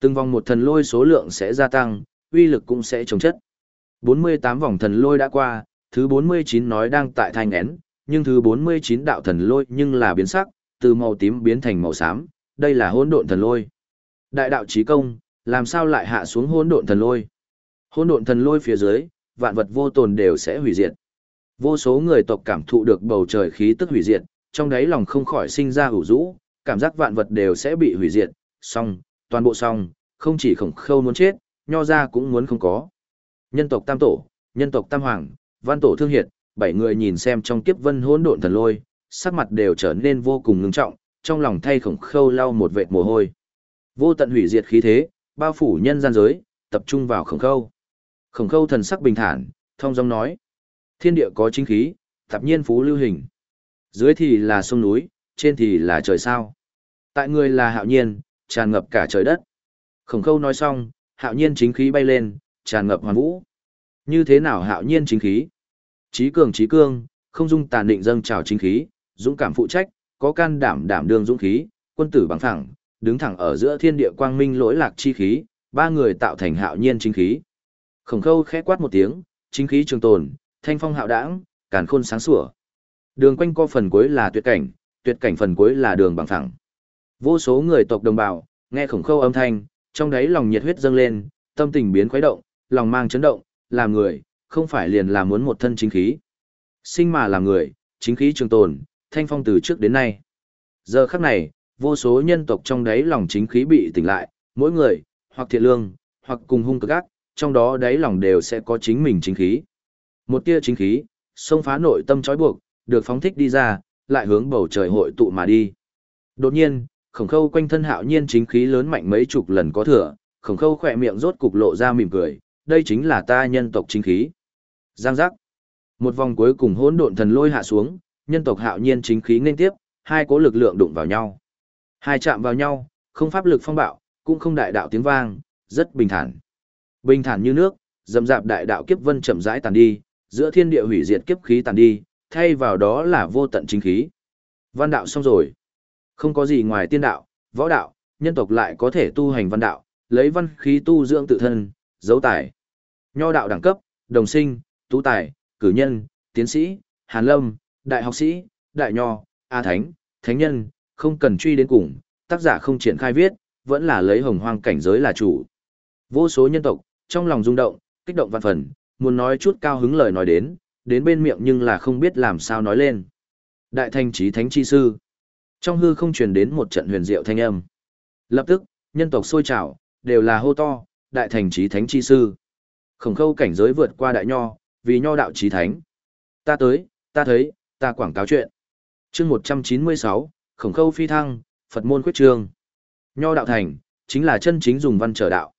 Từng vòng một thần lôi số lượng sẽ gia tăng, uy lực cũng sẽ chống chất. 48 vòng thần lôi đã qua, thứ 49 nói đang tại thanh én, nhưng thứ 49 đạo thần lôi nhưng là biến sắc, từ màu tím biến thành màu xám, đây là hỗn độn thần lôi. Đại đạo chí công, làm sao lại hạ xuống hỗn độn thần lôi? Hỗn độn thần lôi phía dưới, vạn vật vô tồn đều sẽ hủy diệt. Vô số người tộc cảm thụ được bầu trời khí tức hủy diệt, trong đáy lòng không khỏi sinh ra ủ rũ, cảm giác vạn vật đều sẽ bị hủy diệt, song toàn bộ xong, không chỉ khổng khâu muốn chết, nho ra cũng muốn không có. Nhân tộc tam tổ, nhân tộc tam hoàng, văn tổ thương hiệt, bảy người nhìn xem trong kiếp vân hỗn độn thần lôi, sắc mặt đều trở nên vô cùng ngưng trọng, trong lòng thay khổng khâu lau một vệt mồ hôi. Vô tận hủy diệt khí thế, bao phủ nhân gian giới, tập trung vào khổng khâu. Khổng khâu thần sắc bình thản, thông dong nói. Thiên địa có chính khí, thập nhiên phú lưu hình. Dưới thì là sông núi, trên thì là trời sao. Tại người là hạo nhiên, tràn ngập cả trời đất. Khổng khâu nói xong, hạo nhiên chính khí bay lên, tràn ngập hoàn vũ. Như thế nào hạo nhiên chính khí? Chí cường chí cương, không dung tàn định dâng trào chính khí, dũng cảm phụ trách, có can đảm đảm đương dũng khí, quân tử bằng thẳng, đứng thẳng ở giữa thiên địa quang minh lỗi lạc chi khí, ba người tạo thành hạo nhiên chính khí. Khổng khâu khẽ quát một tiếng, chính khí trường tồn, thanh phong hạo đãng, càn khôn sáng sủa. Đường quanh co phần cuối là tuyệt cảnh, tuyệt cảnh phần cuối là đường bằng thẳng. Vô số người tộc đồng bào, nghe khổng khâu âm thanh, trong đấy lòng nhiệt huyết dâng lên, tâm tình biến khuấy động, lòng mang chấn động, làm người, không phải liền là muốn một thân chính khí. Sinh mà làm người, chính khí trường tồn, thanh phong từ trước đến nay. Giờ khắc này, vô số nhân tộc trong đấy lòng chính khí bị tỉnh lại, mỗi người, hoặc thiện lương, hoặc cùng hung cực ác, trong đó đáy lòng đều sẽ có chính mình chính khí. Một tia chính khí, xông phá nội tâm trói buộc, được phóng thích đi ra, lại hướng bầu trời hội tụ mà đi. Đột nhiên, khổng khâu quanh thân hạo nhiên chính khí lớn mạnh mấy chục lần có thừa, khổng khâu khỏe miệng rốt cục lộ ra mỉm cười, đây chính là ta nhân tộc chính khí. Giang giác. Một vòng cuối cùng hỗn độn thần lôi hạ xuống, nhân tộc hạo nhiên chính khí nên tiếp, hai cố lực lượng đụng vào nhau. Hai chạm vào nhau, không pháp lực phong bạo, cũng không đại đạo tiếng vang, rất bình thản. Bình thản như nước, dầm dạp đại đạo kiếp vân chậm rãi tàn đi, giữa thiên địa hủy diệt kiếp khí tàn đi, thay vào đó là vô tận chính khí. Văn đạo xong rồi. Không có gì ngoài tiên đạo, võ đạo, nhân tộc lại có thể tu hành văn đạo, lấy văn khí tu dưỡng tự thân, dấu tài. Nho đạo đẳng cấp, đồng sinh, tú tài, cử nhân, tiến sĩ, hàn lâm, đại học sĩ, đại nho, a thánh, thánh nhân, không cần truy đến cùng, tác giả không triển khai viết, vẫn là lấy hồng hoang cảnh giới là chủ. Vô số nhân tộc, trong lòng rung động, kích động văn phần, muốn nói chút cao hứng lời nói đến, đến bên miệng nhưng là không biết làm sao nói lên. Đại thanh trí thánh chi sư. Trong hư không truyền đến một trận huyền diệu thanh âm. Lập tức, nhân tộc sôi trào, đều là hô to, đại thành trí thánh chi sư. Khổng khâu cảnh giới vượt qua đại nho, vì nho đạo trí thánh. Ta tới, ta thấy, ta quảng cáo chuyện. chương 196, khổng khâu phi thăng, Phật môn khuyết trương. Nho đạo thành, chính là chân chính dùng văn trở đạo.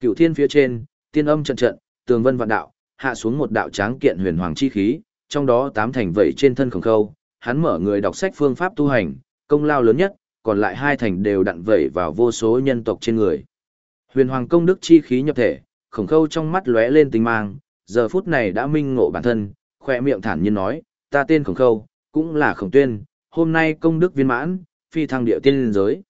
Cựu thiên phía trên, tiên âm trận trận, tường vân vạn đạo, hạ xuống một đạo tráng kiện huyền hoàng chi khí, trong đó tám thành vẩy trên thân khổng khâu, hắn mở người đọc sách phương pháp tu hành, công lao lớn nhất, còn lại hai thành đều đặn vẩy vào vô số nhân tộc trên người. Huyền hoàng công đức chi khí nhập thể, khổng khâu trong mắt lóe lên tinh mang, giờ phút này đã minh ngộ bản thân, khoe miệng thản nhiên nói, ta tên khổng khâu, cũng là khổng tuyên, hôm nay công đức viên mãn, phi thăng địa tiên giới.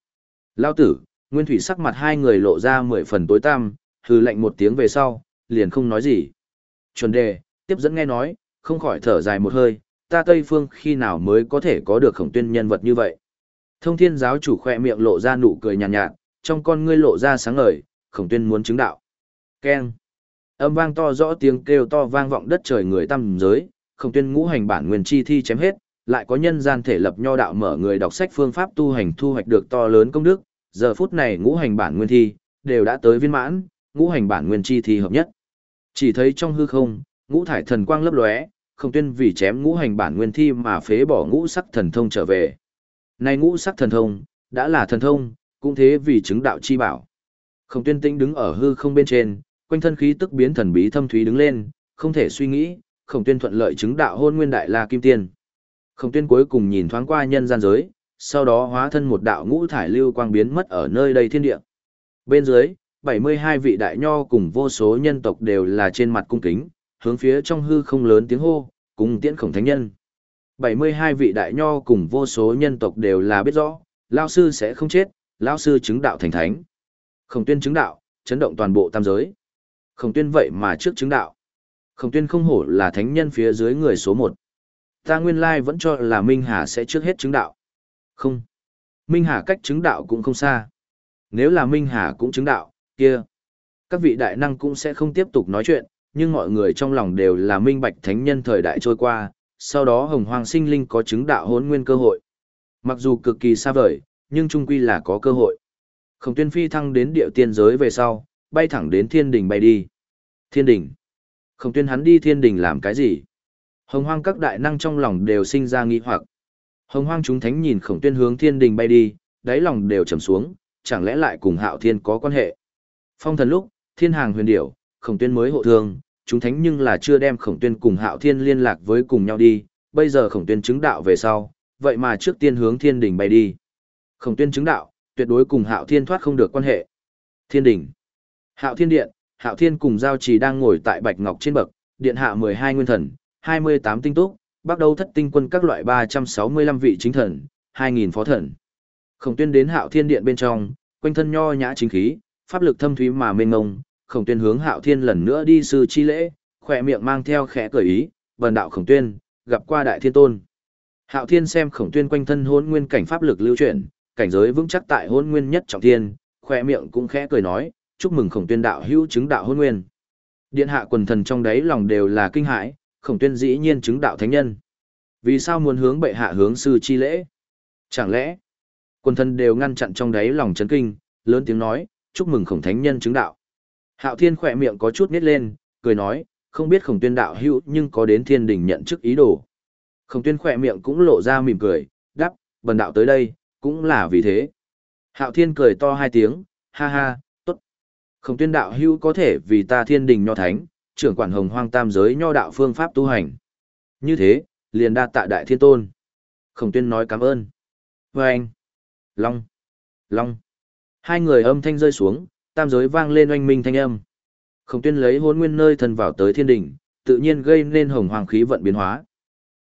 Lao tử, nguyên thủy sắc mặt hai người lộ ra mười phần tối tăm, hừ lạnh một tiếng về sau, liền không nói gì. Chuẩn đề, tiếp dẫn nghe nói, không khỏi thở dài một hơi, ta Tây Phương khi nào mới có thể có được khổng tuyên nhân vật như vậy. Thông thiên giáo chủ khoe miệng lộ ra nụ cười nhàn nhạt, nhạt, trong con ngươi lộ ra sáng ngời, khổng tuyên muốn chứng đạo. Keng. Âm vang to rõ tiếng kêu to vang vọng đất trời người tâm giới, khổng tuyên ngũ hành bản nguyên chi thi chém hết, lại có nhân gian thể lập nho đạo mở người đọc sách phương pháp tu hành thu hoạch được to lớn công đức, giờ phút này ngũ hành bản nguyên thi đều đã tới viên mãn, ngũ hành bản nguyên chi thi hợp nhất. Chỉ thấy trong hư không, ngũ thải thần quang lấp lóe, không tuyên vì chém ngũ hành bản nguyên thi mà phế bỏ ngũ sắc thần thông trở về này ngũ sắc thần thông, đã là thần thông, cũng thế vì chứng đạo chi bảo. Không tuyên tĩnh đứng ở hư không bên trên, quanh thân khí tức biến thần bí thâm thúy đứng lên, không thể suy nghĩ, không tuyên thuận lợi chứng đạo hôn nguyên đại la kim tiên. Không tuyên cuối cùng nhìn thoáng qua nhân gian giới, sau đó hóa thân một đạo ngũ thải lưu quang biến mất ở nơi đây thiên địa. Bên dưới, 72 vị đại nho cùng vô số nhân tộc đều là trên mặt cung kính, hướng phía trong hư không lớn tiếng hô, cùng tiễn khổng thánh nhân. 72 vị đại nho cùng vô số nhân tộc đều là biết rõ, lão sư sẽ không chết, lão sư chứng đạo thành thánh. Khổng tuyên chứng đạo, chấn động toàn bộ tam giới. Khổng tuyên vậy mà trước chứng đạo. Khổng tuyên không hổ là thánh nhân phía dưới người số một. Ta nguyên lai vẫn cho là Minh Hà sẽ trước hết chứng đạo. Không. Minh Hà cách chứng đạo cũng không xa. Nếu là Minh Hà cũng chứng đạo, kia. Các vị đại năng cũng sẽ không tiếp tục nói chuyện, nhưng mọi người trong lòng đều là minh bạch thánh nhân thời đại trôi qua, sau đó hồng hoàng sinh linh có chứng đạo hốn nguyên cơ hội. Mặc dù cực kỳ xa vời, nhưng trung quy là có cơ hội. Khổng tuyên phi thăng đến địa tiên giới về sau, bay thẳng đến thiên đình bay đi. Thiên đình. Khổng tuyên hắn đi thiên đình làm cái gì? Hồng hoang các đại năng trong lòng đều sinh ra nghi hoặc. Hồng hoang chúng thánh nhìn khổng tuyên hướng thiên đình bay đi, đáy lòng đều trầm xuống, chẳng lẽ lại cùng hạo thiên có quan hệ. Phong thần lúc, thiên hàng huyền điểu, khổng tuyên mới hộ thương, chúng thánh nhưng là chưa đem khổng tuyên cùng hạo thiên liên lạc với cùng nhau đi, bây giờ khổng tuyên chứng đạo về sau, vậy mà trước tiên hướng thiên đình bay đi. Khổng tuyên chứng đạo, tuyệt đối cùng hạo thiên thoát không được quan hệ. Thiên đình, hạo thiên điện, hạo thiên cùng giao trì đang ngồi tại bạch ngọc trên bậc, điện hạ 12 nguyên thần, 28 tinh túc, bắt đầu thất tinh quân các loại 365 vị chính thần, 2.000 phó thần. Khổng tuyên đến hạo thiên điện bên trong, quanh thân nho nhã chính khí, pháp lực thâm thúy mà mênh ngông, khổng tuyên hướng hạo thiên lần nữa đi sư chi lễ, khỏe miệng mang theo khẽ cười ý, vần đạo khổng tuyên, gặp qua đại thiên tôn. Hạo thiên xem khổng tuyên quanh thân hôn nguyên cảnh pháp lực lưu chuyển, cảnh giới vững chắc tại hôn nguyên nhất trọng thiên, khỏe miệng cũng khẽ cười nói, chúc mừng khổng tuyên đạo hữu chứng đạo hôn nguyên. Điện hạ quần thần trong đáy lòng đều là kinh hãi, khổng tuyên dĩ nhiên chứng đạo thánh nhân. Vì sao muốn hướng bệ hạ hướng sư chi lễ? Chẳng lẽ, quần thần đều ngăn chặn trong đáy lòng chấn kinh, lớn tiếng nói, chúc mừng khổng thánh nhân chứng đạo. Hạo thiên khỏe miệng có chút nít lên, cười nói, không biết khổng tuyên đạo hữu nhưng có đến thiên đình nhận chức ý đồ. Khổng tuyên khỏe miệng cũng lộ ra mỉm cười, đáp, bần đạo tới đây, cũng là vì thế. Hạo thiên cười to hai tiếng, ha ha, tốt. Khổng tuyên đạo hữu có thể vì ta thiên đình nho thánh, trưởng quản hồng hoang tam giới nho đạo phương pháp tu hành. Như thế, liền đa tạ đại thiên tôn. Khổng tuyên nói cảm ơn. Vâng! anh, Long, Long. Hai người âm thanh rơi xuống, tam giới vang lên oanh minh thanh âm. Khổng tuyên lấy hôn nguyên nơi thần vào tới thiên đỉnh, tự nhiên gây nên hồng hoàng khí vận biến hóa.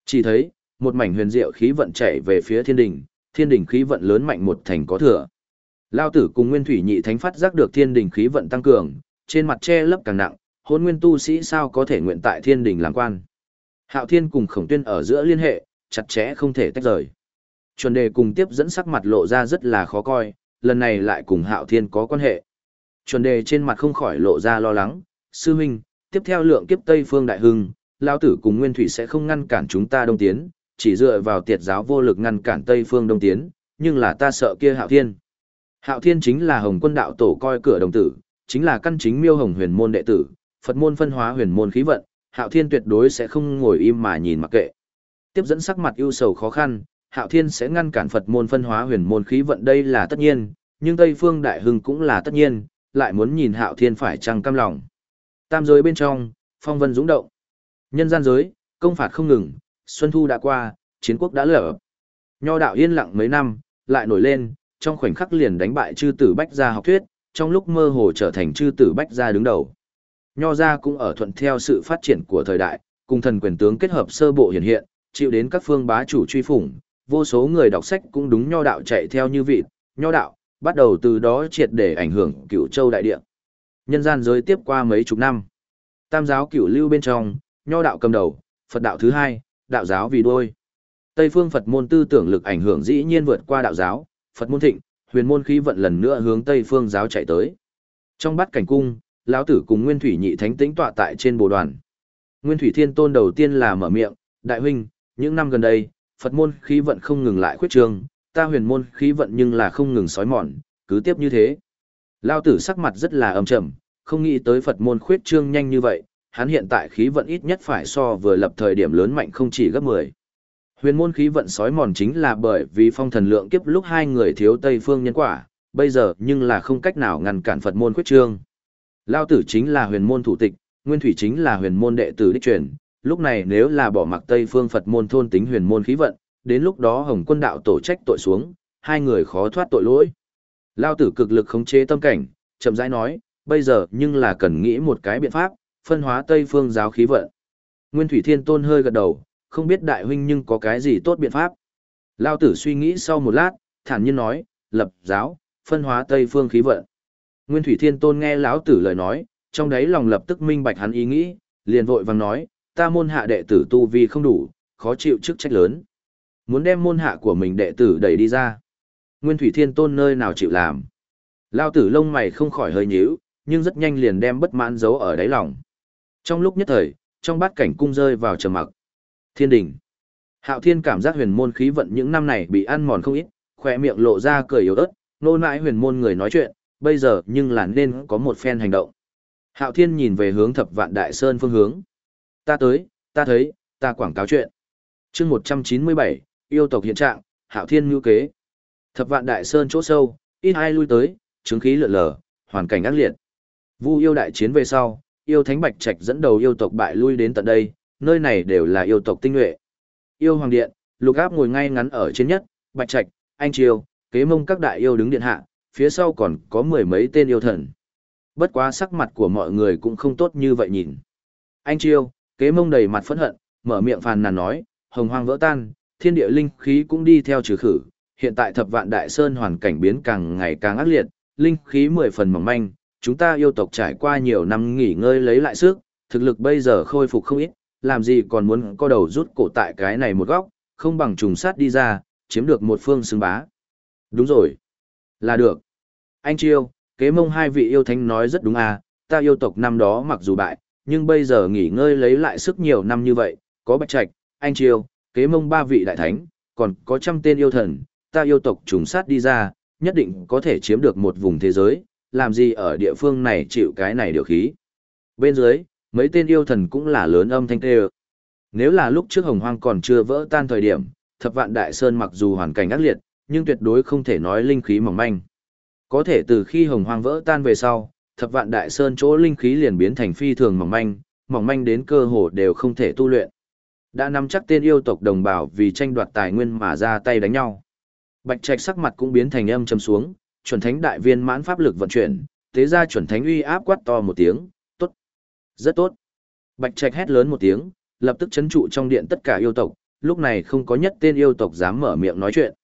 Chỉ thấy, một mảnh huyền diệu khí vận chạy về phía thiên đỉnh, thiên đỉnh khí vận lớn mạnh một thành có thừa. Lao tử cùng nguyên thủy nhị thánh phát giác được thiên đỉnh khí vận tăng cường, trên mặt che lấp càng nặng, hôn nguyên tu sĩ sao có thể nguyện tại thiên đỉnh làm quan. Hạo thiên cùng khổng tuyên ở giữa liên hệ, chặt chẽ không thể tách rời. Chuẩn đề cùng tiếp dẫn sắc mặt lộ ra rất là khó coi, lần này lại cùng hạo thiên có quan hệ. Chuẩn đề trên mặt không khỏi lộ ra lo lắng, sư huynh, tiếp theo lượng kiếp Tây Phương Đại Hưng, Lao tử cùng Nguyên Thủy sẽ không ngăn cản chúng ta đông tiến, chỉ dựa vào tiệt giáo vô lực ngăn cản Tây Phương đông tiến, nhưng là ta sợ kia Hạo Thiên. Hạo Thiên chính là Hồng Quân đạo tổ coi cửa đồng tử, chính là căn chính Miêu Hồng Huyền môn đệ tử, Phật môn phân hóa huyền môn khí vận, Hạo Thiên tuyệt đối sẽ không ngồi im mà nhìn mặc kệ. Tiếp dẫn sắc mặt ưu sầu khó khăn, Hạo Thiên sẽ ngăn cản Phật môn phân hóa huyền môn khí vận đây là tất nhiên, nhưng Tây Phương Đại Hưng cũng là tất nhiên, lại muốn nhìn hạo thiên phải trăng cam lòng. Tam giới bên trong, phong vân dũng động. Nhân gian giới, công phạt không ngừng, xuân thu đã qua, chiến quốc đã lở. Nho đạo yên lặng mấy năm, lại nổi lên, trong khoảnh khắc liền đánh bại chư tử bách gia học thuyết, trong lúc mơ hồ trở thành chư tử bách gia đứng đầu. Nho gia cũng ở thuận theo sự phát triển của thời đại, cùng thần quyền tướng kết hợp sơ bộ hiện hiện, chịu đến các phương bá chủ truy phủng, vô số người đọc sách cũng đúng nho đạo chạy theo như vị, nho đạo, bắt đầu từ đó triệt để ảnh hưởng cửu châu đại địa. Nhân gian giới tiếp qua mấy chục năm. Tam giáo cửu lưu bên trong, nho đạo cầm đầu, Phật đạo thứ hai, đạo giáo vì đôi. Tây phương Phật môn tư tưởng lực ảnh hưởng dĩ nhiên vượt qua đạo giáo, Phật môn thịnh, huyền môn khí vận lần nữa hướng Tây phương giáo chạy tới. Trong bát cảnh cung, lão tử cùng Nguyên Thủy nhị thánh tĩnh tọa tại trên bồ đoàn. Nguyên Thủy Thiên Tôn đầu tiên là mở miệng, đại huynh, những năm gần đây, Phật môn khí vận không ngừng lại khuyết trương, ta huyền môn khí vận nhưng là không ngừng sói mòn, cứ tiếp như thế. Lao tử sắc mặt rất là âm trầm, không nghĩ tới Phật môn khuyết trương nhanh như vậy, hắn hiện tại khí vận ít nhất phải so vừa lập thời điểm lớn mạnh không chỉ gấp 10. Huyền môn khí vận sói mòn chính là bởi vì phong thần lượng kiếp lúc hai người thiếu Tây phương nhân quả, bây giờ nhưng là không cách nào ngăn cản Phật môn khuyết trương. Lao tử chính là huyền môn thủ tịch, Nguyên Thủy chính là huyền môn đệ tử đích truyền, lúc này nếu là bỏ mặc Tây phương Phật môn thôn tính huyền môn khí vận, đến lúc đó Hồng Quân đạo tổ trách tội xuống, hai người khó thoát tội lỗi. Lao tử cực lực khống chế tâm cảnh, chậm rãi nói, bây giờ nhưng là cần nghĩ một cái biện pháp, phân hóa Tây phương giáo khí vận. Nguyên Thủy Thiên Tôn hơi gật đầu, không biết đại huynh nhưng có cái gì tốt biện pháp. Lao tử suy nghĩ sau một lát, thản nhiên nói, lập giáo, phân hóa Tây phương khí vận. Nguyên Thủy Thiên Tôn nghe lão tử lời nói, trong đấy lòng lập tức minh bạch hắn ý nghĩ, liền vội vàng nói, ta môn hạ đệ tử tu vi không đủ, khó chịu chức trách lớn. Muốn đem môn hạ của mình đệ tử đẩy đi ra. Nguyên Thủy Thiên Tôn nơi nào chịu làm. Lao tử lông mày không khỏi hơi nhíu, nhưng rất nhanh liền đem bất mãn giấu ở đáy lòng. Trong lúc nhất thời, trong bát cảnh cung rơi vào trầm mặc. Thiên đỉnh. Hạo Thiên cảm giác huyền môn khí vận những năm này bị ăn mòn không ít, khỏe miệng lộ ra cười yếu ớt, nô nãi huyền môn người nói chuyện, bây giờ nhưng là nên có một phen hành động. Hạo Thiên nhìn về hướng thập vạn đại sơn phương hướng. Ta tới, ta thấy, ta quảng cáo chuyện. chương 197, yêu tộc hiện trạng, Hạo Thiên ngưu kế. Thập vạn đại sơn chỗ sâu, ít ai lui tới, chứng khí lượn lờ, hoàn cảnh ác liệt. Vu yêu đại chiến về sau, yêu thánh bạch trạch dẫn đầu yêu tộc bại lui đến tận đây, nơi này đều là yêu tộc tinh nhuệ. Yêu hoàng điện, lục áp ngồi ngay ngắn ở trên nhất, bạch trạch, anh triều, kế mông các đại yêu đứng điện hạ, phía sau còn có mười mấy tên yêu thần. Bất quá sắc mặt của mọi người cũng không tốt như vậy nhìn. Anh triều, kế mông đầy mặt phẫn hận, mở miệng phàn nàn nói, hồng hoang vỡ tan, thiên địa linh khí cũng đi theo trừ khử, hiện tại thập vạn đại sơn hoàn cảnh biến càng ngày càng ác liệt, linh khí mười phần mỏng manh, chúng ta yêu tộc trải qua nhiều năm nghỉ ngơi lấy lại sức, thực lực bây giờ khôi phục không ít, làm gì còn muốn co đầu rút cổ tại cái này một góc, không bằng trùng sát đi ra, chiếm được một phương xứng bá. Đúng rồi. Là được. Anh Chiêu, kế mông hai vị yêu thánh nói rất đúng à, ta yêu tộc năm đó mặc dù bại, nhưng bây giờ nghỉ ngơi lấy lại sức nhiều năm như vậy, có bạch trạch, anh Chiêu, kế mông ba vị đại thánh, còn có trăm tên yêu thần, ta yêu tộc trùng sát đi ra, nhất định có thể chiếm được một vùng thế giới, làm gì ở địa phương này chịu cái này điều khí. Bên dưới, mấy tên yêu thần cũng là lớn âm thanh tê Nếu là lúc trước hồng hoang còn chưa vỡ tan thời điểm, thập vạn đại sơn mặc dù hoàn cảnh ác liệt, nhưng tuyệt đối không thể nói linh khí mỏng manh. Có thể từ khi hồng hoang vỡ tan về sau, thập vạn đại sơn chỗ linh khí liền biến thành phi thường mỏng manh, mỏng manh đến cơ hồ đều không thể tu luyện. Đã nắm chắc tên yêu tộc đồng bào vì tranh đoạt tài nguyên mà ra tay đánh nhau. Bạch Trạch sắc mặt cũng biến thành âm trầm xuống, chuẩn thánh đại viên mãn pháp lực vận chuyển, thế ra chuẩn thánh uy áp quát to một tiếng, tốt, rất tốt. Bạch Trạch hét lớn một tiếng, lập tức chấn trụ trong điện tất cả yêu tộc, lúc này không có nhất tên yêu tộc dám mở miệng nói chuyện.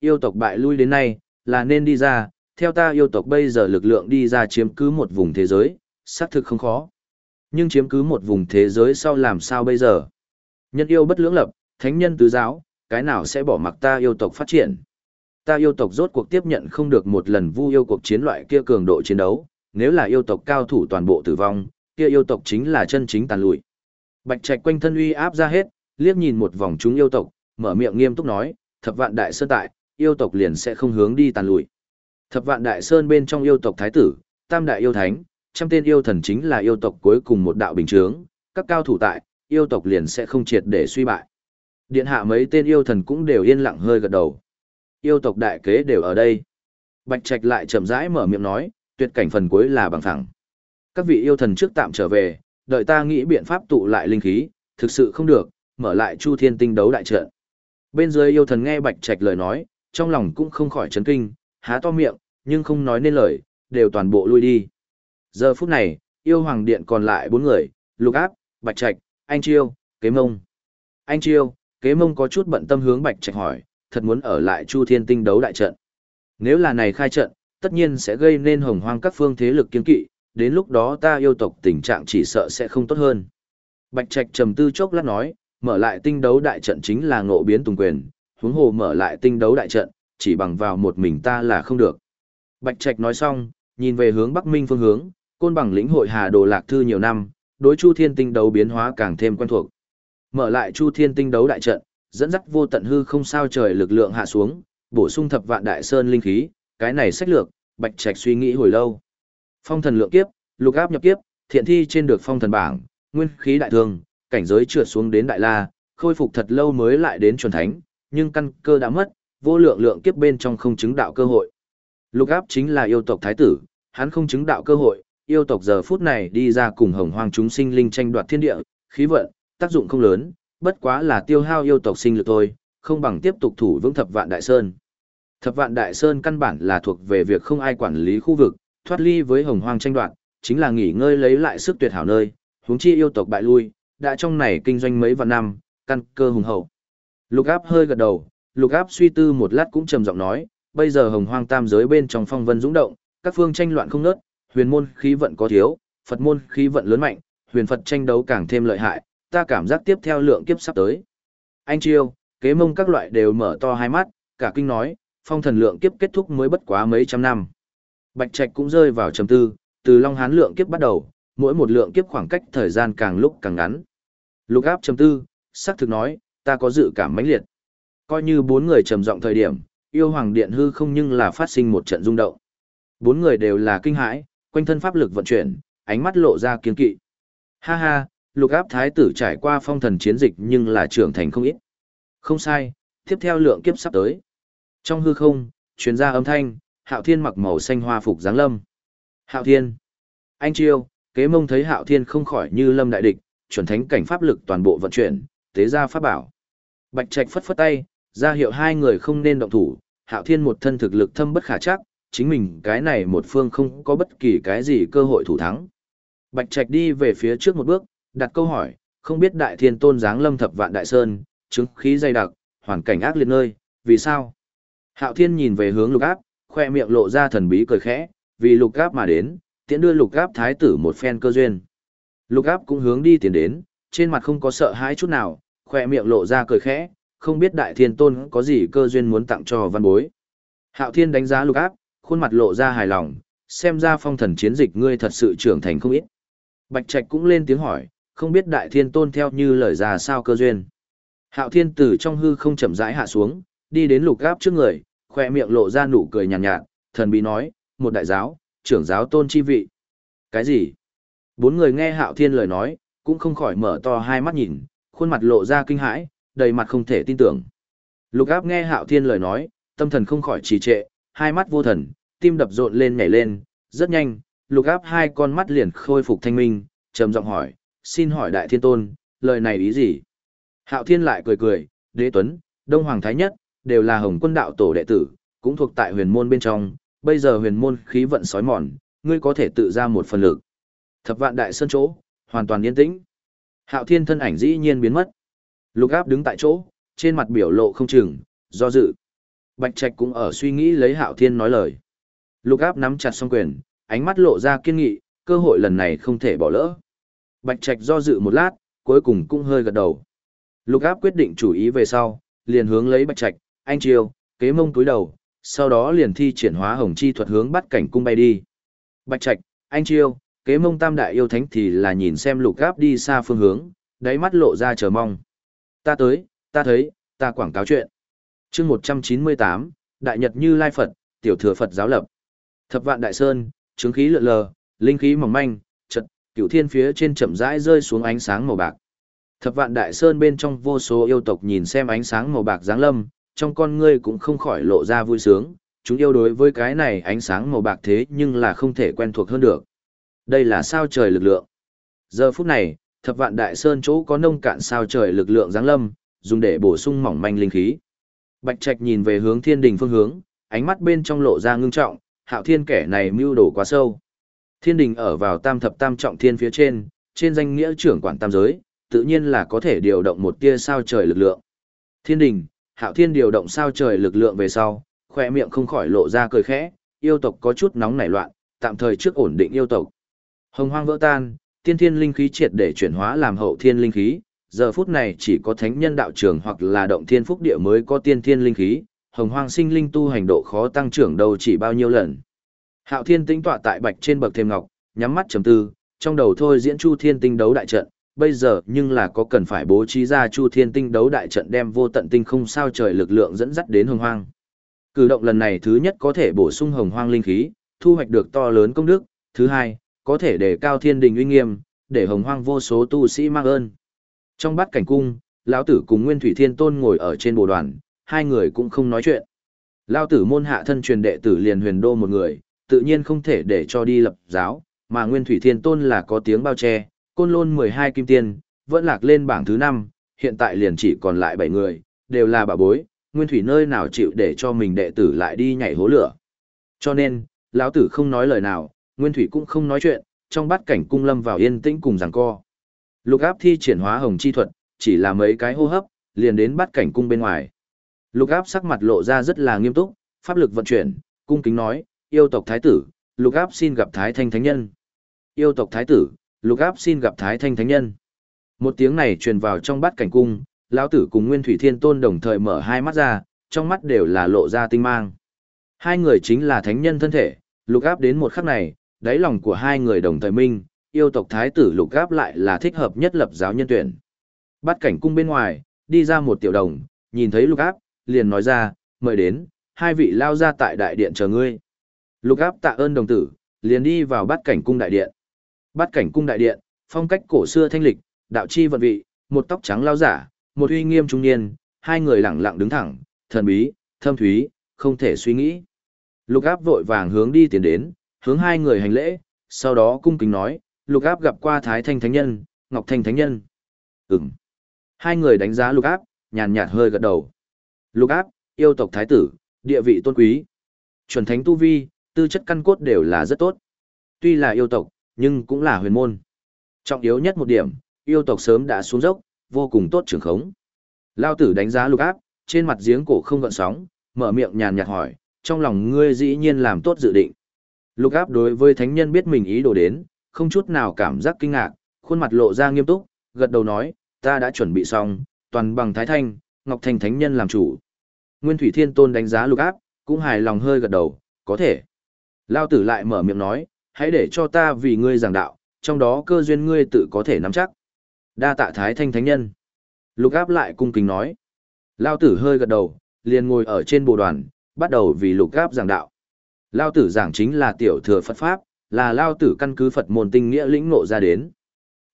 Yêu tộc bại lui đến nay, là nên đi ra, theo ta yêu tộc bây giờ lực lượng đi ra chiếm cứ một vùng thế giới, xác thực không khó. Nhưng chiếm cứ một vùng thế giới sau làm sao bây giờ? Nhân yêu bất lưỡng lập, thánh nhân tứ giáo, cái nào sẽ bỏ mặc ta yêu tộc phát triển? ta yêu tộc rốt cuộc tiếp nhận không được một lần vu yêu cuộc chiến loại kia cường độ chiến đấu, nếu là yêu tộc cao thủ toàn bộ tử vong, kia yêu tộc chính là chân chính tàn lụi. Bạch Trạch quanh thân uy áp ra hết, liếc nhìn một vòng chúng yêu tộc, mở miệng nghiêm túc nói, thập vạn đại sơn tại, yêu tộc liền sẽ không hướng đi tàn lụi. Thập vạn đại sơn bên trong yêu tộc thái tử, tam đại yêu thánh, trăm tên yêu thần chính là yêu tộc cuối cùng một đạo bình chướng, các cao thủ tại, yêu tộc liền sẽ không triệt để suy bại. Điện hạ mấy tên yêu thần cũng đều yên lặng hơi gật đầu yêu tộc đại kế đều ở đây. Bạch Trạch lại chậm rãi mở miệng nói, tuyệt cảnh phần cuối là bằng phẳng. Các vị yêu thần trước tạm trở về, đợi ta nghĩ biện pháp tụ lại linh khí, thực sự không được, mở lại Chu Thiên Tinh đấu đại trận. Bên dưới yêu thần nghe Bạch Trạch lời nói, trong lòng cũng không khỏi chấn kinh, há to miệng, nhưng không nói nên lời, đều toàn bộ lui đi. Giờ phút này, yêu hoàng điện còn lại bốn người, Lục Áp, Bạch Trạch, anh Chiêu, Kế Mông. Anh Chiêu, Kế Mông có chút bận tâm hướng Bạch Trạch hỏi, thật muốn ở lại Chu Thiên Tinh đấu đại trận. Nếu là này khai trận, tất nhiên sẽ gây nên hồng hoang các phương thế lực kiên kỵ, đến lúc đó ta yêu tộc tình trạng chỉ sợ sẽ không tốt hơn. Bạch Trạch trầm tư chốc lát nói, mở lại tinh đấu đại trận chính là ngộ biến tùng quyền, huống hồ mở lại tinh đấu đại trận, chỉ bằng vào một mình ta là không được. Bạch Trạch nói xong, nhìn về hướng Bắc Minh phương hướng, côn bằng lĩnh hội Hà Đồ Lạc Thư nhiều năm, đối Chu Thiên tinh đấu biến hóa càng thêm quen thuộc. Mở lại Chu Thiên tinh đấu đại trận, dẫn dắt vô tận hư không sao trời lực lượng hạ xuống, bổ sung thập vạn đại sơn linh khí, cái này sách lược, Bạch Trạch suy nghĩ hồi lâu. Phong thần lượng kiếp, lục áp nhập kiếp, thiện thi trên được phong thần bảng, nguyên khí đại thương, cảnh giới trượt xuống đến đại la, khôi phục thật lâu mới lại đến chuẩn thánh, nhưng căn cơ đã mất, vô lượng lượng kiếp bên trong không chứng đạo cơ hội. Lục áp chính là yêu tộc thái tử, hắn không chứng đạo cơ hội, yêu tộc giờ phút này đi ra cùng hồng hoang chúng sinh linh tranh đoạt thiên địa, khí vận, tác dụng không lớn, bất quá là tiêu hao yêu tộc sinh lực thôi, không bằng tiếp tục thủ vững thập vạn đại sơn. Thập vạn đại sơn căn bản là thuộc về việc không ai quản lý khu vực, thoát ly với hồng hoang tranh đoạt, chính là nghỉ ngơi lấy lại sức tuyệt hảo nơi, huống chi yêu tộc bại lui, đã trong này kinh doanh mấy vạn năm, căn cơ hùng hậu. Lục áp hơi gật đầu, lục áp suy tư một lát cũng trầm giọng nói, bây giờ hồng hoang tam giới bên trong phong vân dũng động, Các phương tranh loạn không nớt, huyền môn khí vận có thiếu, Phật môn khí vận lớn mạnh, huyền Phật tranh đấu càng thêm lợi hại, ta cảm giác tiếp theo lượng kiếp sắp tới. Anh Chiêu, kế mông các loại đều mở to hai mắt, cả kinh nói, phong thần lượng kiếp kết thúc mới bất quá mấy trăm năm. Bạch Trạch cũng rơi vào trầm tư, từ Long Hán lượng kiếp bắt đầu, mỗi một lượng kiếp khoảng cách thời gian càng lúc càng ngắn. Lục áp trầm tư, sắc thực nói, ta có dự cảm mãnh liệt. Coi như bốn người trầm giọng thời điểm, yêu hoàng điện hư không nhưng là phát sinh một trận rung động. Bốn người đều là kinh hãi, quanh thân pháp lực vận chuyển, ánh mắt lộ ra kiên kỵ. Ha ha, lục áp thái tử trải qua phong thần chiến dịch nhưng là trưởng thành không ít. Không sai, tiếp theo lượng kiếp sắp tới. Trong hư không, chuyến ra âm thanh, hạo thiên mặc màu xanh hoa phục giáng lâm. Hạo thiên. Anh chiêu, kế mông thấy hạo thiên không khỏi như lâm đại địch, chuẩn thánh cảnh pháp lực toàn bộ vận chuyển, tế ra pháp bảo. Bạch trạch phất phất tay, ra hiệu hai người không nên động thủ, hạo thiên một thân thực lực thâm bất khả chắc, chính mình cái này một phương không có bất kỳ cái gì cơ hội thủ thắng. Bạch trạch đi về phía trước một bước, đặt câu hỏi, không biết đại thiên tôn giáng lâm thập vạn đại sơn, chứng khí dày đặc, hoàn cảnh ác liệt nơi, vì sao? Hạo thiên nhìn về hướng lục áp, khoe miệng lộ ra thần bí cười khẽ, vì lục áp mà đến, tiễn đưa lục áp thái tử một phen cơ duyên. Lục áp cũng hướng đi tiến đến, trên mặt không có sợ hãi chút nào, khoe miệng lộ ra cười khẽ, không biết đại thiên tôn có gì cơ duyên muốn tặng cho văn bối. Hạo thiên đánh giá lục áp, khuôn mặt lộ ra hài lòng, xem ra phong thần chiến dịch ngươi thật sự trưởng thành không ít. Bạch Trạch cũng lên tiếng hỏi, không biết đại thiên tôn theo như lời ra sao cơ duyên. Hạo thiên tử trong hư không chậm rãi hạ xuống, đi đến lục áp trước người, khoe miệng lộ ra nụ cười nhàn nhạt, nhạt, thần bí nói, một đại giáo, trưởng giáo tôn chi vị. Cái gì? Bốn người nghe hạo thiên lời nói, cũng không khỏi mở to hai mắt nhìn, khuôn mặt lộ ra kinh hãi, đầy mặt không thể tin tưởng. Lục áp nghe hạo thiên lời nói, tâm thần không khỏi trì trệ, hai mắt vô thần, tim đập rộn lên nhảy lên, rất nhanh, lục áp hai con mắt liền khôi phục thanh minh, trầm giọng hỏi, xin hỏi đại thiên tôn, lời này ý gì? Hạo thiên lại cười cười, đế tuấn, đông hoàng thái nhất, đều là hồng quân đạo tổ đệ tử, cũng thuộc tại huyền môn bên trong, bây giờ huyền môn khí vận sói mòn, ngươi có thể tự ra một phần lực. Thập vạn đại sơn chỗ, hoàn toàn yên tĩnh. Hạo thiên thân ảnh dĩ nhiên biến mất. Lục áp đứng tại chỗ, trên mặt biểu lộ không chừng, do dự. Bạch Trạch cũng ở suy nghĩ lấy Hạo Thiên nói lời. Lục áp nắm chặt song quyền, ánh mắt lộ ra kiên nghị, cơ hội lần này không thể bỏ lỡ. Bạch Trạch do dự một lát, cuối cùng cũng hơi gật đầu. Lục áp quyết định chủ ý về sau, liền hướng lấy Bạch Trạch, anh chiêu, kế mông túi đầu, sau đó liền thi triển hóa hồng chi thuật hướng bắt cảnh cung bay đi. Bạch Trạch, anh chiêu, kế mông tam đại yêu thánh thì là nhìn xem lục áp đi xa phương hướng, đáy mắt lộ ra chờ mong. Ta tới, ta thấy, ta quảng cáo chuyện. chương 198, Đại Nhật Như Lai Phật, Tiểu Thừa Phật giáo lập. Thập vạn đại sơn, chứng khí lượn lờ, linh khí mỏng manh, chật, cửu thiên phía trên chậm rãi rơi xuống ánh sáng màu bạc. Thập vạn đại sơn bên trong vô số yêu tộc nhìn xem ánh sáng màu bạc giáng lâm, trong con ngươi cũng không khỏi lộ ra vui sướng, chúng yêu đối với cái này ánh sáng màu bạc thế nhưng là không thể quen thuộc hơn được. Đây là sao trời lực lượng. Giờ phút này, thập vạn đại sơn chỗ có nông cạn sao trời lực lượng giáng lâm, dùng để bổ sung mỏng manh linh khí. Bạch Trạch nhìn về hướng thiên đình phương hướng, ánh mắt bên trong lộ ra ngưng trọng, hạo thiên kẻ này mưu đồ quá sâu. Thiên đình ở vào tam thập tam trọng thiên phía trên, trên danh nghĩa trưởng quản tam giới, tự nhiên là có thể điều động một tia sao trời lực lượng. Thiên đình, hạo thiên điều động sao trời lực lượng về sau, khoe miệng không khỏi lộ ra cười khẽ, yêu tộc có chút nóng nảy loạn, tạm thời trước ổn định yêu tộc. Hồng hoang vỡ tan, tiên thiên linh khí triệt để chuyển hóa làm hậu thiên linh khí, giờ phút này chỉ có thánh nhân đạo trường hoặc là động thiên phúc địa mới có tiên thiên linh khí, hồng hoang sinh linh tu hành độ khó tăng trưởng đâu chỉ bao nhiêu lần. Hạo thiên tĩnh tọa tại bạch trên bậc thềm ngọc, nhắm mắt trầm tư, trong đầu thôi diễn chu thiên tinh đấu đại trận, bây giờ nhưng là có cần phải bố trí ra chu thiên tinh đấu đại trận đem vô tận tinh không sao trời lực lượng dẫn dắt đến hồng hoang. Cử động lần này thứ nhất có thể bổ sung hồng hoang linh khí, thu hoạch được to lớn công đức, thứ hai, có thể để cao thiên đình uy nghiêm, để hồng hoang vô số tu sĩ mang ơn. Trong bát cảnh cung, lão tử cùng Nguyên Thủy Thiên Tôn ngồi ở trên bồ đoàn, hai người cũng không nói chuyện. Lão tử môn hạ thân truyền đệ tử liền huyền đô một người, tự nhiên không thể để cho đi lập giáo, mà Nguyên Thủy Thiên Tôn là có tiếng bao che, côn lôn 12 kim tiên, vẫn lạc lên bảng thứ 5, hiện tại liền chỉ còn lại 7 người, đều là bà bối, Nguyên Thủy nơi nào chịu để cho mình đệ tử lại đi nhảy hố lửa. Cho nên, lão tử không nói lời nào, Nguyên Thủy cũng không nói chuyện, trong bát cảnh cung lâm vào yên tĩnh cùng giằng co. Lục áp thi triển hóa hồng chi thuật, chỉ là mấy cái hô hấp, liền đến bát cảnh cung bên ngoài. Lục áp sắc mặt lộ ra rất là nghiêm túc, pháp lực vận chuyển, cung kính nói, yêu tộc thái tử, lục áp xin gặp Thái Thanh Thánh Nhân. Yêu tộc Thái tử, lục áp xin gặp Thái Thanh Thánh Nhân. Một tiếng này truyền vào trong bát cảnh cung, lão tử cùng Nguyên Thủy Thiên Tôn đồng thời mở hai mắt ra, trong mắt đều là lộ ra tinh mang. Hai người chính là thánh nhân thân thể, lục áp đến một khắc này, đáy lòng của hai người đồng thời minh, yêu tộc thái tử lục áp lại là thích hợp nhất lập giáo nhân tuyển. Bát cảnh cung bên ngoài, đi ra một tiểu đồng, nhìn thấy lục áp, liền nói ra, mời đến, hai vị lao ra tại đại điện chờ ngươi. Lục áp tạ ơn đồng tử, liền đi vào bát cảnh cung đại điện. bát cảnh cung đại điện, phong cách cổ xưa thanh lịch, đạo chi vận vị, một tóc trắng lao giả, một uy nghiêm trung niên, hai người lặng lặng đứng thẳng, thần bí, thâm thúy, không thể suy nghĩ. Lục áp vội vàng hướng đi tiến đến, hướng hai người hành lễ, sau đó cung kính nói, lục áp gặp qua Thái Thanh Thánh Nhân, Ngọc Thanh Thánh Nhân. Ừm. Hai người đánh giá lục áp, nhàn nhạt hơi gật đầu. Lục áp, yêu tộc Thái Tử, địa vị tôn quý. Chuẩn thánh tu vi, tư chất căn cốt đều là rất tốt. Tuy là yêu tộc, nhưng cũng là huyền môn. Trọng yếu nhất một điểm, yêu tộc sớm đã xuống dốc, vô cùng tốt trưởng khống. Lao tử đánh giá lục áp, trên mặt giếng cổ không gợn sóng, mở miệng nhàn nhạt hỏi, trong lòng ngươi dĩ nhiên làm tốt dự định. Lục áp đối với thánh nhân biết mình ý đồ đến, không chút nào cảm giác kinh ngạc, khuôn mặt lộ ra nghiêm túc, gật đầu nói, ta đã chuẩn bị xong, toàn bằng Thái Thanh, Ngọc Thanh Thánh Nhân làm chủ. Nguyên Thủy Thiên Tôn đánh giá lục áp, cũng hài lòng hơi gật đầu, có thể. Lao tử lại mở miệng nói, hãy để cho ta vì ngươi giảng đạo, trong đó cơ duyên ngươi tự có thể nắm chắc. Đa tạ Thái Thanh Thánh Nhân. Lục áp lại cung kính nói. Lao tử hơi gật đầu, liền ngồi ở trên bồ đoàn, bắt đầu vì lục áp giảng đạo. Lao tử giảng chính là tiểu thừa Phật Pháp, là Lao tử căn cứ Phật môn tinh nghĩa lĩnh ngộ ra đến.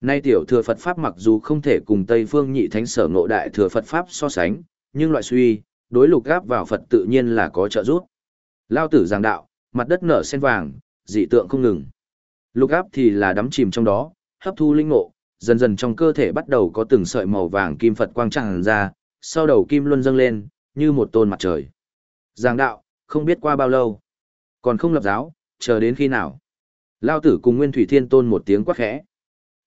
Nay tiểu thừa Phật Pháp mặc dù không thể cùng Tây phương nhị thánh sở ngộ đại thừa Phật Pháp so sánh, nhưng loại suy, đối lục áp vào Phật tự nhiên là có trợ giúp. Lao tử giảng đạo, mặt đất nở sen vàng, dị tượng không ngừng. Lục áp thì là đắm chìm trong đó, hấp thu linh ngộ, dần dần trong cơ thể bắt đầu có từng sợi màu vàng kim Phật quang tràn ra, sau đầu kim luân dâng lên, như một tôn mặt trời. Giảng đạo, không biết qua bao lâu. Còn không lập giáo, chờ đến khi nào. Lao tử cùng Nguyên Thủy Thiên Tôn một tiếng quát khẽ.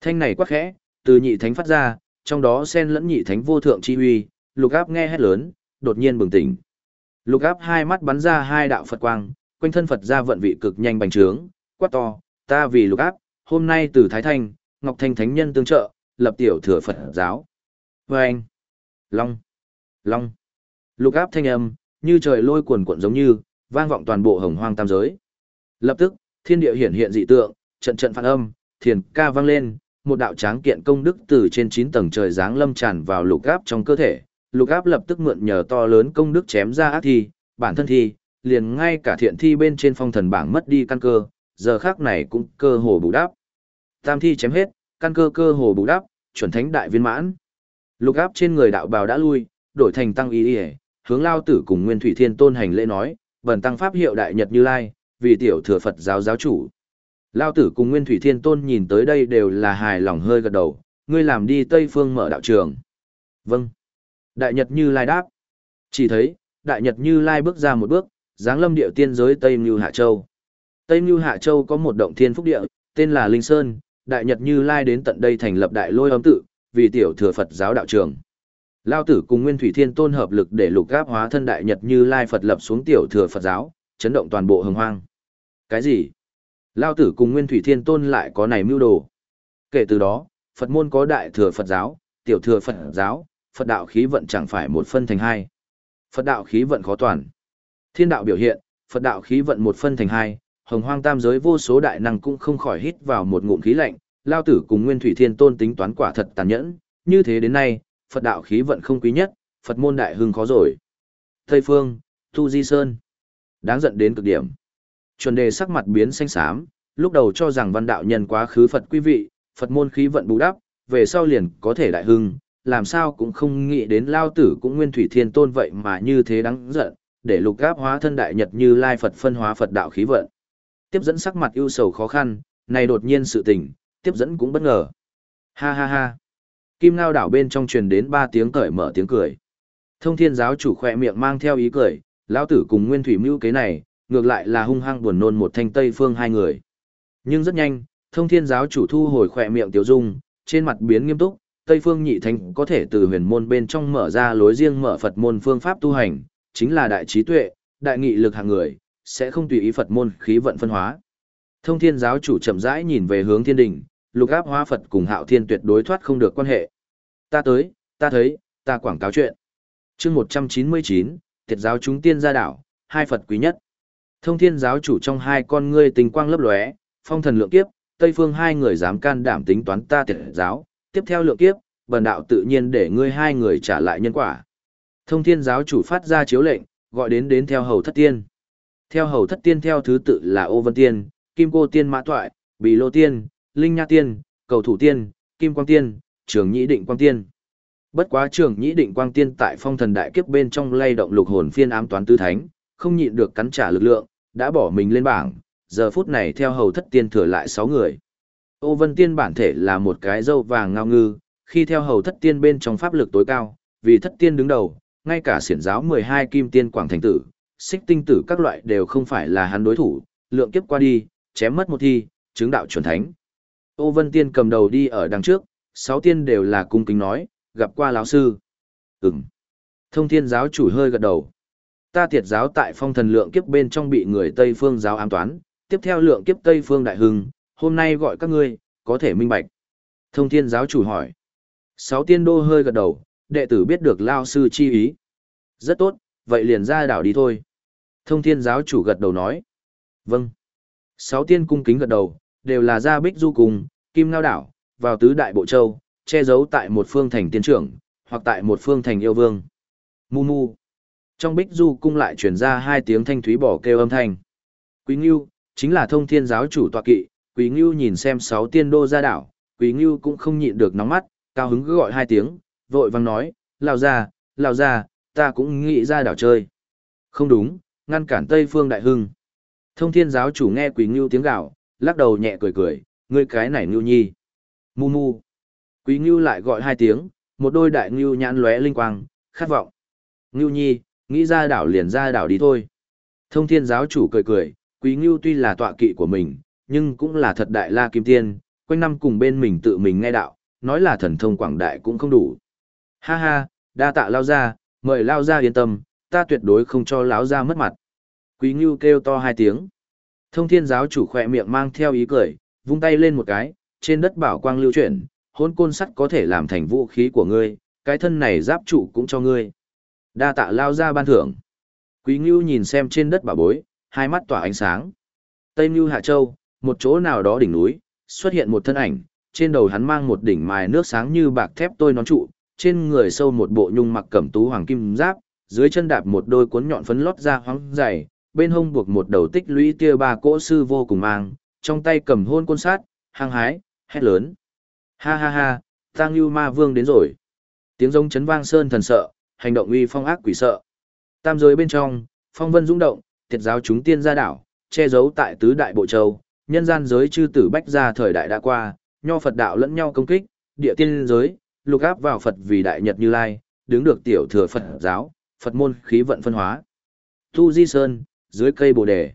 Thanh này quát khẽ, từ nhị thánh phát ra, trong đó xen lẫn nhị thánh vô thượng chi huy, lục áp nghe hét lớn, đột nhiên bừng tỉnh. Lục áp hai mắt bắn ra hai đạo Phật quang, quanh thân Phật ra vận vị cực nhanh bành trướng, quát to, ta vì lục áp, hôm nay từ Thái Thanh, Ngọc Thanh Thánh Nhân tương trợ, lập tiểu thừa Phật giáo. Vâng! Long! Long! Lục áp thanh âm, như trời lôi cuồn cuộn giống như, vang vọng toàn bộ hồng hoang tam giới. Lập tức, thiên địa hiển hiện dị tượng, trận trận phản âm, thiền ca vang lên, một đạo tráng kiện công đức từ trên 9 tầng trời giáng lâm tràn vào lục áp trong cơ thể. Lục áp lập tức mượn nhờ to lớn công đức chém ra ác thi, bản thân thi, liền ngay cả thiện thi bên trên phong thần bảng mất đi căn cơ, giờ khác này cũng cơ hồ bù đắp. Tam thi chém hết, căn cơ cơ hồ bù đắp, chuẩn thánh đại viên mãn. Lục áp trên người đạo bào đã lui, đổi thành tăng y y, hướng lao tử cùng Nguyên Thủy Thiên Tôn hành lễ nói, bần tăng pháp hiệu đại nhật như lai, vì tiểu thừa Phật giáo giáo chủ. Lao tử cùng Nguyên Thủy Thiên Tôn nhìn tới đây đều là hài lòng hơi gật đầu, ngươi làm đi Tây Phương mở đạo trường. Vâng. Đại Nhật Như Lai đáp. Chỉ thấy, Đại Nhật Như Lai bước ra một bước, giáng lâm địa tiên giới Tây Mưu Hạ Châu. Tây Mưu Hạ Châu có một động thiên phúc địa, tên là Linh Sơn, Đại Nhật Như Lai đến tận đây thành lập đại lôi âm tự, vì tiểu thừa Phật giáo đạo trường. Lao tử cùng Nguyên Thủy Thiên Tôn hợp lực để lục gáp hóa thân đại nhật như Lai Phật lập xuống tiểu thừa Phật giáo, chấn động toàn bộ hồng hoang. Cái gì? Lao tử cùng Nguyên Thủy Thiên Tôn lại có này mưu đồ. Kể từ đó, Phật môn có đại thừa Phật giáo, tiểu thừa Phật giáo, Phật đạo khí vận chẳng phải một phân thành hai. Phật đạo khí vận khó toàn. Thiên đạo biểu hiện, Phật đạo khí vận một phân thành hai, hồng hoang tam giới vô số đại năng cũng không khỏi hít vào một ngụm khí lạnh, Lao tử cùng Nguyên Thủy Thiên Tôn tính toán quả thật tàn nhẫn, như thế đến nay, Phật đạo khí vận không quý nhất, Phật môn đại hưng khó rồi. Tây Phương, Tu Di Sơn. Đáng giận đến cực điểm. Chuẩn đề sắc mặt biến xanh xám, lúc đầu cho rằng văn đạo nhân quá khứ Phật quý vị, Phật môn khí vận bù đắp, về sau liền có thể đại hưng, làm sao cũng không nghĩ đến lao tử cũng nguyên thủy thiên tôn vậy mà như thế đáng giận, để lục gáp hóa thân đại nhật như lai Phật phân hóa Phật đạo khí vận. Tiếp dẫn sắc mặt ưu sầu khó khăn, này đột nhiên sự tình, tiếp dẫn cũng bất ngờ. Ha ha ha. Kim Ngao đảo bên trong truyền đến ba tiếng cởi mở tiếng cười. Thông thiên giáo chủ khỏe miệng mang theo ý cười, lão tử cùng nguyên thủy mưu kế này, ngược lại là hung hăng buồn nôn một thanh tây phương hai người. Nhưng rất nhanh, thông thiên giáo chủ thu hồi khỏe miệng tiểu dung, trên mặt biến nghiêm túc, tây phương nhị thánh có thể từ huyền môn bên trong mở ra lối riêng mở Phật môn phương pháp tu hành, chính là đại trí tuệ, đại nghị lực hàng người, sẽ không tùy ý Phật môn khí vận phân hóa. Thông thiên giáo chủ chậm rãi nhìn về hướng thiên đình, lục áp hóa Phật cùng hạo thiên tuyệt đối thoát không được quan hệ. Ta tới, ta thấy, ta quảng cáo chuyện. chương 199, thiệt giáo chúng tiên gia đảo, hai Phật quý nhất. Thông thiên giáo chủ trong hai con ngươi tình quang lấp lóe, phong thần lượng kiếp, Tây phương hai người dám can đảm tính toán ta thiệt giáo, tiếp theo lượng kiếp, bần đạo tự nhiên để ngươi hai người trả lại nhân quả. Thông thiên giáo chủ phát ra chiếu lệnh, gọi đến đến theo hầu thất tiên. Theo hầu thất tiên theo thứ tự là ô vân tiên, kim cô tiên mã toại, bì lô tiên, linh nha tiên, cầu thủ tiên, kim quang tiên, trường nhĩ định quang tiên. Bất quá trường nhĩ định quang tiên tại phong thần đại kiếp bên trong lay động lục hồn phiên ám toán tứ thánh, không nhịn được cắn trả lực lượng, đã bỏ mình lên bảng, giờ phút này theo hầu thất tiên thừa lại 6 người. Ô vân tiên bản thể là một cái dâu vàng ngao ngư, khi theo hầu thất tiên bên trong pháp lực tối cao, vì thất tiên đứng đầu, ngay cả xiển giáo 12 kim tiên quảng thành tử, xích tinh tử các loại đều không phải là hắn đối thủ, lượng kiếp qua đi, chém mất một thi, chứng đạo chuẩn thánh. Ô Vân Tiên cầm đầu đi ở đằng trước, sáu tiên đều là cung kính nói, gặp qua lão sư. Ừm. Thông thiên giáo chủ hơi gật đầu. Ta thiệt giáo tại phong thần lượng kiếp bên trong bị người Tây phương giáo ám toán, tiếp theo lượng kiếp Tây phương đại hưng, hôm nay gọi các ngươi, có thể minh bạch. Thông thiên giáo chủ hỏi. Sáu tiên đô hơi gật đầu, đệ tử biết được lao sư chi ý. Rất tốt, vậy liền ra đảo đi thôi. Thông thiên giáo chủ gật đầu nói. Vâng. Sáu tiên cung kính gật đầu, đều là ra bích du cùng, kim ngao đảo, vào tứ đại bộ châu, che giấu tại một phương thành tiên trưởng, hoặc tại một phương thành yêu vương. Mu mu. Trong bích du cung lại truyền ra hai tiếng thanh thúy bỏ kêu âm thanh. Quý Ngưu, chính là thông thiên giáo chủ tọa kỵ, Quý Ngưu nhìn xem sáu tiên đô ra đảo, Quý Ngưu cũng không nhịn được nóng mắt, cao hứng cứ gọi hai tiếng, vội vang nói, lao ra, lao ra, ta cũng nghĩ ra đảo chơi. Không đúng, ngăn cản Tây Phương Đại Hưng. Thông thiên giáo chủ nghe Quý Ngưu tiếng gạo, lắc đầu nhẹ cười cười, ngươi cái này Ngưu nhi. Mu mu. Quý Ngưu lại gọi hai tiếng, một đôi đại Ngưu nhãn lóe linh quang, khát vọng. Ngưu nhi, nghĩ ra đảo liền ra đảo đi thôi. Thông thiên giáo chủ cười cười, Quý Ngưu tuy là tọa kỵ của mình, nhưng cũng là thật đại la kim tiên, quanh năm cùng bên mình tự mình nghe đạo, nói là thần thông quảng đại cũng không đủ. Ha ha, đa tạ lao ra, mời lao ra yên tâm, ta tuyệt đối không cho lão ra mất mặt. Quý Ngưu kêu to hai tiếng. Thông thiên giáo chủ khỏe miệng mang theo ý cười, vung tay lên một cái, trên đất bảo quang lưu chuyển, hôn côn sắt có thể làm thành vũ khí của ngươi, cái thân này giáp trụ cũng cho ngươi. Đa tạ lao ra ban thưởng. Quý Ngưu nhìn xem trên đất bảo bối, hai mắt tỏa ánh sáng. Tây Ngưu Hạ Châu, một chỗ nào đó đỉnh núi, xuất hiện một thân ảnh, trên đầu hắn mang một đỉnh mài nước sáng như bạc thép tôi nón trụ, trên người sâu một bộ nhung mặc cẩm tú hoàng kim giáp, dưới chân đạp một đôi cuốn nhọn phấn lót ra hoang dày, bên hông buộc một đầu tích lũy tia ba cỗ sư vô cùng mang, trong tay cầm hôn côn sát, hăng hái, hét lớn. Ha ha ha, Tang Lưu Ma Vương đến rồi. Tiếng giống chấn vang sơn thần sợ, hành động uy phong ác quỷ sợ. Tam giới bên trong, phong vân rung động, thiệt giáo chúng tiên ra đảo, che giấu tại tứ đại bộ châu, nhân gian giới chư tử bách gia thời đại đã qua, nho Phật đạo lẫn nhau công kích, địa tiên giới, lục áp vào Phật vì đại nhật như lai, đứng được tiểu thừa Phật giáo, Phật môn khí vận phân hóa. Tu Di Sơn, dưới cây bồ đề.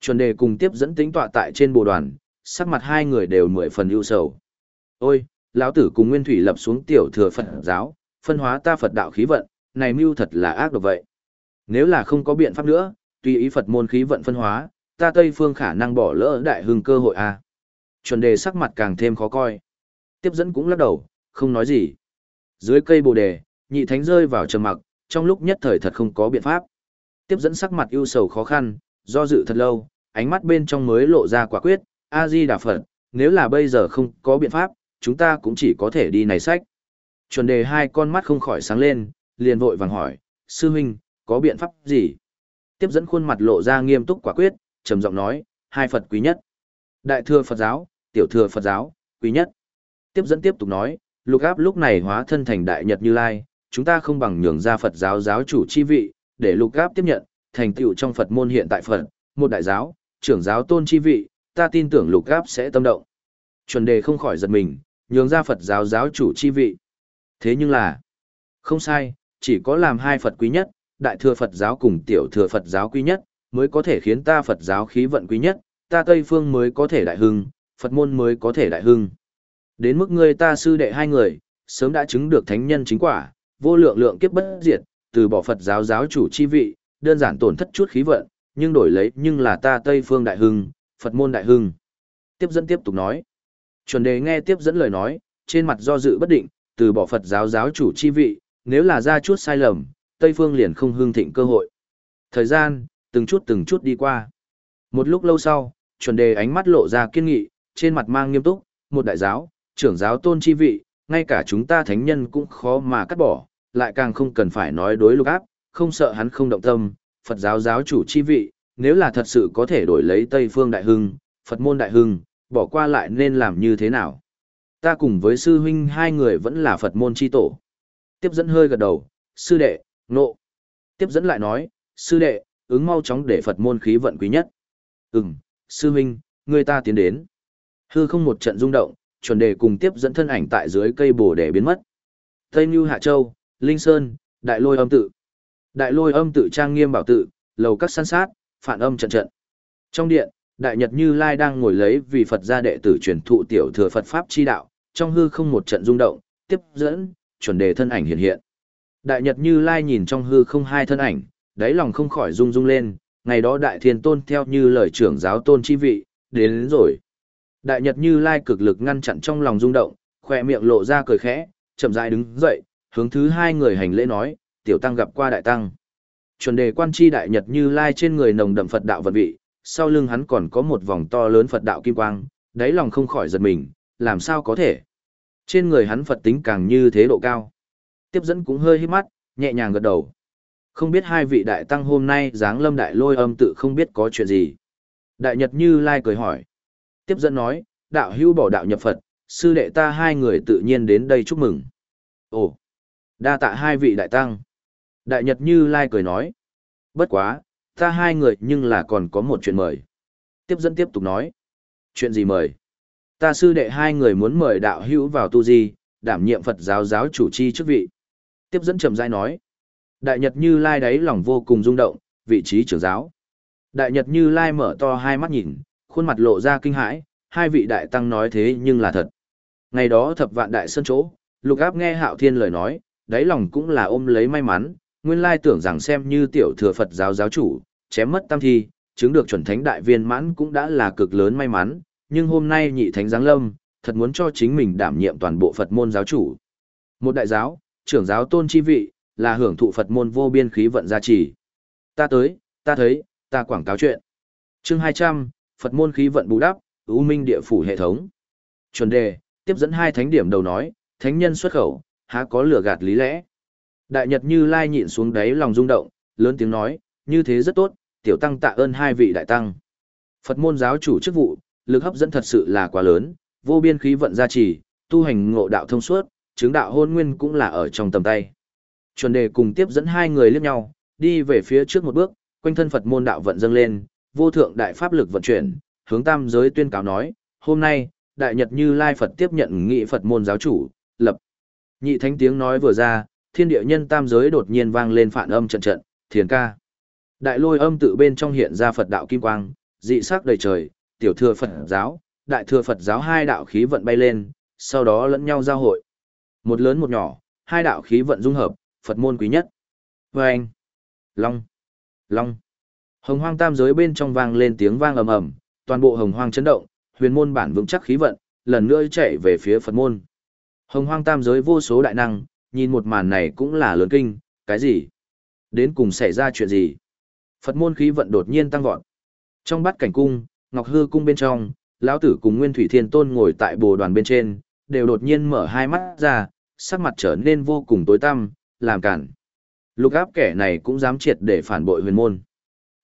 Chuẩn đề cùng tiếp dẫn tính tọa tại trên bồ đoàn, sắc mặt hai người đều mười phần ưu sầu. Ôi, lão tử cùng Nguyên Thủy lập xuống tiểu thừa Phật giáo, phân hóa ta Phật đạo khí vận, này mưu thật là ác độc vậy. Nếu là không có biện pháp nữa, tùy ý Phật môn khí vận phân hóa, ta Tây Phương khả năng bỏ lỡ đại hưng cơ hội a. À. Chuẩn đề sắc mặt càng thêm khó coi. Tiếp dẫn cũng lắc đầu, không nói gì. Dưới cây bồ đề, nhị thánh rơi vào trầm mặc, trong lúc nhất thời thật không có biện pháp. Tiếp dẫn sắc mặt ưu sầu khó khăn, do dự thật lâu, ánh mắt bên trong mới lộ ra quả quyết, A-di Đà Phật, nếu là bây giờ không có biện pháp, chúng ta cũng chỉ có thể đi này sách. Chuẩn đề hai con mắt không khỏi sáng lên, liền vội vàng hỏi, sư huynh, có biện pháp gì? Tiếp dẫn khuôn mặt lộ ra nghiêm túc quả quyết, trầm giọng nói, hai Phật quý nhất. Đại thừa Phật giáo, tiểu thừa Phật giáo, quý nhất. Tiếp dẫn tiếp tục nói, lục áp lúc này hóa thân thành đại nhật như lai, chúng ta không bằng nhường ra Phật giáo giáo chủ chi vị, để lục áp tiếp nhận, thành tựu trong Phật môn hiện tại Phật, một đại giáo, trưởng giáo tôn chi vị, ta tin tưởng lục áp sẽ tâm động. Chuẩn đề không khỏi giật mình, nhường ra Phật giáo giáo chủ chi vị. Thế nhưng là, không sai, chỉ có làm hai Phật quý nhất, đại thừa Phật giáo cùng tiểu thừa Phật giáo quý nhất, mới có thể khiến ta Phật giáo khí vận quý nhất, ta Tây Phương mới có thể đại hưng, Phật môn mới có thể đại hưng. Đến mức ngươi ta sư đệ hai người, sớm đã chứng được thánh nhân chính quả, vô lượng lượng kiếp bất diệt, từ bỏ Phật giáo giáo chủ chi vị, đơn giản tổn thất chút khí vận, nhưng đổi lấy nhưng là ta Tây Phương đại hưng, Phật môn đại hưng. Tiếp dẫn tiếp tục nói. Chuẩn đề nghe tiếp dẫn lời nói, trên mặt do dự bất định, từ bỏ Phật giáo giáo chủ chi vị, nếu là ra chút sai lầm, Tây Phương liền không hưng thịnh cơ hội. Thời gian, từng chút từng chút đi qua. Một lúc lâu sau, chuẩn đề ánh mắt lộ ra kiên nghị, trên mặt mang nghiêm túc, một đại giáo, trưởng giáo tôn chi vị, ngay cả chúng ta thánh nhân cũng khó mà cắt bỏ, lại càng không cần phải nói đối lục áp, không sợ hắn không động tâm, Phật giáo giáo chủ chi vị, nếu là thật sự có thể đổi lấy Tây Phương Đại Hưng, Phật môn Đại Hưng, bỏ qua lại nên làm như thế nào? Ta cùng với sư huynh hai người vẫn là Phật môn chi tổ. Tiếp dẫn hơi gật đầu, sư đệ, nộ. Tiếp dẫn lại nói, sư đệ, ứng mau chóng để Phật môn khí vận quý nhất. Ừm, sư huynh, người ta tiến đến. Hư không một trận rung động, chuẩn đề cùng tiếp dẫn thân ảnh tại dưới cây bồ để biến mất. Tây Như Hạ Châu, Linh Sơn, Đại Lôi âm tự. Đại Lôi âm tự trang nghiêm bảo tự, lầu các săn sát, phản âm trận trận. Trong điện, Đại Nhật Như Lai đang ngồi lấy vì Phật gia đệ tử truyền thụ tiểu thừa Phật Pháp chi đạo, trong hư không một trận rung động, tiếp dẫn, chuẩn đề thân ảnh hiện hiện. Đại Nhật Như Lai nhìn trong hư không hai thân ảnh, đáy lòng không khỏi rung rung lên, ngày đó Đại Thiên Tôn theo như lời trưởng giáo tôn chi vị, đến, đến rồi. Đại Nhật Như Lai cực lực ngăn chặn trong lòng rung động, khỏe miệng lộ ra cười khẽ, chậm rãi đứng dậy, hướng thứ hai người hành lễ nói, tiểu tăng gặp qua đại tăng. Chuẩn đề quan chi Đại Nhật Như Lai trên người nồng đậm Phật đạo vật vị, sau lưng hắn còn có một vòng to lớn Phật đạo kim quang, đáy lòng không khỏi giật mình, làm sao có thể. Trên người hắn Phật tính càng như thế độ cao. Tiếp dẫn cũng hơi hít mắt, nhẹ nhàng gật đầu. Không biết hai vị đại tăng hôm nay dáng lâm đại lôi âm tự không biết có chuyện gì. Đại Nhật Như Lai cười hỏi. Tiếp dẫn nói, đạo hữu bỏ đạo nhập Phật, sư đệ ta hai người tự nhiên đến đây chúc mừng. Ồ, đa tạ hai vị đại tăng. Đại Nhật Như Lai cười nói. Bất quá, ta hai người nhưng là còn có một chuyện mời. Tiếp dẫn tiếp tục nói. Chuyện gì mời? Ta sư đệ hai người muốn mời đạo hữu vào tu di, đảm nhiệm Phật giáo giáo chủ chi chức vị. Tiếp dẫn trầm dai nói. Đại Nhật Như Lai đáy lòng vô cùng rung động, vị trí trưởng giáo. Đại Nhật Như Lai mở to hai mắt nhìn, khuôn mặt lộ ra kinh hãi, hai vị đại tăng nói thế nhưng là thật. Ngày đó thập vạn đại sơn chỗ, lục áp nghe hạo thiên lời nói, đáy lòng cũng là ôm lấy may mắn, nguyên lai tưởng rằng xem như tiểu thừa Phật giáo giáo chủ, chém mất tam thi, chứng được chuẩn thánh đại viên mãn cũng đã là cực lớn may mắn, nhưng hôm nay nhị thánh giáng lâm, thật muốn cho chính mình đảm nhiệm toàn bộ Phật môn giáo chủ. Một đại giáo, trưởng giáo tôn chi vị, là hưởng thụ Phật môn vô biên khí vận gia trì. Ta tới, ta thấy, ta quảng cáo chuyện. Chương 200, Phật môn khí vận bù đắp, U minh địa phủ hệ thống. Chuẩn đề, tiếp dẫn hai thánh điểm đầu nói, thánh nhân xuất khẩu, há có lửa gạt lý lẽ. Đại Nhật Như Lai nhịn xuống đáy lòng rung động, lớn tiếng nói, như thế rất tốt, tiểu tăng tạ ơn hai vị đại tăng. Phật môn giáo chủ chức vụ, lực hấp dẫn thật sự là quá lớn, vô biên khí vận gia trì, tu hành ngộ đạo thông suốt, chứng đạo hôn nguyên cũng là ở trong tầm tay. Chuẩn đề cùng tiếp dẫn hai người liếc nhau, đi về phía trước một bước, quanh thân Phật môn đạo vận dâng lên, vô thượng đại pháp lực vận chuyển, hướng tam giới tuyên cáo nói, hôm nay, đại nhật như lai Phật tiếp nhận nghị Phật môn giáo chủ, lập. Nhị thánh tiếng nói vừa ra, thiên địa nhân tam giới đột nhiên vang lên phản âm trận trận, thiền ca. Đại lôi âm tự bên trong hiện ra Phật đạo kim quang, dị sắc đầy trời, tiểu thừa Phật giáo, đại thừa Phật giáo hai đạo khí vận bay lên, sau đó lẫn nhau giao hội. Một lớn một nhỏ, hai đạo khí vận dung hợp, Phật môn quý nhất. Và anh, Long, Long. Hồng hoang tam giới bên trong vang lên tiếng vang ầm ầm, toàn bộ hồng hoang chấn động, huyền môn bản vững chắc khí vận, lần nữa chạy về phía Phật môn. Hồng hoang tam giới vô số đại năng, nhìn một màn này cũng là lớn kinh, cái gì? Đến cùng xảy ra chuyện gì? Phật môn khí vận đột nhiên tăng vọt. Trong bát cảnh cung, Ngọc Hư cung bên trong, lão tử cùng Nguyên Thủy Thiên Tôn ngồi tại bồ đoàn bên trên, đều đột nhiên mở hai mắt ra, sắc mặt trở nên vô cùng tối tăm, làm cản. Lục áp kẻ này cũng dám triệt để phản bội huyền môn.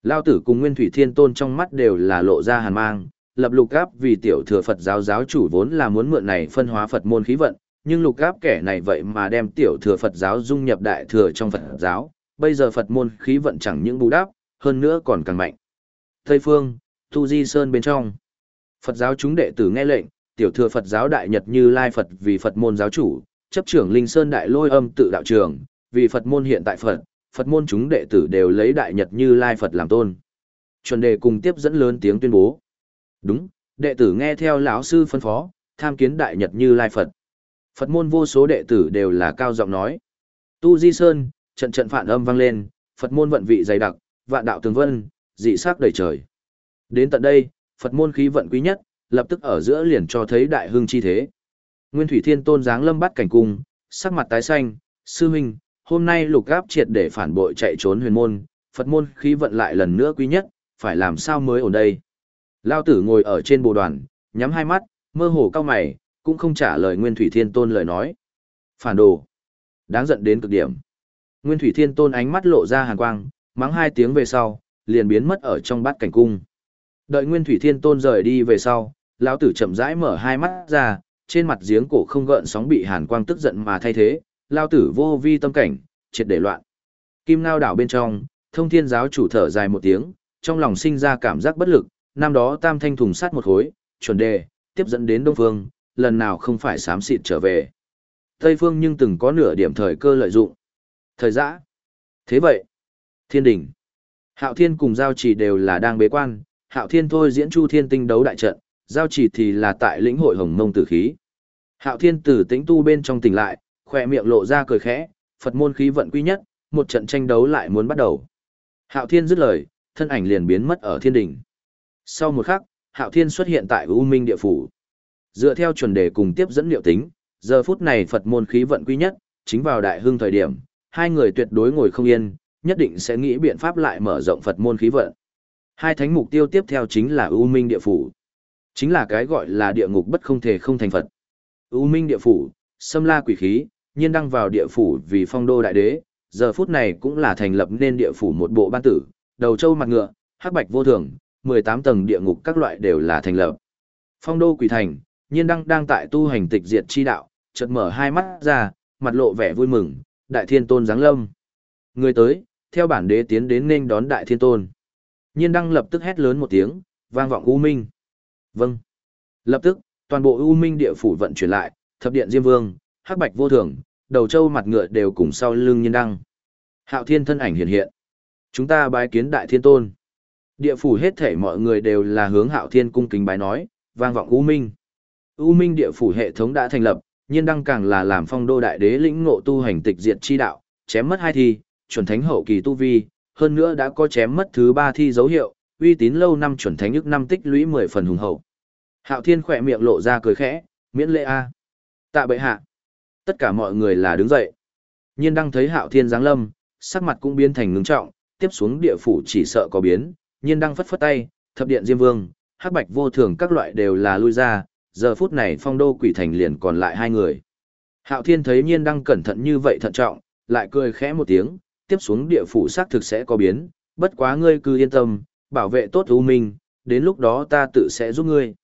Lão tử cùng Nguyên Thủy Thiên Tôn trong mắt đều là lộ ra hàn mang, lập lục áp vì tiểu thừa Phật giáo giáo chủ vốn là muốn mượn này phân hóa Phật môn khí vận, nhưng lục áp kẻ này vậy mà đem tiểu thừa Phật giáo dung nhập đại thừa trong Phật giáo, bây giờ Phật môn khí vận chẳng những bù đắp, hơn nữa còn càng mạnh. Tây phương, Tu Di Sơn bên trong. Phật giáo chúng đệ tử nghe lệnh, tiểu thừa Phật giáo đại nhật như Lai Phật vì Phật môn giáo chủ, chấp trưởng Linh Sơn đại lôi âm tự đạo trường, vì Phật môn hiện tại Phật, Phật môn chúng đệ tử đều lấy đại nhật như Lai Phật làm tôn. Chuẩn đề cùng tiếp dẫn lớn tiếng tuyên bố. Đúng, đệ tử nghe theo lão sư phân phó, tham kiến đại nhật như Lai Phật. Phật môn vô số đệ tử đều là cao giọng nói. Tu Di Sơn, trận trận phản âm vang lên, Phật môn vận vị dày đặc, vạn đạo tường vân, dị sắc đầy trời. Đến tận đây, Phật môn khí vận quý nhất, lập tức ở giữa liền cho thấy đại hưng chi thế. Nguyên Thủy Thiên Tôn dáng lâm bắt cảnh cung, sắc mặt tái xanh, sư huynh, hôm nay lục gáp triệt để phản bội chạy trốn huyền môn, Phật môn khí vận lại lần nữa quý nhất, phải làm sao mới ổn đây. Lao tử ngồi ở trên bồ đoàn, nhắm hai mắt, mơ hồ cao mày, cũng không trả lời Nguyên Thủy Thiên Tôn lời nói. Phản đồ. Đáng giận đến cực điểm. Nguyên Thủy Thiên Tôn ánh mắt lộ ra hàn quang, mắng hai tiếng về sau, liền biến mất ở trong bát cảnh cung. Đợi Nguyên Thủy Thiên Tôn rời đi về sau, lão tử chậm rãi mở hai mắt ra, trên mặt giếng cổ không gợn sóng bị hàn quang tức giận mà thay thế, lão tử vô vi tâm cảnh, triệt để loạn. Kim Ngao đảo bên trong, Thông Thiên giáo chủ thở dài một tiếng, trong lòng sinh ra cảm giác bất lực, năm đó Tam Thanh thùng sát một khối, chuẩn đề, tiếp dẫn đến Đông Phương, lần nào không phải xám xịt trở về. Tây Phương nhưng từng có nửa điểm thời cơ lợi dụng. Thời giã. Thế vậy, thiên đỉnh. Hạo Thiên cùng Giao Chỉ đều là đang bế quan, Hạo Thiên thôi diễn Chu Thiên tinh đấu đại trận, Giao Chỉ thì là tại lĩnh hội Hồng Mông tử khí. Hạo Thiên tử tĩnh tu bên trong tỉnh lại, khỏe miệng lộ ra cười khẽ, Phật môn khí vận quy nhất, một trận tranh đấu lại muốn bắt đầu. Hạo Thiên dứt lời, thân ảnh liền biến mất ở thiên đỉnh. Sau một khắc, Hạo Thiên xuất hiện tại U Minh địa phủ. Dựa theo chuẩn đề cùng tiếp dẫn liệu tính, giờ phút này Phật môn khí vận quy nhất, chính vào đại hưng thời điểm, hai người tuyệt đối ngồi không yên, nhất định sẽ nghĩ biện pháp lại mở rộng Phật môn khí vận. Hai thánh mục tiêu tiếp theo chính là U Minh địa phủ. Chính là cái gọi là địa ngục bất không thể không thành Phật. U Minh địa phủ, xâm la quỷ khí, nhiên đăng vào địa phủ vì phong đô đại đế, giờ phút này cũng là thành lập nên địa phủ một bộ ban tử, đầu châu mặt ngựa, hắc bạch vô thường, 18 tầng địa ngục các loại đều là thành lập. Phong đô quỷ thành, nhiên đăng đang tại tu hành tịch diệt chi đạo, chợt mở hai mắt ra, mặt lộ vẻ vui mừng, đại thiên tôn giáng lâm. Người tới, theo bản đế tiến đến nên đón đại thiên tôn. Nhiên đăng lập tức hét lớn một tiếng, vang vọng U Minh. Vâng. Lập tức, toàn bộ U Minh địa phủ vận chuyển lại, thập điện Diêm Vương, hắc bạch vô thường, đầu trâu mặt ngựa đều cùng sau lưng nhiên đăng. Hạo thiên thân ảnh hiện hiện. Chúng ta bái kiến đại thiên tôn. Địa phủ hết thể mọi người đều là hướng hạo thiên cung kính bái nói, vang vọng U Minh. U Minh địa phủ hệ thống đã thành lập, nhiên đăng càng là làm phong đô đại đế lĩnh ngộ tu hành tịch diệt chi đạo, chém mất hai thi, chuẩn thánh hậu kỳ tu vi, hơn nữa đã có chém mất thứ ba thi dấu hiệu, uy tín lâu năm chuẩn thánh ức năm tích lũy mười phần hùng hậu. Hạo Thiên khỏe miệng lộ ra cười khẽ, miễn lễ a. Tạ bệ hạ. Tất cả mọi người là đứng dậy. Nhiên đăng thấy Hạo Thiên giáng lâm, sắc mặt cũng biến thành ngưng trọng, tiếp xuống địa phủ chỉ sợ có biến, nhiên đăng phất phất tay, thập điện Diêm Vương, hắc bạch vô thường các loại đều là lui ra, giờ phút này phong đô quỷ thành liền còn lại hai người. Hạo Thiên thấy nhiên đăng cẩn thận như vậy thận trọng, lại cười khẽ một tiếng, tiếp xuống địa phủ xác thực sẽ có biến, bất quá ngươi cứ yên tâm, bảo vệ tốt U Minh, đến lúc đó ta tự sẽ giúp ngươi.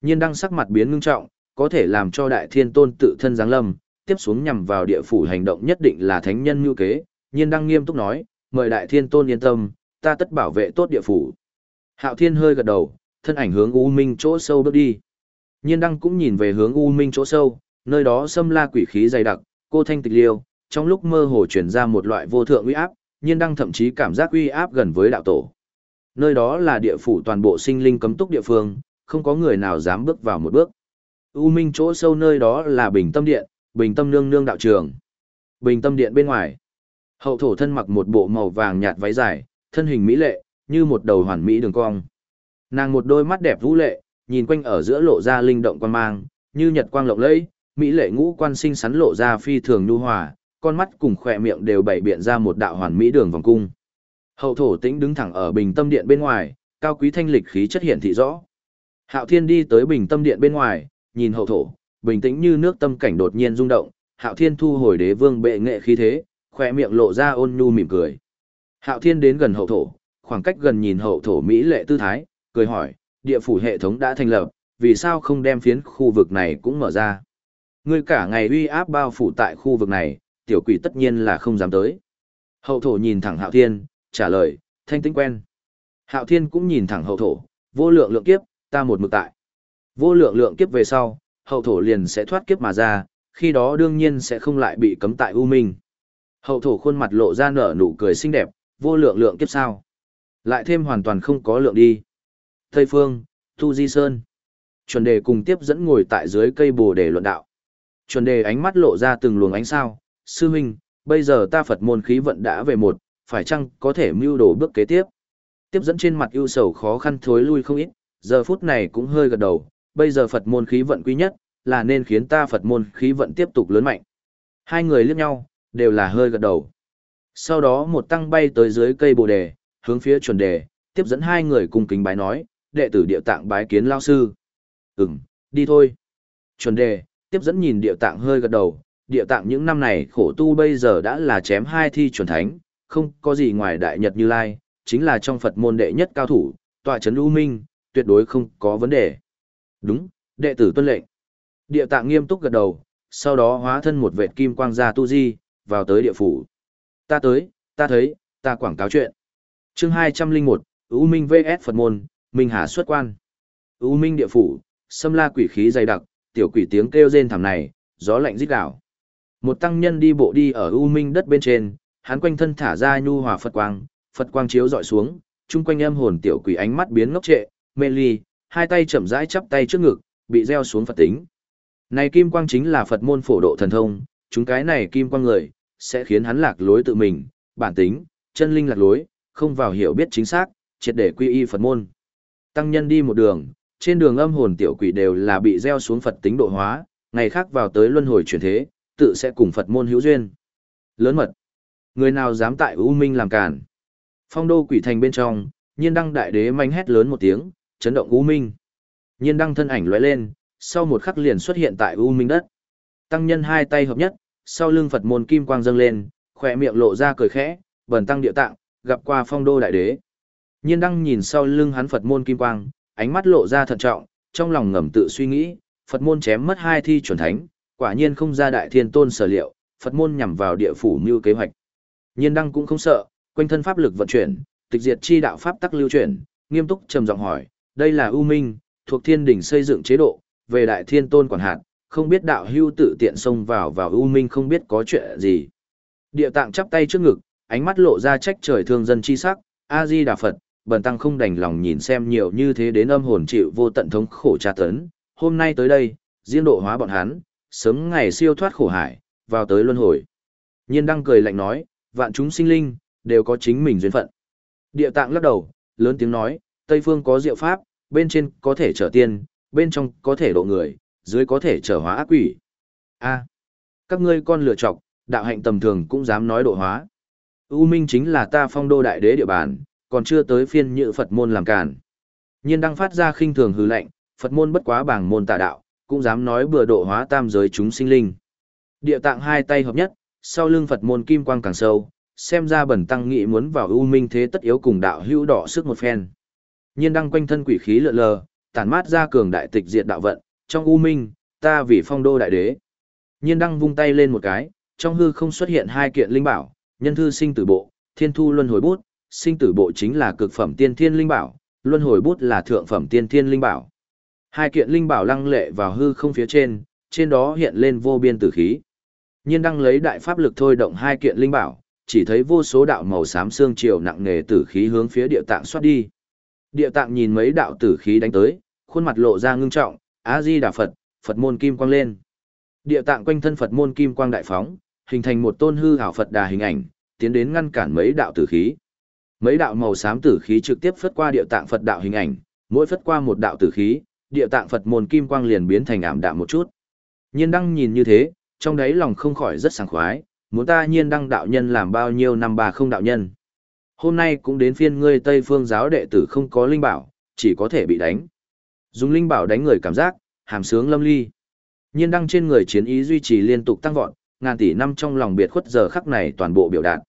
Nhiên đăng sắc mặt biến ngưng trọng, có thể làm cho đại thiên tôn tự thân giáng lâm, tiếp xuống nhằm vào địa phủ hành động nhất định là thánh nhân như kế, nhiên đăng nghiêm túc nói, mời đại thiên tôn yên tâm, ta tất bảo vệ tốt địa phủ. Hạo thiên hơi gật đầu, thân ảnh hướng U Minh chỗ sâu bước đi. Nhiên đăng cũng nhìn về hướng U Minh chỗ sâu, nơi đó xâm la quỷ khí dày đặc, cô thanh tịch liêu, trong lúc mơ hồ chuyển ra một loại vô thượng uy áp, nhiên đăng thậm chí cảm giác uy áp gần với đạo tổ. Nơi đó là địa phủ toàn bộ sinh linh cấm túc địa phương, không có người nào dám bước vào một bước. U Minh chỗ sâu nơi đó là Bình Tâm Điện, Bình Tâm Nương Nương đạo trường. Bình Tâm Điện bên ngoài, hậu thổ thân mặc một bộ màu vàng nhạt váy dài, thân hình mỹ lệ, như một đầu hoàn mỹ đường cong. Nàng một đôi mắt đẹp vũ lệ, nhìn quanh ở giữa lộ ra linh động quan mang, như nhật quang lộng lẫy, mỹ lệ ngũ quan sinh sắn lộ ra phi thường nhu hòa, con mắt cùng khỏe miệng đều bày biện ra một đạo hoàn mỹ đường vòng cung. Hậu thổ tĩnh đứng thẳng ở bình tâm điện bên ngoài, cao quý thanh lịch khí chất hiện thị rõ. Hạo thiên đi tới bình tâm điện bên ngoài, nhìn hậu thổ, bình tĩnh như nước tâm cảnh đột nhiên rung động, hạo thiên thu hồi đế vương bệ nghệ khí thế, khỏe miệng lộ ra ôn nhu mỉm cười. Hạo thiên đến gần hậu thổ, khoảng cách gần nhìn hậu thổ mỹ lệ tư thái, cười hỏi, địa phủ hệ thống đã thành lập, vì sao không đem phiến khu vực này cũng mở ra? Ngươi cả ngày uy áp bao phủ tại khu vực này, tiểu quỷ tất nhiên là không dám tới. Hậu thổ nhìn thẳng hạo thiên, trả lời, thanh tĩnh quen. Hạo thiên cũng nhìn thẳng hậu thổ, vô lượng lượng kiếp, ta một mực tại. Vô lượng lượng kiếp về sau, hậu thổ liền sẽ thoát kiếp mà ra, khi đó đương nhiên sẽ không lại bị cấm tại U Minh. Hậu thổ khuôn mặt lộ ra nở nụ cười xinh đẹp, vô lượng lượng kiếp sao. Lại thêm hoàn toàn không có lượng đi. Tây Phương, Thu Di Sơn. Chuẩn đề cùng tiếp dẫn ngồi tại dưới cây bồ đề luận đạo. Chuẩn đề ánh mắt lộ ra từng luồng ánh sao, sư huynh, bây giờ ta Phật môn khí vận đã về một, phải chăng có thể mưu đồ bước kế tiếp? Tiếp dẫn trên mặt ưu sầu khó khăn thối lui không ít, giờ phút này cũng hơi gật đầu, bây giờ Phật môn khí vận quý nhất, là nên khiến ta Phật môn khí vận tiếp tục lớn mạnh. Hai người liếc nhau, đều là hơi gật đầu. Sau đó một tăng bay tới dưới cây bồ đề, hướng phía chuẩn đề, tiếp dẫn hai người cùng kính bái nói, đệ tử địa tạng bái kiến lao sư. Ừm, đi thôi. Chuẩn đề, tiếp dẫn nhìn địa tạng hơi gật đầu, địa tạng những năm này khổ tu bây giờ đã là chém hai thi chuẩn thánh, không có gì ngoài đại nhật như lai, chính là trong Phật môn đệ nhất cao thủ, tọa chấn u minh, tuyệt đối không có vấn đề. Đúng, đệ tử tuân lệnh. Địa tạng nghiêm túc gật đầu, sau đó hóa thân một vệt kim quang ra tu di, vào tới địa phủ. Ta tới, ta thấy, ta quảng cáo chuyện. chương 201, U Minh VS Phật Môn, Minh Hà xuất quan. U Minh địa phủ, xâm la quỷ khí dày đặc, tiểu quỷ tiếng kêu rên thảm này, gió lạnh rít gào. Một tăng nhân đi bộ đi ở U Minh đất bên trên, hắn quanh thân thả ra nhu hòa Phật quang, Phật quang chiếu dọi xuống, chung quanh âm hồn tiểu quỷ ánh mắt biến ngốc trệ, mê ly, hai tay chậm rãi chắp tay trước ngực, bị gieo xuống Phật tính. Này kim quang chính là Phật môn phổ độ thần thông, chúng cái này kim quang người, sẽ khiến hắn lạc lối tự mình, bản tính, chân linh lạc lối, không vào hiểu biết chính xác, triệt để quy y Phật môn. Tăng nhân đi một đường, trên đường âm hồn tiểu quỷ đều là bị gieo xuống Phật tính độ hóa, ngày khác vào tới luân hồi chuyển thế, tự sẽ cùng Phật môn hữu duyên. Lớn mật. Người nào dám tại U Minh làm cản. Phong đô quỷ thành bên trong, nhiên đăng đại đế manh hét lớn một tiếng, chấn động U Minh. Nhiên đăng thân ảnh lóe lên, sau một khắc liền xuất hiện tại U Minh đất. Tăng nhân hai tay hợp nhất, sau lưng Phật môn kim quang dâng lên, khỏe miệng lộ ra cười khẽ, bần tăng địa tạng, gặp qua phong đô đại đế. Nhiên đăng nhìn sau lưng hắn Phật môn kim quang, ánh mắt lộ ra thận trọng, trong lòng ngầm tự suy nghĩ, Phật môn chém mất hai thi chuẩn thánh, quả nhiên không ra đại thiên tôn sở liệu, Phật môn nhằm vào địa phủ mưu kế hoạch. Nhiên đăng cũng không sợ, quanh thân pháp lực vận chuyển, tịch diệt chi đạo pháp tắc lưu chuyển, nghiêm túc trầm giọng hỏi, đây là ưu minh, thuộc thiên đỉnh xây dựng chế độ, về đại thiên tôn quản hạt, không biết đạo hưu tự tiện xông vào vào ưu minh không biết có chuyện gì. Địa tạng chắp tay trước ngực, ánh mắt lộ ra trách trời thương dân chi sắc, A-di Đà Phật, bần tăng không đành lòng nhìn xem nhiều như thế đến âm hồn chịu vô tận thống khổ tra tấn, hôm nay tới đây, riêng độ hóa bọn hắn, sớm ngày siêu thoát khổ hải, vào tới luân hồi. Nhiên đăng cười lạnh nói, vạn chúng sinh linh, đều có chính mình duyên phận. Địa tạng lắc đầu, lớn tiếng nói, Tây phương có diệu pháp, bên trên có thể trở tiên, bên trong có thể độ người, dưới có thể trở hóa ác quỷ. A, các ngươi con lựa chọc, đạo hạnh tầm thường cũng dám nói độ hóa. U Minh chính là ta phong đô đại đế địa bàn, còn chưa tới phiên nhự Phật môn làm cản. Nhiên đang phát ra khinh thường hư lệnh, Phật môn bất quá bảng môn tà đạo, cũng dám nói bừa độ hóa tam giới chúng sinh linh. Địa tạng hai tay hợp nhất, sau lưng Phật môn kim quang càng sâu, xem ra bẩn tăng nghị muốn vào ưu minh thế tất yếu cùng đạo hữu đỏ sức một phen. Nhiên đăng quanh thân quỷ khí lượn lờ, tản mát ra cường đại tịch diệt đạo vận, trong u minh, ta vì phong đô đại đế. Nhiên đăng vung tay lên một cái, trong hư không xuất hiện hai kiện linh bảo, nhân thư sinh tử bộ, thiên thu luân hồi bút, sinh tử bộ chính là cực phẩm tiên thiên linh bảo, luân hồi bút là thượng phẩm tiên thiên linh bảo. Hai kiện linh bảo lăng lệ vào hư không phía trên, trên đó hiện lên vô biên tử khí. Nhiên đăng lấy đại pháp lực thôi động hai kiện linh bảo, chỉ thấy vô số đạo màu xám xương chiều nặng nề tử khí hướng phía địa tạng xoát đi. Địa tạng nhìn mấy đạo tử khí đánh tới, khuôn mặt lộ ra ngưng trọng, A Di Đà Phật, Phật môn kim quang lên. Địa tạng quanh thân Phật môn kim quang đại phóng, hình thành một tôn hư ảo Phật đà hình ảnh, tiến đến ngăn cản mấy đạo tử khí. Mấy đạo màu xám tử khí trực tiếp phất qua địa tạng Phật đạo hình ảnh, mỗi phất qua một đạo tử khí, địa tạng Phật môn kim quang liền biến thành ảm đạm một chút. Nhiên đăng nhìn như thế, trong đấy lòng không khỏi rất sảng khoái, muốn ta nhiên đăng đạo nhân làm bao nhiêu năm bà không đạo nhân. Hôm nay cũng đến phiên ngươi Tây Phương giáo đệ tử không có linh bảo, chỉ có thể bị đánh. Dùng linh bảo đánh người cảm giác, hàm sướng lâm ly. Nhiên đăng trên người chiến ý duy trì liên tục tăng vọt, ngàn tỷ năm trong lòng biệt khuất giờ khắc này toàn bộ biểu đạt.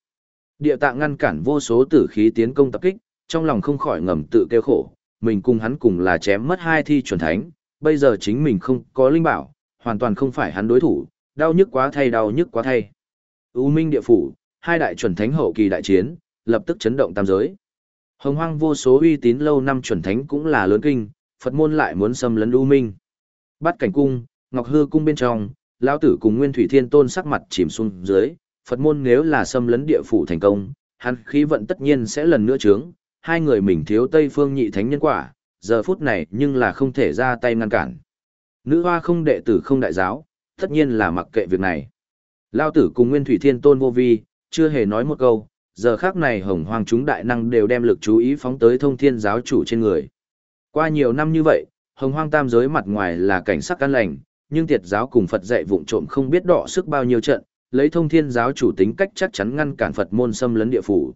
Địa tạng ngăn cản vô số tử khí tiến công tập kích, trong lòng không khỏi ngầm tự kêu khổ, mình cùng hắn cùng là chém mất hai thi chuẩn thánh, bây giờ chính mình không có linh bảo, hoàn toàn không phải hắn đối thủ, đau nhức quá thay đau nhức quá thay. U Minh địa phủ, hai đại chuẩn thánh hậu kỳ đại chiến, lập tức chấn động tam giới. Hồng hoang vô số uy tín lâu năm chuẩn thánh cũng là lớn kinh, Phật môn lại muốn xâm lấn U Minh. Bắt cảnh cung, Ngọc Hư cung bên trong, lão tử cùng Nguyên Thủy Thiên Tôn sắc mặt chìm xuống dưới, Phật môn nếu là xâm lấn địa phủ thành công, hắn khí vận tất nhiên sẽ lần nữa trướng, hai người mình thiếu Tây Phương nhị thánh nhân quả, giờ phút này nhưng là không thể ra tay ngăn cản. Nữ hoa không đệ tử không đại giáo, tất nhiên là mặc kệ việc này. Lao tử cùng Nguyên Thủy Thiên Tôn vô vi, chưa hề nói một câu, giờ khác này hồng Hoàng chúng đại năng đều đem lực chú ý phóng tới thông thiên giáo chủ trên người. Qua nhiều năm như vậy, hồng hoang tam giới mặt ngoài là cảnh sắc căn lành, nhưng tiệt giáo cùng Phật dạy vụng trộm không biết đọ sức bao nhiêu trận, lấy thông thiên giáo chủ tính cách chắc chắn ngăn cản Phật môn xâm lấn địa phủ.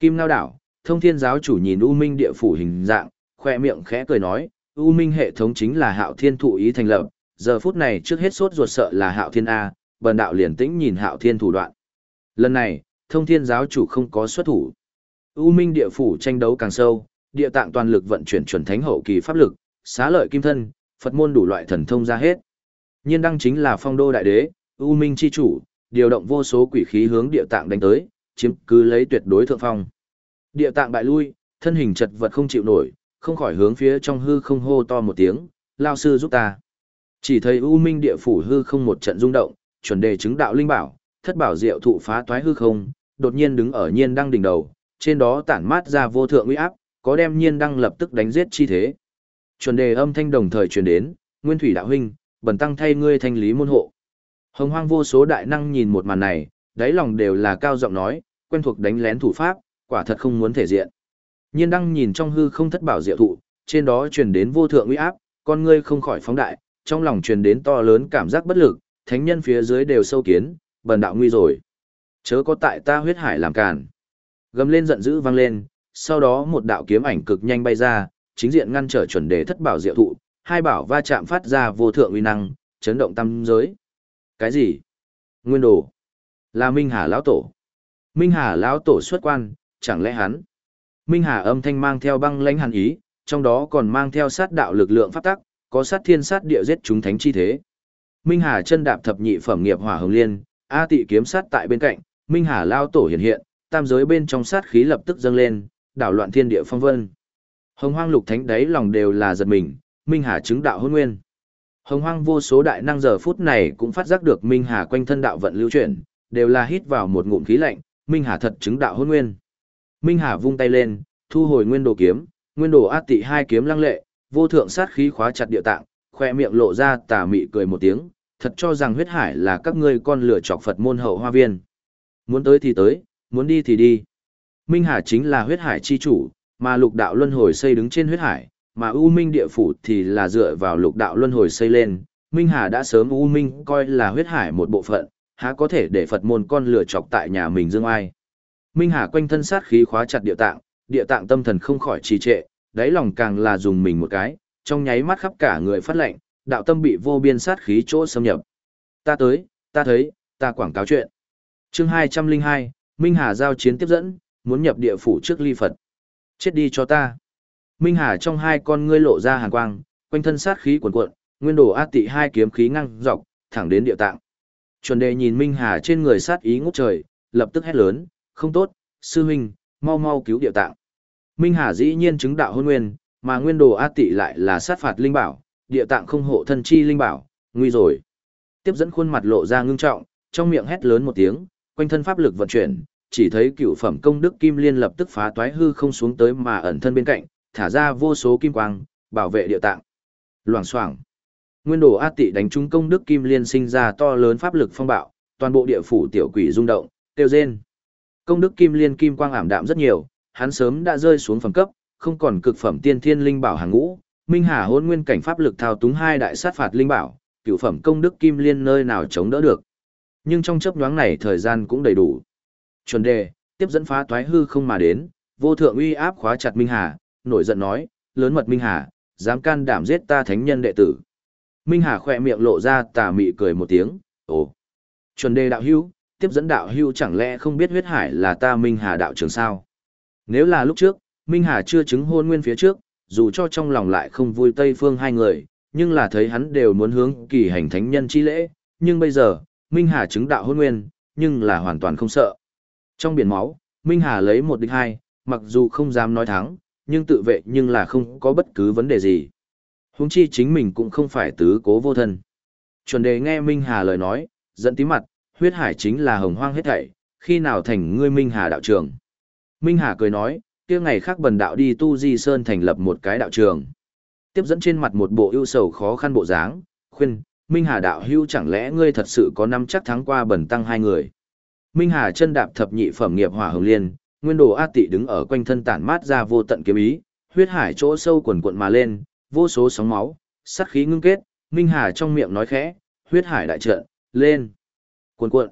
Kim Ngao đảo, thông thiên giáo chủ nhìn U Minh địa phủ hình dạng, khoe miệng khẽ cười nói, U Minh hệ thống chính là hạo thiên thụ ý thành lập, giờ phút này trước hết sốt ruột sợ là hạo thiên A, bần đạo liền tĩnh nhìn hạo thiên thủ đoạn. Lần này, thông thiên giáo chủ không có xuất thủ. U Minh địa phủ tranh đấu càng sâu, địa tạng toàn lực vận chuyển chuẩn thánh hậu kỳ pháp lực, xá lợi kim thân, Phật môn đủ loại thần thông ra hết. Nhiên đăng chính là phong đô đại đế, U Minh chi chủ, điều động vô số quỷ khí hướng địa tạng đánh tới, chiếm cứ lấy tuyệt đối thượng phong. Địa tạng bại lui, thân hình chật vật không chịu nổi, không khỏi hướng phía trong hư không hô to một tiếng, lao sư giúp ta. Chỉ thấy U Minh địa phủ hư không một trận rung động, chuẩn đề chứng đạo linh bảo, thất bảo diệu thụ phá toái hư không, đột nhiên đứng ở nhiên đăng đỉnh đầu, trên đó tản mát ra vô thượng uy áp, có đem nhiên đăng lập tức đánh giết chi thế. Chuẩn đề âm thanh đồng thời truyền đến, Nguyên Thủy đạo huynh, bần tăng thay ngươi thanh lý môn hộ. Hồng Hoang vô số đại năng nhìn một màn này, đáy lòng đều là cao giọng nói, quen thuộc đánh lén thủ pháp, quả thật không muốn thể diện. Nhiên đăng nhìn trong hư không thất bảo diệu thụ, trên đó truyền đến vô thượng uy áp, con ngươi không khỏi phóng đại, trong lòng truyền đến to lớn cảm giác bất lực, thánh nhân phía dưới đều sâu kiến, bần đạo nguy rồi. Chớ có tại ta huyết hải làm cản. Gầm lên giận dữ vang lên, sau đó một đạo kiếm ảnh cực nhanh bay ra, chính diện ngăn trở chuẩn đề thất bảo diệu thụ, hai bảo va chạm phát ra vô thượng uy năng, chấn động tâm giới. Cái gì? Nguyên đồ. Là Minh Hà lão tổ. Minh Hà lão tổ xuất quan, chẳng lẽ hắn? Minh Hà âm thanh mang theo băng lãnh hàn ý, trong đó còn mang theo sát đạo lực lượng pháp tắc, có sát thiên sát địa giết chúng thánh chi thế. Minh Hà chân đạp thập nhị phẩm nghiệp hỏa hồng liên, A Tị kiếm sát tại bên cạnh, Minh Hà lao tổ hiện hiện, tam giới bên trong sát khí lập tức dâng lên, đảo loạn thiên địa phong vân. Hồng Hoang Lục Thánh đấy lòng đều là giật mình, Minh Hà chứng đạo hôn nguyên. Hồng Hoang vô số đại năng giờ phút này cũng phát giác được Minh Hà quanh thân đạo vận lưu chuyển, đều là hít vào một ngụm khí lạnh, Minh Hà thật chứng đạo hôn nguyên. Minh Hà vung tay lên, thu hồi nguyên đồ kiếm, nguyên đồ át tị hai kiếm lăng lệ, vô thượng sát khí khóa chặt địa tạng, khoe miệng lộ ra tà mị cười một tiếng, thật cho rằng huyết hải là các ngươi con lửa chọc Phật môn hậu hoa viên. Muốn tới thì tới, muốn đi thì đi. Minh Hà chính là huyết hải chi chủ, mà lục đạo luân hồi xây đứng trên huyết hải, mà U Minh địa phủ thì là dựa vào lục đạo luân hồi xây lên. Minh Hà đã sớm U Minh coi là huyết hải một bộ phận, há có thể để Phật môn con lửa chọc tại nhà mình dương ai. Minh Hà quanh thân sát khí khóa chặt địa tạng, địa tạng tâm thần không khỏi trì trệ, đáy lòng càng là dùng mình một cái, trong nháy mắt khắp cả người phát lệnh, đạo tâm bị vô biên sát khí chỗ xâm nhập. Ta tới, ta thấy, ta quảng cáo chuyện. Chương 202, Minh Hà giao chiến tiếp dẫn, muốn nhập địa phủ trước ly Phật. Chết đi cho ta. Minh Hà trong hai con ngươi lộ ra hàn quang, quanh thân sát khí cuồn cuộn, nguyên đồ ác tị hai kiếm khí ngăng dọc, thẳng đến địa tạng. Chuẩn đề nhìn Minh Hà trên người sát ý ngút trời, lập tức hét lớn, không tốt, sư huynh, mau mau cứu địa tạng. Minh Hà dĩ nhiên chứng đạo hôn nguyên, mà nguyên đồ A tị lại là sát phạt linh bảo, địa tạng không hộ thân chi linh bảo, nguy rồi. Tiếp dẫn khuôn mặt lộ ra ngưng trọng, trong miệng hét lớn một tiếng, quanh thân pháp lực vận chuyển, chỉ thấy cựu phẩm công đức kim liên lập tức phá toái hư không xuống tới mà ẩn thân bên cạnh, thả ra vô số kim quang, bảo vệ địa tạng. Loảng xoảng. Nguyên đồ A tị đánh trúng công đức kim liên sinh ra to lớn pháp lực phong bạo, toàn bộ địa phủ tiểu quỷ rung động, tiêu rên. Công đức kim liên kim quang ảm đạm rất nhiều, hắn sớm đã rơi xuống phẩm cấp, không còn cực phẩm tiên thiên linh bảo hàng ngũ, Minh Hà hôn nguyên cảnh pháp lực thao túng hai đại sát phạt linh bảo, cửu phẩm công đức kim liên nơi nào chống đỡ được. Nhưng trong chớp nhoáng này thời gian cũng đầy đủ. Chuẩn đề, tiếp dẫn phá toái hư không mà đến, vô thượng uy áp khóa chặt Minh Hà, nổi giận nói, lớn mật Minh Hà, dám can đảm giết ta thánh nhân đệ tử. Minh Hà khỏe miệng lộ ra tà mị cười một tiếng, ồ. Chuẩn đề đạo hưu, tiếp dẫn đạo hưu chẳng lẽ không biết huyết hải là ta Minh Hà đạo trưởng sao? Nếu là lúc trước, Minh Hà chưa chứng hôn nguyên phía trước, dù cho trong lòng lại không vui Tây Phương hai người, nhưng là thấy hắn đều muốn hướng kỳ hành thánh nhân chi lễ, nhưng bây giờ, Minh Hà chứng đạo hôn nguyên, nhưng là hoàn toàn không sợ. Trong biển máu, Minh Hà lấy một địch hai, mặc dù không dám nói thắng, nhưng tự vệ nhưng là không có bất cứ vấn đề gì. Huống chi chính mình cũng không phải tứ cố vô thân. Chuẩn đề nghe Minh Hà lời nói, giận tí mặt, huyết hải chính là hồng hoang hết thảy, khi nào thành ngươi Minh Hà đạo trường. Minh Hà cười nói, kia ngày khác bần đạo đi tu di sơn thành lập một cái đạo trường. Tiếp dẫn trên mặt một bộ ưu sầu khó khăn bộ dáng, khuyên, Minh Hà đạo hưu chẳng lẽ ngươi thật sự có năm chắc thắng qua bần tăng hai người. Minh Hà chân đạp thập nhị phẩm nghiệp hỏa hồng liên, nguyên đồ A tị đứng ở quanh thân tản mát ra vô tận kiếm ý, huyết hải chỗ sâu quần cuộn mà lên, vô số sóng máu, sát khí ngưng kết, Minh Hà trong miệng nói khẽ, huyết hải đại trận, lên. Cuộn cuộn.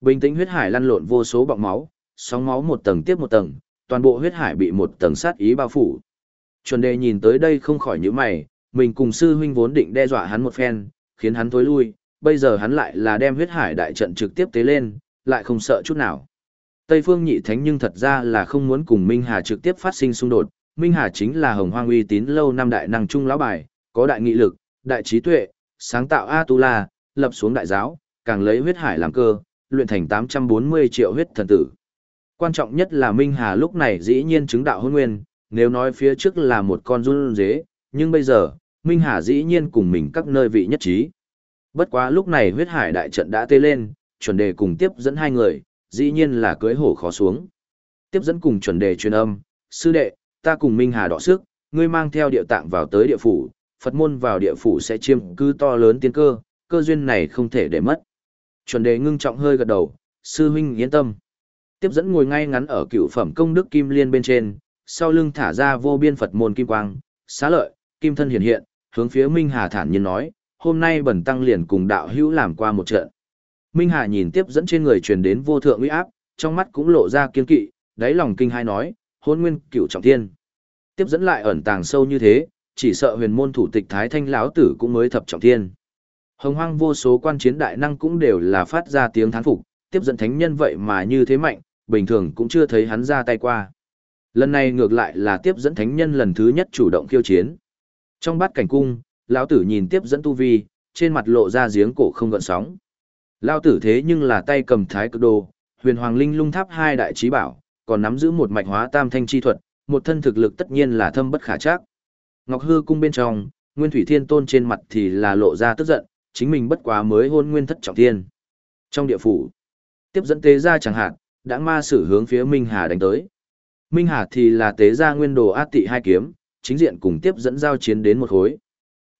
Bình tĩnh huyết hải lăn lộn vô số bọng máu, sóng máu một tầng tiếp một tầng, toàn bộ huyết hải bị một tầng sát ý bao phủ. Chuẩn đề nhìn tới đây không khỏi nhíu mày, mình cùng sư huynh vốn định đe dọa hắn một phen, khiến hắn tối lui, bây giờ hắn lại là đem huyết hải đại trận trực tiếp tế lên, lại không sợ chút nào. Tây phương nhị thánh nhưng thật ra là không muốn cùng Minh Hà trực tiếp phát sinh xung đột, Minh Hà chính là hồng hoang uy tín lâu năm đại năng trung lão bài, có đại nghị lực, đại trí tuệ, sáng tạo A-tu-la, lập xuống đại giáo, càng lấy huyết hải làm cơ, luyện thành 840 triệu huyết thần tử. Quan trọng nhất là Minh Hà lúc này dĩ nhiên chứng đạo hôn nguyên, nếu nói phía trước là một con run dế, nhưng bây giờ, Minh Hà dĩ nhiên cùng mình các nơi vị nhất trí. Bất quá lúc này huyết hải đại trận đã tê lên, chuẩn đề cùng tiếp dẫn hai người, dĩ nhiên là cưới hổ khó xuống. Tiếp dẫn cùng chuẩn đề truyền âm, sư đệ, ta cùng Minh Hà đọ sức, ngươi mang theo địa tạng vào tới địa phủ, Phật môn vào địa phủ sẽ chiêm cư to lớn tiên cơ, cơ duyên này không thể để mất. Chuẩn đề ngưng trọng hơi gật đầu, sư huynh yên tâm. Tiếp dẫn ngồi ngay ngắn ở cựu phẩm công đức kim liên bên trên, sau lưng thả ra vô biên Phật môn kim quang, xá lợi, kim thân hiện hiện, hướng phía Minh Hà thản nhiên nói, hôm nay bẩn tăng liền cùng đạo hữu làm qua một trận. Minh Hà nhìn tiếp dẫn trên người truyền đến vô thượng uy áp, trong mắt cũng lộ ra kiên kỵ, đáy lòng kinh hai nói, hôn nguyên cựu trọng thiên. Tiếp dẫn lại ẩn tàng sâu như thế, chỉ sợ huyền môn thủ tịch Thái Thanh lão tử cũng mới thập trọng thiên. Hồng hoang vô số quan chiến đại năng cũng đều là phát ra tiếng thán phục, tiếp dẫn thánh nhân vậy mà như thế mạnh, bình thường cũng chưa thấy hắn ra tay qua. Lần này ngược lại là tiếp dẫn thánh nhân lần thứ nhất chủ động khiêu chiến. Trong bát cảnh cung, lão tử nhìn tiếp dẫn tu vi, trên mặt lộ ra giếng cổ không gợn sóng. Lão tử thế nhưng là tay cầm thái cực đồ, huyền hoàng linh lung tháp hai đại trí bảo, còn nắm giữ một mạch hóa tam thanh chi thuật, một thân thực lực tất nhiên là thâm bất khả trắc. Ngọc hư cung bên trong, Nguyên Thủy Thiên Tôn trên mặt thì là lộ ra tức giận, chính mình bất quá mới hôn nguyên thất trọng thiên. Trong địa phủ, tiếp dẫn tế ra chẳng hạn, đã ma sử hướng phía Minh Hà đánh tới. Minh Hà thì là tế ra nguyên đồ át tị hai kiếm, chính diện cùng tiếp dẫn giao chiến đến một khối.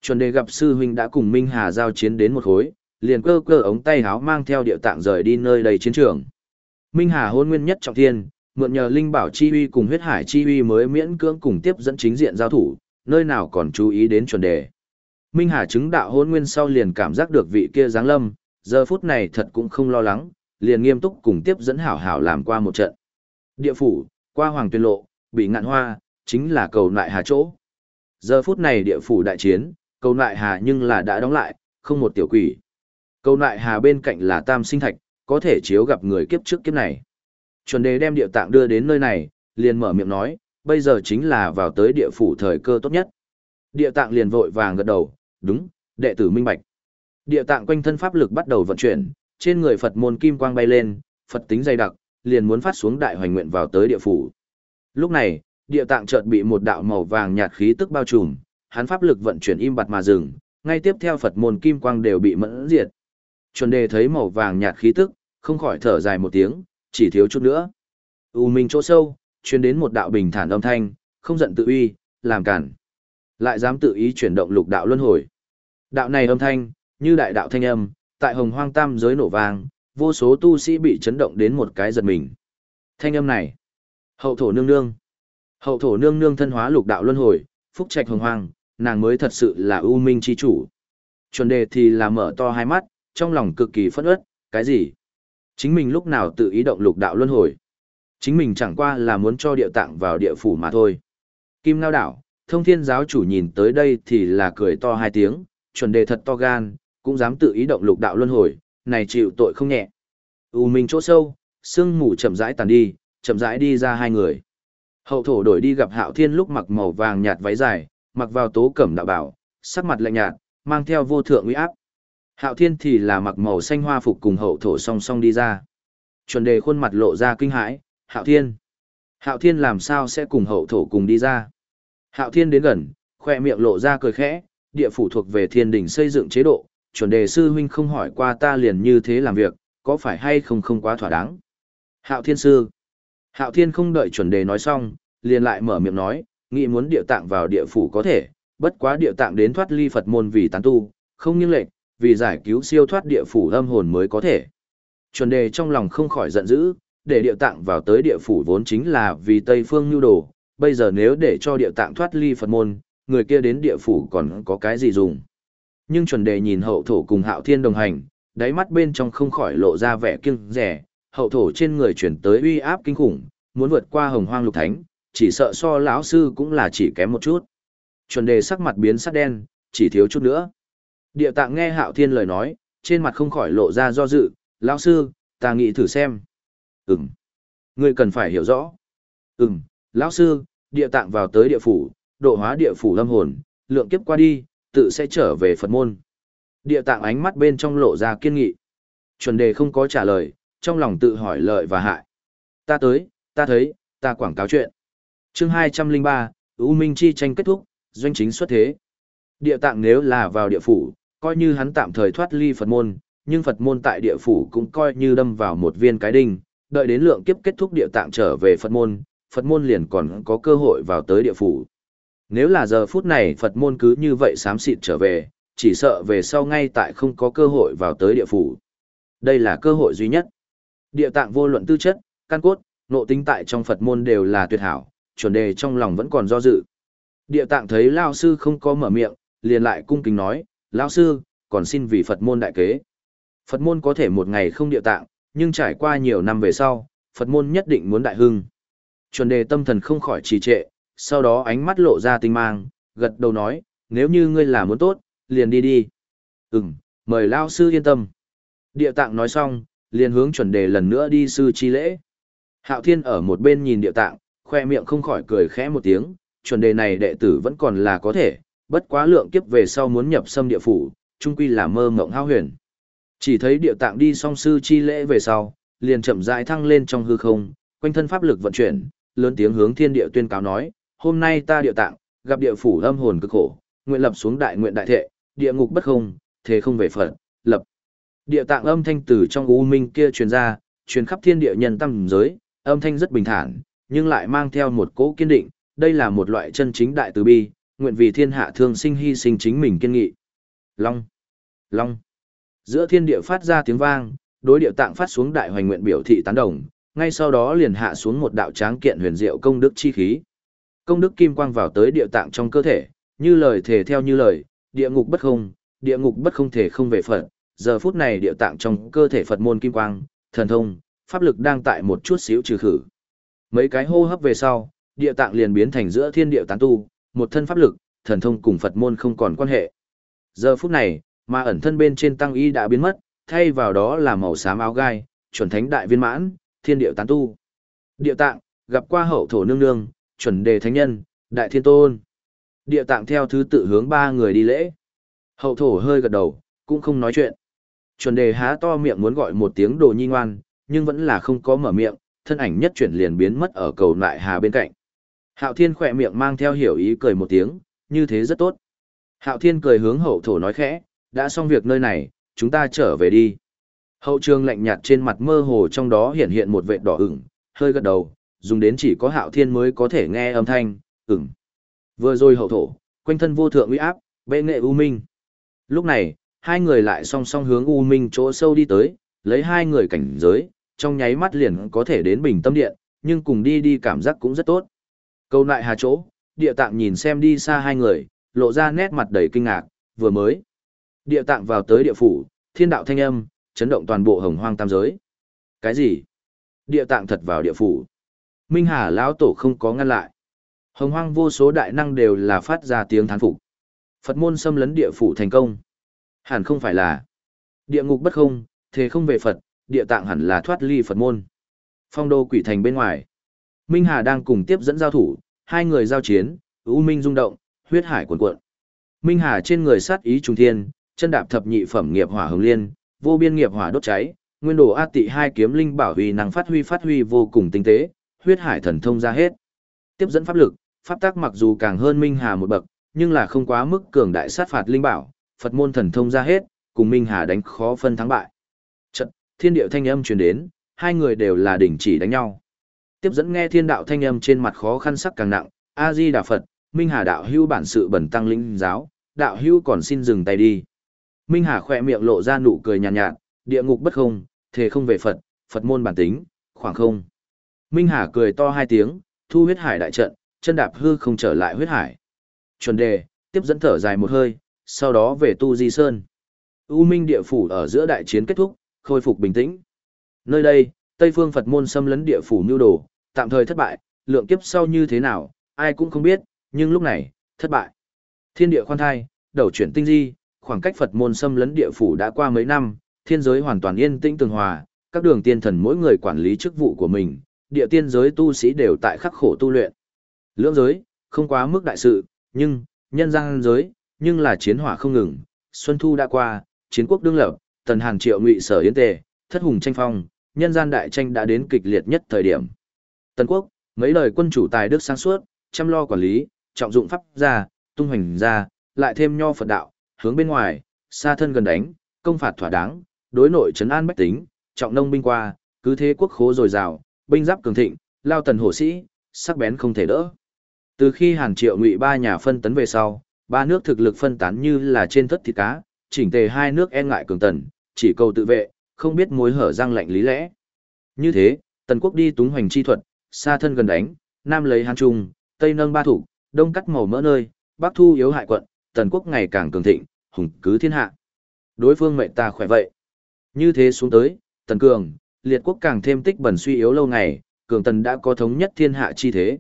Chuẩn đề gặp sư huynh đã cùng Minh Hà giao chiến đến một khối, liền cơ cơ ống tay háo mang theo điệu tạng rời đi nơi đầy chiến trường. Minh Hà hôn nguyên nhất trọng thiên, mượn nhờ linh bảo chi uy cùng huyết hải chi uy mới miễn cưỡng cùng tiếp dẫn chính diện giao thủ, nơi nào còn chú ý đến chuẩn đề. Minh Hà chứng đạo hôn nguyên sau liền cảm giác được vị kia giáng lâm, giờ phút này thật cũng không lo lắng, liền nghiêm túc cùng tiếp dẫn hảo hảo làm qua một trận. Địa phủ, qua hoàng tuyên lộ, bị ngạn hoa, chính là cầu nại hà chỗ. Giờ phút này địa phủ đại chiến, cầu nại hà nhưng là đã đóng lại, không một tiểu quỷ. Cầu nại hà bên cạnh là tam sinh thạch, có thể chiếu gặp người kiếp trước kiếp này. Chuẩn đề đem địa tạng đưa đến nơi này, liền mở miệng nói, bây giờ chính là vào tới địa phủ thời cơ tốt nhất. Địa tạng liền vội vàng gật đầu, đúng, đệ tử minh bạch. Địa tạng quanh thân pháp lực bắt đầu vận chuyển, trên người Phật môn kim quang bay lên, Phật tính dày đặc, liền muốn phát xuống đại hoành nguyện vào tới địa phủ. Lúc này, địa tạng chợt bị một đạo màu vàng nhạt khí tức bao trùm, hắn pháp lực vận chuyển im bặt mà dừng, ngay tiếp theo Phật môn kim quang đều bị mẫn diệt. Chuẩn đề thấy màu vàng nhạt khí tức, không khỏi thở dài một tiếng, chỉ thiếu chút nữa. U minh chỗ sâu, truyền đến một đạo bình thản âm thanh, không giận tự uy, làm cản. Lại dám tự ý chuyển động lục đạo luân hồi. Đạo này âm thanh, như đại đạo thanh âm, tại hồng hoang tam giới nổ vang, vô số tu sĩ bị chấn động đến một cái giật mình. Thanh âm này, hậu thổ nương nương. Hậu thổ nương nương thân hóa lục đạo luân hồi, phúc trạch hồng hoang, nàng mới thật sự là ưu minh chi chủ. Chuẩn đề thì là mở to hai mắt, trong lòng cực kỳ phẫn uất, cái gì? Chính mình lúc nào tự ý động lục đạo luân hồi? Chính mình chẳng qua là muốn cho địa tạng vào địa phủ mà thôi. Kim Ngao Đảo, thông thiên giáo chủ nhìn tới đây thì là cười to hai tiếng, chuẩn đề thật to gan, cũng dám tự ý động lục đạo luân hồi, này chịu tội không nhẹ. U minh chỗ sâu, sương mù chậm rãi tàn đi, chậm rãi đi ra hai người. Hậu thổ đổi đi gặp Hạo Thiên lúc mặc màu vàng nhạt váy dài, mặc vào tố cẩm đạo bảo, sắc mặt lạnh nhạt, mang theo vô thượng uy áp. Hạo Thiên thì là mặc màu xanh hoa phục cùng hậu thổ song song đi ra. Chuẩn đề khuôn mặt lộ ra kinh hãi, Hạo Thiên. Hạo Thiên làm sao sẽ cùng hậu thổ cùng đi ra? Hạo Thiên đến gần, khoe miệng lộ ra cười khẽ, địa phủ thuộc về thiên đình xây dựng chế độ, chuẩn đề sư huynh không hỏi qua ta liền như thế làm việc, có phải hay không không quá thỏa đáng. Hạo Thiên sư. Hạo Thiên không đợi chuẩn đề nói xong, liền lại mở miệng nói, nghĩ muốn địa tạng vào địa phủ có thể, bất quá địa tạng đến thoát ly Phật môn vì tán tu, không như lệnh, vì giải cứu siêu thoát địa phủ âm hồn mới có thể. Chuẩn đề trong lòng không khỏi giận dữ, để địa tạng vào tới địa phủ vốn chính là vì Tây Phương nhu đồ, bây giờ nếu để cho địa tạng thoát ly Phật môn, người kia đến địa phủ còn có cái gì dùng. Nhưng chuẩn đề nhìn hậu thổ cùng hạo thiên đồng hành, đáy mắt bên trong không khỏi lộ ra vẻ kiêng rẻ, hậu thổ trên người chuyển tới uy áp kinh khủng, muốn vượt qua hồng hoang lục thánh, chỉ sợ so lão sư cũng là chỉ kém một chút. Chuẩn đề sắc mặt biến sắc đen, chỉ thiếu chút nữa. Địa tạng nghe hạo thiên lời nói, trên mặt không khỏi lộ ra do dự, lão sư, ta nghĩ thử xem. Ừm. Ngươi cần phải hiểu rõ. Ừm, lão sư, địa tạng vào tới địa phủ, độ hóa địa phủ lâm hồn, lượng kiếp qua đi, tự sẽ trở về Phật môn. Địa tạng ánh mắt bên trong lộ ra kiên nghị. Chuẩn đề không có trả lời, trong lòng tự hỏi lợi và hại. Ta tới, ta thấy, ta quảng cáo chuyện. chương 203, U Minh Chi tranh kết thúc, doanh chính xuất thế. Địa tạng nếu là vào địa phủ, coi như hắn tạm thời thoát ly Phật môn, nhưng Phật môn tại địa phủ cũng coi như đâm vào một viên cái đinh, đợi đến lượng kiếp kết thúc địa tạng trở về Phật môn, Phật môn liền còn có cơ hội vào tới địa phủ. Nếu là giờ phút này Phật môn cứ như vậy xám xịt trở về, chỉ sợ về sau ngay tại không có cơ hội vào tới địa phủ. Đây là cơ hội duy nhất. Địa tạng vô luận tư chất, căn cốt, nộ tính tại trong Phật môn đều là tuyệt hảo, chuẩn đề trong lòng vẫn còn do dự. Địa tạng thấy Lao sư không có mở miệng, liền lại cung kính nói, Lao sư, còn xin vì Phật môn đại kế. Phật môn có thể một ngày không địa tạng, nhưng trải qua nhiều năm về sau, Phật môn nhất định muốn đại hưng. Chuẩn đề tâm thần không khỏi trì trệ, sau đó ánh mắt lộ ra tinh mang, gật đầu nói, nếu như ngươi là muốn tốt, liền đi đi. Ừm, mời Lao sư yên tâm. Địa tạng nói xong, liền hướng chuẩn đề lần nữa đi sư chi lễ. Hạo thiên ở một bên nhìn địa tạng, khoe miệng không khỏi cười khẽ một tiếng, chuẩn đề này đệ tử vẫn còn là có thể, bất quá lượng kiếp về sau muốn nhập xâm địa phủ, trung quy là mơ mộng hao huyền. Chỉ thấy địa tạng đi song sư chi lễ về sau, liền chậm rãi thăng lên trong hư không, quanh thân pháp lực vận chuyển, lớn tiếng hướng thiên địa tuyên cáo nói, hôm nay ta địa tạng, gặp địa phủ âm hồn cực khổ, nguyện lập xuống đại nguyện đại thệ, địa ngục bất không, thế không về phận, lập. Địa tạng âm thanh từ trong u minh kia truyền ra, truyền khắp thiên địa nhân tâm giới, âm thanh rất bình thản, nhưng lại mang theo một cỗ kiên định, đây là một loại chân chính đại từ bi, nguyện vì thiên hạ thương sinh hy sinh chính mình kiên nghị. Long, long. Giữa thiên địa phát ra tiếng vang, đối địa tạng phát xuống đại hoành nguyện biểu thị tán đồng, ngay sau đó liền hạ xuống một đạo tráng kiện huyền diệu công đức chi khí. Công đức kim quang vào tới địa tạng trong cơ thể, như lời thể theo như lời, địa ngục bất không, địa ngục bất không thể không về Phật. Giờ phút này địa tạng trong cơ thể Phật môn kim quang, thần thông, pháp lực đang tại một chút xíu trừ khử. Mấy cái hô hấp về sau, địa tạng liền biến thành giữa thiên địa tán tu, một thân pháp lực, thần thông cùng Phật môn không còn quan hệ. Giờ phút này, mà ẩn thân bên trên tăng y đã biến mất, thay vào đó là màu xám áo gai, chuẩn thánh đại viên mãn, thiên địa tán tu. Địa tạng, gặp qua hậu thổ nương nương, chuẩn đề thánh nhân, đại thiên tôn. Địa tạng theo thứ tự hướng ba người đi lễ. Hậu thổ hơi gật đầu, cũng không nói chuyện. Chuẩn đề há to miệng muốn gọi một tiếng đồ nhi ngoan, nhưng vẫn là không có mở miệng, thân ảnh nhất chuyển liền biến mất ở cầu nại hà bên cạnh. Hạo thiên khỏe miệng mang theo hiểu ý cười một tiếng, như thế rất tốt. Hạo thiên cười hướng hậu thổ nói khẽ, đã xong việc nơi này, chúng ta trở về đi. Hậu trường lạnh nhạt trên mặt mơ hồ trong đó hiện hiện một vệt đỏ ửng, hơi gật đầu, dùng đến chỉ có hạo thiên mới có thể nghe âm thanh, ửng. Vừa rồi hậu thổ, quanh thân vô thượng uy áp, bệ nghệ u minh. Lúc này, hai người lại song song hướng u minh chỗ sâu đi tới, lấy hai người cảnh giới, trong nháy mắt liền có thể đến bình tâm điện, nhưng cùng đi đi cảm giác cũng rất tốt. Câu lại hà chỗ, địa tạng nhìn xem đi xa hai người, lộ ra nét mặt đầy kinh ngạc, vừa mới. Địa tạng vào tới địa phủ, thiên đạo thanh âm, chấn động toàn bộ hồng hoang tam giới. Cái gì? Địa tạng thật vào địa phủ. Minh Hà lão tổ không có ngăn lại. Hồng hoang vô số đại năng đều là phát ra tiếng thán phục. Phật môn xâm lấn địa phủ thành công. Hẳn không phải là địa ngục bất không, thế không về Phật, địa tạng hẳn là thoát ly Phật môn. Phong đô quỷ thành bên ngoài. Minh Hà đang cùng tiếp dẫn giao thủ, hai người giao chiến, U Minh rung động, huyết hải cuồn cuộn. Minh Hà trên người sát ý trùng thiên, chân đạp thập nhị phẩm nghiệp hỏa hồng liên, vô biên nghiệp hỏa đốt cháy, nguyên đồ A Tị hai kiếm linh bảo huy năng phát huy phát huy vô cùng tinh tế, huyết hải thần thông ra hết. Tiếp dẫn pháp lực, pháp tác mặc dù càng hơn Minh Hà một bậc, nhưng là không quá mức cường đại sát phạt linh bảo, Phật môn thần thông ra hết, cùng Minh Hà đánh khó phân thắng bại. Trận, thiên điệu thanh âm truyền đến, hai người đều là đỉnh chỉ đánh nhau. Tiếp dẫn nghe thiên đạo thanh âm trên mặt khó khăn sắc càng nặng, A Di Đà Phật, Minh Hà đạo hữu bản sự bẩn tăng linh giáo, đạo hữu còn xin dừng tay đi. Minh Hà khỏe miệng lộ ra nụ cười nhàn nhạt, nhạt, địa ngục bất không, thế không về Phật, Phật môn bản tính, khoảng không. Minh Hà cười to hai tiếng, thu huyết hải đại trận, chân đạp hư không trở lại huyết hải. Chuẩn đề, tiếp dẫn thở dài một hơi, sau đó về Tu Di Sơn. U Minh địa phủ ở giữa đại chiến kết thúc, khôi phục bình tĩnh. Nơi đây, Tây Phương Phật môn xâm lấn địa phủ nưu đồ, tạm thời thất bại, lượng kiếp sau như thế nào, ai cũng không biết, nhưng lúc này, thất bại. Thiên địa khoan thai, đầu chuyển tinh di, khoảng cách Phật môn xâm lấn địa phủ đã qua mấy năm, thiên giới hoàn toàn yên tĩnh tường hòa, các đường tiên thần mỗi người quản lý chức vụ của mình, địa tiên giới tu sĩ đều tại khắc khổ tu luyện. Lưỡng giới, không quá mức đại sự, nhưng, nhân gian giới, nhưng là chiến hỏa không ngừng, xuân thu đã qua, chiến quốc đương lập, tần hàn triệu ngụy sở yến tề, thất hùng tranh phong, nhân gian đại tranh đã đến kịch liệt nhất thời điểm. Tần quốc, mấy lời quân chủ tài đức sáng suốt, chăm lo quản lý, trọng dụng pháp gia, tung hoành gia, lại thêm nho Phật đạo, hướng bên ngoài, xa thân gần đánh, công phạt thỏa đáng, đối nội trấn an bách tính, trọng nông binh qua, cứ thế quốc khố dồi dào, binh giáp cường thịnh, lao tần hổ sĩ, sắc bén không thể đỡ. Từ khi Hàn Triệu Ngụy ba nhà phân tấn về sau, ba nước thực lực phân tán như là trên thất thịt cá, chỉnh tề hai nước e ngại cường tần, chỉ cầu tự vệ, không biết mối hở răng lạnh lý lẽ. Như thế, tần quốc đi túng hoành chi thuật, xa thân gần đánh, nam lấy Hàn Trung, tây nâng ba thủ, đông cắt màu mỡ nơi, bắc thu yếu hại quận, tần quốc ngày càng cường thịnh, hùng cứ thiên hạ. Đối phương mệnh ta khỏe vậy. Như thế xuống tới, tần cường, liệt quốc càng thêm tích bẩn suy yếu lâu ngày, cường tần đã có thống nhất thiên hạ chi thế.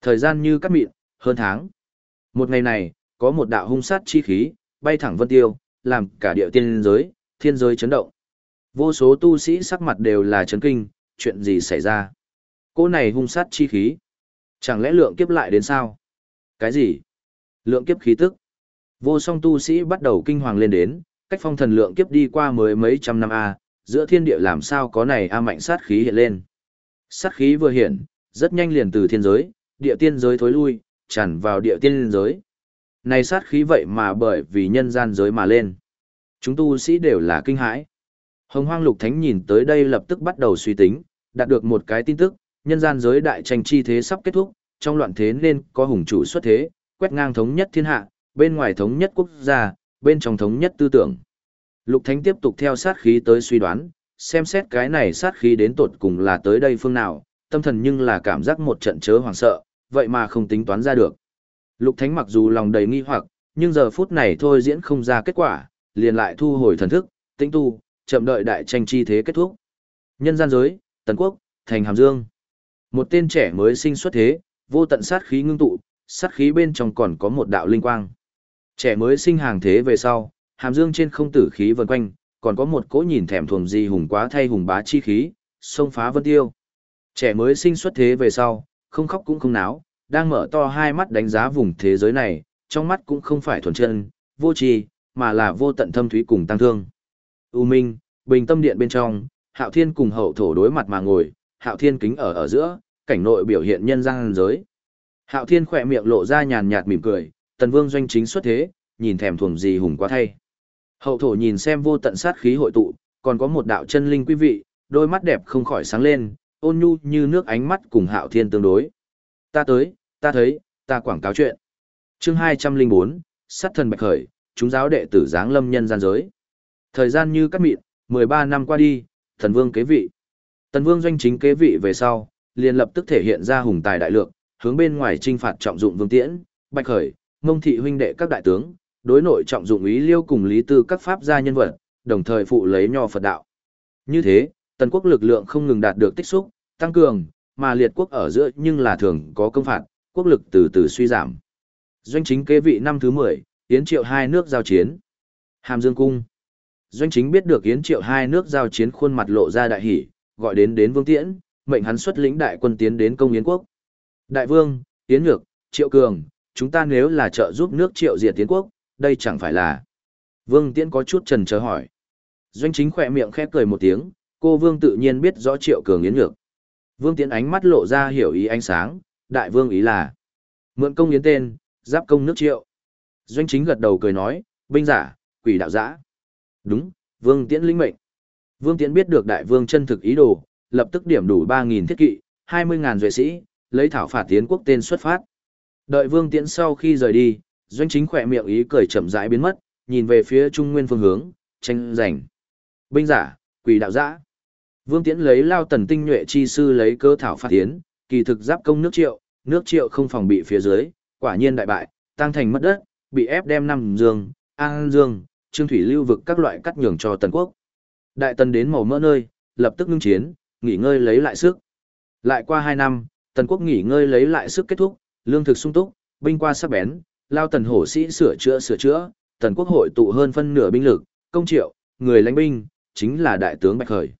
Thời gian như cắt mịn, hơn tháng. Một ngày này, có một đạo hung sát chi khí, bay thẳng vân tiêu, làm cả địa tiên giới, thiên giới chấn động. Vô số tu sĩ sắc mặt đều là chấn kinh, chuyện gì xảy ra? Cô này hung sát chi khí. Chẳng lẽ lượng kiếp lại đến sao? Cái gì? Lượng kiếp khí tức. Vô song tu sĩ bắt đầu kinh hoàng lên đến, cách phong thần lượng kiếp đi qua mới mấy trăm năm A, giữa thiên địa làm sao có này A mạnh sát khí hiện lên. Sát khí vừa hiện, rất nhanh liền từ thiên giới, địa tiên giới thối lui, tràn vào địa tiên giới. Này sát khí vậy mà bởi vì nhân gian giới mà lên. Chúng tu sĩ đều là kinh hãi. Hồng hoang lục thánh nhìn tới đây lập tức bắt đầu suy tính, đạt được một cái tin tức, nhân gian giới đại tranh chi thế sắp kết thúc, trong loạn thế nên có hùng chủ xuất thế, quét ngang thống nhất thiên hạ, bên ngoài thống nhất quốc gia, bên trong thống nhất tư tưởng. Lục Thánh tiếp tục theo sát khí tới suy đoán, xem xét cái này sát khí đến tột cùng là tới đây phương nào, tâm thần nhưng là cảm giác một trận chớ hoàng sợ, vậy mà không tính toán ra được. Lục Thánh mặc dù lòng đầy nghi hoặc, nhưng giờ phút này thôi diễn không ra kết quả, liền lại thu hồi thần thức, tĩnh tu, chậm đợi đại tranh chi thế kết thúc. Nhân gian giới, Tần Quốc, Thành Hàm Dương. Một tên trẻ mới sinh xuất thế, vô tận sát khí ngưng tụ, sát khí bên trong còn có một đạo linh quang. Trẻ mới sinh hàng thế về sau, hàm dương trên không tử khí vần quanh, còn có một cỗ nhìn thèm thuồng gì hùng quá thay hùng bá chi khí, xông phá vân tiêu. Trẻ mới sinh xuất thế về sau, không khóc cũng không náo, đang mở to hai mắt đánh giá vùng thế giới này, trong mắt cũng không phải thuần chân, vô tri, mà là vô tận thâm thúy cùng tăng thương. U Minh, bình tâm điện bên trong, Hạo Thiên cùng hậu thổ đối mặt mà ngồi, Hạo Thiên kính ở ở giữa, cảnh nội biểu hiện nhân gian giới. Hạo Thiên khỏe miệng lộ ra nhàn nhạt mỉm cười, Tần Vương doanh chính xuất thế, nhìn thèm thuồng gì hùng quá thay. Hậu thổ nhìn xem vô tận sát khí hội tụ, còn có một đạo chân linh quý vị, đôi mắt đẹp không khỏi sáng lên, ôn nhu như nước ánh mắt cùng Hạo Thiên tương đối. Ta tới, ta thấy, ta quảng cáo chuyện. Chương 204, sát thần bạch khởi, chúng giáo đệ tử giáng lâm nhân gian giới. Thời gian như cắt mịn, 13 năm qua đi, thần vương kế vị. Tần vương doanh chính kế vị về sau, liền lập tức thể hiện ra hùng tài đại lượng, hướng bên ngoài trinh phạt trọng dụng vương tiễn, bạch khởi, mông thị huynh đệ các đại tướng, đối nội trọng dụng ý liêu cùng lý tư các pháp gia nhân vật, đồng thời phụ lấy nho Phật đạo. Như thế, tần quốc lực lượng không ngừng đạt được tích xúc, tăng cường, mà liệt quốc ở giữa nhưng là thường có công phạt, quốc lực từ từ suy giảm. Doanh chính kế vị năm thứ 10, Yến Triệu hai nước giao chiến. Hàm Dương Cung. Doanh chính biết được Yến Triệu hai nước giao chiến khuôn mặt lộ ra đại hỷ, gọi đến đến Vương Tiễn, mệnh hắn xuất lĩnh đại quân tiến đến công Yến quốc. Đại vương, Yến Nhược, Triệu Cường, chúng ta nếu là trợ giúp nước Triệu diệt Yến quốc, đây chẳng phải là... Vương Tiễn có chút trần chờ hỏi. Doanh chính khỏe miệng khẽ cười một tiếng, cô Vương tự nhiên biết rõ Triệu Cường Yến Nhược. Vương Tiễn ánh mắt lộ ra hiểu ý ánh sáng, đại vương ý là mượn công yến tên, giáp công nước Triệu. Doanh chính gật đầu cười nói, binh giả, quỷ đạo giã. Đúng, Vương Tiễn linh mệnh. Vương Tiễn biết được đại vương chân thực ý đồ, lập tức điểm đủ 3.000 thiết kỵ, 20.000 duệ sĩ, lấy thảo phạt tiến quốc tên xuất phát. Đợi Vương Tiễn sau khi rời đi, doanh chính khỏe miệng ý cười chậm rãi biến mất, nhìn về phía trung nguyên phương hướng, tranh giành. Binh giả, quỷ đạo giã. Vương Tiễn lấy lao tần tinh nhuệ chi sư lấy cơ thảo phát tiến, kỳ thực giáp công nước triệu, nước triệu không phòng bị phía dưới, quả nhiên đại bại, tăng thành mất đất, bị ép đem năm dương, an dương, trương thủy lưu vực các loại cắt nhường cho tần quốc. Đại tần đến màu mỡ nơi, lập tức ngưng chiến, nghỉ ngơi lấy lại sức. Lại qua hai năm, tần quốc nghỉ ngơi lấy lại sức kết thúc, lương thực sung túc, binh qua sắc bén, lao tần hổ sĩ sửa chữa sửa chữa, tần quốc hội tụ hơn phân nửa binh lực, công triệu, người lãnh binh, chính là đại tướng Bạch Khởi.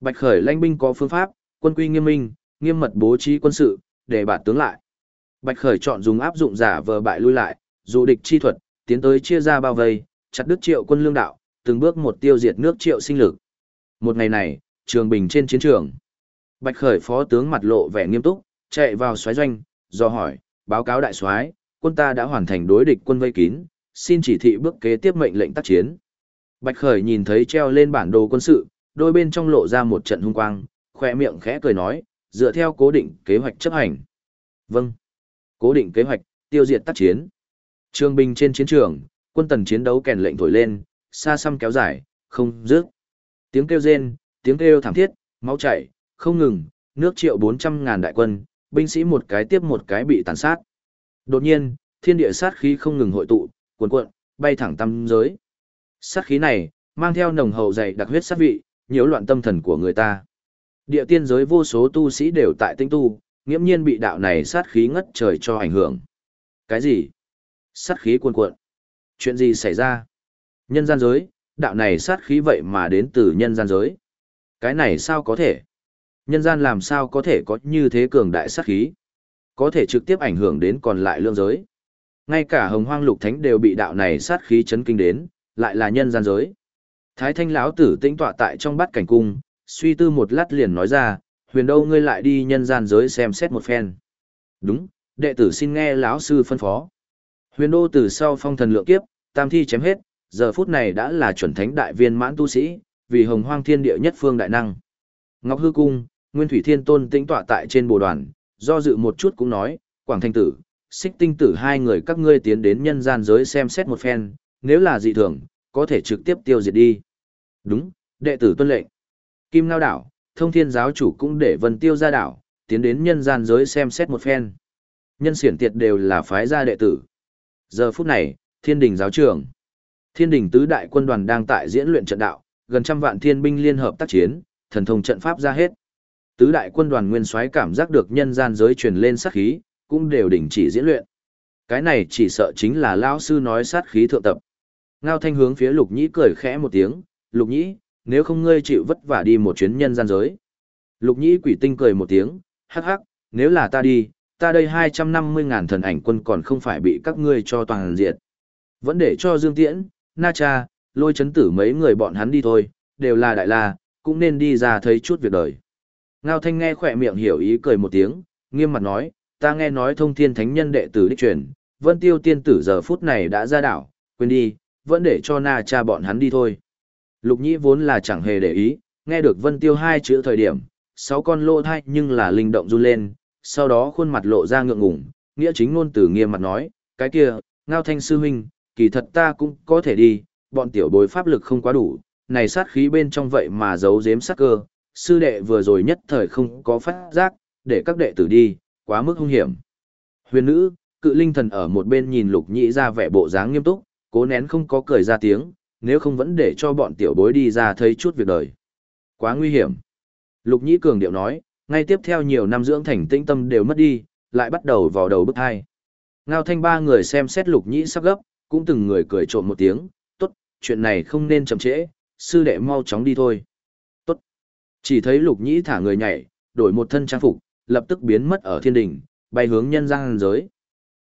Bạch Khởi lãnh binh có phương pháp, quân quy nghiêm minh, nghiêm mật bố trí quân sự, để bạt tướng lại. Bạch Khởi chọn dùng áp dụng giả vờ bại lui lại, dù địch chi thuật, tiến tới chia ra bao vây, chặt đứt triệu quân lương đạo, từng bước một tiêu diệt nước triệu sinh lực. Một ngày này, trường bình trên chiến trường. Bạch Khởi phó tướng mặt lộ vẻ nghiêm túc, chạy vào xoáy doanh, do hỏi, báo cáo đại soái, quân ta đã hoàn thành đối địch quân vây kín, xin chỉ thị bước kế tiếp mệnh lệnh tác chiến. Bạch Khởi nhìn thấy treo lên bản đồ quân sự, đôi bên trong lộ ra một trận hung quang, khỏe miệng khẽ cười nói, dựa theo cố định kế hoạch chấp hành. Vâng. Cố định kế hoạch, tiêu diệt tác chiến. Trường binh trên chiến trường, quân tần chiến đấu kèn lệnh thổi lên, xa xăm kéo dài, không dứt. Tiếng kêu rên, tiếng kêu thảm thiết, máu chảy, không ngừng, nước triệu 400 ngàn đại quân, binh sĩ một cái tiếp một cái bị tàn sát. Đột nhiên, thiên địa sát khí không ngừng hội tụ, cuồn cuộn, bay thẳng tâm giới. Sát khí này, mang theo nồng hậu dày đặc huyết sát vị, nhiễu loạn tâm thần của người ta. Địa tiên giới vô số tu sĩ đều tại tinh tu, nghiễm nhiên bị đạo này sát khí ngất trời cho ảnh hưởng. Cái gì? Sát khí cuồn cuộn. Chuyện gì xảy ra? Nhân gian giới, đạo này sát khí vậy mà đến từ nhân gian giới. Cái này sao có thể? Nhân gian làm sao có thể có như thế cường đại sát khí? Có thể trực tiếp ảnh hưởng đến còn lại lương giới. Ngay cả hồng hoang lục thánh đều bị đạo này sát khí chấn kinh đến, lại là nhân gian giới. Thái thanh lão tử tĩnh tọa tại trong bát cảnh cung, suy tư một lát liền nói ra, huyền đâu ngươi lại đi nhân gian giới xem xét một phen. Đúng, đệ tử xin nghe lão sư phân phó. Huyền đô từ sau phong thần lượng kiếp, tam thi chém hết, giờ phút này đã là chuẩn thánh đại viên mãn tu sĩ, vì hồng hoang thiên địa nhất phương đại năng. Ngọc hư cung, Nguyên Thủy Thiên Tôn tĩnh tọa tại trên bồ đoàn, do dự một chút cũng nói, Quảng Thanh Tử, xích tinh tử hai người các ngươi tiến đến nhân gian giới xem xét một phen, nếu là dị thường, có thể trực tiếp tiêu diệt đi. Đúng, đệ tử tuân lệnh. Kim Ngao Đảo, thông thiên giáo chủ cũng để vân tiêu ra đảo, tiến đến nhân gian giới xem xét một phen. Nhân siển tiệt đều là phái gia đệ tử. Giờ phút này, thiên đình giáo trường. Thiên đình tứ đại quân đoàn đang tại diễn luyện trận đạo, gần trăm vạn thiên binh liên hợp tác chiến, thần thông trận pháp ra hết. Tứ đại quân đoàn nguyên soái cảm giác được nhân gian giới truyền lên sát khí, cũng đều đình chỉ diễn luyện. Cái này chỉ sợ chính là lão sư nói sát khí thượng tập. Ngao Thanh hướng phía Lục Nhĩ cười khẽ một tiếng, "Lục Nhĩ, nếu không ngươi chịu vất vả đi một chuyến nhân gian giới." Lục Nhĩ quỷ tinh cười một tiếng, "Hắc hắc, nếu là ta đi, ta đây hai trăm năm mươi ngàn thần ảnh quân còn không phải bị các ngươi cho toàn diệt. Vẫn để cho Dương Tiễn, Na Cha, lôi chấn tử mấy người bọn hắn đi thôi, đều là đại la, cũng nên đi ra thấy chút việc đời. Ngao Thanh nghe khỏe miệng hiểu ý cười một tiếng, nghiêm mặt nói, ta nghe nói thông thiên thánh nhân đệ tử đích truyền, vân tiêu tiên tử giờ phút này đã ra đảo, quên đi, vẫn để cho na cha bọn hắn đi thôi. Lục nhĩ vốn là chẳng hề để ý, nghe được vân tiêu hai chữ thời điểm, sáu con lô thai nhưng là linh động run lên, sau đó khuôn mặt lộ ra ngượng ngủng, nghĩa chính ngôn từ nghiêm mặt nói, cái kia, ngao thanh sư huynh, kỳ thật ta cũng có thể đi, bọn tiểu bối pháp lực không quá đủ, này sát khí bên trong vậy mà giấu giếm sát cơ, sư đệ vừa rồi nhất thời không có phát giác, để các đệ tử đi, quá mức hung hiểm. Huyền nữ, cự linh thần ở một bên nhìn lục nhĩ ra vẻ bộ dáng nghiêm túc, cố nén không có cười ra tiếng, nếu không vẫn để cho bọn tiểu bối đi ra thấy chút việc đời. Quá nguy hiểm. Lục nhĩ cường điệu nói, ngay tiếp theo nhiều năm dưỡng thành tĩnh tâm đều mất đi, lại bắt đầu vào đầu bức hai. Ngao thanh ba người xem xét lục nhĩ sắp gấp, cũng từng người cười trộm một tiếng, tốt, chuyện này không nên chậm trễ, sư đệ mau chóng đi thôi. Chỉ thấy lục nhĩ thả người nhảy, đổi một thân trang phục, lập tức biến mất ở thiên đỉnh, bay hướng nhân gian giới.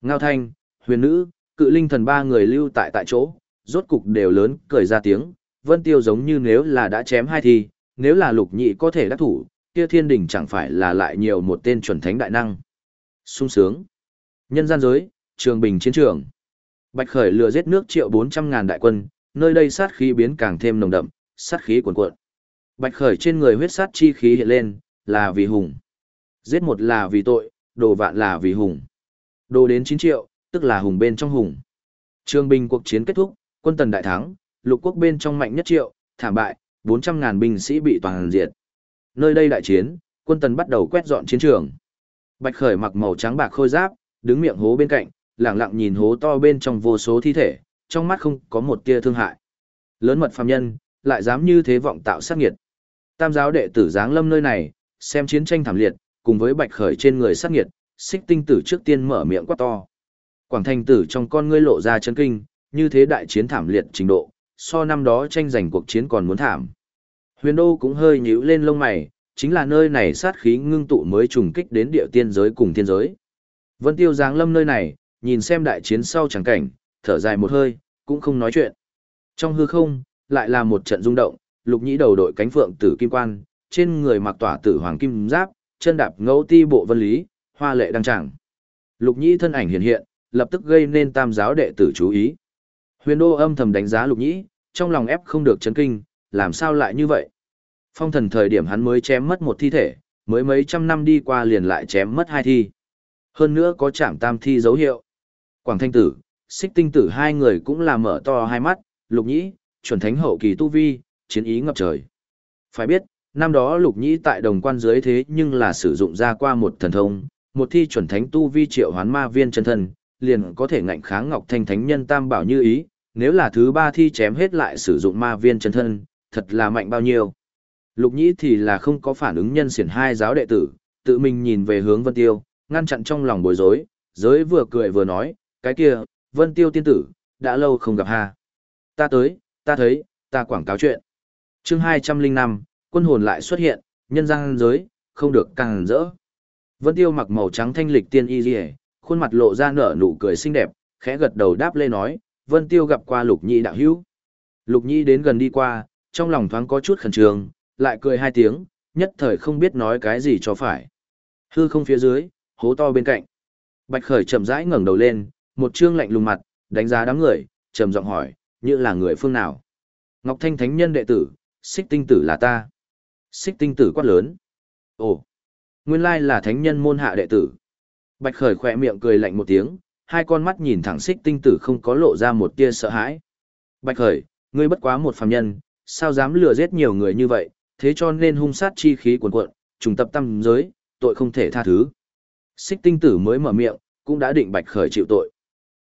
Ngao thanh, huyền nữ, cự linh thần ba người lưu tại tại chỗ, rốt cục đều lớn cười ra tiếng, vân tiêu giống như nếu là đã chém hai thì, nếu là lục nhị có thể đắc thủ, kia thiên đỉnh chẳng phải là lại nhiều một tên chuẩn thánh đại năng. sung sướng. Nhân gian giới, trường bình chiến trường. Bạch khởi lừa giết nước triệu bốn trăm ngàn đại quân, nơi đây sát khí biến càng thêm nồng đậm, sát khí cuồn cuộn. Bạch khởi trên người huyết sát chi khí hiện lên, là vì hùng. Giết một là vì tội, đồ vạn là vì hùng. Đồ đến 9 triệu, tức là hùng bên trong hùng. Trương binh cuộc chiến kết thúc, quân tần đại thắng, lục quốc bên trong mạnh nhất triệu, thảm bại, 400.000 binh sĩ bị toàn diệt. Nơi đây đại chiến, quân tần bắt đầu quét dọn chiến trường. Bạch Khởi mặc màu trắng bạc khôi giáp, đứng miệng hố bên cạnh, lặng lặng nhìn hố to bên trong vô số thi thể, trong mắt không có một tia thương hại. Lớn mật phàm nhân, lại dám như thế vọng tạo sát nghiệt. Tam giáo đệ tử giáng lâm nơi này, xem chiến tranh thảm liệt, cùng với Bạch Khởi trên người sát nghiệt, xích tinh tử trước tiên mở miệng quát to. Quảng thành tử trong con ngươi lộ ra chân kinh, như thế đại chiến thảm liệt trình độ, so năm đó tranh giành cuộc chiến còn muốn thảm. Huyền đô cũng hơi nhíu lên lông mày, chính là nơi này sát khí ngưng tụ mới trùng kích đến địa tiên giới cùng thiên giới. Vân tiêu giáng lâm nơi này, nhìn xem đại chiến sau chẳng cảnh, thở dài một hơi, cũng không nói chuyện. Trong hư không, lại là một trận rung động, lục nhĩ đầu đội cánh phượng tử kim quan, trên người mặc tỏa tử hoàng kim giáp, chân đạp ngẫu ti bộ vân lý, hoa lệ đăng tràng. Lục nhĩ thân ảnh hiện hiện, lập tức gây nên tam giáo đệ tử chú ý. Huyền đô âm thầm đánh giá lục nhĩ, trong lòng ép không được chấn kinh, làm sao lại như vậy? Phong thần thời điểm hắn mới chém mất một thi thể, mới mấy trăm năm đi qua liền lại chém mất hai thi. Hơn nữa có chạm tam thi dấu hiệu. Quảng thanh tử, xích tinh tử hai người cũng là mở to hai mắt, lục nhĩ, chuẩn thánh hậu kỳ tu vi, chiến ý ngập trời. Phải biết, năm đó lục nhĩ tại đồng quan dưới thế nhưng là sử dụng ra qua một thần thông, một thi chuẩn thánh tu vi triệu hoán ma viên chân thân, liền có thể ngạnh kháng ngọc thanh thánh nhân tam bảo như ý, nếu là thứ ba thi chém hết lại sử dụng ma viên chân thân, thật là mạnh bao nhiêu. Lục nhĩ thì là không có phản ứng nhân xiển hai giáo đệ tử, tự mình nhìn về hướng Vân Tiêu, ngăn chặn trong lòng bối rối, giới vừa cười vừa nói, cái kia, Vân Tiêu tiên tử, đã lâu không gặp ha. Ta tới, ta thấy, ta quảng cáo chuyện chương 205, quân hồn lại xuất hiện, nhân gian giới, không được càng rỡ. Vân Tiêu mặc màu trắng thanh lịch tiên y rìa, khuôn mặt lộ ra nở nụ cười xinh đẹp, khẽ gật đầu đáp lê nói, Vân Tiêu gặp qua Lục Nhĩ đạo hữu. Lục Nhĩ đến gần đi qua, trong lòng thoáng có chút khẩn trương, lại cười hai tiếng, nhất thời không biết nói cái gì cho phải. Hư không phía dưới, hố to bên cạnh. Bạch Khởi chậm rãi ngẩng đầu lên, một trương lạnh lùng mặt, đánh giá đám người, trầm giọng hỏi, như là người phương nào? Ngọc Thanh Thánh Nhân đệ tử, Xích Tinh Tử là ta. Xích Tinh Tử quát lớn. Ồ, nguyên lai là Thánh Nhân môn hạ đệ tử. Bạch Khởi khỏe miệng cười lạnh một tiếng, hai con mắt nhìn thẳng Xích Tinh Tử không có lộ ra một tia sợ hãi. Bạch Khởi, ngươi bất quá một phàm nhân, sao dám lừa giết nhiều người như vậy, thế cho nên hung sát chi khí cuồn cuộn, trùng tập tâm giới, tội không thể tha thứ. Xích tinh tử mới mở miệng, cũng đã định Bạch Khởi chịu tội.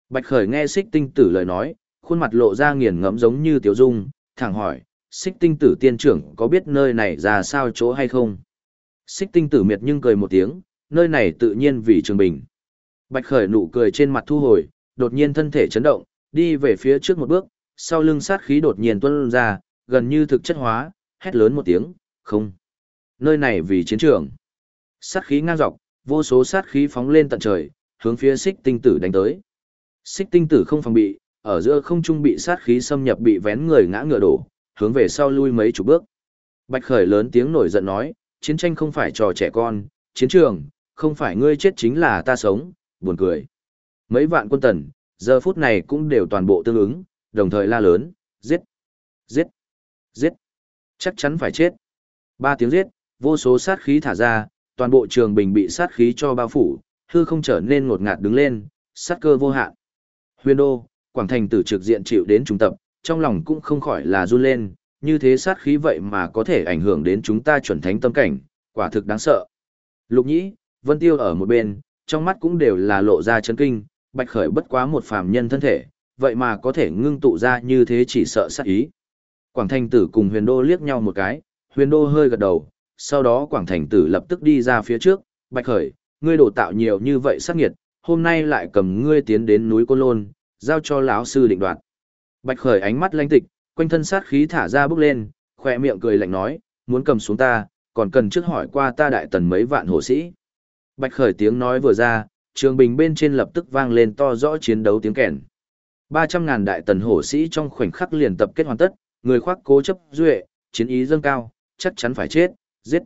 Bạch Khởi nghe xích tinh tử lời nói, khuôn mặt lộ ra nghiền ngẫm giống như tiểu dung, thẳng hỏi, xích tinh tử tiên trưởng có biết nơi này ra sao chỗ hay không? Xích tinh tử miệt nhưng cười một tiếng, nơi này tự nhiên vì trường bình. Bạch Khởi nụ cười trên mặt thu hồi, đột nhiên thân thể chấn động, đi về phía trước một bước, sau lưng sát khí đột nhiên tuôn ra, gần như thực chất hóa, hét lớn một tiếng, không. Nơi này vì chiến trường. Sát khí ngang dọc, vô số sát khí phóng lên tận trời, hướng phía xích tinh tử đánh tới. Xích tinh tử không phòng bị, ở giữa không trung bị sát khí xâm nhập bị vén người ngã ngựa đổ, hướng về sau lui mấy chục bước. Bạch Khởi lớn tiếng nổi giận nói, chiến tranh không phải trò trẻ con, chiến trường, không phải ngươi chết chính là ta sống, buồn cười. Mấy vạn quân tần, giờ phút này cũng đều toàn bộ tương ứng, đồng thời la lớn, giết, giết, giết. Chắc chắn phải chết. Ba tiếng giết, vô số sát khí thả ra, toàn bộ trường bình bị sát khí cho bao phủ, hư không trở nên ngột ngạt đứng lên, sát cơ vô hạn. Huyền đô, Quảng Thành tử trực diện chịu đến trung tập, trong lòng cũng không khỏi là run lên, như thế sát khí vậy mà có thể ảnh hưởng đến chúng ta chuẩn thánh tâm cảnh, quả thực đáng sợ. Lục nhĩ, Vân Tiêu ở một bên, trong mắt cũng đều là lộ ra chấn kinh, bạch khởi bất quá một phàm nhân thân thể, vậy mà có thể ngưng tụ ra như thế chỉ sợ sát ý. Quảng Thành Tử cùng Huyền Đô liếc nhau một cái, Huyền Đô hơi gật đầu, sau đó Quảng Thành Tử lập tức đi ra phía trước, Bạch Khởi, ngươi đổ tạo nhiều như vậy sát nghiệt, hôm nay lại cầm ngươi tiến đến núi Côn Lôn, giao cho lão sư định đoạt. Bạch Khởi ánh mắt lanh tịch, quanh thân sát khí thả ra bước lên, khỏe miệng cười lạnh nói, muốn cầm xuống ta, còn cần trước hỏi qua ta đại tần mấy vạn hổ sĩ. Bạch Khởi tiếng nói vừa ra, trường bình bên trên lập tức vang lên to rõ chiến đấu tiếng kèn. 300.000 đại tần hổ sĩ trong khoảnh khắc liền tập kết hoàn tất, người khoác cố chấp duệ, chiến ý dâng cao, chắc chắn phải chết, giết.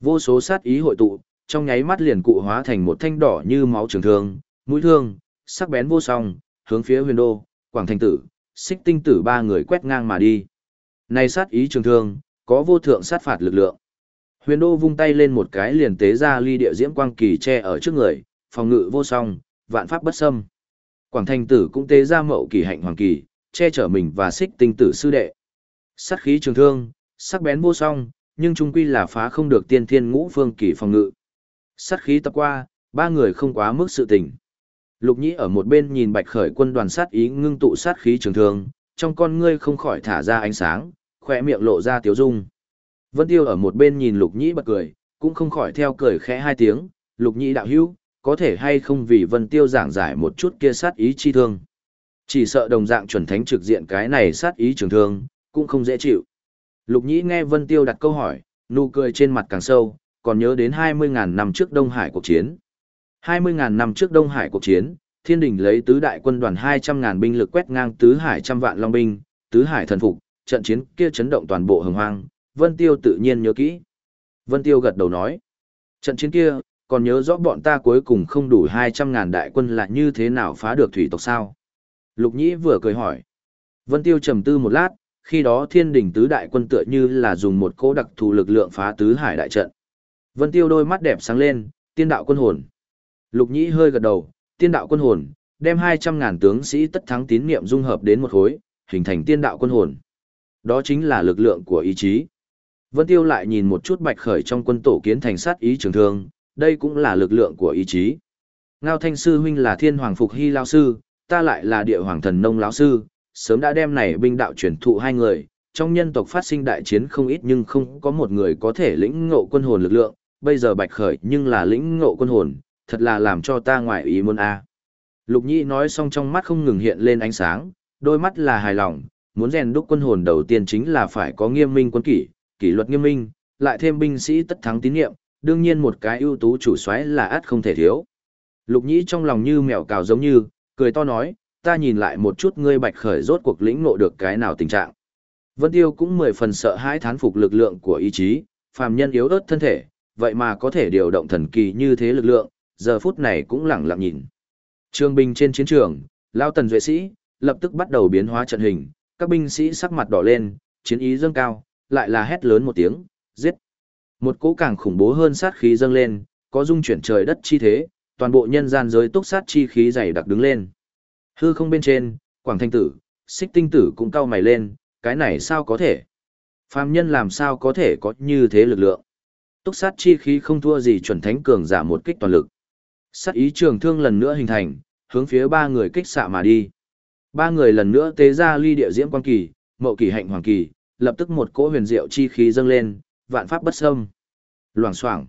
Vô số sát ý hội tụ, trong nháy mắt liền cụ hóa thành một thanh đỏ như máu trường thương, mũi thương, sắc bén vô song, hướng phía huyền đô, quảng thành tử, xích tinh tử ba người quét ngang mà đi. Này sát ý trường thương, có vô thượng sát phạt lực lượng. Huyền đô vung tay lên một cái liền tế ra ly địa diễm quang kỳ che ở trước người, phòng ngự vô song, vạn pháp bất xâm. Quảng thành tử cũng tế ra mậu kỳ hạnh hoàng kỳ, che chở mình và xích tinh tử sư đệ. Sát khí trường thương, sắc bén vô song, nhưng trung quy là phá không được tiên thiên ngũ phương kỳ phòng ngự. Sát khí tập qua, Ba người không quá mức sự tình. Lục nhĩ ở một bên nhìn bạch khởi quân đoàn sát ý ngưng tụ sát khí trường thương, trong con ngươi không khỏi thả ra ánh sáng, khỏe miệng lộ ra tiếu dung. Vân Tiêu ở một bên nhìn Lục Nhĩ bật cười, cũng không khỏi theo cười khẽ hai tiếng, Lục Nhĩ đạo hữu, có thể hay không vì Vân Tiêu giảng giải một chút kia sát ý chi thương. Chỉ sợ đồng dạng chuẩn thánh trực diện cái này sát ý trường thương, cũng không dễ chịu. Lục Nhĩ nghe Vân Tiêu đặt câu hỏi, nụ cười trên mặt càng sâu, còn nhớ đến 20.000 năm trước Đông Hải cuộc chiến. 20.000 năm trước Đông Hải cuộc chiến, Thiên đình lấy tứ đại quân đoàn 200.000 binh lực quét ngang tứ hải trăm vạn long binh, tứ hải thần phục, trận chiến kia chấn động toàn bộ hồng hoang, Vân Tiêu tự nhiên nhớ kỹ. Vân Tiêu gật đầu nói, trận chiến kia, còn nhớ rõ bọn ta cuối cùng không đủ 200.000 đại quân là như thế nào phá được thủy tộc sao? Lục Nhĩ vừa cười hỏi. Vân Tiêu trầm tư một lát, khi đó thiên đình tứ đại quân tựa như là dùng một cỗ đặc thù lực lượng phá tứ hải đại trận. Vân Tiêu đôi mắt đẹp sáng lên, tiên đạo quân hồn. Lục Nhĩ hơi gật đầu, tiên đạo quân hồn, đem 200.000 tướng sĩ tất thắng tín niệm dung hợp đến một khối, hình thành tiên đạo quân hồn. Đó chính là lực lượng của ý chí. Vân Tiêu lại nhìn một chút bạch khởi trong quân tổ kiến thành sát ý trường thương, đây cũng là lực lượng của ý chí. Ngao Thanh Sư huynh là thiên hoàng phục hy lao sư, ta lại là địa hoàng thần nông lão sư, sớm đã đem này binh đạo truyền thụ hai người, trong nhân tộc phát sinh đại chiến không ít nhưng không có một người có thể lĩnh ngộ quân hồn lực lượng, bây giờ bạch khởi nhưng là lĩnh ngộ quân hồn, thật là làm cho ta ngoại ý muốn a. Lục Nhĩ nói xong trong mắt không ngừng hiện lên ánh sáng, đôi mắt là hài lòng, muốn rèn đúc quân hồn đầu tiên chính là phải có nghiêm minh quân kỷ, kỷ luật nghiêm minh, lại thêm binh sĩ tất thắng tín nhiệm, đương nhiên một cái ưu tú chủ soái là ắt không thể thiếu. Lục Nhĩ trong lòng như mèo cào giống như, cười to nói, ta nhìn lại một chút ngươi bạch khởi rốt cuộc lĩnh ngộ được cái nào tình trạng. Vân Tiêu cũng mười phần sợ hãi thán phục lực lượng của ý chí, phàm nhân yếu ớt thân thể, vậy mà có thể điều động thần kỳ như thế lực lượng, giờ phút này cũng lẳng lặng nhìn. Trường binh trên chiến trường, lao tần duệ sĩ, lập tức bắt đầu biến hóa trận hình, các binh sĩ sắc mặt đỏ lên, chiến ý dâng cao, lại là hét lớn một tiếng, giết. Một cỗ càng khủng bố hơn sát khí dâng lên, có dung chuyển trời đất chi thế, toàn bộ nhân gian giới túc sát chi khí dày đặc đứng lên. Hư không bên trên, Quảng Thanh Tử, Xích Tinh Tử cũng cao mày lên, cái này sao có thể? Phàm nhân làm sao có thể có như thế lực lượng? Túc sát chi khí không thua gì chuẩn thánh cường giả một kích toàn lực. Sát ý trường thương lần nữa hình thành, hướng phía ba người kích xạ mà đi. Ba người lần nữa tế ra ly địa diễm quan kỳ, mậu kỳ hạnh hoàng kỳ, lập tức một cỗ huyền diệu chi khí dâng lên, vạn pháp bất xâm. Loảng xoảng.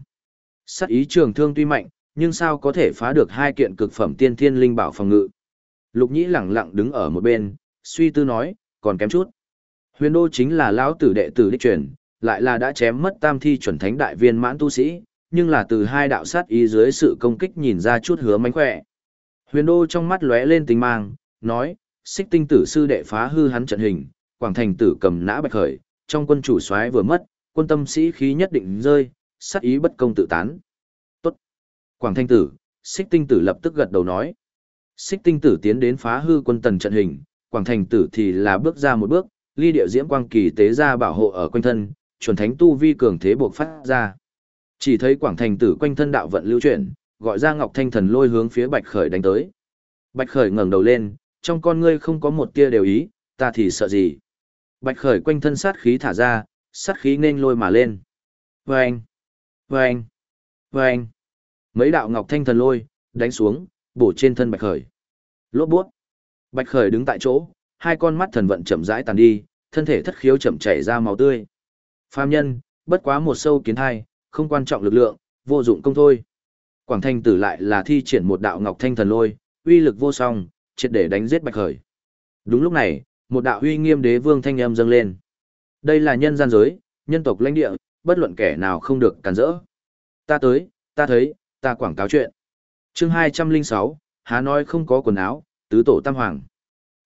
Sát ý trường thương tuy mạnh, nhưng sao có thể phá được hai kiện cực phẩm tiên thiên linh bảo phòng ngự. Lục Nhĩ lẳng lặng đứng ở một bên, suy tư nói, còn kém chút. Huyền đô chính là lão tử đệ tử đích truyền, lại là đã chém mất tam thi chuẩn thánh đại viên mãn tu sĩ, nhưng là từ hai đạo sát ý dưới sự công kích nhìn ra chút hứa mánh khỏe. Huyền đô trong mắt lóe lên tình mang, nói, xích tinh tử sư đệ phá hư hắn trận hình, quảng thành tử cầm nã bạch khởi, trong quân chủ soái vừa mất, quân tâm sĩ khí nhất định rơi, sát ý bất công tự tán. Tốt. Quảng thanh tử, xích tinh tử lập tức gật đầu nói. Xích tinh tử tiến đến phá hư quân tần trận hình, quảng thành tử thì là bước ra một bước, ly điệu diễm quang kỳ tế ra bảo hộ ở quanh thân, chuẩn thánh tu vi cường thế buộc phát ra. Chỉ thấy quảng thành tử quanh thân đạo vận lưu chuyển, gọi ra ngọc thanh thần lôi hướng phía bạch khởi đánh tới. Bạch khởi ngẩng đầu lên, trong con ngươi không có một tia đều ý, ta thì sợ gì. Bạch khởi quanh thân sát khí thả ra, sát khí nên lôi mà lên. Vâng! Vâng! Vâng! Mấy đạo ngọc thanh thần lôi, đánh xuống, bổ trên thân bạch khởi. Lốt buốt! Bạch khởi đứng tại chỗ, hai con mắt thần vận chậm rãi tàn đi, thân thể thất khiếu chậm chảy ra máu tươi. Phàm nhân, bất quá một sâu kiến hai, không quan trọng lực lượng, vô dụng công thôi. Quảng Thanh Tử lại là thi triển một đạo ngọc thanh thần lôi, uy lực vô song, triệt để đánh giết Bạch Khởi. Đúng lúc này, một đạo uy nghiêm đế vương thanh âm dâng lên. Đây là nhân gian giới, nhân tộc lãnh địa, bất luận kẻ nào không được cản rỡ. Ta tới, ta thấy, ta quảng cáo chuyện. Chương 206, há nói không có quần áo, tứ tổ tam hoàng.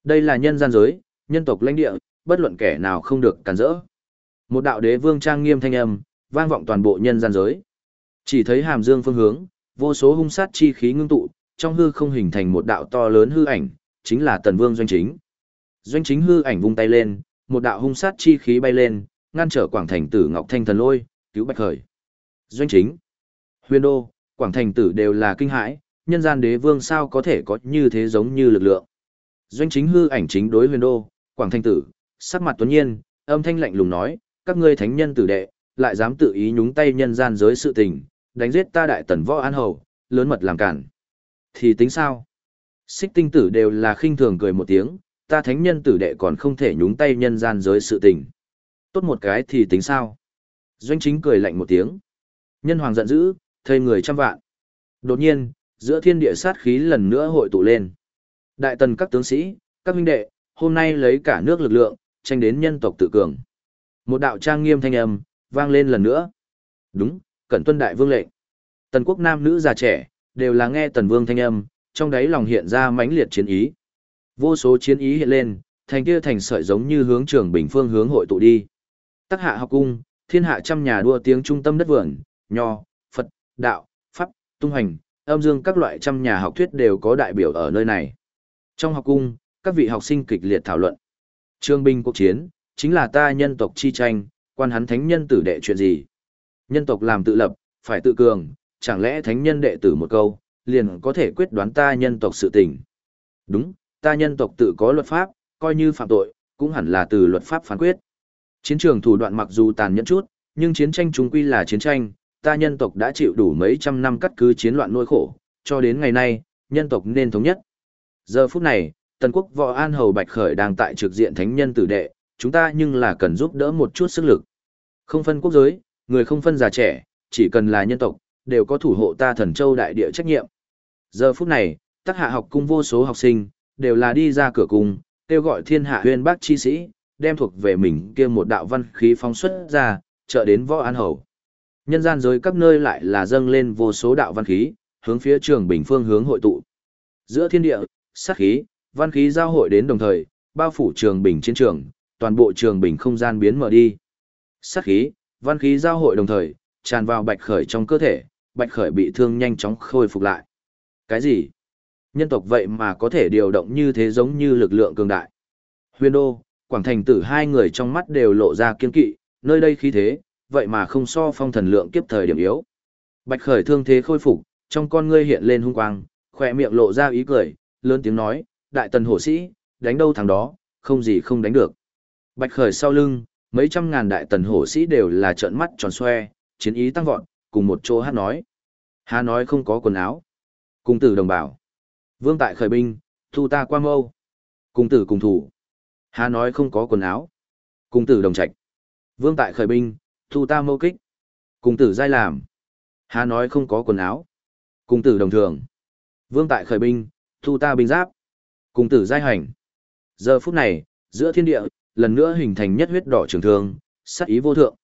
Đây là nhân gian giới, nhân tộc lãnh địa, bất luận kẻ nào không được cản rỡ. Một đạo đế vương trang nghiêm thanh âm, vang vọng toàn bộ nhân gian giới. Chỉ thấy hàm dương phương hướng, vô số hung sát chi khí ngưng tụ, trong hư không hình thành một đạo to lớn hư ảnh, chính là tần vương doanh chính. Doanh chính hư ảnh vung tay lên, một đạo hung sát chi khí bay lên, ngăn trở quảng thành tử ngọc thanh thần lôi, cứu bạch khởi. Doanh chính, huyền đô, quảng thành tử đều là kinh hãi, nhân gian đế vương sao có thể có như thế giống như lực lượng. Doanh chính hư ảnh chính đối huyền đô, quảng thành tử, sắc mặt tuấn nhiên, âm thanh lạnh lùng nói, các ngươi thánh nhân tử đệ, lại dám tự ý nhúng tay nhân gian giới sự tình, đánh giết ta đại tần võ an hầu, lớn mật làm cản. Thì tính sao? Xích tinh tử đều là khinh thường cười một tiếng, ta thánh nhân tử đệ còn không thể nhúng tay nhân gian giới sự tình. Tốt một cái thì tính sao? Doanh chính cười lạnh một tiếng. Nhân hoàng giận dữ, thây người trăm vạn. Đột nhiên, giữa thiên địa sát khí lần nữa hội tụ lên. Đại tần các tướng sĩ, các huynh đệ, hôm nay lấy cả nước lực lượng, tranh đến nhân tộc tự cường. Một đạo trang nghiêm thanh âm, vang lên lần nữa. Đúng, cẩn tuân đại vương lệnh. Tần quốc nam nữ già trẻ, đều là nghe tần vương thanh âm, trong đấy lòng hiện ra mãnh liệt chiến ý. Vô số chiến ý hiện lên, thành kia thành sợi giống như hướng trường bình phương hướng hội tụ đi. Tắc hạ học cung, thiên hạ trăm nhà đua tiếng trung tâm đất vườn, nho, Phật, đạo, pháp, tung hành, âm dương các loại trăm nhà học thuyết đều có đại biểu ở nơi này. Trong học cung, các vị học sinh kịch liệt thảo luận. Trương binh quốc chiến, chính là ta nhân tộc chi tranh, quan hắn thánh nhân tử đệ chuyện gì? Nhân tộc làm tự lập, phải tự cường, chẳng lẽ thánh nhân đệ tử một câu, liền có thể quyết đoán ta nhân tộc sự tình? Đúng, ta nhân tộc tự có luật pháp, coi như phạm tội, cũng hẳn là từ luật pháp phán quyết. Chiến trường thủ đoạn mặc dù tàn nhẫn chút, nhưng chiến tranh chúng quy là chiến tranh, ta nhân tộc đã chịu đủ mấy trăm năm cắt cứ chiến loạn nỗi khổ, cho đến ngày nay, nhân tộc nên thống nhất. Giờ phút này, Tần quốc võ An Hầu Bạch Khởi đang tại trực diện thánh nhân tử đệ, chúng ta nhưng là cần giúp đỡ một chút sức lực. Không phân quốc giới, người không phân già trẻ, chỉ cần là nhân tộc, đều có thủ hộ ta thần châu đại địa trách nhiệm. Giờ phút này, tác hạ học cung vô số học sinh, đều là đi ra cửa cung, kêu gọi thiên hạ huyên bác chi sĩ, đem thuộc về mình kia một đạo văn khí phóng xuất ra, trợ đến võ an hầu. Nhân gian giới các nơi lại là dâng lên vô số đạo văn khí, hướng phía trường bình phương hướng hội tụ. Giữa thiên địa, sát khí, văn khí giao hội đến đồng thời, bao phủ trường bình chiến trường, toàn bộ trường bình không gian biến mở đi. Sát khí, văn khí giao hội đồng thời, tràn vào bạch khởi trong cơ thể, bạch khởi bị thương nhanh chóng khôi phục lại. Cái gì? Nhân tộc vậy mà có thể điều động như thế giống như lực lượng cường đại. Huyền đô, Quảng Thành tử hai người trong mắt đều lộ ra kiên kỵ, nơi đây khí thế, vậy mà không so phong thần lượng kiếp thời điểm yếu. Bạch khởi thương thế khôi phục, trong con ngươi hiện lên hung quang, khỏe miệng lộ ra ý cười, lớn tiếng nói, đại tần hổ sĩ, đánh đâu thằng đó, không gì không đánh được. Bạch khởi sau lưng, mấy trăm ngàn đại tần hổ sĩ đều là trợn mắt tròn xoe, chiến ý tăng vọt, cùng một chỗ hát nói. Hà nói không có quần áo. Cùng tử đồng bảo. Vương tại khởi binh, thu ta qua mâu. Cùng tử cùng thủ. Hà nói không có quần áo. Cùng tử đồng trạch. Vương tại khởi binh, thu ta mâu kích. Cùng tử giai làm. Hà nói không có quần áo. Cùng tử đồng thường. Vương tại khởi binh, thu ta binh giáp. Cùng tử giai hành. Giờ phút này, giữa thiên địa, lần nữa hình thành nhất huyết đỏ trường thương, sát ý vô thượng.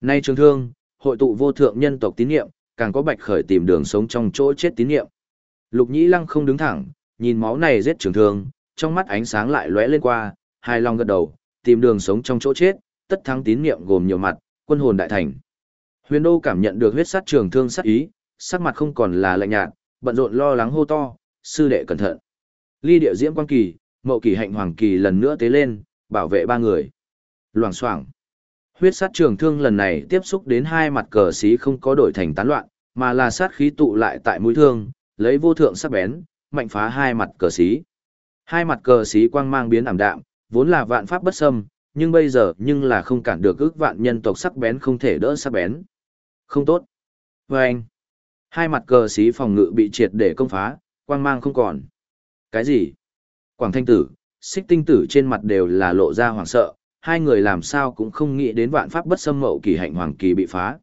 Nay trường thương, hội tụ vô thượng nhân tộc tín niệm, càng có bạch khởi tìm đường sống trong chỗ chết tín niệm. Lục Nhĩ Lăng không đứng thẳng, nhìn máu này giết trường thương, trong mắt ánh sáng lại lóe lên qua, hai lòng gật đầu, tìm đường sống trong chỗ chết, tất thắng tín niệm gồm nhiều mặt, quân hồn đại thành. Huyền Đô cảm nhận được huyết sát trường thương sát ý, sắc mặt không còn là lạnh nhạt, bận rộn lo lắng hô to, sư đệ cẩn thận. Ly điệu diễm quan kỳ, mậu kỳ hạnh hoàng kỳ lần nữa tế lên, bảo vệ ba người. Loảng xoảng. Huyết sát trường thương lần này tiếp xúc đến hai mặt cờ xí không có đổi thành tán loạn, mà là sát khí tụ lại tại mũi thương, lấy vô thượng sắc bén, mạnh phá hai mặt cờ xí. Hai mặt cờ xí quang mang biến ảm đạm, vốn là vạn pháp bất xâm, nhưng bây giờ nhưng là không cản được ước vạn nhân tộc sắc bén không thể đỡ sắc bén. Không tốt. Và anh, hai mặt cờ xí phòng ngự bị triệt để công phá, quang mang không còn. Cái gì? Quảng thanh tử, xích tinh tử trên mặt đều là lộ ra hoảng sợ, hai người làm sao cũng không nghĩ đến vạn pháp bất xâm mậu kỳ hạnh hoàng kỳ bị phá.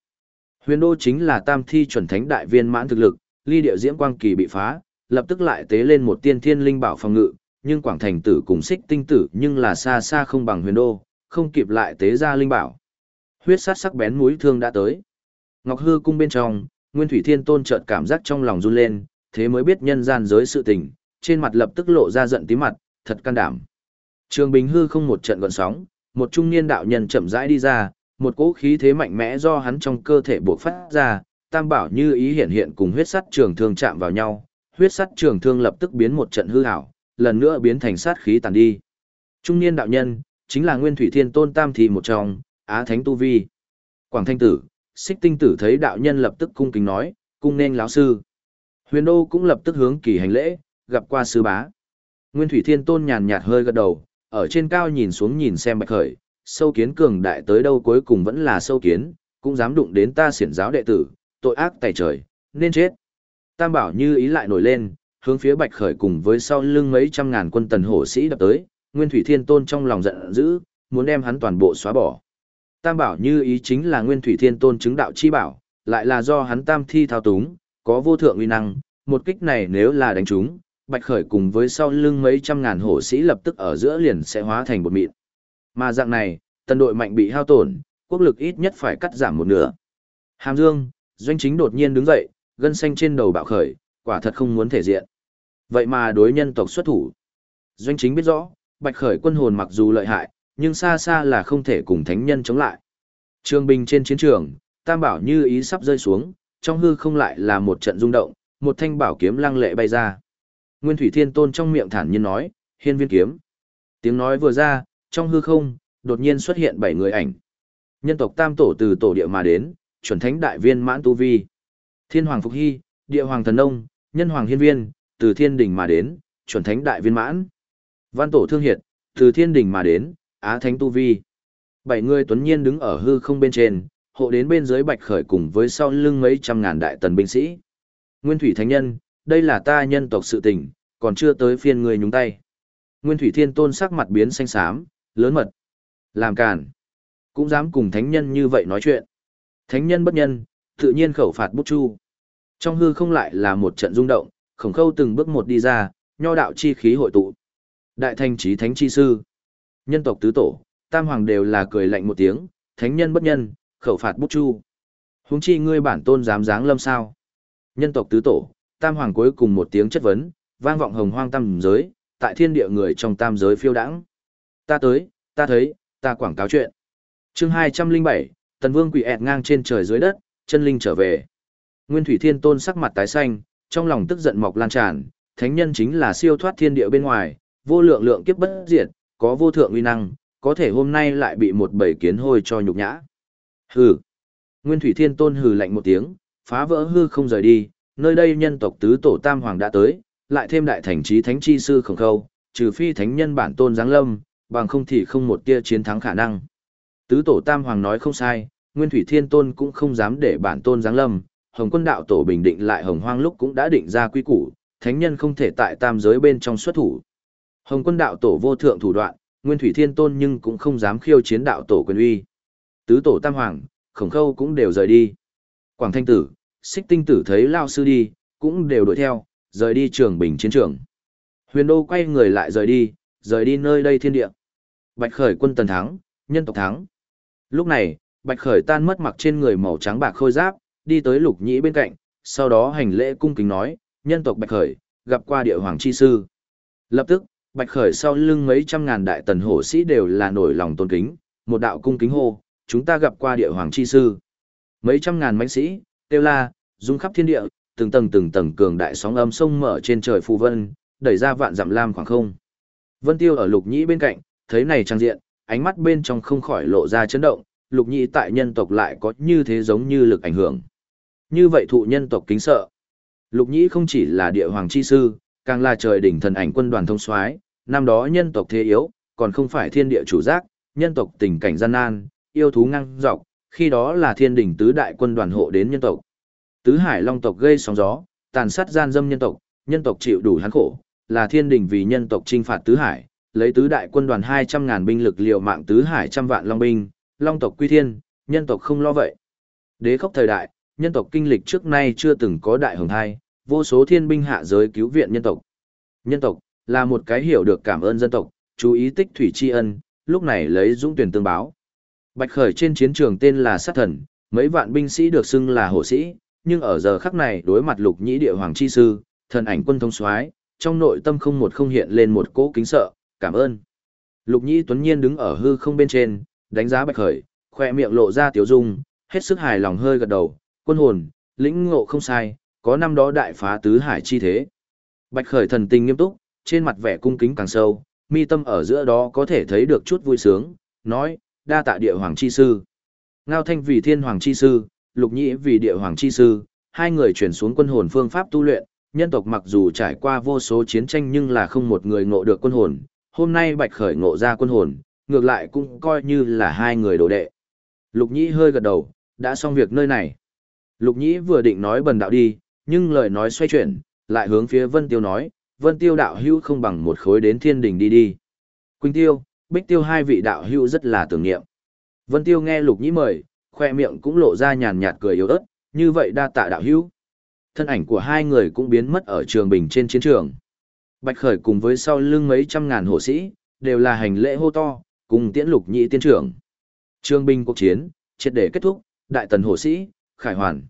Huyền đô chính là tam thi chuẩn thánh đại viên mãn thực lực, ly điệu diễm quang kỳ bị phá, lập tức lại tế lên một tiên thiên linh bảo phòng ngự, nhưng quảng thành tử cùng xích tinh tử nhưng là xa xa không bằng huyền đô, không kịp lại tế ra linh bảo. Huyết sát sắc bén mũi thương đã tới. Ngọc hư cung bên trong, Nguyên Thủy Thiên Tôn chợt cảm giác trong lòng run lên, thế mới biết nhân gian giới sự tình, trên mặt lập tức lộ ra giận tí mặt, thật can đảm. Trường Bình hư không một trận gọn sóng, một trung niên đạo nhân chậm rãi đi ra, một cỗ khí thế mạnh mẽ do hắn trong cơ thể buộc phát ra, tam bảo như ý hiện hiện cùng huyết sắt trường thương chạm vào nhau, huyết sắt trường thương lập tức biến một trận hư hảo, lần nữa biến thành sát khí tàn đi. Trung niên đạo nhân, chính là Nguyên Thủy Thiên Tôn Tam Thị một trong, Á Thánh Tu Vi. Quảng Thanh Tử, Xích Tinh Tử thấy đạo nhân lập tức cung kính nói, cung nên lão sư. Huyền Đô cũng lập tức hướng kỳ hành lễ, gặp qua sư bá. Nguyên Thủy Thiên Tôn nhàn nhạt hơi gật đầu, ở trên cao nhìn xuống nhìn xem Bạch Khởi, sâu kiến cường đại tới đâu cuối cùng vẫn là sâu kiến, cũng dám đụng đến ta xiển giáo đệ tử, tội ác tày trời, nên chết. Tam bảo như ý lại nổi lên, hướng phía Bạch Khởi cùng với sau lưng mấy trăm ngàn quân tần hổ sĩ đập tới, Nguyên Thủy Thiên Tôn trong lòng giận dữ, muốn đem hắn toàn bộ xóa bỏ. Tam bảo như ý chính là Nguyên Thủy Thiên Tôn chứng đạo chi bảo, lại là do hắn tam thi thao túng, có vô thượng uy năng, một kích này nếu là đánh trúng, Bạch Khởi cùng với sau lưng mấy trăm ngàn hổ sĩ lập tức ở giữa liền sẽ hóa thành một mịn. Mà dạng này, tần đội mạnh bị hao tổn, quốc lực ít nhất phải cắt giảm một nửa. Hàm Dương, doanh chính đột nhiên đứng dậy, gân xanh trên đầu bạo khởi, quả thật không muốn thể diện. Vậy mà đối nhân tộc xuất thủ. Doanh chính biết rõ, Bạch Khởi quân hồn mặc dù lợi hại, nhưng xa xa là không thể cùng thánh nhân chống lại. Trường binh trên chiến trường, Tam Bảo như ý sắp rơi xuống, trong hư không lại là một trận rung động, một thanh bảo kiếm lăng lệ bay ra. Nguyên Thủy Thiên Tôn trong miệng thản nhiên nói, hiên viên kiếm. Tiếng nói vừa ra, trong hư không, đột nhiên xuất hiện bảy người ảnh. Nhân tộc Tam Tổ từ tổ địa mà đến, chuẩn thánh đại viên mãn tu vi. Thiên Hoàng Phục Hy, địa Hoàng Thần Nông, nhân Hoàng Hiên Viên, từ thiên đình mà đến, chuẩn thánh đại viên mãn. Văn Tổ Thương Hiệt, từ thiên đình mà đến, Á Thánh Tu Vi. Bảy người tuấn nhiên đứng ở hư không bên trên, hộ đến bên dưới bạch khởi cùng với sau lưng mấy trăm ngàn đại tần binh sĩ. Nguyên Thủy Thánh Nhân, đây là ta nhân tộc sự tình, còn chưa tới phiên người nhúng tay. Nguyên Thủy Thiên Tôn sắc mặt biến xanh xám, lớn mật. Làm càn. Cũng dám cùng thánh nhân như vậy nói chuyện. Thánh nhân bất nhân, tự nhiên khẩu phạt bút chu. Trong hư không lại là một trận rung động, khổng khâu từng bước một đi ra, nho đạo chi khí hội tụ. Đại thanh trí thánh chi sư. Nhân tộc tứ tổ, tam hoàng đều là cười lạnh một tiếng, thánh nhân bất nhân, khẩu phạt bút chu. Huống chi ngươi bản tôn dám dáng lâm sao? Nhân tộc tứ tổ, tam hoàng cuối cùng một tiếng chất vấn, vang vọng hồng hoang tam giới, tại thiên địa người trong tam giới phiêu đãng. Ta tới, ta thấy, ta quảng cáo chuyện. Chương hai trăm linh bảy, Tần Vương quỷ ẹt ngang trên trời dưới đất, chân linh trở về. Nguyên Thủy Thiên Tôn sắc mặt tái xanh, trong lòng tức giận mọc lan tràn, thánh nhân chính là siêu thoát thiên địa bên ngoài, vô lượng lượng kiếp bất diệt, có vô thượng uy năng, có thể hôm nay lại bị một bầy kiến hôi cho nhục nhã. Hừ. Nguyên Thủy Thiên Tôn hừ lạnh một tiếng, phá vỡ hư không rời đi, nơi đây nhân tộc tứ tổ tam hoàng đã tới, lại thêm đại thành trí thánh chi sư khổng khâu, trừ phi thánh nhân bản tôn giáng lâm, bằng không thì không một tia chiến thắng khả năng. Tứ tổ tam hoàng nói không sai, Nguyên Thủy Thiên Tôn cũng không dám để bản tôn giáng lâm, Hồng Quân đạo tổ bình định lại Hồng Hoang lúc cũng đã định ra quy củ, thánh nhân không thể tại tam giới bên trong xuất thủ. Hồng Quân đạo tổ vô thượng thủ đoạn, Nguyên Thủy Thiên Tôn nhưng cũng không dám khiêu chiến đạo tổ quyền uy. Tứ tổ tam hoàng, Khổng Khâu cũng đều rời đi. Quảng Thanh tử, Xích Tinh tử thấy lao sư đi, cũng đều đuổi theo, rời đi trường bình chiến trường. Huyền Đô quay người lại rời đi, rời đi nơi đây thiên địa. Bạch Khởi quân tần thắng, nhân tộc thắng. Lúc này, Bạch Khởi tan mất mặc trên người màu trắng bạc khôi giáp, đi tới Lục Nhĩ bên cạnh, sau đó hành lễ cung kính nói, nhân tộc Bạch Khởi, gặp qua địa hoàng chi sư. Lập tức, Bạch Khởi sau lưng mấy trăm ngàn đại tần hổ sĩ đều là nổi lòng tôn kính, một đạo cung kính hô, chúng ta gặp qua địa hoàng chi sư. Mấy trăm ngàn mãnh sĩ, kêu la, rung khắp thiên địa, từng tầng từng tầng cường đại sóng âm sông mở trên trời phù vân, đẩy ra vạn dặm lam khoảng không. Vân Tiêu ở Lục Nhĩ bên cạnh, thấy này trang diện, ánh mắt bên trong không khỏi lộ ra chấn động, Lục Nhĩ tại nhân tộc lại có như thế giống như lực ảnh hưởng. Như vậy thụ nhân tộc kính sợ. Lục Nhĩ không chỉ là địa hoàng chi sư, càng là trời đỉnh thần ảnh quân đoàn thông soái, năm đó nhân tộc thế yếu, còn không phải thiên địa chủ giác, nhân tộc tình cảnh gian nan, yêu thú ngang dọc, khi đó là thiên đình tứ đại quân đoàn hộ đến nhân tộc. Tứ hải long tộc gây sóng gió, tàn sát gian dâm nhân tộc, nhân tộc chịu đủ hắn khổ, là thiên đình vì nhân tộc trinh phạt tứ hải, lấy tứ đại quân đoàn 200 ngàn binh lực liều mạng tứ hải trăm vạn long binh, long tộc quy thiên, nhân tộc không lo vậy. Đế khốc thời đại, nhân tộc kinh lịch trước nay chưa từng có đại hồng thai, vô số thiên binh hạ giới cứu viện nhân tộc. Nhân tộc, là một cái hiểu được cảm ơn dân tộc, chú ý tích thủy tri ân, lúc này lấy dũng tuyển tương báo. Bạch Khởi trên chiến trường tên là sát thần, mấy vạn binh sĩ được xưng là hộ sĩ, nhưng ở giờ khắc này đối mặt lục nhĩ địa hoàng chi sư, thần ảnh quân thông soái, trong nội tâm không một không hiện lên một cỗ kính sợ, cảm ơn. Lục nhĩ tuấn nhiên đứng ở hư không bên trên, đánh giá Bạch Khởi, khoe miệng lộ ra tiểu dung, hết sức hài lòng hơi gật đầu, quân hồn, lĩnh ngộ không sai, có năm đó đại phá tứ hải chi thế. Bạch Khởi thần tình nghiêm túc, trên mặt vẻ cung kính càng sâu, mi tâm ở giữa đó có thể thấy được chút vui sướng, nói, đa tạ địa hoàng chi sư. Ngao Thanh vì thiên hoàng chi sư, Lục Nhĩ vì địa hoàng chi sư, hai người chuyển xuống quân hồn phương pháp tu luyện, nhân tộc mặc dù trải qua vô số chiến tranh nhưng là không một người ngộ được quân hồn, hôm nay Bạch Khởi ngộ ra quân hồn, ngược lại cũng coi như là hai người đồ đệ. Lục Nhĩ hơi gật đầu, đã xong việc nơi này. Lục Nhĩ vừa định nói bần đạo đi, nhưng lời nói xoay chuyển, lại hướng phía Vân Tiêu nói, Vân Tiêu đạo hữu không bằng một khối đến thiên đình đi đi. Quỳnh Tiêu, Bích Tiêu hai vị đạo hữu rất là tưởng niệm. Vân Tiêu nghe Lục Nhĩ mời, khoe miệng cũng lộ ra nhàn nhạt cười yếu ớt, như vậy đa tạ đạo hữu. Thân ảnh của hai người cũng biến mất ở trường bình trên chiến trường. Bạch Khởi cùng với sau lưng mấy trăm ngàn hộ sĩ, đều là hành lễ hô to, cùng tiễn Lục Nhĩ tiên trưởng. Trường binh cuộc chiến, triệt để kết thúc, đại tần hộ sĩ, khải hoàn.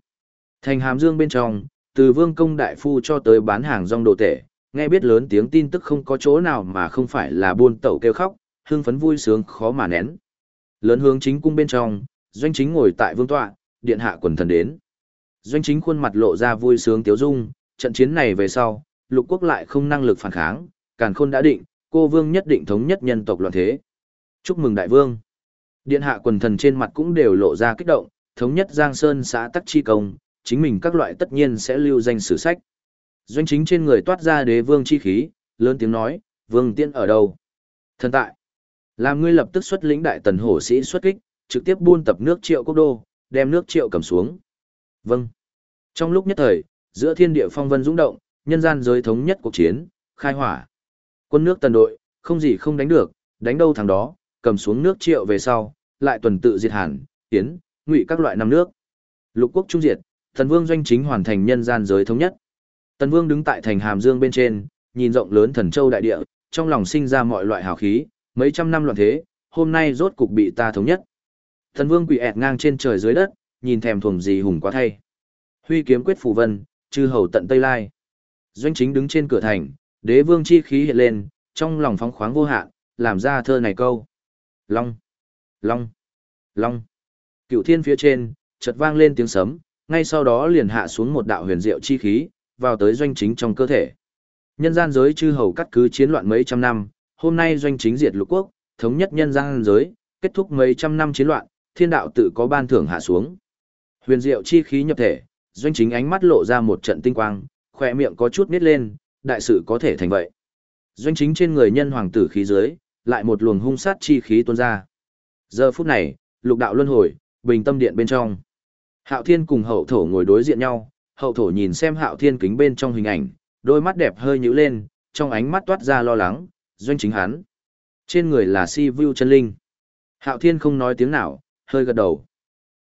Thành hàm dương bên trong, từ vương công đại phu cho tới bán hàng rong đồ tể, nghe biết lớn tiếng tin tức không có chỗ nào mà không phải là buôn tẩu kêu khóc, hưng phấn vui sướng khó mà nén. Lớn hướng chính cung bên trong, doanh chính ngồi tại vương tọa, điện hạ quần thần đến. Doanh chính khuôn mặt lộ ra vui sướng tiếu dung, trận chiến này về sau, lục quốc lại không năng lực phản kháng, càn khôn đã định, cô vương nhất định thống nhất nhân tộc loạn thế. Chúc mừng đại vương. Điện hạ quần thần trên mặt cũng đều lộ ra kích động, thống nhất Giang Sơn xã Tắc Chi Công, chính mình các loại tất nhiên sẽ lưu danh sử sách. Doanh chính trên người toát ra đế vương chi khí, lớn tiếng nói, vương tiên ở đâu? Thần tại. Làm ngươi lập tức xuất lĩnh đại tần hổ sĩ xuất kích, trực tiếp buôn tập nước triệu quốc đô, đem nước triệu cầm xuống. Vâng. Trong lúc nhất thời, giữa thiên địa phong vân dũng động, nhân gian giới thống nhất cuộc chiến, khai hỏa. Quân nước tần đội, không gì không đánh được, đánh đâu thằng đó, cầm xuống nước triệu về sau, lại tuần tự diệt hàn, tiến, ngụy các loại năm nước. Lục quốc trung diệt, thần vương doanh chính hoàn thành nhân gian giới thống nhất. Tần vương đứng tại thành hàm dương bên trên, nhìn rộng lớn thần châu đại địa, trong lòng sinh ra mọi loại hào khí, mấy trăm năm loạn thế, hôm nay rốt cục bị ta thống nhất. Thần vương quỳ ẹt ngang trên trời dưới đất, nhìn thèm thuồng gì hùng quá thay. Huy kiếm quyết phù vân, chư hầu tận Tây Lai. Doanh chính đứng trên cửa thành, đế vương chi khí hiện lên, trong lòng phóng khoáng vô hạn, làm ra thơ này câu. Long, long, long. Cựu thiên phía trên, chợt vang lên tiếng sấm, ngay sau đó liền hạ xuống một đạo huyền diệu chi khí, vào tới doanh chính trong cơ thể. Nhân gian giới chư hầu cắt cứ chiến loạn mấy trăm năm, hôm nay doanh chính diệt lục quốc, thống nhất nhân gian giới, kết thúc mấy trăm năm chiến loạn, thiên đạo tự có ban thưởng hạ xuống. Huyền diệu chi khí nhập thể, doanh chính ánh mắt lộ ra một trận tinh quang, khỏe miệng có chút nít lên, đại sự có thể thành vậy. Doanh chính trên người nhân hoàng tử khí dưới, lại một luồng hung sát chi khí tuôn ra. Giờ phút này, lục đạo luân hồi, bình tâm điện bên trong. Hạo Thiên cùng hậu thổ ngồi đối diện nhau, hậu thổ nhìn xem Hạo Thiên kính bên trong hình ảnh, đôi mắt đẹp hơi nhíu lên, trong ánh mắt toát ra lo lắng, doanh chính hắn. Trên người là si vu chân linh. Hạo Thiên không nói tiếng nào, hơi gật đầu.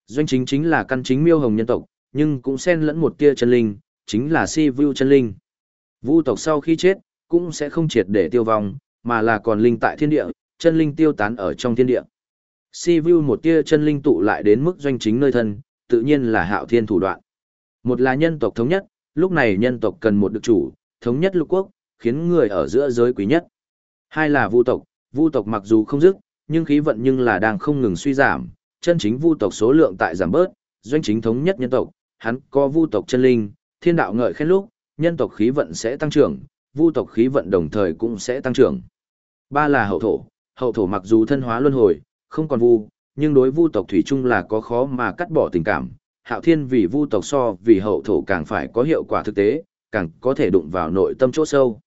Doanh chính chính là căn chính miêu hồng nhân tộc, nhưng cũng xen lẫn một tia chân linh, chính là si vu chân linh. Vu tộc sau khi chết, cũng sẽ không triệt để tiêu vong, mà là còn linh tại thiên địa, chân linh tiêu tán ở trong thiên địa. Si vu một tia chân linh tụ lại đến mức doanh chính nơi thân, tự nhiên là hạo thiên thủ đoạn. Một là nhân tộc thống nhất, lúc này nhân tộc cần một được chủ, thống nhất lục quốc, khiến người ở giữa giới quý nhất. Hai là vu tộc, vu tộc mặc dù không dứt, nhưng khí vận nhưng là đang không ngừng suy giảm, chân chính vu tộc số lượng tại giảm bớt, doanh chính thống nhất nhân tộc, hắn có vu tộc chân linh, thiên đạo ngợi khen lúc, nhân tộc khí vận sẽ tăng trưởng, vu tộc khí vận đồng thời cũng sẽ tăng trưởng. Ba là hậu thổ, hậu thổ mặc dù thân hóa luân hồi, không còn vu, nhưng đối vu tộc thủy chung là có khó mà cắt bỏ tình cảm. Hạo Thiên vì vu tộc so vì hậu thổ càng phải có hiệu quả thực tế, càng có thể đụng vào nội tâm chỗ sâu.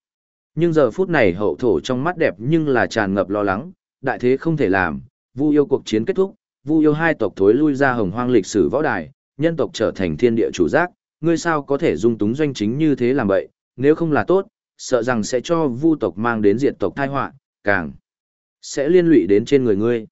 Nhưng giờ phút này hậu thổ trong mắt đẹp nhưng là tràn ngập lo lắng, đại thế không thể làm, vu yêu cuộc chiến kết thúc, vu yêu hai tộc thối lui ra hồng hoang lịch sử võ đài, nhân tộc trở thành thiên địa chủ giác, ngươi sao có thể dung túng doanh chính như thế làm vậy, nếu không là tốt, sợ rằng sẽ cho vu tộc mang đến diệt tộc tai họa, càng sẽ liên lụy đến trên người ngươi.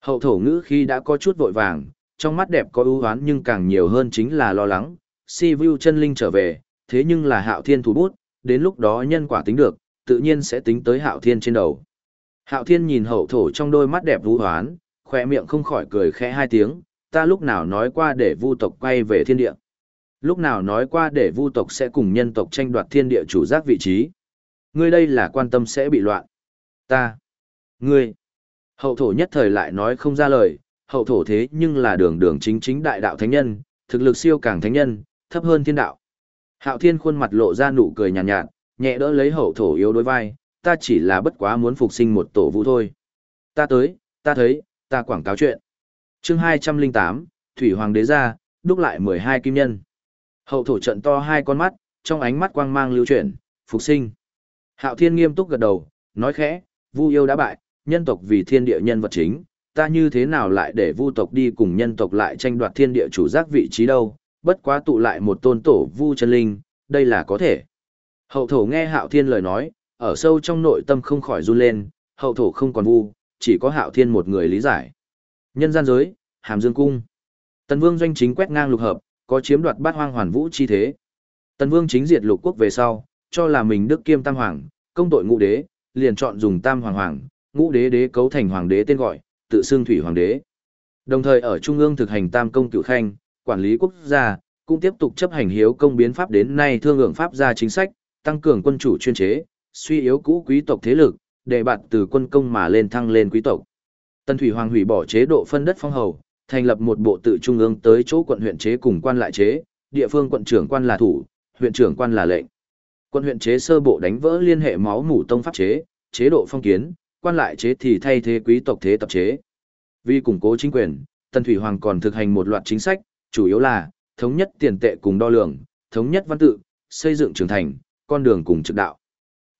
Hậu thổ ngữ khi đã có chút vội vàng, trong mắt đẹp có ưu hoán nhưng càng nhiều hơn chính là lo lắng, si vu chân linh trở về, thế nhưng là hạo thiên thủ bút, đến lúc đó nhân quả tính được, tự nhiên sẽ tính tới hạo thiên trên đầu. Hạo thiên nhìn hậu thổ trong đôi mắt đẹp vũ hoán, khỏe miệng không khỏi cười khẽ hai tiếng, ta lúc nào nói qua để vu tộc quay về thiên địa. Lúc nào nói qua để vu tộc sẽ cùng nhân tộc tranh đoạt thiên địa chủ giác vị trí. Ngươi đây là quan tâm sẽ bị loạn. Ta. Ngươi. Hậu thổ nhất thời lại nói không ra lời, hậu thổ thế nhưng là đường đường chính chính đại đạo thánh nhân, thực lực siêu càng thánh nhân, thấp hơn thiên đạo. Hạo thiên khuôn mặt lộ ra nụ cười nhàn nhạt, nhạt, nhẹ đỡ lấy hậu thổ yếu đối vai, ta chỉ là bất quá muốn phục sinh một tổ vũ thôi. Ta tới, ta thấy, ta quảng cáo chuyện. chương 208, Thủy Hoàng đế ra, đúc lại 12 kim nhân. Hậu thổ trận to hai con mắt, trong ánh mắt quang mang lưu chuyển, phục sinh. Hạo thiên nghiêm túc gật đầu, nói khẽ, vu yêu đã bại, nhân tộc vì thiên địa nhân vật chính, ta như thế nào lại để vu tộc đi cùng nhân tộc lại tranh đoạt thiên địa chủ giác vị trí đâu, bất quá tụ lại một tôn tổ vu chân linh, đây là có thể. Hậu thổ nghe hạo thiên lời nói, ở sâu trong nội tâm không khỏi run lên, hậu thổ không còn vu, chỉ có hạo thiên một người lý giải. Nhân gian giới, hàm dương cung. Tần vương doanh chính quét ngang lục hợp, có chiếm đoạt bát hoang hoàn vũ chi thế. Tần vương chính diệt lục quốc về sau, cho là mình đức kiêm tam hoàng, công tội ngũ đế, liền chọn dùng tam hoàng hoàng, ngũ đế đế cấu thành hoàng đế tên gọi, tự xưng thủy hoàng đế. Đồng thời ở trung ương thực hành tam công cửu khanh, quản lý quốc gia, cũng tiếp tục chấp hành hiếu công biến pháp đến nay thương lượng pháp gia chính sách, tăng cường quân chủ chuyên chế, suy yếu cũ quý tộc thế lực, để bạn từ quân công mà lên thăng lên quý tộc. Tân Thủy Hoàng hủy bỏ chế độ phân đất phong hầu, thành lập một bộ tự trung ương tới chỗ quận huyện chế cùng quan lại chế, địa phương quận trưởng quan là thủ, huyện trưởng quan là lệnh. Quận huyện chế sơ bộ đánh vỡ liên hệ máu mủ tông pháp chế, chế độ phong kiến, quan lại chế thì thay thế quý tộc thế tập chế. Vì củng cố chính quyền, Tân Thủy Hoàng còn thực hành một loạt chính sách, chủ yếu là thống nhất tiền tệ cùng đo lường, thống nhất văn tự, xây dựng trưởng thành, con đường cùng trực đạo.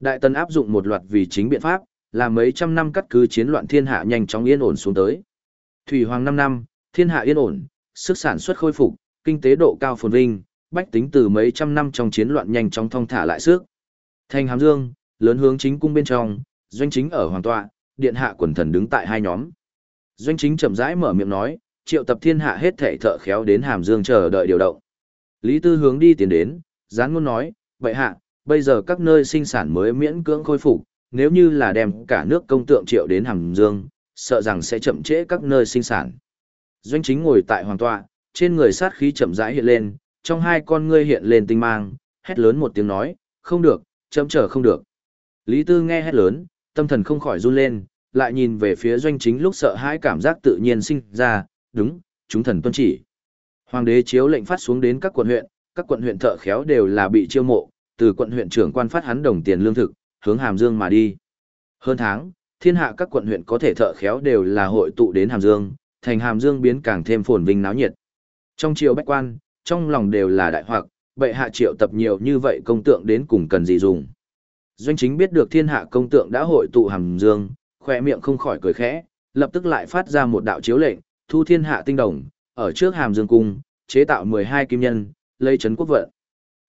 Đại Tần áp dụng một loạt vì chính biện pháp, làm mấy trăm năm cắt cứ chiến loạn thiên hạ nhanh chóng yên ổn xuống tới. Thủy Hoàng 5 năm, thiên hạ yên ổn, sức sản xuất khôi phục, kinh tế độ cao phồn vinh, bách tính từ mấy trăm năm trong chiến loạn nhanh chóng thông thả lại sức. Thành Hàm Dương, lớn hướng chính cung bên trong, doanh chính ở hoàng tọa, điện hạ quần thần đứng tại hai nhóm. Doanh chính chậm rãi mở miệng nói, triệu tập thiên hạ hết thảy thợ khéo đến Hàm Dương chờ đợi điều động. Lý Tư hướng đi tiến đến, gián ngôn nói, vậy hạ, bây giờ các nơi sinh sản mới miễn cưỡng khôi phục, nếu như là đem cả nước công tượng triệu đến Hàm Dương, sợ rằng sẽ chậm trễ các nơi sinh sản. Doanh chính ngồi tại hoàng tọa, trên người sát khí chậm rãi hiện lên, trong hai con ngươi hiện lên tinh mang, hét lớn một tiếng nói, không được, chậm trở không được. Lý Tư nghe hét lớn, tâm thần không khỏi run lên, lại nhìn về phía doanh chính lúc sợ hãi cảm giác tự nhiên sinh ra, đúng, chúng thần tuân chỉ. Hoàng đế chiếu lệnh phát xuống đến các quận huyện, các quận huyện thợ khéo đều là bị chiêu mộ, từ quận huyện trưởng quan phát hắn đồng tiền lương thực, hướng Hàm Dương mà đi. Hơn tháng, thiên hạ các quận huyện có thể thợ khéo đều là hội tụ đến Hàm Dương, thành Hàm Dương biến càng thêm phồn vinh náo nhiệt. Trong triều bách quan, trong lòng đều là đại hoặc, bệ hạ triệu tập nhiều như vậy công tượng đến cùng cần gì dùng. Doanh chính biết được thiên hạ công tượng đã hội tụ Hàm Dương, khoe miệng không khỏi cười khẽ, lập tức lại phát ra một đạo chiếu lệnh, thu thiên hạ tinh đồng, ở trước Hàm Dương cung, chế tạo 12 kim nhân, lấy trấn quốc vận.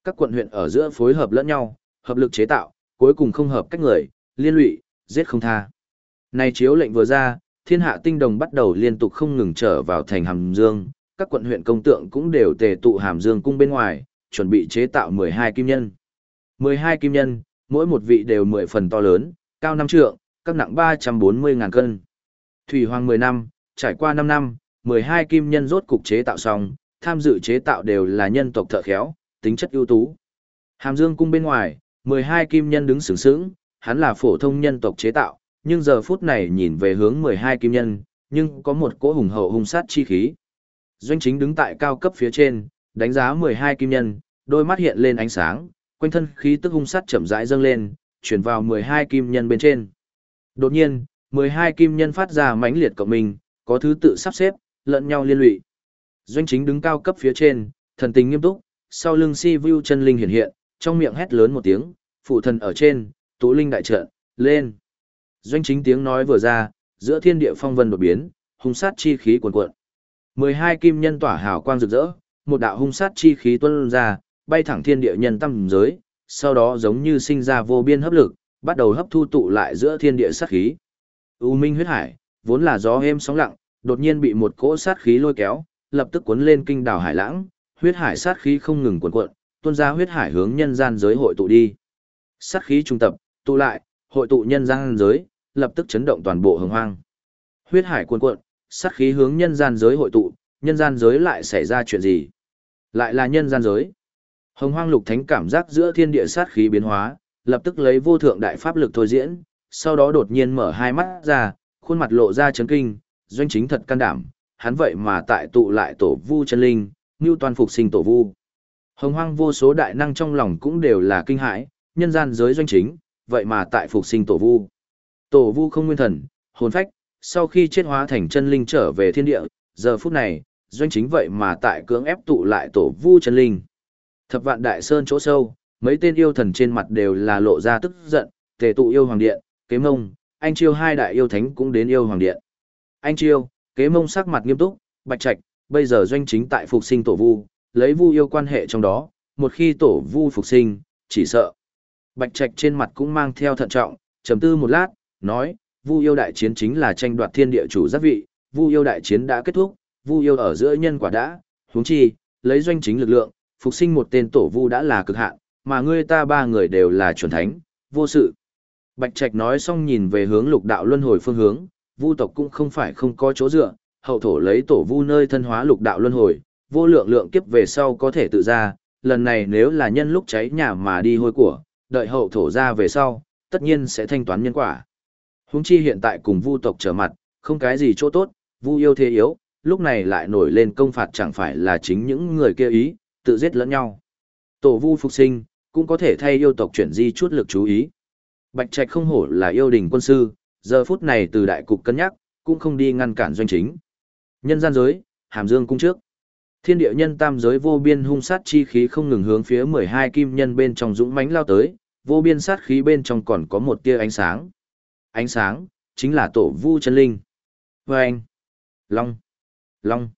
Các quận huyện ở giữa phối hợp lẫn nhau, hợp lực chế tạo, cuối cùng không hợp cách người, liên lụy, giết không tha. Này chiếu lệnh vừa ra, thiên hạ tinh đồng bắt đầu liên tục không ngừng trở vào thành Hàm Dương, các quận huyện công tượng cũng đều tề tụ Hàm Dương cung bên ngoài, chuẩn bị chế tạo 12 kim nhân. 12 kim nhân, mỗi một vị đều 10 phần to lớn, cao 5 trượng, các nặng 340 ngàn cân. Thủy Hoàng 10 năm, trải qua 5 năm, 12 kim nhân rốt cục chế tạo xong, tham dự chế tạo đều là nhân tộc thợ khéo, tính chất ưu tú. Hàm Dương cung bên ngoài, 12 kim nhân đứng sướng sướng, hắn là phổ thông nhân tộc chế tạo, nhưng giờ phút này nhìn về hướng 12 kim nhân, nhưng có một cỗ hùng hậu hung sát chi khí. Doanh chính đứng tại cao cấp phía trên, đánh giá 12 kim nhân, đôi mắt hiện lên ánh sáng, quanh thân khí tức hung sát chậm rãi dâng lên, chuyển vào 12 kim nhân bên trên. Đột nhiên, 12 kim nhân phát ra mãnh liệt cộng mình, có thứ tự sắp xếp, lẫn nhau liên lụy. Doanh chính đứng cao cấp phía trên, thần tình nghiêm túc, sau lưng si vu chân linh hiện hiện, trong miệng hét lớn một tiếng, phụ thần ở trên, tụ linh đại trận, lên. Doanh chính tiếng nói vừa ra, giữa thiên địa phong vân đột biến, hung sát chi khí cuồn cuộn. 12 kim nhân tỏa hào quang rực rỡ, một đạo hung sát chi khí tuôn ra, bay thẳng thiên địa nhân tâm giới, sau đó giống như sinh ra vô biên hấp lực, bắt đầu hấp thu tụ lại giữa thiên địa sát khí. U Minh huyết hải, vốn là gió êm sóng lặng, đột nhiên bị một cỗ sát khí lôi kéo, lập tức cuốn lên kinh đảo hải lãng, huyết hải sát khí không ngừng cuộn cuộn, tuôn ra huyết hải hướng nhân gian giới hội tụ đi. Sát khí trung tập, tụ lại, hội tụ nhân gian giới, lập tức chấn động toàn bộ hồng hoang. Huyết hải cuồn cuộn, sát khí hướng nhân gian giới hội tụ, nhân gian giới lại xảy ra chuyện gì? Lại là nhân gian giới. Hồng hoang lục thánh cảm giác giữa thiên địa sát khí biến hóa, lập tức lấy vô thượng đại pháp lực thôi diễn, sau đó đột nhiên mở hai mắt ra, khuôn mặt lộ ra chấn kinh, doanh chính thật can đảm, hắn vậy mà tại tụ lại tổ vu chân linh, như toàn phục sinh tổ vu. Hồng hoang vô số đại năng trong lòng cũng đều là kinh hãi, nhân gian giới doanh chính, vậy mà tại phục sinh tổ vu. Tổ vu không nguyên thần, hồn phách, sau khi chết hóa thành chân linh trở về thiên địa, giờ phút này, doanh chính vậy mà tại cưỡng ép tụ lại tổ vu chân linh. Thập vạn đại sơn chỗ sâu, mấy tên yêu thần trên mặt đều là lộ ra tức giận, tề tụ yêu hoàng điện, kế mông, anh chiêu hai đại yêu thánh cũng đến yêu hoàng điện. Anh chiêu, kế mông sắc mặt nghiêm túc, bạch trạch, bây giờ doanh chính tại phục sinh tổ vu, lấy vu yêu quan hệ trong đó, một khi tổ vu phục sinh, chỉ sợ. Bạch Trạch trên mặt cũng mang theo thận trọng, trầm tư một lát, nói, vu yêu đại chiến chính là tranh đoạt thiên địa chủ giác vị, vu yêu đại chiến đã kết thúc, vu yêu ở giữa nhân quả đã, huống chi, lấy doanh chính lực lượng, phục sinh một tên tổ vu đã là cực hạn, mà ngươi ta ba người đều là chuẩn thánh, vô sự. Bạch Trạch nói xong nhìn về hướng lục đạo luân hồi phương hướng, vu tộc cũng không phải không có chỗ dựa, hậu thổ lấy tổ vu nơi thân hóa lục đạo luân hồi, vô lượng lượng kiếp về sau có thể tự ra, lần này nếu là nhân lúc cháy nhà mà đi hôi của, đợi hậu thổ ra về sau, tất nhiên sẽ thanh toán nhân quả. Huống chi hiện tại cùng vu tộc trở mặt, không cái gì chỗ tốt, vu yêu thế yếu, lúc này lại nổi lên công phạt chẳng phải là chính những người kia ý, tự giết lẫn nhau. Tổ vu phục sinh, cũng có thể thay yêu tộc chuyển di chút lực chú ý. Bạch Trạch không hổ là yêu đình quân sư, giờ phút này từ đại cục cân nhắc, cũng không đi ngăn cản doanh chính. Nhân gian giới, Hàm Dương cung trước. Thiên địa nhân tam giới vô biên hung sát chi khí không ngừng hướng phía 12 kim nhân bên trong dũng mãnh lao tới, vô biên sát khí bên trong còn có một tia ánh sáng. Ánh sáng, chính là tổ vu chân linh. Vâng! Long! Long!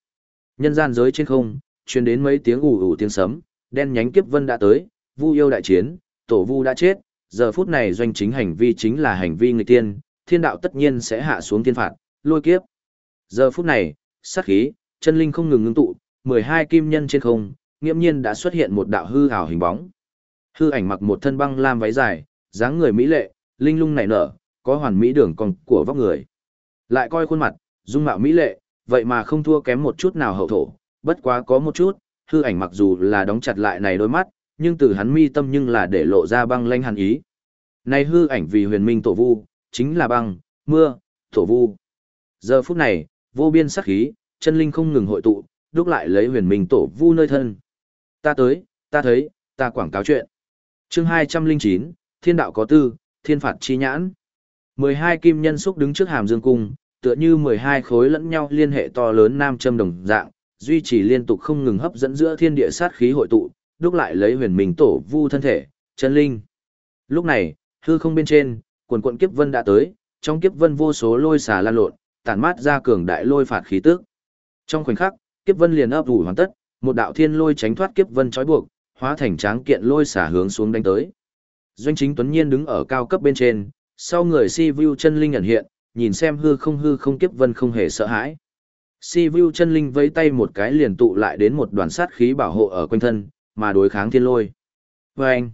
Nhân gian giới trên không, truyền đến mấy tiếng ủ ủ tiếng sấm, đen nhánh kiếp vân đã tới, vu yêu đại chiến, tổ vu đã chết, giờ phút này doanh chính hành vi chính là hành vi người tiên, thiên đạo tất nhiên sẽ hạ xuống thiên phạt, lôi kiếp. Giờ phút này, sát khí, chân linh không ngừng ngưng tụ, 12 kim nhân trên không, nghiễm nhiên đã xuất hiện một đạo hư ảo hình bóng. Hư ảnh mặc một thân băng lam váy dài, dáng người mỹ lệ, linh lung nảy nở, có hoàn mỹ đường cong của vóc người. Lại coi khuôn mặt, dung mạo mỹ lệ, vậy mà không thua kém một chút nào hậu thổ, bất quá có một chút, hư ảnh mặc dù là đóng chặt lại này đôi mắt, nhưng từ hắn mi tâm nhưng là để lộ ra băng lanh hàn ý. Này hư ảnh vì huyền minh tổ vu, chính là băng, mưa, tổ vu. Giờ phút này, vô biên sắc khí, chân linh không ngừng hội tụ, đúc lại lấy huyền minh tổ vu nơi thân. Ta tới, ta thấy, ta quảng cáo chuyện. chương 209, Thiên đạo có tư, thiên phạt chi nhãn. 12 kim nhân xúc đứng trước hàm dương cung, tựa như 12 khối lẫn nhau liên hệ to lớn nam châm đồng dạng, duy trì liên tục không ngừng hấp dẫn giữa thiên địa sát khí hội tụ, đúc lại lấy huyền minh tổ vu thân thể, chân linh. Lúc này, hư không bên trên, quần quận kiếp vân đã tới, trong kiếp vân vô số lôi xà lan lộn, tản mát ra cường đại lôi phạt khí tức. Trong khoảnh khắc, kiếp vân liền ấp ủ hoàn tất, một đạo thiên lôi tránh thoát kiếp vân trói buộc, hóa thành tráng kiện lôi xả hướng xuống đánh tới. Doanh chính Tuấn Nhiên đứng ở cao cấp bên trên, sau người si view chân linh ẩn hiện, nhìn xem hư không hư không kiếp vân không hề sợ hãi. Si view chân linh vẫy tay một cái liền tụ lại đến một đoàn sát khí bảo hộ ở quanh thân, mà đối kháng thiên lôi. Và anh,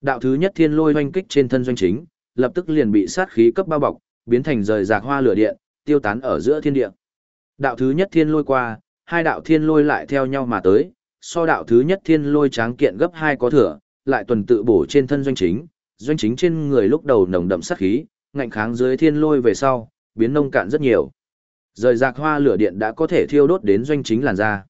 đạo thứ nhất thiên lôi hoanh kích trên thân doanh chính, lập tức liền bị sát khí cấp bao bọc, biến thành rời rạc hoa lửa điện, tiêu tán ở giữa thiên địa. Đạo thứ nhất thiên lôi qua, hai đạo thiên lôi lại theo nhau mà tới, so đạo thứ nhất thiên lôi tráng kiện gấp hai có thừa, lại tuần tự bổ trên thân doanh chính, doanh chính trên người lúc đầu nồng đậm sát khí, ngạnh kháng dưới thiên lôi về sau, biến nông cạn rất nhiều. Rời rạc hoa lửa điện đã có thể thiêu đốt đến doanh chính làn da.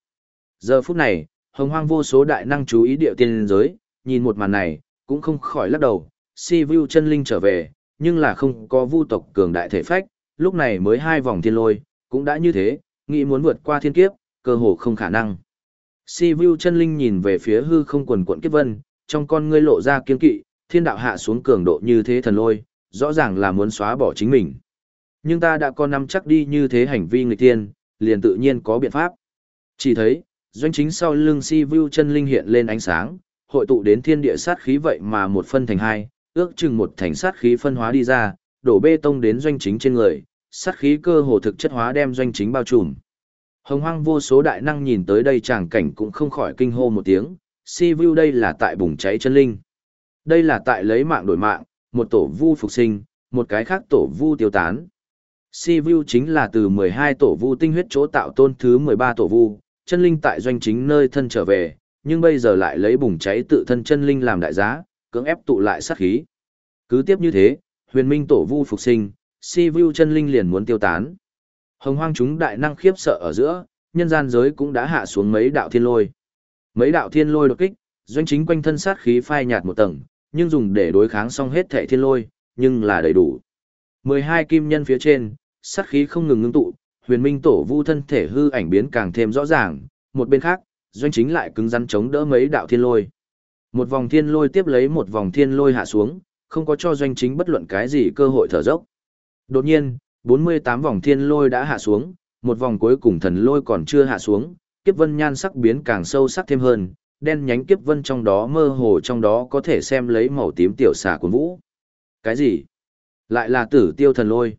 Giờ phút này, hồng hoang vô số đại năng chú ý địa tiên giới, nhìn một màn này, cũng không khỏi lắc đầu, si vu chân linh trở về, nhưng là không có vu tộc cường đại thể phách, lúc này mới hai vòng thiên lôi, cũng đã như thế, nghĩ muốn vượt qua thiên kiếp, cơ hồ không khả năng. Si Vu chân linh nhìn về phía hư không quần quận kiếp vân, trong con ngươi lộ ra kiên kỵ, thiên đạo hạ xuống cường độ như thế thần lôi, rõ ràng là muốn xóa bỏ chính mình. Nhưng ta đã có nắm chắc đi như thế hành vi người tiên, liền tự nhiên có biện pháp. Chỉ thấy, doanh chính sau lưng Si Vu chân linh hiện lên ánh sáng, hội tụ đến thiên địa sát khí vậy mà một phân thành hai, ước chừng một thành sát khí phân hóa đi ra, đổ bê tông đến doanh chính trên người, sát khí cơ hồ thực chất hóa đem doanh chính bao trùm. Hồng hoang vô số đại năng nhìn tới đây tràng cảnh cũng không khỏi kinh hô một tiếng, si vu đây là tại bùng cháy chân linh. Đây là tại lấy mạng đổi mạng, một tổ vu phục sinh, một cái khác tổ vu tiêu tán. Si vu chính là từ 12 tổ vu tinh huyết chỗ tạo tôn thứ 13 tổ vu, chân linh tại doanh chính nơi thân trở về, nhưng bây giờ lại lấy bùng cháy tự thân chân linh làm đại giá, cưỡng ép tụ lại sát khí. Cứ tiếp như thế, huyền minh tổ vu phục sinh, si vu chân linh liền muốn tiêu tán. Hồng hoang chúng đại năng khiếp sợ ở giữa, nhân gian giới cũng đã hạ xuống mấy đạo thiên lôi. Mấy đạo thiên lôi đột kích, doanh chính quanh thân sát khí phai nhạt một tầng, nhưng dùng để đối kháng xong hết thể thiên lôi, nhưng là đầy đủ. 12 kim nhân phía trên, sát khí không ngừng ngưng tụ, huyền minh tổ vu thân thể hư ảnh biến càng thêm rõ ràng, một bên khác, doanh chính lại cứng rắn chống đỡ mấy đạo thiên lôi. Một vòng thiên lôi tiếp lấy một vòng thiên lôi hạ xuống, không có cho doanh chính bất luận cái gì cơ hội thở dốc. Đột nhiên, 48 vòng thiên lôi đã hạ xuống, một vòng cuối cùng thần lôi còn chưa hạ xuống, kiếp vân nhan sắc biến càng sâu sắc thêm hơn, đen nhánh kiếp vân trong đó mơ hồ trong đó có thể xem lấy màu tím tiểu xà cuốn vũ. Cái gì? Lại là tử tiêu thần lôi.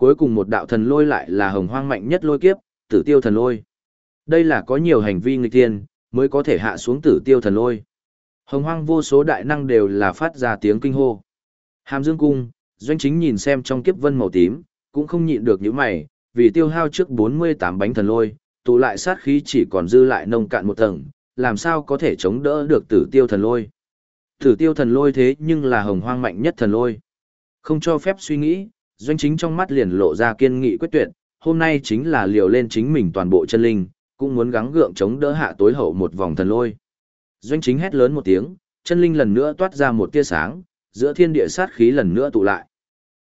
Cuối cùng một đạo thần lôi lại là hồng hoang mạnh nhất lôi kiếp, tử tiêu thần lôi. Đây là có nhiều hành vi nghịch tiên, mới có thể hạ xuống tử tiêu thần lôi. Hồng hoang vô số đại năng đều là phát ra tiếng kinh hô. Hàm dương cung, doanh chính nhìn xem trong kiếp vân màu tím, cũng không nhịn được những mày, vì tiêu hao trước 48 bánh thần lôi, tụ lại sát khí chỉ còn dư lại nông cạn một tầng, làm sao có thể chống đỡ được tử tiêu thần lôi. Tử tiêu thần lôi thế nhưng là hồng hoang mạnh nhất thần lôi. Không cho phép suy nghĩ, doanh chính trong mắt liền lộ ra kiên nghị quyết tuyệt, hôm nay chính là liều lên chính mình toàn bộ chân linh, cũng muốn gắng gượng chống đỡ hạ tối hậu một vòng thần lôi. Doanh chính hét lớn một tiếng, chân linh lần nữa toát ra một tia sáng, giữa thiên địa sát khí lần nữa tụ lại.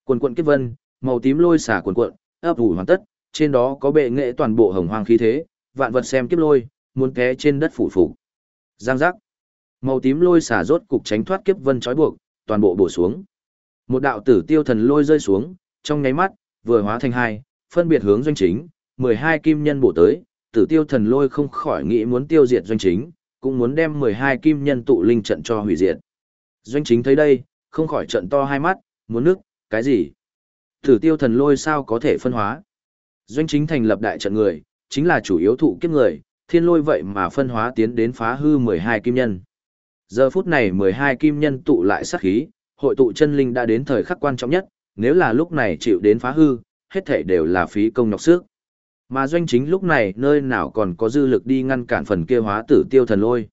Quần quận kiếp vân, màu tím lôi xả quần quận, ấp ủ hoàn tất, trên đó có bệ nghệ toàn bộ hồng hoang khí thế, vạn vật xem kiếp lôi, muốn té trên đất phủ phủ, Giang giác. Màu tím lôi xả rốt cục tránh thoát kiếp vân trói buộc, toàn bộ bổ xuống. Một đạo tử tiêu thần lôi rơi xuống, trong nháy mắt, vừa hóa thành hai, phân biệt hướng doanh chính, 12 kim nhân bổ tới, tử tiêu thần lôi không khỏi nghĩ muốn tiêu diệt doanh chính, cũng muốn đem 12 kim nhân tụ linh trận cho hủy diệt. Doanh chính thấy đây, không khỏi trận to hai mắt, muốn nước, cái gì? Tử tiêu thần lôi sao có thể phân hóa? Doanh chính thành lập đại trận người, chính là chủ yếu thụ kiếp người, thiên lôi vậy mà phân hóa tiến đến phá hư 12 kim nhân. Giờ phút này 12 kim nhân tụ lại sát khí, hội tụ chân linh đã đến thời khắc quan trọng nhất, nếu là lúc này chịu đến phá hư, hết thảy đều là phí công nhọc sức. Mà doanh chính lúc này nơi nào còn có dư lực đi ngăn cản phần kia hóa tử tiêu thần lôi.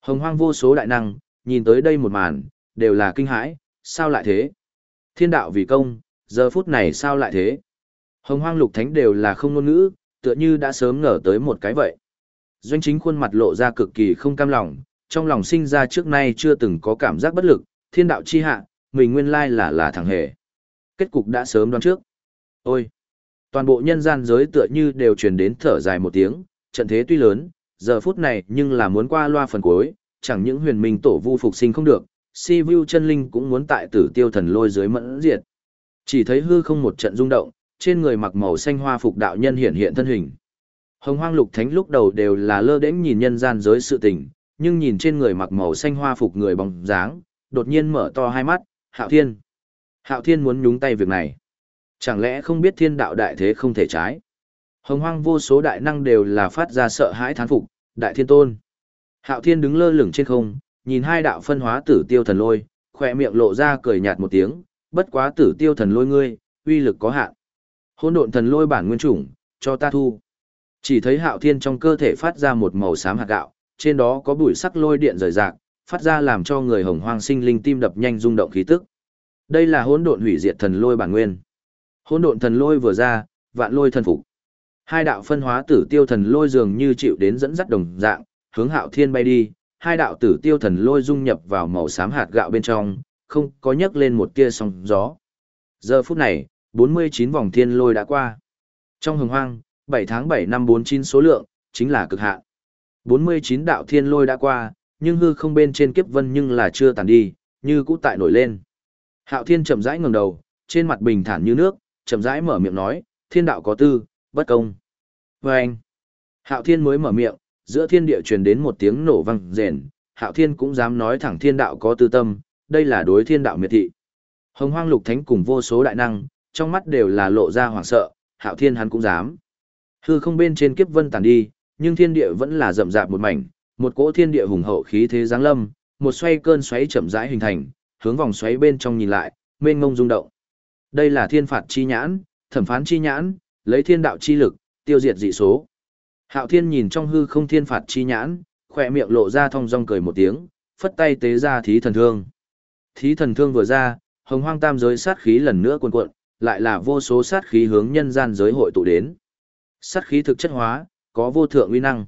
Hồng hoang vô số đại năng, nhìn tới đây một màn, đều là kinh hãi, sao lại thế? Thiên đạo vì công, giờ phút này sao lại thế? Hồng hoang lục thánh đều là không ngôn ngữ, tựa như đã sớm ngờ tới một cái vậy. Doanh chính khuôn mặt lộ ra cực kỳ không cam lòng, trong lòng sinh ra trước nay chưa từng có cảm giác bất lực, thiên đạo chi hạ, mình nguyên lai là là thằng hề. Kết cục đã sớm đoán trước. Ôi! Toàn bộ nhân gian giới tựa như đều truyền đến thở dài một tiếng, trận thế tuy lớn, giờ phút này nhưng là muốn qua loa phần cuối, chẳng những huyền minh tổ vu phục sinh không được, si vu chân linh cũng muốn tại tử tiêu thần lôi dưới mẫn diệt. Chỉ thấy hư không một trận rung động, trên người mặc màu xanh hoa phục đạo nhân hiện hiện thân hình. Hồng hoang lục thánh lúc đầu đều là lơ đễnh nhìn nhân gian giới sự tình, nhưng nhìn trên người mặc màu xanh hoa phục người bóng dáng, đột nhiên mở to hai mắt, hạo thiên. Hạo thiên muốn nhúng tay việc này. Chẳng lẽ không biết thiên đạo đại thế không thể trái? Hồng hoang vô số đại năng đều là phát ra sợ hãi thán phục, đại thiên tôn. Hạo thiên đứng lơ lửng trên không, nhìn hai đạo phân hóa tử tiêu thần lôi, khỏe miệng lộ ra cười nhạt một tiếng, bất quá tử tiêu thần lôi ngươi, uy lực có hạn. Hỗn độn thần lôi bản nguyên chủng, cho ta thu. Chỉ thấy hạo thiên trong cơ thể phát ra một màu xám hạt gạo, trên đó có bụi sắc lôi điện rời rạc, phát ra làm cho người hồng hoang sinh linh tim đập nhanh rung động khí tức. Đây là hỗn độn hủy diệt thần lôi bản nguyên. Hỗn độn thần lôi vừa ra, vạn lôi thần phục. Hai đạo phân hóa tử tiêu thần lôi dường như chịu đến dẫn dắt đồng dạng, hướng Hạo Thiên bay đi, hai đạo tử tiêu thần lôi dung nhập vào màu xám hạt gạo bên trong, không có nhấc lên một tia sóng gió. Giờ phút này, 49 vòng thiên lôi đã qua. Trong hồng hoang, 7 tháng 7 năm 49 số lượng, chính là cực hạn. 49 đạo thiên lôi đã qua, nhưng hư không bên trên kiếp vân nhưng là chưa tàn đi, như cũ tại nổi lên. Hạo thiên chậm rãi ngẩng đầu, trên mặt bình thản như nước, chậm rãi mở miệng nói, thiên đạo có tư, bất công. Và anh, hạo thiên mới mở miệng, giữa thiên địa truyền đến một tiếng nổ vang rền, hạo thiên cũng dám nói thẳng thiên đạo có tư tâm, đây là đối thiên đạo miệt thị. Hồng hoang lục thánh cùng vô số đại năng, trong mắt đều là lộ ra hoảng sợ, hạo thiên hắn cũng dám. Hư không bên trên kiếp vân tàn đi, nhưng thiên địa vẫn là rậm rạp một mảnh, một cỗ thiên địa hùng hậu khí thế giáng lâm, một xoay cơn xoáy chậm rãi hình thành, hướng vòng xoáy bên trong nhìn lại, mênh mông rung động. Đây là thiên phạt chi nhãn, thẩm phán chi nhãn, lấy thiên đạo chi lực, tiêu diệt dị số. Hạo thiên nhìn trong hư không thiên phạt chi nhãn, khỏe miệng lộ ra thong dong cười một tiếng, phất tay tế ra thí thần thương. Thí thần thương vừa ra, hồng hoang tam giới sát khí lần nữa cuồn cuộn, lại là vô số sát khí hướng nhân gian giới hội tụ đến. Sát khí thực chất hóa, có vô thượng uy năng.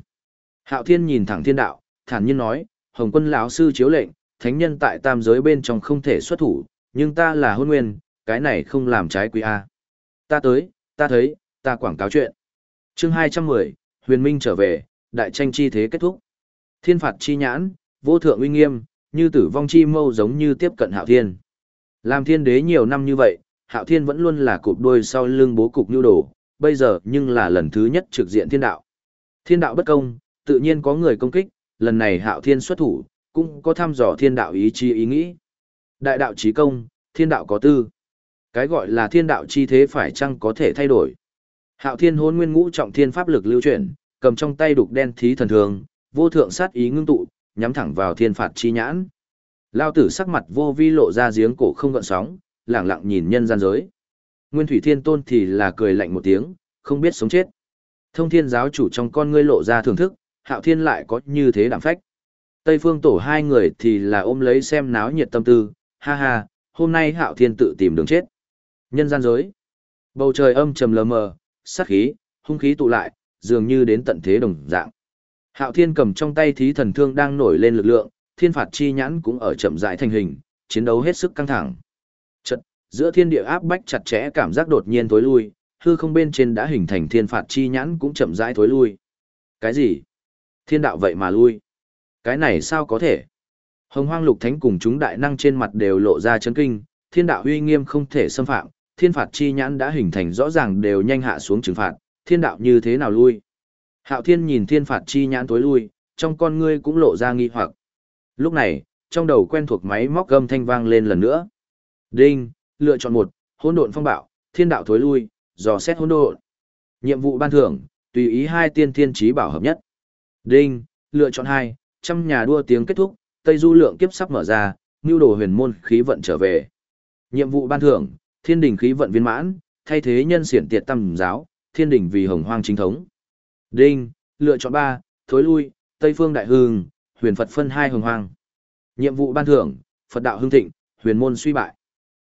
Hạo Thiên nhìn thẳng thiên đạo, thản nhiên nói, Hồng Quân lão sư chiếu lệnh, thánh nhân tại tam giới bên trong không thể xuất thủ, nhưng ta là hôn nguyên, cái này không làm trái quý a. Ta tới, ta thấy, ta quảng cáo chuyện. Chương 210, Huyền Minh trở về, đại tranh chi thế kết thúc. Thiên phạt chi nhãn, vô thượng uy nghiêm, như tử vong chi mâu giống như tiếp cận Hạo Thiên. Làm thiên đế nhiều năm như vậy, Hạo Thiên vẫn luôn là cụp đuôi sau lưng bố cục nhu đồ, bây giờ nhưng là lần thứ nhất trực diện thiên đạo. Thiên đạo bất công, tự nhiên có người công kích, lần này hạo thiên xuất thủ, cũng có thăm dò thiên đạo ý chí ý nghĩ. Đại đạo chí công, thiên đạo có tư. Cái gọi là thiên đạo chi thế phải chăng có thể thay đổi. Hạo thiên hôn nguyên ngũ trọng thiên pháp lực lưu chuyển, cầm trong tay đục đen thí thần thường, vô thượng sát ý ngưng tụ, nhắm thẳng vào thiên phạt chi nhãn. Lao tử sắc mặt vô vi lộ ra giếng cổ không gợn sóng, lẳng lặng nhìn nhân gian giới. Nguyên thủy thiên tôn thì là cười lạnh một tiếng, không biết sống chết. Thông thiên giáo chủ trong con ngươi lộ ra thưởng thức, hạo thiên lại có như thế đảm phách. Tây phương tổ hai người thì là ôm lấy xem náo nhiệt tâm tư, ha ha, hôm nay hạo thiên tự tìm đường chết. Nhân gian giới. Bầu trời âm trầm lờ mờ, sát khí, hung khí tụ lại, dường như đến tận thế đồng dạng. Hạo thiên cầm trong tay thí thần thương đang nổi lên lực lượng, thiên phạt chi nhãn cũng ở chậm rãi thành hình, chiến đấu hết sức căng thẳng. Chật, giữa thiên địa áp bách chặt chẽ cảm giác đột nhiên tối lui, hư không bên trên đã hình thành thiên phạt chi nhãn cũng chậm rãi thối lui. Cái gì? Thiên đạo vậy mà lui? Cái này sao có thể? Hồng hoang lục thánh cùng chúng đại năng trên mặt đều lộ ra chấn kinh, thiên đạo uy nghiêm không thể xâm phạm, thiên phạt chi nhãn đã hình thành rõ ràng đều nhanh hạ xuống trừng phạt, thiên đạo như thế nào lui? Hạo thiên nhìn thiên phạt chi nhãn tối lui, trong con ngươi cũng lộ ra nghi hoặc. Lúc này, trong đầu quen thuộc máy móc gâm thanh vang lên lần nữa. Đinh, lựa chọn một, hỗn độn phong bạo, thiên đạo thối lui, dò xét hỗn độn. Nhiệm vụ ban thưởng, tùy ý hai tiên thiên trí bảo hợp nhất. Đinh, lựa chọn hai, trăm nhà đua tiếng kết thúc, Tây Du lượng kiếp sắp mở ra, nưu đồ huyền môn khí vận trở về. Nhiệm vụ ban thưởng, thiên đình khí vận viên mãn, thay thế nhân xiển tiệt tâm giáo, thiên đình vì hồng hoang chính thống. Đinh, lựa chọn ba, thối lui, Tây phương đại hưng huyền Phật phân hai hồng hoang. Nhiệm vụ ban thưởng, Phật đạo hưng thịnh, huyền môn suy bại.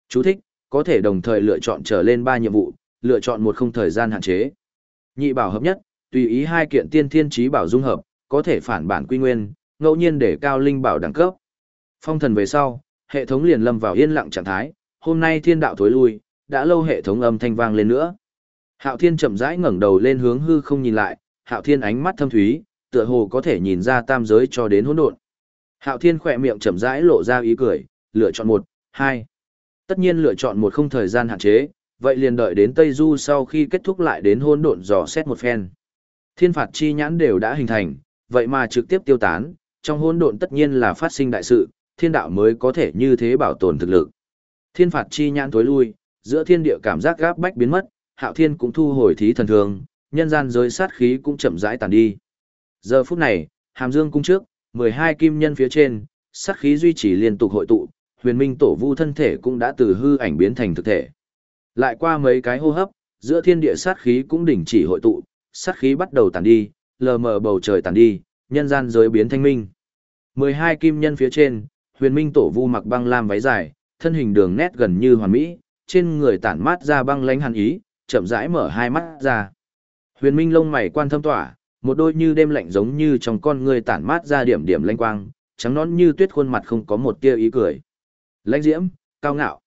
Chú thích, có thể đồng thời lựa chọn trở lên ba nhiệm vụ, lựa chọn một không thời gian hạn chế. Nhị bảo hợp nhất, tùy ý hai kiện tiên thiên trí bảo dung hợp, có thể phản bản quy nguyên, ngẫu nhiên để cao linh bảo đẳng cấp. Phong thần về sau, hệ thống liền lâm vào yên lặng trạng thái, hôm nay thiên đạo thối lui, đã lâu hệ thống âm thanh vang lên nữa. Hạo Thiên chậm rãi ngẩng đầu lên hướng hư không nhìn lại, Hạo Thiên ánh mắt thâm thúy, tựa hồ có thể nhìn ra tam giới cho đến hỗn độn. Hạo Thiên khỏe miệng chậm rãi lộ ra ý cười, lựa chọn một, hai. Tất nhiên lựa chọn một không thời gian hạn chế, vậy liền đợi đến Tây Du sau khi kết thúc lại đến hỗn độn dò xét một phen. Thiên phạt chi nhãn đều đã hình thành, vậy mà trực tiếp tiêu tán, trong hỗn độn tất nhiên là phát sinh đại sự, thiên đạo mới có thể như thế bảo tồn thực lực. Thiên phạt chi nhãn tối lui, giữa thiên địa cảm giác gáp bách biến mất, Hạo Thiên cũng thu hồi thí thần thường, nhân gian giới sát khí cũng chậm rãi tàn đi. Giờ phút này, Hàm Dương cung trước, 12 kim nhân phía trên, sát khí duy trì liên tục hội tụ, huyền minh tổ vu thân thể cũng đã từ hư ảnh biến thành thực thể. Lại qua mấy cái hô hấp, giữa thiên địa sát khí cũng đình chỉ hội tụ, sát khí bắt đầu tàn đi, lờ mờ bầu trời tàn đi, nhân gian giới biến thanh minh. 12 kim nhân phía trên, huyền minh tổ vu mặc băng lam váy dài, thân hình đường nét gần như hoàn mỹ, trên người tản mát ra băng lánh hàn ý, chậm rãi mở hai mắt ra. Huyền minh lông mày quan thâm tỏa, một đôi như đêm lạnh giống như trong con người tản mát ra điểm điểm lanh quang, trắng nón như tuyết khuôn mặt không có một tia ý cười. Lãnh diễm, cao ngạo.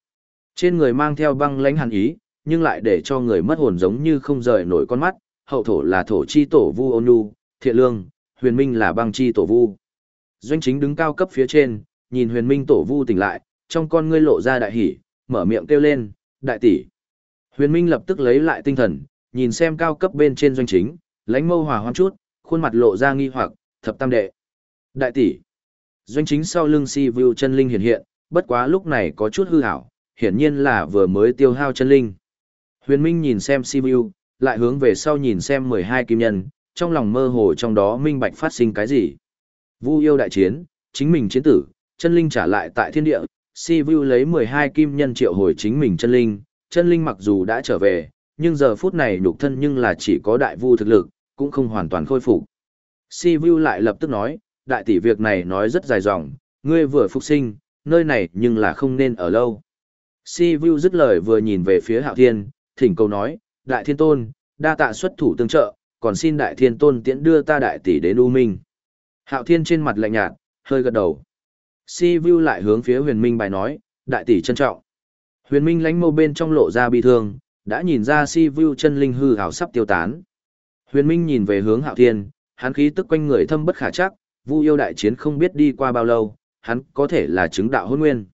Trên người mang theo băng lãnh hàn ý, nhưng lại để cho người mất hồn giống như không rời nổi con mắt, hậu thổ là thổ chi tổ vu ôn nhu, thiện lương, huyền minh là băng chi tổ vu. Doanh chính đứng cao cấp phía trên, nhìn huyền minh tổ vu tỉnh lại, trong con ngươi lộ ra đại hỉ, mở miệng kêu lên, đại tỷ. Huyền minh lập tức lấy lại tinh thần, nhìn xem cao cấp bên trên doanh chính, lãnh mâu hòa hoang chút, khuôn mặt lộ ra nghi hoặc, thập tam đệ. Đại tỷ. Doanh chính sau lưng si view chân linh hiện hiện, bất quá lúc này có chút hư hảo, hiển nhiên là vừa mới tiêu hao chân linh. Huyền Minh nhìn xem si view, lại hướng về sau nhìn xem 12 kim nhân, trong lòng mơ hồ trong đó minh bạch phát sinh cái gì. Vu yêu đại chiến, chính mình chiến tử, chân linh trả lại tại thiên địa, si view lấy 12 kim nhân triệu hồi chính mình chân linh, chân linh mặc dù đã trở về, nhưng giờ phút này nhục thân nhưng là chỉ có đại vu thực lực, cũng không hoàn toàn khôi phục. Si Vu lại lập tức nói, đại tỷ việc này nói rất dài dòng, ngươi vừa phục sinh, nơi này nhưng là không nên ở lâu. Si Vu dứt lời vừa nhìn về phía Hạo Thiên, thỉnh cầu nói, đại thiên tôn, đa tạ xuất thủ tương trợ, còn xin đại thiên tôn tiễn đưa ta đại tỷ đến U Minh. Hạo Thiên trên mặt lạnh nhạt, hơi gật đầu. Si Vu lại hướng phía huyền minh bài nói, đại tỷ trân trọng. Huyền minh lánh mâu bên trong lộ ra bi thương, đã nhìn ra Si Vu chân linh hư hào sắp tiêu tán. Huyền Minh nhìn về hướng Hạo Thiên, hắn khí tức quanh người thâm bất khả chắc, Vu yêu đại chiến không biết đi qua bao lâu, hắn có thể là chứng đạo hôn nguyên.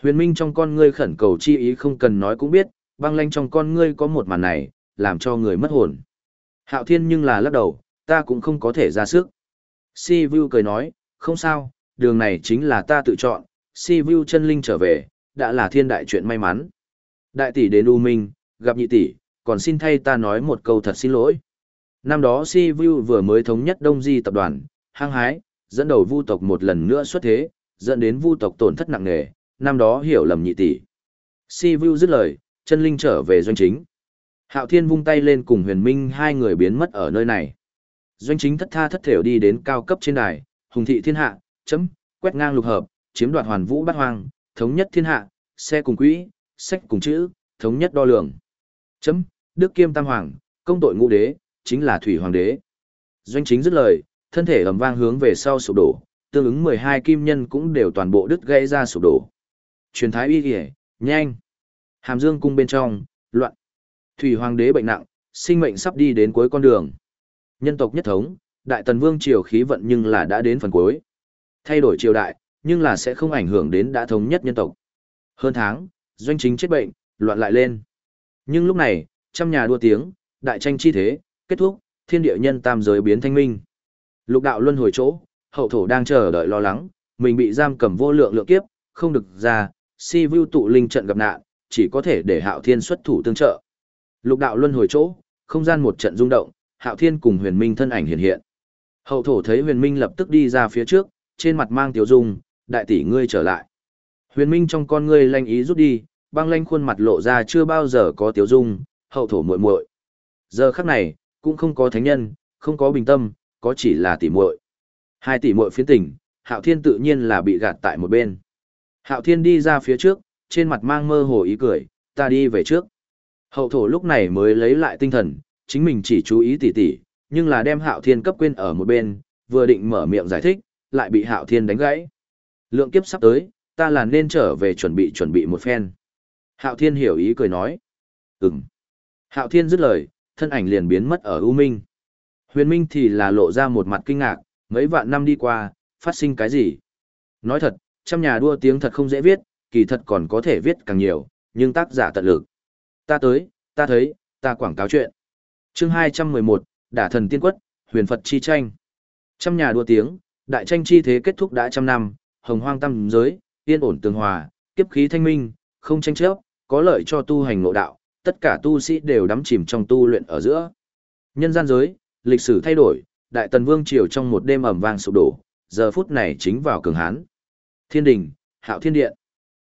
Huyền Minh trong con ngươi khẩn cầu chi ý không cần nói cũng biết, băng lanh trong con ngươi có một màn này, làm cho người mất hồn. Hạo Thiên nhưng là lắc đầu, Ta cũng không có thể ra sức. Si Vu cười nói, không sao, đường này chính là ta tự chọn, Si Vu chân linh trở về, đã là thiên đại chuyện may mắn. Đại tỷ đến U Minh, gặp nhị tỷ, còn xin thay ta nói một câu thật xin lỗi. Năm đó Si Vu vừa mới thống nhất Đông Di tập đoàn, hăng hái, dẫn đầu vu tộc một lần nữa xuất thế, dẫn đến vu tộc tổn thất nặng nề, năm đó hiểu lầm nhị tỷ. Si Vu dứt lời, chân linh trở về doanh chính. Hạo Thiên vung tay lên cùng huyền minh hai người biến mất ở nơi này. Doanh chính thất tha thất thểu đi đến cao cấp trên đài, hùng thị thiên hạ, chấm, quét ngang lục hợp, chiếm đoạt hoàn vũ bát hoang, thống nhất thiên hạ, xe cùng quỹ, sách cùng chữ, thống nhất đo lường. Chấm, Đức Kiêm Tam Hoàng, công tội ngũ đế, chính là Thủy Hoàng đế. Doanh chính dứt lời, thân thể ầm vang hướng về sau sụp đổ, tương ứng 12 kim nhân cũng đều toàn bộ đứt gãy ra sụp đổ. Truyền thái y kìa, nhanh. Hàm Dương cung bên trong, loạn. Thủy Hoàng đế bệnh nặng, sinh mệnh sắp đi đến cuối con đường. Nhân tộc nhất thống, Đại Tần Vương triều khí vận nhưng là đã đến phần cuối. Thay đổi triều đại, nhưng là sẽ không ảnh hưởng đến đã thống nhất nhân tộc. Hơn tháng, doanh chính chết bệnh, loạn lại lên. Nhưng lúc này, trăm nhà đua tiếng, đại tranh chi thế, kết thúc, thiên địa nhân tam giới biến thanh minh. Lục đạo luân hồi chỗ, hậu thổ đang chờ đợi lo lắng, mình bị giam cầm vô lượng lượng kiếp, không được ra, si vưu tụ linh trận gặp nạn, chỉ có thể để hạo thiên xuất thủ tương trợ. Lục đạo luân hồi chỗ, không gian một trận rung động, hạo thiên cùng huyền minh thân ảnh hiện hiện. Hậu thổ thấy huyền minh lập tức đi ra phía trước, trên mặt mang tiểu dung, đại tỷ ngươi trở lại. Huyền minh trong con ngươi lanh ý rút đi, băng lanh khuôn mặt lộ ra chưa bao giờ có tiểu dung, hậu thổ muội muội. Giờ khắc này, cũng không có thánh nhân, không có bình tâm, có chỉ là tỷ muội. Hai tỷ muội phiến tỉnh Hạo Thiên tự nhiên là bị gạt tại một bên. Hạo Thiên đi ra phía trước, trên mặt mang mơ hồ ý cười, ta đi về trước. Hậu thổ lúc này mới lấy lại tinh thần, chính mình chỉ chú ý tỉ tỉ, nhưng là đem Hạo Thiên cấp quên ở một bên, vừa định mở miệng giải thích, lại bị Hạo Thiên đánh gãy. Lượng kiếp sắp tới, ta là nên trở về chuẩn bị chuẩn bị một phen. Hạo Thiên hiểu ý cười nói. Ừm. Hạo Thiên dứt lời, thân ảnh liền biến mất ở U Minh. Huyền Minh thì là lộ ra một mặt kinh ngạc, mấy vạn năm đi qua, phát sinh cái gì? Nói thật, trăm nhà đua tiếng thật không dễ viết, kỳ thật còn có thể viết càng nhiều, nhưng tác giả tận lực. Ta tới, ta thấy, ta quảng cáo chuyện. chương 211, Đả thần tiên quất, huyền Phật chi tranh. Trăm nhà đua tiếng, đại tranh chi thế kết thúc đã trăm năm, hồng hoang tâm giới, yên ổn tường hòa, kiếp khí thanh minh, không tranh chấp, có lợi cho tu hành ngộ đạo, tất cả tu sĩ đều đắm chìm trong tu luyện ở giữa. Nhân gian giới, lịch sử thay đổi, Đại Tần Vương triều trong một đêm ầm vang sụp đổ, giờ phút này chính vào cường hán. Thiên đình, Hạo Thiên Điện.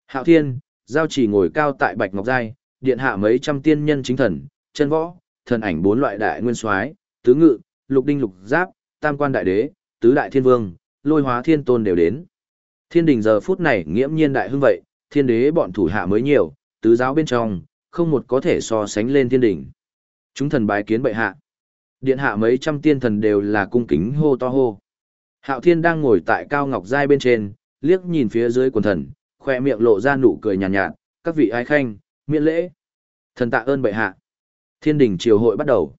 Hạo Thiên, giao chỉ ngồi cao tại Bạch Ngọc Giai, điện hạ mấy trăm tiên nhân chính thần, chân võ, thần ảnh bốn loại đại nguyên soái, tứ ngự, lục đinh lục giáp, tam quan đại đế, tứ đại thiên vương, lôi hóa thiên tôn đều đến. Thiên đình giờ phút này nghiễm nhiên đại hưng vậy, thiên đế bọn thủ hạ mới nhiều, tứ giáo bên trong, không một có thể so sánh lên thiên đình. Chúng thần bái kiến bệ hạ. Điện hạ mấy trăm tiên thần đều là cung kính hô to hô. Hạo thiên đang ngồi tại cao ngọc giai bên trên, liếc nhìn phía dưới quần thần, khoe miệng lộ ra nụ cười nhàn nhạt, nhạt, các vị ái khanh, miễn lễ. Thần tạ ơn bệ hạ. Thiên đình triều hội bắt đầu.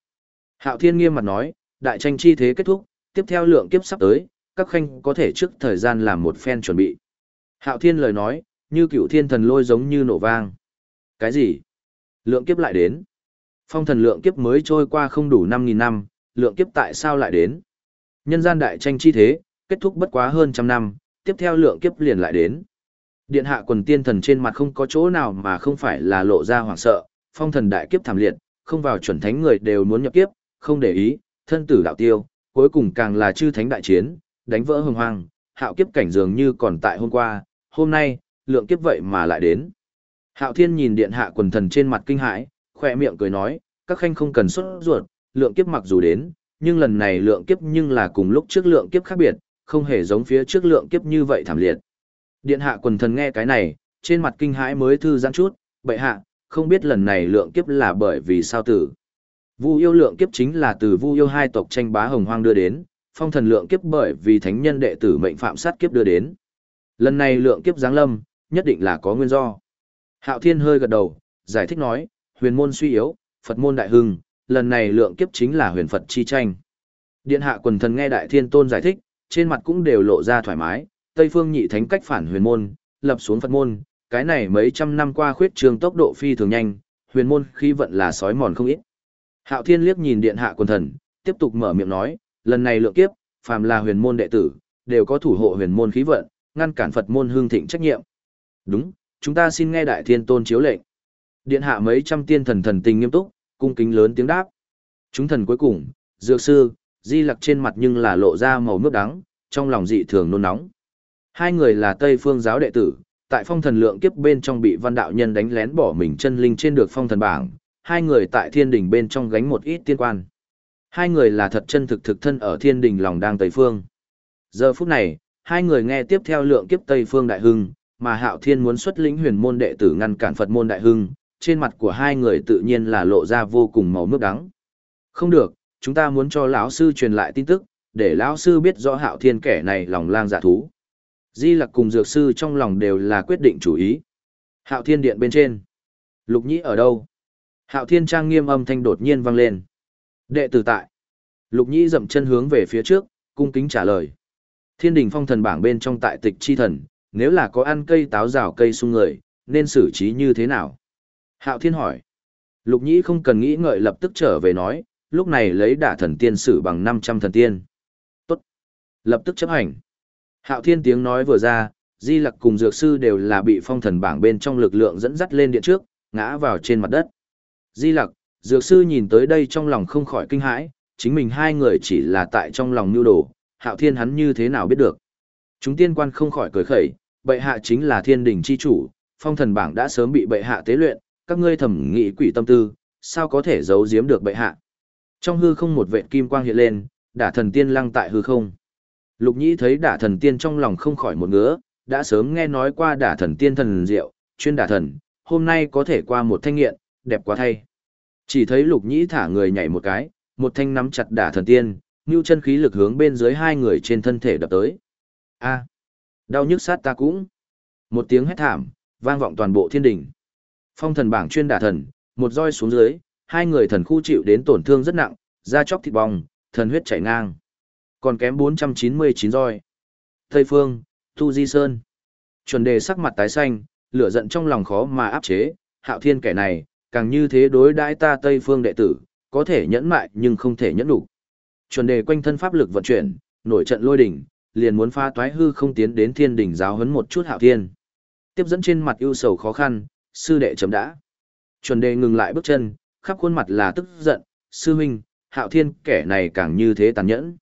Hạo thiên nghiêm mặt nói, đại tranh chi thế kết thúc, tiếp theo lượng kiếp sắp tới, các khanh có thể trước thời gian làm một phen chuẩn bị. Hạo thiên lời nói, như cựu thiên thần lôi giống như nổ vang. Cái gì? Lượng kiếp lại đến. Phong thần lượng kiếp mới trôi qua không đủ 5.000 năm, lượng kiếp tại sao lại đến? Nhân gian đại tranh chi thế, kết thúc bất quá hơn trăm năm, tiếp theo lượng kiếp liền lại đến. Điện hạ quần tiên thần trên mặt không có chỗ nào mà không phải là lộ ra hoảng sợ, phong thần đại kiếp thảm liệt, không vào chuẩn thánh người đều muốn nhập kiếp, không để ý, thân tử đạo tiêu, cuối cùng càng là chư thánh đại chiến, đánh vỡ hồng hoang, hạo kiếp cảnh dường như còn tại hôm qua, hôm nay, lượng kiếp vậy mà lại đến. Hạo thiên nhìn điện hạ quần thần trên mặt kinh hãi, khoe miệng cười nói, các khanh không cần xuất ruột, lượng kiếp mặc dù đến, nhưng lần này lượng kiếp nhưng là cùng lúc trước lượng kiếp khác biệt, không hề giống phía trước lượng kiếp như vậy thảm liệt. Điện hạ quần thần nghe cái này, trên mặt kinh hãi mới thư giãn chút, bệ hạ, không biết lần này lượng kiếp là bởi vì sao tử. Vu yêu lượng kiếp chính là từ Vu yêu hai tộc tranh bá hồng hoang đưa đến, phong thần lượng kiếp bởi vì thánh nhân đệ tử mệnh phạm sát kiếp đưa đến. Lần này lượng kiếp giáng lâm, nhất định là có nguyên do. Hạo Thiên hơi gật đầu, giải thích nói, huyền môn suy yếu, Phật môn đại hưng, lần này lượng kiếp chính là huyền Phật chi tranh. Điện hạ quần thần nghe Đại Thiên Tôn giải thích, trên mặt cũng đều lộ ra thoải mái, Tây Phương nhị thánh cách phản huyền môn, lập xuống Phật môn, cái này mấy trăm năm qua khuyết trường tốc độ phi thường nhanh, huyền môn khi vận là sói mòn không ít. Hạo Thiên liếc nhìn điện hạ quần thần, tiếp tục mở miệng nói, lần này lượng kiếp, phàm là huyền môn đệ tử, đều có thủ hộ huyền môn khí vận, ngăn cản Phật môn hương thịnh trách nhiệm. Đúng, chúng ta xin nghe đại thiên tôn chiếu lệnh. Điện hạ mấy trăm tiên thần thần tình nghiêm túc, cung kính lớn tiếng đáp. Chúng thần cuối cùng, dược sư, di lặc trên mặt nhưng là lộ ra màu nước đắng, trong lòng dị thường nôn nóng. Hai người là Tây phương giáo đệ tử, tại phong thần lượng kiếp bên trong bị văn đạo nhân đánh lén bỏ mình chân linh trên được phong thần bảng, hai người tại thiên đình bên trong gánh một ít tiên quan. Hai người là thật chân thực thực thân ở thiên đình lòng đang Tây phương. Giờ phút này, hai người nghe tiếp theo lượng kiếp Tây phương đại hưng, mà hạo thiên muốn xuất lĩnh huyền môn đệ tử ngăn cản Phật môn đại hưng, trên mặt của hai người tự nhiên là lộ ra vô cùng màu nước đắng. Không được, chúng ta muốn cho lão sư truyền lại tin tức, để lão sư biết rõ hạo thiên kẻ này lòng lang dạ thú. Di lặc cùng dược sư trong lòng đều là quyết định chủ ý. Hạo thiên điện bên trên. Lục nhĩ ở đâu? Hạo thiên trang nghiêm âm thanh đột nhiên vang lên. Đệ tử tại. Lục nhĩ dậm chân hướng về phía trước, cung kính trả lời. Thiên đình phong thần bảng bên trong tại tịch chi thần, nếu là có ăn cây táo rào cây sung người, nên xử trí như thế nào? Hạo thiên hỏi. Lục nhĩ không cần nghĩ ngợi lập tức trở về nói, lúc này lấy đả thần tiên sử bằng 500 thần tiên. Tốt. Lập tức chấp hành. Hạo thiên tiếng nói vừa ra, di lặc cùng dược sư đều là bị phong thần bảng bên trong lực lượng dẫn dắt lên điện trước, ngã vào trên mặt đất. Di lặc, dược sư nhìn tới đây trong lòng không khỏi kinh hãi, chính mình hai người chỉ là tại trong lòng nưu đồ, hạo thiên hắn như thế nào biết được. Chúng tiên quan không khỏi cười khẩy, bệ hạ chính là thiên đình chi chủ, phong thần bảng đã sớm bị bệ hạ tế luyện, các ngươi thẩm nghĩ quỷ tâm tư, sao có thể giấu giếm được bệ hạ. Trong hư không một vệt kim quang hiện lên, đả thần tiên lăng tại hư không. Lục nhĩ thấy đả thần tiên trong lòng không khỏi một ngứa, đã sớm nghe nói qua đả thần tiên thần diệu, chuyên đả thần, hôm nay có thể qua một thanh nghiện, đẹp quá thay. Chỉ thấy lục nhĩ thả người nhảy một cái, một thanh nắm chặt đả thần tiên, như chân khí lực hướng bên dưới hai người trên thân thể đập tới. A, đau nhức sát ta cũng. Một tiếng hét thảm, vang vọng toàn bộ thiên đình. Phong thần bảng chuyên đả thần, một roi xuống dưới, hai người thần khu chịu đến tổn thương rất nặng, da chóc thịt bong, thần huyết chảy ngang. Còn kém 499 roi. Tây Phương, Thu Di Sơn. Chuẩn đề sắc mặt tái xanh, lửa giận trong lòng khó mà áp chế, hạo thiên kẻ này, càng như thế đối đãi ta Tây Phương đệ tử, có thể nhẫn mại nhưng không thể nhẫn đủ. Chuẩn đề quanh thân pháp lực vận chuyển, nổi trận lôi đỉnh, liền muốn pha toái hư không tiến đến thiên đỉnh giáo huấn một chút hạo thiên. Tiếp dẫn trên mặt ưu sầu khó khăn, sư đệ chấm đã. Chuẩn đề ngừng lại bước chân, khắp khuôn mặt là tức giận, sư huynh, hạo thiên kẻ này càng như thế tàn nhẫn.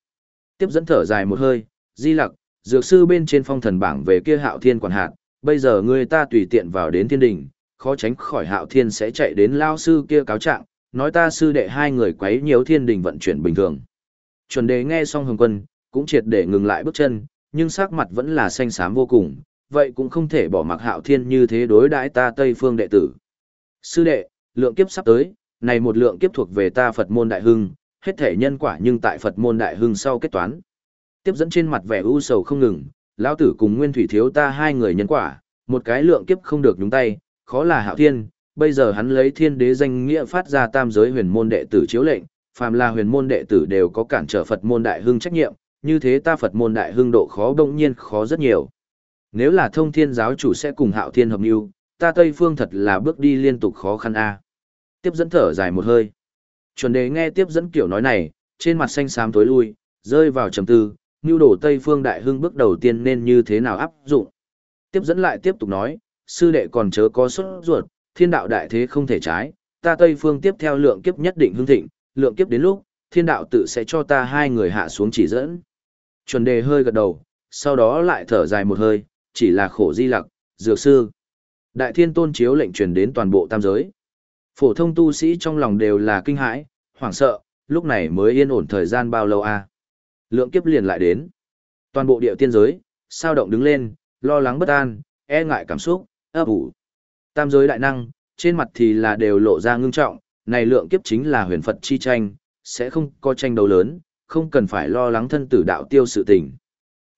Tiếp dẫn thở dài một hơi, di lặc, dược sư bên trên phong thần bảng về kia hạo thiên quản hạt, bây giờ người ta tùy tiện vào đến thiên đình, khó tránh khỏi hạo thiên sẽ chạy đến lao sư kia cáo trạng, nói ta sư đệ hai người quấy nhiều thiên đình vận chuyển bình thường. Chuẩn đề nghe xong hồng quân, cũng triệt để ngừng lại bước chân, nhưng sắc mặt vẫn là xanh xám vô cùng, vậy cũng không thể bỏ mặc hạo thiên như thế đối đãi ta Tây Phương đệ tử. Sư đệ, lượng kiếp sắp tới, này một lượng kiếp thuộc về ta Phật môn đại hưng, hết thể nhân quả nhưng tại Phật môn đại hưng sau kết toán. Tiếp dẫn trên mặt vẻ u sầu không ngừng, lão tử cùng Nguyên Thủy thiếu ta hai người nhân quả, một cái lượng kiếp không được nhúng tay, khó là hạo thiên, bây giờ hắn lấy thiên đế danh nghĩa phát ra tam giới huyền môn đệ tử chiếu lệnh, phàm là huyền môn đệ tử đều có cản trở Phật môn đại hưng trách nhiệm, như thế ta Phật môn đại hưng độ khó đông nhiên khó rất nhiều. Nếu là thông thiên giáo chủ sẽ cùng hạo thiên hợp lưu ta Tây Phương thật là bước đi liên tục khó khăn a. Tiếp dẫn thở dài một hơi. Chuẩn đề nghe tiếp dẫn kiểu nói này, trên mặt xanh xám tối lui, rơi vào trầm tư, mưu đổ Tây Phương đại hưng bước đầu tiên nên như thế nào áp dụng. Tiếp dẫn lại tiếp tục nói, sư đệ còn chớ có xuất ruột, thiên đạo đại thế không thể trái, ta Tây Phương tiếp theo lượng kiếp nhất định hưng thịnh, lượng kiếp đến lúc, thiên đạo tự sẽ cho ta hai người hạ xuống chỉ dẫn. Chuẩn đề hơi gật đầu, sau đó lại thở dài một hơi, chỉ là khổ di lặc, dược sư. Đại thiên tôn chiếu lệnh truyền đến toàn bộ tam giới. Phổ thông tu sĩ trong lòng đều là kinh hãi, hoảng sợ, lúc này mới yên ổn thời gian bao lâu a? À? Lượng kiếp liền lại đến. Toàn bộ địa tiên giới, sao động đứng lên, lo lắng bất an, e ngại cảm xúc, ấp ủ. Tam giới đại năng, trên mặt thì là đều lộ ra ngưng trọng, này lượng kiếp chính là huyền Phật chi tranh, sẽ không có tranh đấu lớn, không cần phải lo lắng thân tử đạo tiêu sự tình.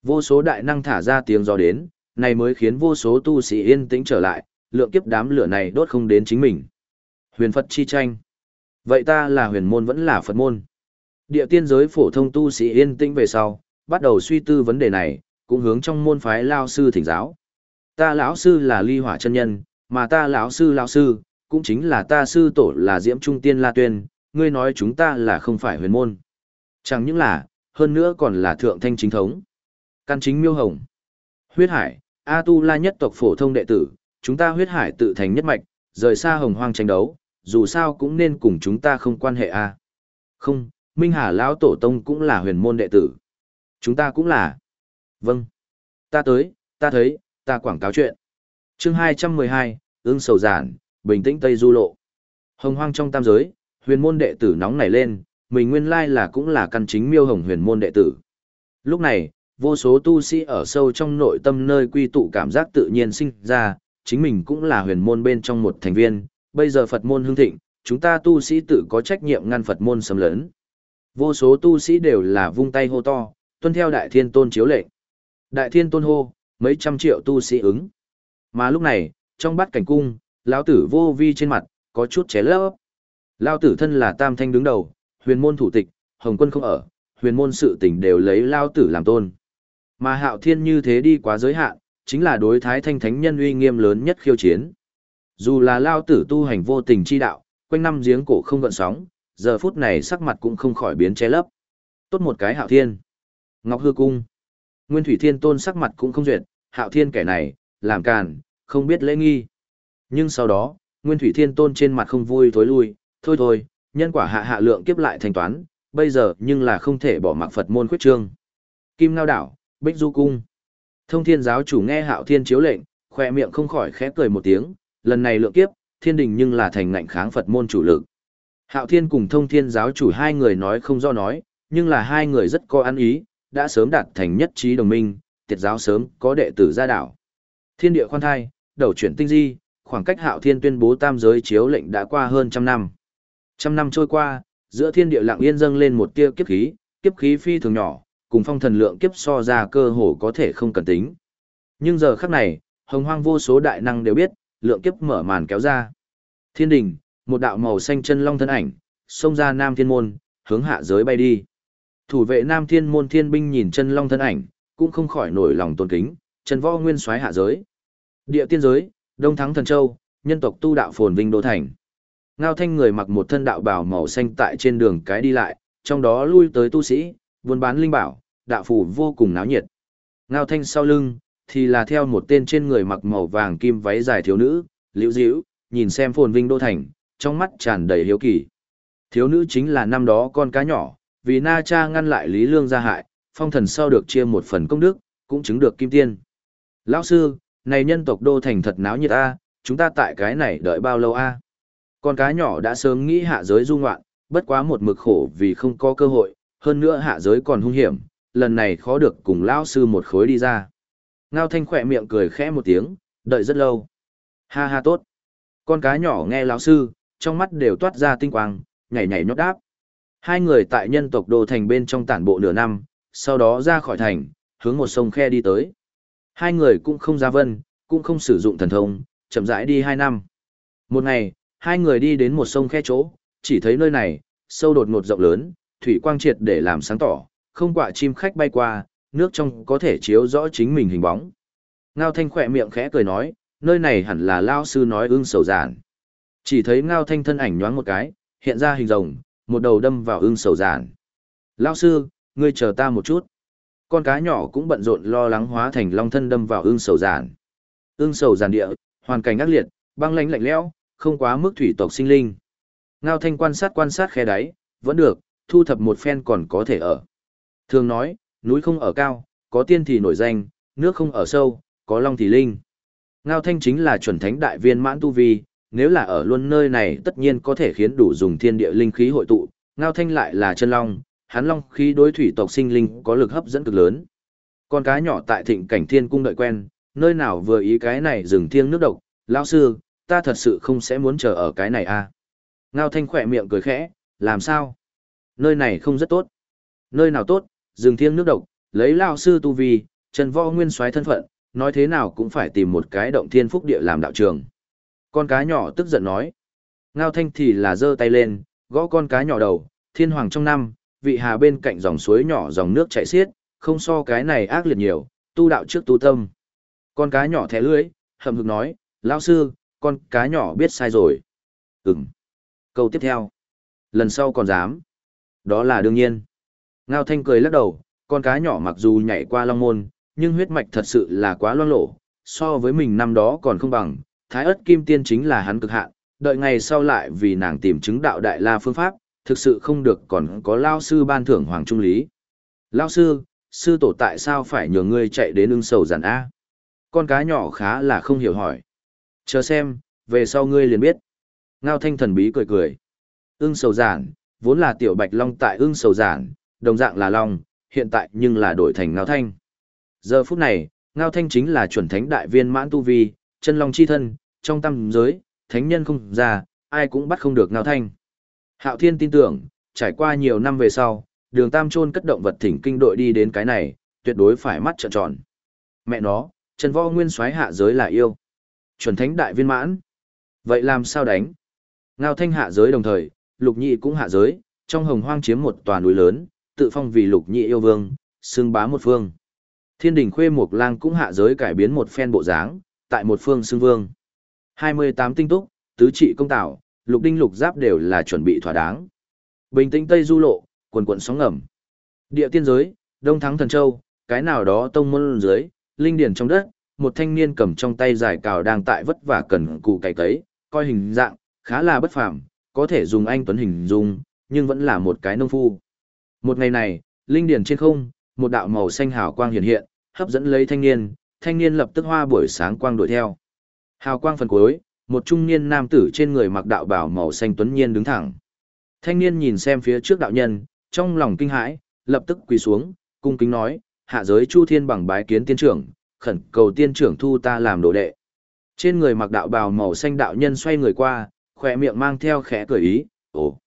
Vô số đại năng thả ra tiếng gió đến, này mới khiến vô số tu sĩ yên tĩnh trở lại, lượng kiếp đám lửa này đốt không đến chính mình. Huyền Phật chi tranh. Vậy ta là huyền môn vẫn là Phật môn. Địa tiên giới phổ thông tu sĩ yên tĩnh về sau, bắt đầu suy tư vấn đề này, cũng hướng trong môn phái lao sư thỉnh giáo. Ta lão sư là ly hỏa chân nhân, mà ta lão sư lão sư, cũng chính là ta sư tổ là diễm trung tiên la tuyên, ngươi nói chúng ta là không phải huyền môn. Chẳng những là, hơn nữa còn là thượng thanh chính thống. Căn chính miêu hồng. Huyết hải, A Tu La nhất tộc phổ thông đệ tử, chúng ta huyết hải tự thành nhất mạch, rời xa hồng hoang tranh đấu, dù sao cũng nên cùng chúng ta không quan hệ a. Không, Minh Hà lão tổ tông cũng là huyền môn đệ tử. Chúng ta cũng là. Vâng. Ta tới, ta thấy, ta quảng cáo chuyện. Chương 212, ương sầu giản, bình tĩnh Tây Du Lộ. Hồng hoang trong tam giới, huyền môn đệ tử nóng nảy lên, mình nguyên lai là cũng là căn chính miêu hồng huyền môn đệ tử. Lúc này, vô số tu sĩ ở sâu trong nội tâm nơi quy tụ cảm giác tự nhiên sinh ra, chính mình cũng là huyền môn bên trong một thành viên, bây giờ Phật môn hưng thịnh, chúng ta tu sĩ tự có trách nhiệm ngăn Phật môn xâm lấn. Vô số tu sĩ đều là vung tay hô to, tuân theo Đại Thiên Tôn chiếu lệnh. Đại Thiên Tôn hô, mấy trăm triệu tu sĩ ứng. Mà lúc này, trong bát cảnh cung, lão tử vô vi trên mặt, có chút ché lấp. Lão tử thân là tam thanh đứng đầu, huyền môn thủ tịch, hồng quân không ở, huyền môn sự tình đều lấy lão tử làm tôn. Mà hạo thiên như thế đi quá giới hạn, chính là đối thái thanh thánh nhân uy nghiêm lớn nhất khiêu chiến. Dù là lao tử tu hành vô tình chi đạo, quanh năm giếng cổ không gợn sóng, giờ phút này sắc mặt cũng không khỏi biến che lấp. Tốt một cái hạo thiên. Ngọc hư cung. Nguyên thủy thiên tôn sắc mặt cũng không duyệt, hạo thiên kẻ này, làm càn, không biết lễ nghi. Nhưng sau đó, Nguyên thủy thiên tôn trên mặt không vui thối lui, thôi thôi, nhân quả hạ hạ lượng kiếp lại thanh toán, bây giờ nhưng là không thể bỏ mặc Phật môn khuyết trương. Kim Ngao Đảo, Bích Du Cung. Thông thiên giáo chủ nghe hạo thiên chiếu lệnh, khoe miệng không khỏi khẽ cười một tiếng, lần này lượng kiếp, thiên đình nhưng là thành ngạnh kháng Phật môn chủ lực. Hạo thiên cùng thông thiên giáo chủ hai người nói không do nói, nhưng là hai người rất có ăn ý, đã sớm đạt thành nhất trí đồng minh, tiệt giáo sớm có đệ tử ra đảo. Thiên địa khoan thai, đầu chuyển tinh di, khoảng cách hạo thiên tuyên bố tam giới chiếu lệnh đã qua hơn trăm năm. Trăm năm trôi qua, giữa thiên địa lặng yên dâng lên một tia kiếp khí, kiếp khí phi thường nhỏ, cùng phong thần lượng kiếp so ra cơ hồ có thể không cần tính. Nhưng giờ khắc này, hồng hoang vô số đại năng đều biết, lượng kiếp mở màn kéo ra. Thiên đình, một đạo màu xanh chân long thân ảnh, xông ra Nam Thiên Môn, hướng hạ giới bay đi. Thủ vệ Nam Thiên Môn thiên binh nhìn chân long thân ảnh, cũng không khỏi nổi lòng tôn kính, chân võ nguyên soái hạ giới. Địa tiên giới, Đông Thắng Thần Châu, nhân tộc tu đạo phồn vinh đô thành. Ngao thanh người mặc một thân đạo bào màu xanh tại trên đường cái đi lại, trong đó lui tới tu sĩ, buôn bán linh bảo, đạo phù vô cùng náo nhiệt. Ngao thanh sau lưng, thì là theo một tên trên người mặc màu vàng kim váy dài thiếu nữ, liễu diễu, nhìn xem phồn vinh đô thành, trong mắt tràn đầy hiếu kỳ. Thiếu nữ chính là năm đó con cá nhỏ, vì Na Cha ngăn lại Lý Lương gia hại, phong thần sau được chia một phần công đức, cũng chứng được kim tiên. Lão sư, này nhân tộc đô thành thật náo nhiệt a, chúng ta tại cái này đợi bao lâu a? Con cá nhỏ đã sớm nghĩ hạ giới du ngoạn, bất quá một mực khổ vì không có cơ hội, hơn nữa hạ giới còn hung hiểm, lần này khó được cùng lão sư một khối đi ra. Ngao Thanh khỏe miệng cười khẽ một tiếng, đợi rất lâu. Ha ha tốt. Con cá nhỏ nghe lão sư, trong mắt đều toát ra tinh quang, nhảy nhảy nhót đáp. Hai người tại nhân tộc đô thành bên trong tản bộ nửa năm, sau đó ra khỏi thành, hướng một sông khe đi tới. Hai người cũng không ra vân, cũng không sử dụng thần thông, chậm rãi đi hai năm. Một ngày, hai người đi đến một sông khe chỗ, chỉ thấy nơi này, sâu đột ngột rộng lớn, thủy quang triệt để làm sáng tỏ, không quả chim khách bay qua, nước trong có thể chiếu rõ chính mình hình bóng. Ngao Thanh khỏe miệng khẽ cười nói, nơi này hẳn là Lao Sư nói ưng sầu giản. Chỉ thấy Ngao Thanh thân ảnh nhoáng một cái, hiện ra hình rồng, một đầu đâm vào ưng sầu giản. Lao Sư, ngươi chờ ta một chút. Con cá nhỏ cũng bận rộn lo lắng hóa thành long thân đâm vào ưng sầu giản. Ưng sầu giản địa, hoàn cảnh ác liệt, băng lãnh lạnh lẽo, không quá mức thủy tộc sinh linh. Ngao Thanh quan sát quan sát khe đáy, vẫn được, thu thập một phen còn có thể ở. Thường nói, núi không ở cao, có tiên thì nổi danh, nước không ở sâu, có long thì linh. Ngao Thanh chính là chuẩn thánh đại viên mãn tu vi, nếu là ở luôn nơi này tất nhiên có thể khiến đủ dùng thiên địa linh khí hội tụ, Ngao Thanh lại là chân long, hắn long khí đối thủy tộc sinh linh có lực hấp dẫn cực lớn. Con cá nhỏ tại thịnh cảnh thiên cung đợi quen, nơi nào vừa ý cái này rừng thiêng nước độc, lão sư, ta thật sự không sẽ muốn chờ ở cái này a. À? Ngao Thanh khỏe miệng cười khẽ, làm sao? Nơi này không rất tốt. Nơi nào tốt, rừng thiêng nước độc, lấy lao sư tu vi, Trần Võ Nguyên soái thân phận, nói thế nào cũng phải tìm một cái động thiên phúc địa làm đạo trường. Con cá nhỏ tức giận nói. Ngao Thanh thì là giơ tay lên, gõ con cá nhỏ đầu, thiên hoàng trong năm, vị hà bên cạnh dòng suối nhỏ dòng nước chảy xiết, không so cái này ác liệt nhiều, tu đạo trước tu tâm. Con cá nhỏ thẻ lưới, hầm hực nói, lão sư, con cá nhỏ biết sai rồi. Ừm. Câu tiếp theo. Lần sau còn dám. Đó là đương nhiên. Ngao Thanh cười lắc đầu, con cá nhỏ mặc dù nhảy qua long môn, nhưng huyết mạch thật sự là quá loang lổ, so với mình năm đó còn không bằng, thái ớt kim tiên chính là hắn cực hạn, đợi ngày sau lại vì nàng tìm chứng đạo đại la phương pháp, thực sự không được còn có lao sư ban thưởng hoàng trung lý. Lao sư, sư tổ tại sao phải nhờ ngươi chạy đến ưng sầu giản A? Con cá nhỏ khá là không hiểu hỏi. Chờ xem, về sau ngươi liền biết. Ngao thanh thần bí cười cười. Ưng sầu giản, vốn là tiểu bạch long tại ưng sầu giản, đồng dạng là long, hiện tại nhưng là đổi thành ngao thanh. Giờ phút này, ngao thanh chính là chuẩn thánh đại viên mãn tu vi, chân long chi thân, trong tâm giới, thánh nhân không ra, ai cũng bắt không được ngao thanh. Hạo thiên tin tưởng, trải qua nhiều năm về sau, đường tam trôn cất động vật thỉnh kinh đội đi đến cái này, tuyệt đối phải mắt trợn tròn. Mẹ nó, Trần Võ Nguyên soái hạ giới là yêu. Chuẩn thánh đại viên mãn. Vậy làm sao đánh? Ngao thanh hạ giới đồng thời, lục nhị cũng hạ giới, trong hồng hoang chiếm một tòa núi lớn, tự phong vì lục nhị yêu vương, xưng bá một phương. Thiên đình khuê mục lang cũng hạ giới cải biến một phen bộ dáng, tại một phương xưng vương. 28 tinh túc, tứ trị công tạo, lục đinh lục giáp đều là chuẩn bị thỏa đáng. Bình tĩnh Tây Du lộ, quần quận sóng ngầm. Địa tiên giới, Đông Thắng Thần Châu, cái nào đó tông môn dưới, linh điển trong đất, một thanh niên cầm trong tay dài cào đang tại vất vả cần cù cày cấy, coi hình dạng, khá là bất phàm, có thể dùng anh tuấn hình dung, nhưng vẫn là một cái nông phu. Một ngày này, linh điển trên không, một đạo màu xanh hào quang hiện hiện, hấp dẫn lấy thanh niên, thanh niên lập tức hoa buổi sáng quang đuổi theo. Hào quang phần cuối, một trung niên nam tử trên người mặc đạo bào màu xanh tuấn nhiên đứng thẳng. Thanh niên nhìn xem phía trước đạo nhân, trong lòng kinh hãi, lập tức quỳ xuống, cung kính nói, hạ giới Chu Thiên bằng bái kiến tiên trưởng, khẩn cầu tiên trưởng thu ta làm đồ đệ. Trên người mặc đạo bào màu xanh đạo nhân xoay người qua, khỏe miệng mang theo khẽ cười ý, ồ,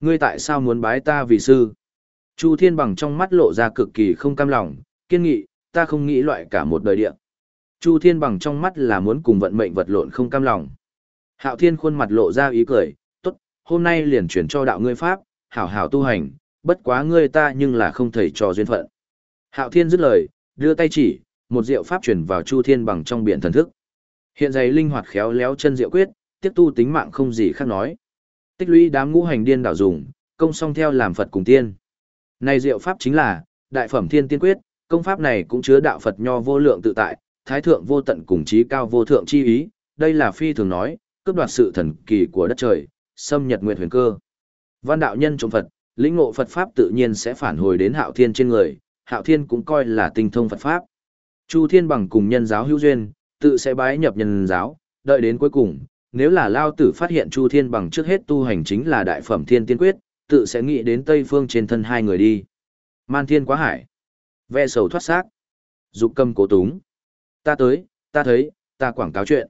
ngươi tại sao muốn bái ta vì sư? Chu Thiên bằng trong mắt lộ ra cực kỳ không cam lòng, kiên nghị, ta không nghĩ loại cả một đời địa. Chu Thiên bằng trong mắt là muốn cùng vận mệnh vật lộn không cam lòng. Hạo Thiên khuôn mặt lộ ra ý cười, tốt, hôm nay liền chuyển cho đạo ngươi pháp, hảo hảo tu hành, bất quá ngươi ta nhưng là không thể trò duyên phận. Hạo Thiên dứt lời, đưa tay chỉ, một diệu pháp chuyển vào Chu Thiên bằng trong biển thần thức. Hiện giày linh hoạt khéo léo chân diệu quyết, tiếp tu tính mạng không gì khác nói. Tích lũy đám ngũ hành điên đảo dùng, công song theo làm Phật cùng tiên. Này diệu pháp chính là, đại phẩm thiên tiên quyết, công pháp này cũng chứa đạo Phật nho vô lượng tự tại, thái thượng vô tận cùng trí cao vô thượng chi ý, đây là phi thường nói, cướp đoạt sự thần kỳ của đất trời, xâm nhật nguyệt huyền cơ. Văn đạo nhân trong Phật, lĩnh ngộ Phật pháp tự nhiên sẽ phản hồi đến Hạo Thiên trên người, Hạo Thiên cũng coi là tinh thông Phật pháp. Chu Thiên bằng cùng nhân giáo hữu duyên, tự sẽ bái nhập nhân giáo, đợi đến cuối cùng, nếu là lao tử phát hiện Chu Thiên bằng trước hết tu hành chính là đại phẩm thiên tiên quyết, tự sẽ nghĩ đến Tây phương trên thân hai người đi. Man Thiên quá hải, ve sầu thoát xác, dục cầm cố túng. Ta tới, ta thấy, ta quảng cáo chuyện.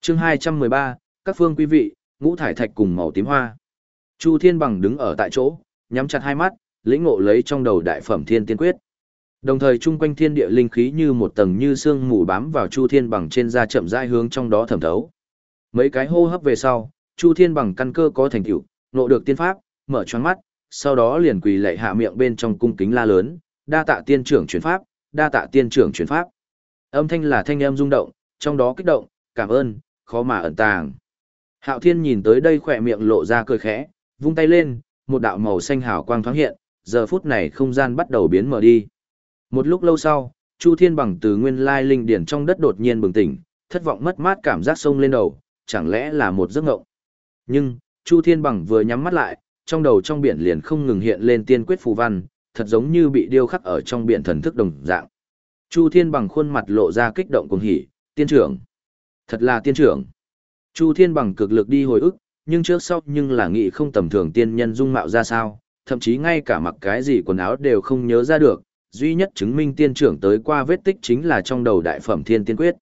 Chương 213, các phương quý vị, ngũ thải thạch cùng màu tím hoa. Chu Thiên bằng đứng ở tại chỗ, nhắm chặt hai mắt, lĩnh ngộ lấy trong đầu đại phẩm thiên tiên quyết. Đồng thời chung quanh thiên địa linh khí như một tầng như sương mù bám vào Chu Thiên bằng trên da chậm rãi hướng trong đó thẩm thấu. Mấy cái hô hấp về sau, Chu Thiên bằng căn cơ có thành tựu, ngộ được tiên pháp, mở choáng mắt, sau đó liền quỳ lạy hạ miệng bên trong cung kính la lớn, đa tạ tiên trưởng truyền pháp, đa tạ tiên trưởng truyền pháp. Âm thanh là thanh âm rung động, trong đó kích động, cảm ơn, khó mà ẩn tàng. Hạo Thiên nhìn tới đây khỏe miệng lộ ra cười khẽ, vung tay lên, một đạo màu xanh hào quang thoáng hiện, giờ phút này không gian bắt đầu biến mở đi. Một lúc lâu sau, Chu Thiên bằng từ nguyên lai linh điển trong đất đột nhiên bừng tỉnh, thất vọng mất mát cảm giác sông lên đầu, chẳng lẽ là một giấc ngộng. Nhưng, Chu Thiên bằng vừa nhắm mắt lại, trong đầu trong biển liền không ngừng hiện lên tiên quyết phù văn, thật giống như bị điêu khắc ở trong biển thần thức đồng dạng. Chu Thiên bằng khuôn mặt lộ ra kích động cùng hỉ, tiên trưởng. Thật là tiên trưởng. Chu Thiên bằng cực lực đi hồi ức, nhưng trước sau nhưng là nghĩ không tầm thường tiên nhân dung mạo ra sao, thậm chí ngay cả mặc cái gì quần áo đều không nhớ ra được, duy nhất chứng minh tiên trưởng tới qua vết tích chính là trong đầu đại phẩm thiên tiên quyết.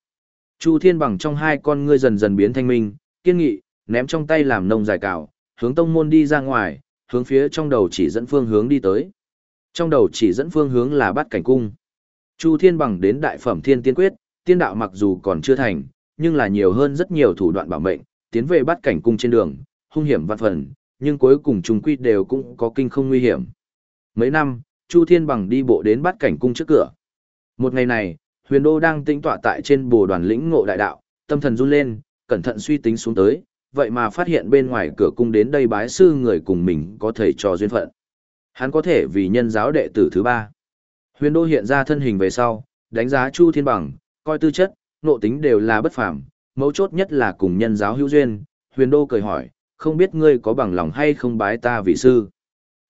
Chu Thiên bằng trong hai con ngươi dần dần biến thanh minh, kiên nghị, ném trong tay làm nông dài cào, hướng tông môn đi ra ngoài, hướng phía trong đầu chỉ dẫn phương hướng đi tới. Trong đầu chỉ dẫn phương hướng là bát cảnh cung. Chu Thiên bằng đến đại phẩm thiên tiên quyết, tiên đạo mặc dù còn chưa thành, nhưng là nhiều hơn rất nhiều thủ đoạn bảo mệnh, tiến về bát cảnh cung trên đường, hung hiểm vạn phần, nhưng cuối cùng chúng quy đều cũng có kinh không nguy hiểm. Mấy năm, Chu Thiên bằng đi bộ đến bát cảnh cung trước cửa. Một ngày này, Huyền Đô đang tĩnh tọa tại trên bồ đoàn lĩnh ngộ đại đạo, tâm thần run lên, cẩn thận suy tính xuống tới, vậy mà phát hiện bên ngoài cửa cung đến đây bái sư người cùng mình có thầy trò duyên phận. Hắn có thể vì nhân giáo đệ tử thứ ba. Huyền Đô hiện ra thân hình về sau, đánh giá Chu Thiên Bằng, coi tư chất, nộ tính đều là bất phàm, mấu chốt nhất là cùng nhân giáo hữu duyên. Huyền Đô cười hỏi, không biết ngươi có bằng lòng hay không bái ta vị sư.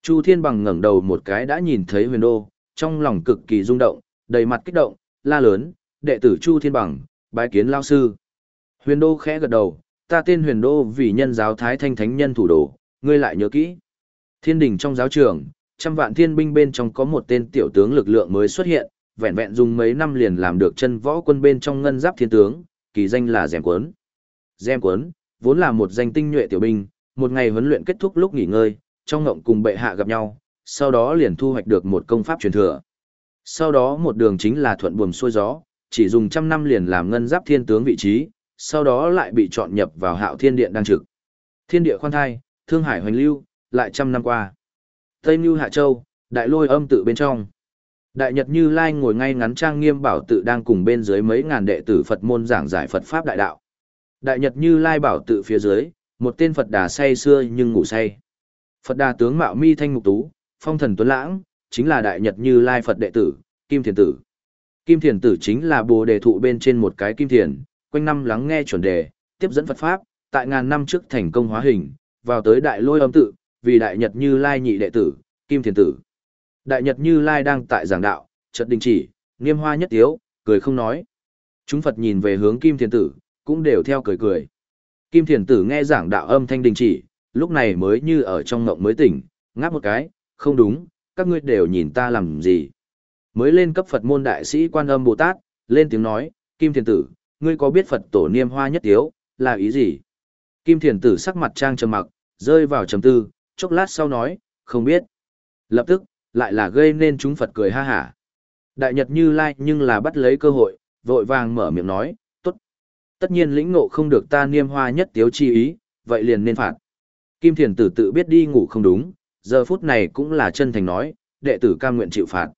Chu Thiên Bằng ngẩng đầu một cái đã nhìn thấy Huyền Đô, trong lòng cực kỳ rung động, đầy mặt kích động, la lớn, đệ tử Chu Thiên Bằng, bái kiến lao sư. Huyền Đô khẽ gật đầu, ta tên Huyền Đô vì nhân giáo Thái Thanh Thánh Nhân thủ đồ, ngươi lại nhớ kỹ. Thiên đình trong giáo trường, trăm vạn thiên binh bên trong có một tên tiểu tướng lực lượng mới xuất hiện, vẹn vẹn dùng mấy năm liền làm được chân võ quân bên trong ngân giáp thiên tướng, kỳ danh là Dèm Quấn. Dèm Quấn, vốn là một danh tinh nhuệ tiểu binh, một ngày huấn luyện kết thúc lúc nghỉ ngơi, trong ngộng cùng bệ hạ gặp nhau, sau đó liền thu hoạch được một công pháp truyền thừa. Sau đó một đường chính là thuận buồm xuôi gió, chỉ dùng trăm năm liền làm ngân giáp thiên tướng vị trí, sau đó lại bị chọn nhập vào hạo thiên điện đang trực. Thiên địa khoan thai, thương hải hoành lưu, lại trăm năm qua. Tây Mưu Hạ Châu, đại lôi âm tự bên trong. Đại Nhật Như Lai ngồi ngay ngắn trang nghiêm bảo tự đang cùng bên dưới mấy ngàn đệ tử Phật môn giảng giải Phật Pháp Đại Đạo. Đại Nhật Như Lai bảo tự phía dưới, một tên Phật đà say xưa nhưng ngủ say. Phật đà tướng mạo mi thanh mục tú, phong thần tuấn lãng, chính là Đại Nhật Như Lai Phật đệ tử, Kim Thiền Tử. Kim Thiền Tử chính là bồ đề thụ bên trên một cái kim thiền, quanh năm lắng nghe chuẩn đề, tiếp dẫn Phật Pháp, tại ngàn năm trước thành công hóa hình, vào tới đại lôi âm tự, vì Đại Nhật Như Lai nhị đệ tử, Kim Thiền Tử. Đại Nhật Như Lai đang tại giảng đạo, chợt đình chỉ, nghiêm hoa nhất tiếu, cười không nói. Chúng Phật nhìn về hướng Kim Thiền Tử, cũng đều theo cười cười. Kim Thiền Tử nghe giảng đạo âm thanh đình chỉ, lúc này mới như ở trong ngộng mới tỉnh, ngáp một cái, không đúng, các ngươi đều nhìn ta làm gì. Mới lên cấp Phật môn đại sĩ quan âm Bồ Tát, lên tiếng nói, Kim Thiền Tử, ngươi có biết Phật tổ niêm hoa nhất tiếu, là ý gì? Kim Thiền Tử sắc mặt trang trầm mặc, rơi vào trầm tư, chốc lát sau nói, không biết. Lập tức, lại là gây nên chúng Phật cười ha hả. Đại Nhật Như Lai nhưng là bắt lấy cơ hội, vội vàng mở miệng nói, tốt. Tất nhiên lĩnh ngộ không được ta niêm hoa nhất tiếu chi ý, vậy liền nên phạt. Kim Thiền Tử tự biết đi ngủ không đúng, giờ phút này cũng là chân thành nói, đệ tử cam nguyện chịu phạt.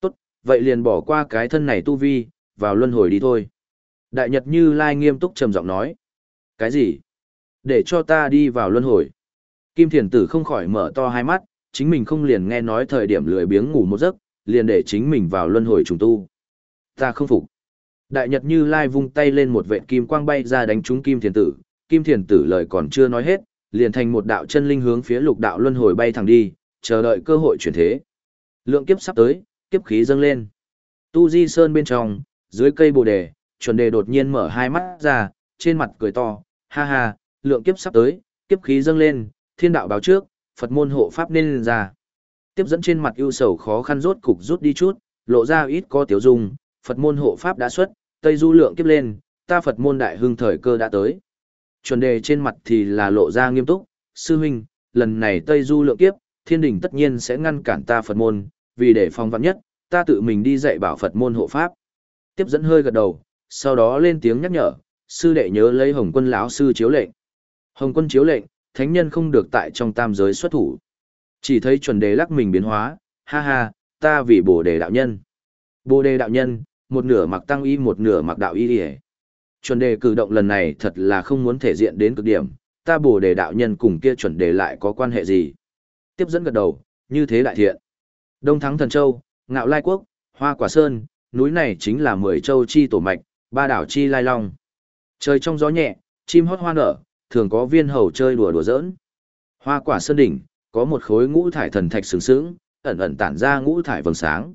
Tốt, vậy liền bỏ qua cái thân này tu vi, vào luân hồi đi thôi. Đại Nhật Như Lai nghiêm túc trầm giọng nói. Cái gì? Để cho ta đi vào luân hồi. Kim Thiền Tử không khỏi mở to hai mắt, chính mình không liền nghe nói thời điểm lười biếng ngủ một giấc, liền để chính mình vào luân hồi trùng tu. Ta không phục. Đại Nhật Như Lai vung tay lên một vệt kim quang bay ra đánh trúng Kim Thiền Tử, Kim Thiền Tử lời còn chưa nói hết, liền thành một đạo chân linh hướng phía lục đạo luân hồi bay thẳng đi, chờ đợi cơ hội chuyển thế. Lượng kiếp sắp tới, kiếp khí dâng lên. Tu Di Sơn bên trong, dưới cây bồ đề, chuẩn đề đột nhiên mở hai mắt ra, trên mặt cười to, ha ha, lượng kiếp sắp tới, kiếp khí dâng lên, thiên đạo báo trước, Phật môn hộ pháp nên lên ra. Tiếp dẫn trên mặt ưu sầu khó khăn rốt cục rút đi chút, lộ ra ít có tiểu dung, Phật môn hộ pháp đã xuất, Tây Du lượng kiếp lên, ta Phật môn đại hưng thời cơ đã tới. Chuẩn đề trên mặt thì là lộ ra nghiêm túc, sư huynh, lần này Tây Du lượng kiếp, thiên đình tất nhiên sẽ ngăn cản ta Phật môn, vì để phòng vạn nhất, ta tự mình đi dạy bảo Phật môn hộ pháp. Tiếp dẫn hơi gật đầu, sau đó lên tiếng nhắc nhở, sư đệ nhớ lấy Hồng Quân lão sư chiếu lệnh. Hồng Quân chiếu lệnh, thánh nhân không được tại trong tam giới xuất thủ. Chỉ thấy chuẩn đề lắc mình biến hóa, ha ha, ta vì bồ đề đạo nhân. Bồ đề đạo nhân, một nửa mặc tăng y một nửa mặc đạo y đi Chuẩn đề cử động lần này thật là không muốn thể diện đến cực điểm, ta bồ đề đạo nhân cùng kia chuẩn đề lại có quan hệ gì. Tiếp dẫn gật đầu, như thế đại thiện. Đông Thắng Thần Châu, Ngạo Lai Quốc, Hoa Quả Sơn, núi này chính là mười châu chi tổ mạch, ba đảo chi lai long. Trời trong gió nhẹ, chim hót hoa nở, thường có viên hầu chơi đùa đùa giỡn. Hoa quả sơn đỉnh, có một khối ngũ thải thần thạch sướng sướng, ẩn ẩn tản ra ngũ thải vầng sáng.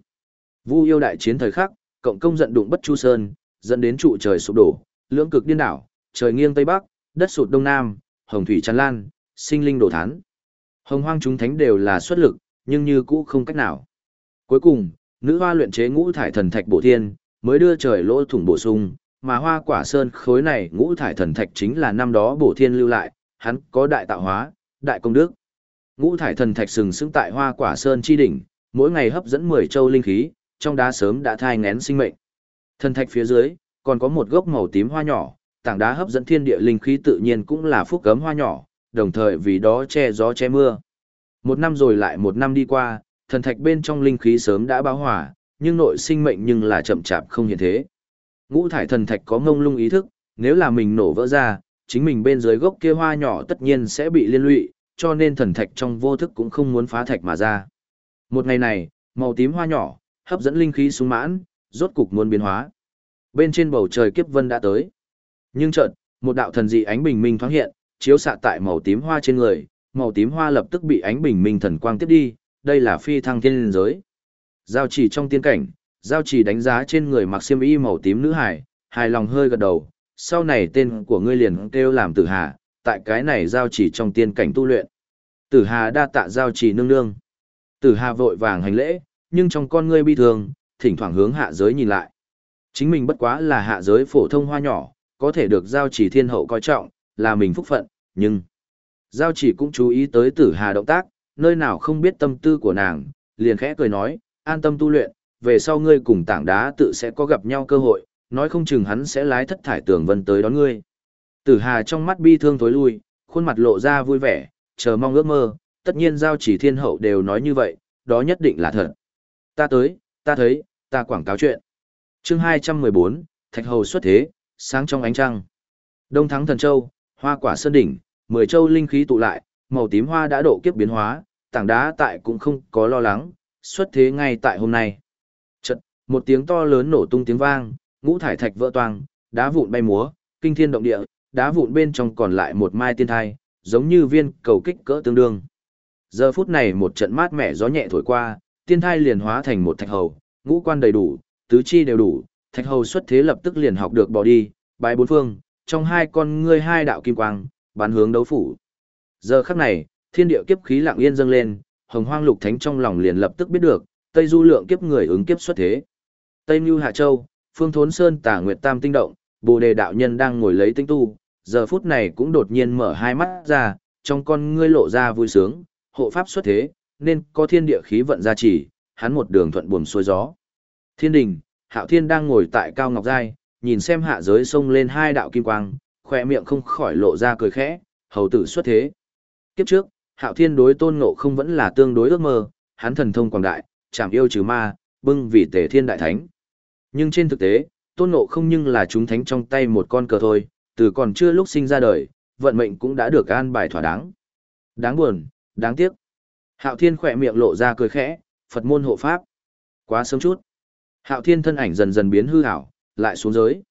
Vu yêu đại chiến thời khắc, cộng công giận đụng bất chu sơn, dẫn đến trụ trời sụp đổ, lưỡng cực điên đảo, trời nghiêng tây bắc, đất sụt đông nam, hồng thủy tràn lan, sinh linh đổ thán. Hồng hoang chúng thánh đều là xuất lực, nhưng như cũ không cách nào. Cuối cùng, nữ hoa luyện chế ngũ thải thần thạch bổ thiên, mới đưa trời lỗ thủng bổ sung, mà hoa quả sơn khối này ngũ thải thần thạch chính là năm đó bổ thiên lưu lại, hắn có đại tạo hóa, đại công đức. Ngũ thải thần thạch sừng sững tại hoa quả sơn chi đỉnh, mỗi ngày hấp dẫn 10 châu linh khí, trong đá sớm đã thai ngén sinh mệnh. Thần thạch phía dưới, còn có một gốc màu tím hoa nhỏ, tảng đá hấp dẫn thiên địa linh khí tự nhiên cũng là phúc cấm hoa nhỏ, đồng thời vì đó che gió che mưa. Một năm rồi lại một năm đi qua, thần thạch bên trong linh khí sớm đã bão hòa nhưng nội sinh mệnh nhưng là chậm chạp không hiện thế. Ngũ thải thần thạch có ngông lung ý thức, nếu là mình nổ vỡ ra, chính mình bên dưới gốc kia hoa nhỏ tất nhiên sẽ bị liên lụy, cho nên thần thạch trong vô thức cũng không muốn phá thạch mà ra. Một ngày này, màu tím hoa nhỏ, hấp dẫn linh khí sung mãn, rốt cục muốn biến hóa. Bên trên bầu trời kiếp vân đã tới. Nhưng chợt, một đạo thần dị ánh bình minh thoáng hiện, chiếu xạ tại màu tím hoa trên người, màu tím hoa lập tức bị ánh bình minh thần quang tiếp đi, đây là phi thăng thiên giới. Giao chỉ trong tiên cảnh, giao chỉ đánh giá trên người mặc xiêm y màu tím nữ hải, hài lòng hơi gật đầu, sau này tên của ngươi liền kêu làm tử hà, tại cái này giao chỉ trong tiên cảnh tu luyện. Tử hà đa tạ giao chỉ nương nương. Tử hà vội vàng hành lễ, nhưng trong con ngươi bi thường, thỉnh thoảng hướng hạ giới nhìn lại. Chính mình bất quá là hạ giới phổ thông hoa nhỏ, có thể được giao chỉ thiên hậu coi trọng, là mình phúc phận, nhưng... Giao chỉ cũng chú ý tới tử hà động tác, nơi nào không biết tâm tư của nàng, liền khẽ cười nói, an tâm tu luyện, về sau ngươi cùng tảng đá tự sẽ có gặp nhau cơ hội, nói không chừng hắn sẽ lái thất thải tường vân tới đón ngươi. Tử hà trong mắt bi thương tối lui, khuôn mặt lộ ra vui vẻ, chờ mong ước mơ, tất nhiên giao chỉ thiên hậu đều nói như vậy, đó nhất định là thật. Ta tới, ta thấy, ta quảng cáo chuyện. chương 214, Thạch Hầu xuất thế, sáng trong ánh trăng. Đông thắng thần châu, hoa quả sơn đỉnh, mười châu linh khí tụ lại, màu tím hoa đã độ kiếp biến hóa, tảng đá tại cũng không có lo lắng, xuất thế ngay tại hôm nay. Chật, một tiếng to lớn nổ tung tiếng vang, ngũ thải thạch vỡ toang, đá vụn bay múa, kinh thiên động địa, đá vụn bên trong còn lại một mai tiên thai, giống như viên cầu kích cỡ tương đương. Giờ phút này một trận mát mẻ gió nhẹ thổi qua, tiên thai liền hóa thành một thạch hầu, ngũ quan đầy đủ, tứ chi đều đủ, thạch hầu xuất thế lập tức liền học được bỏ đi, bái bốn phương, trong hai con ngươi hai đạo kim quang, bán hướng đấu phủ. Giờ khắc này, thiên địa kiếp khí lặng yên dâng lên, hồng hoang lục thánh trong lòng liền lập tức biết được, Tây Du lượng kiếp người ứng kiếp xuất thế. Tây Mưu Hạ Châu, Phương Thốn Sơn Tả Nguyệt Tam tinh động, Bồ Đề đạo nhân đang ngồi lấy tinh tu, giờ phút này cũng đột nhiên mở hai mắt ra, trong con ngươi lộ ra vui sướng, hộ pháp xuất thế, nên có thiên địa khí vận gia trì, hắn một đường thuận buồm xuôi gió. Thiên đình, Hạo Thiên đang ngồi tại cao ngọc giai, nhìn xem hạ giới sông lên hai đạo kim quang, khỏe miệng không khỏi lộ ra cười khẽ, hầu tử xuất thế. Kiếp trước, Hạo Thiên đối tôn ngộ không vẫn là tương đối ước mơ, hắn thần thông quảng đại, chảm yêu trừ ma, bưng vì tề thiên đại thánh. Nhưng trên thực tế, tôn ngộ không nhưng là chúng thánh trong tay một con cờ thôi, từ còn chưa lúc sinh ra đời, vận mệnh cũng đã được an bài thỏa đáng. Đáng buồn, đáng tiếc. Hạo Thiên khỏe miệng lộ ra cười khẽ, Phật môn hộ pháp. Quá sớm chút. Hạo Thiên thân ảnh dần dần biến hư ảo, lại xuống giới.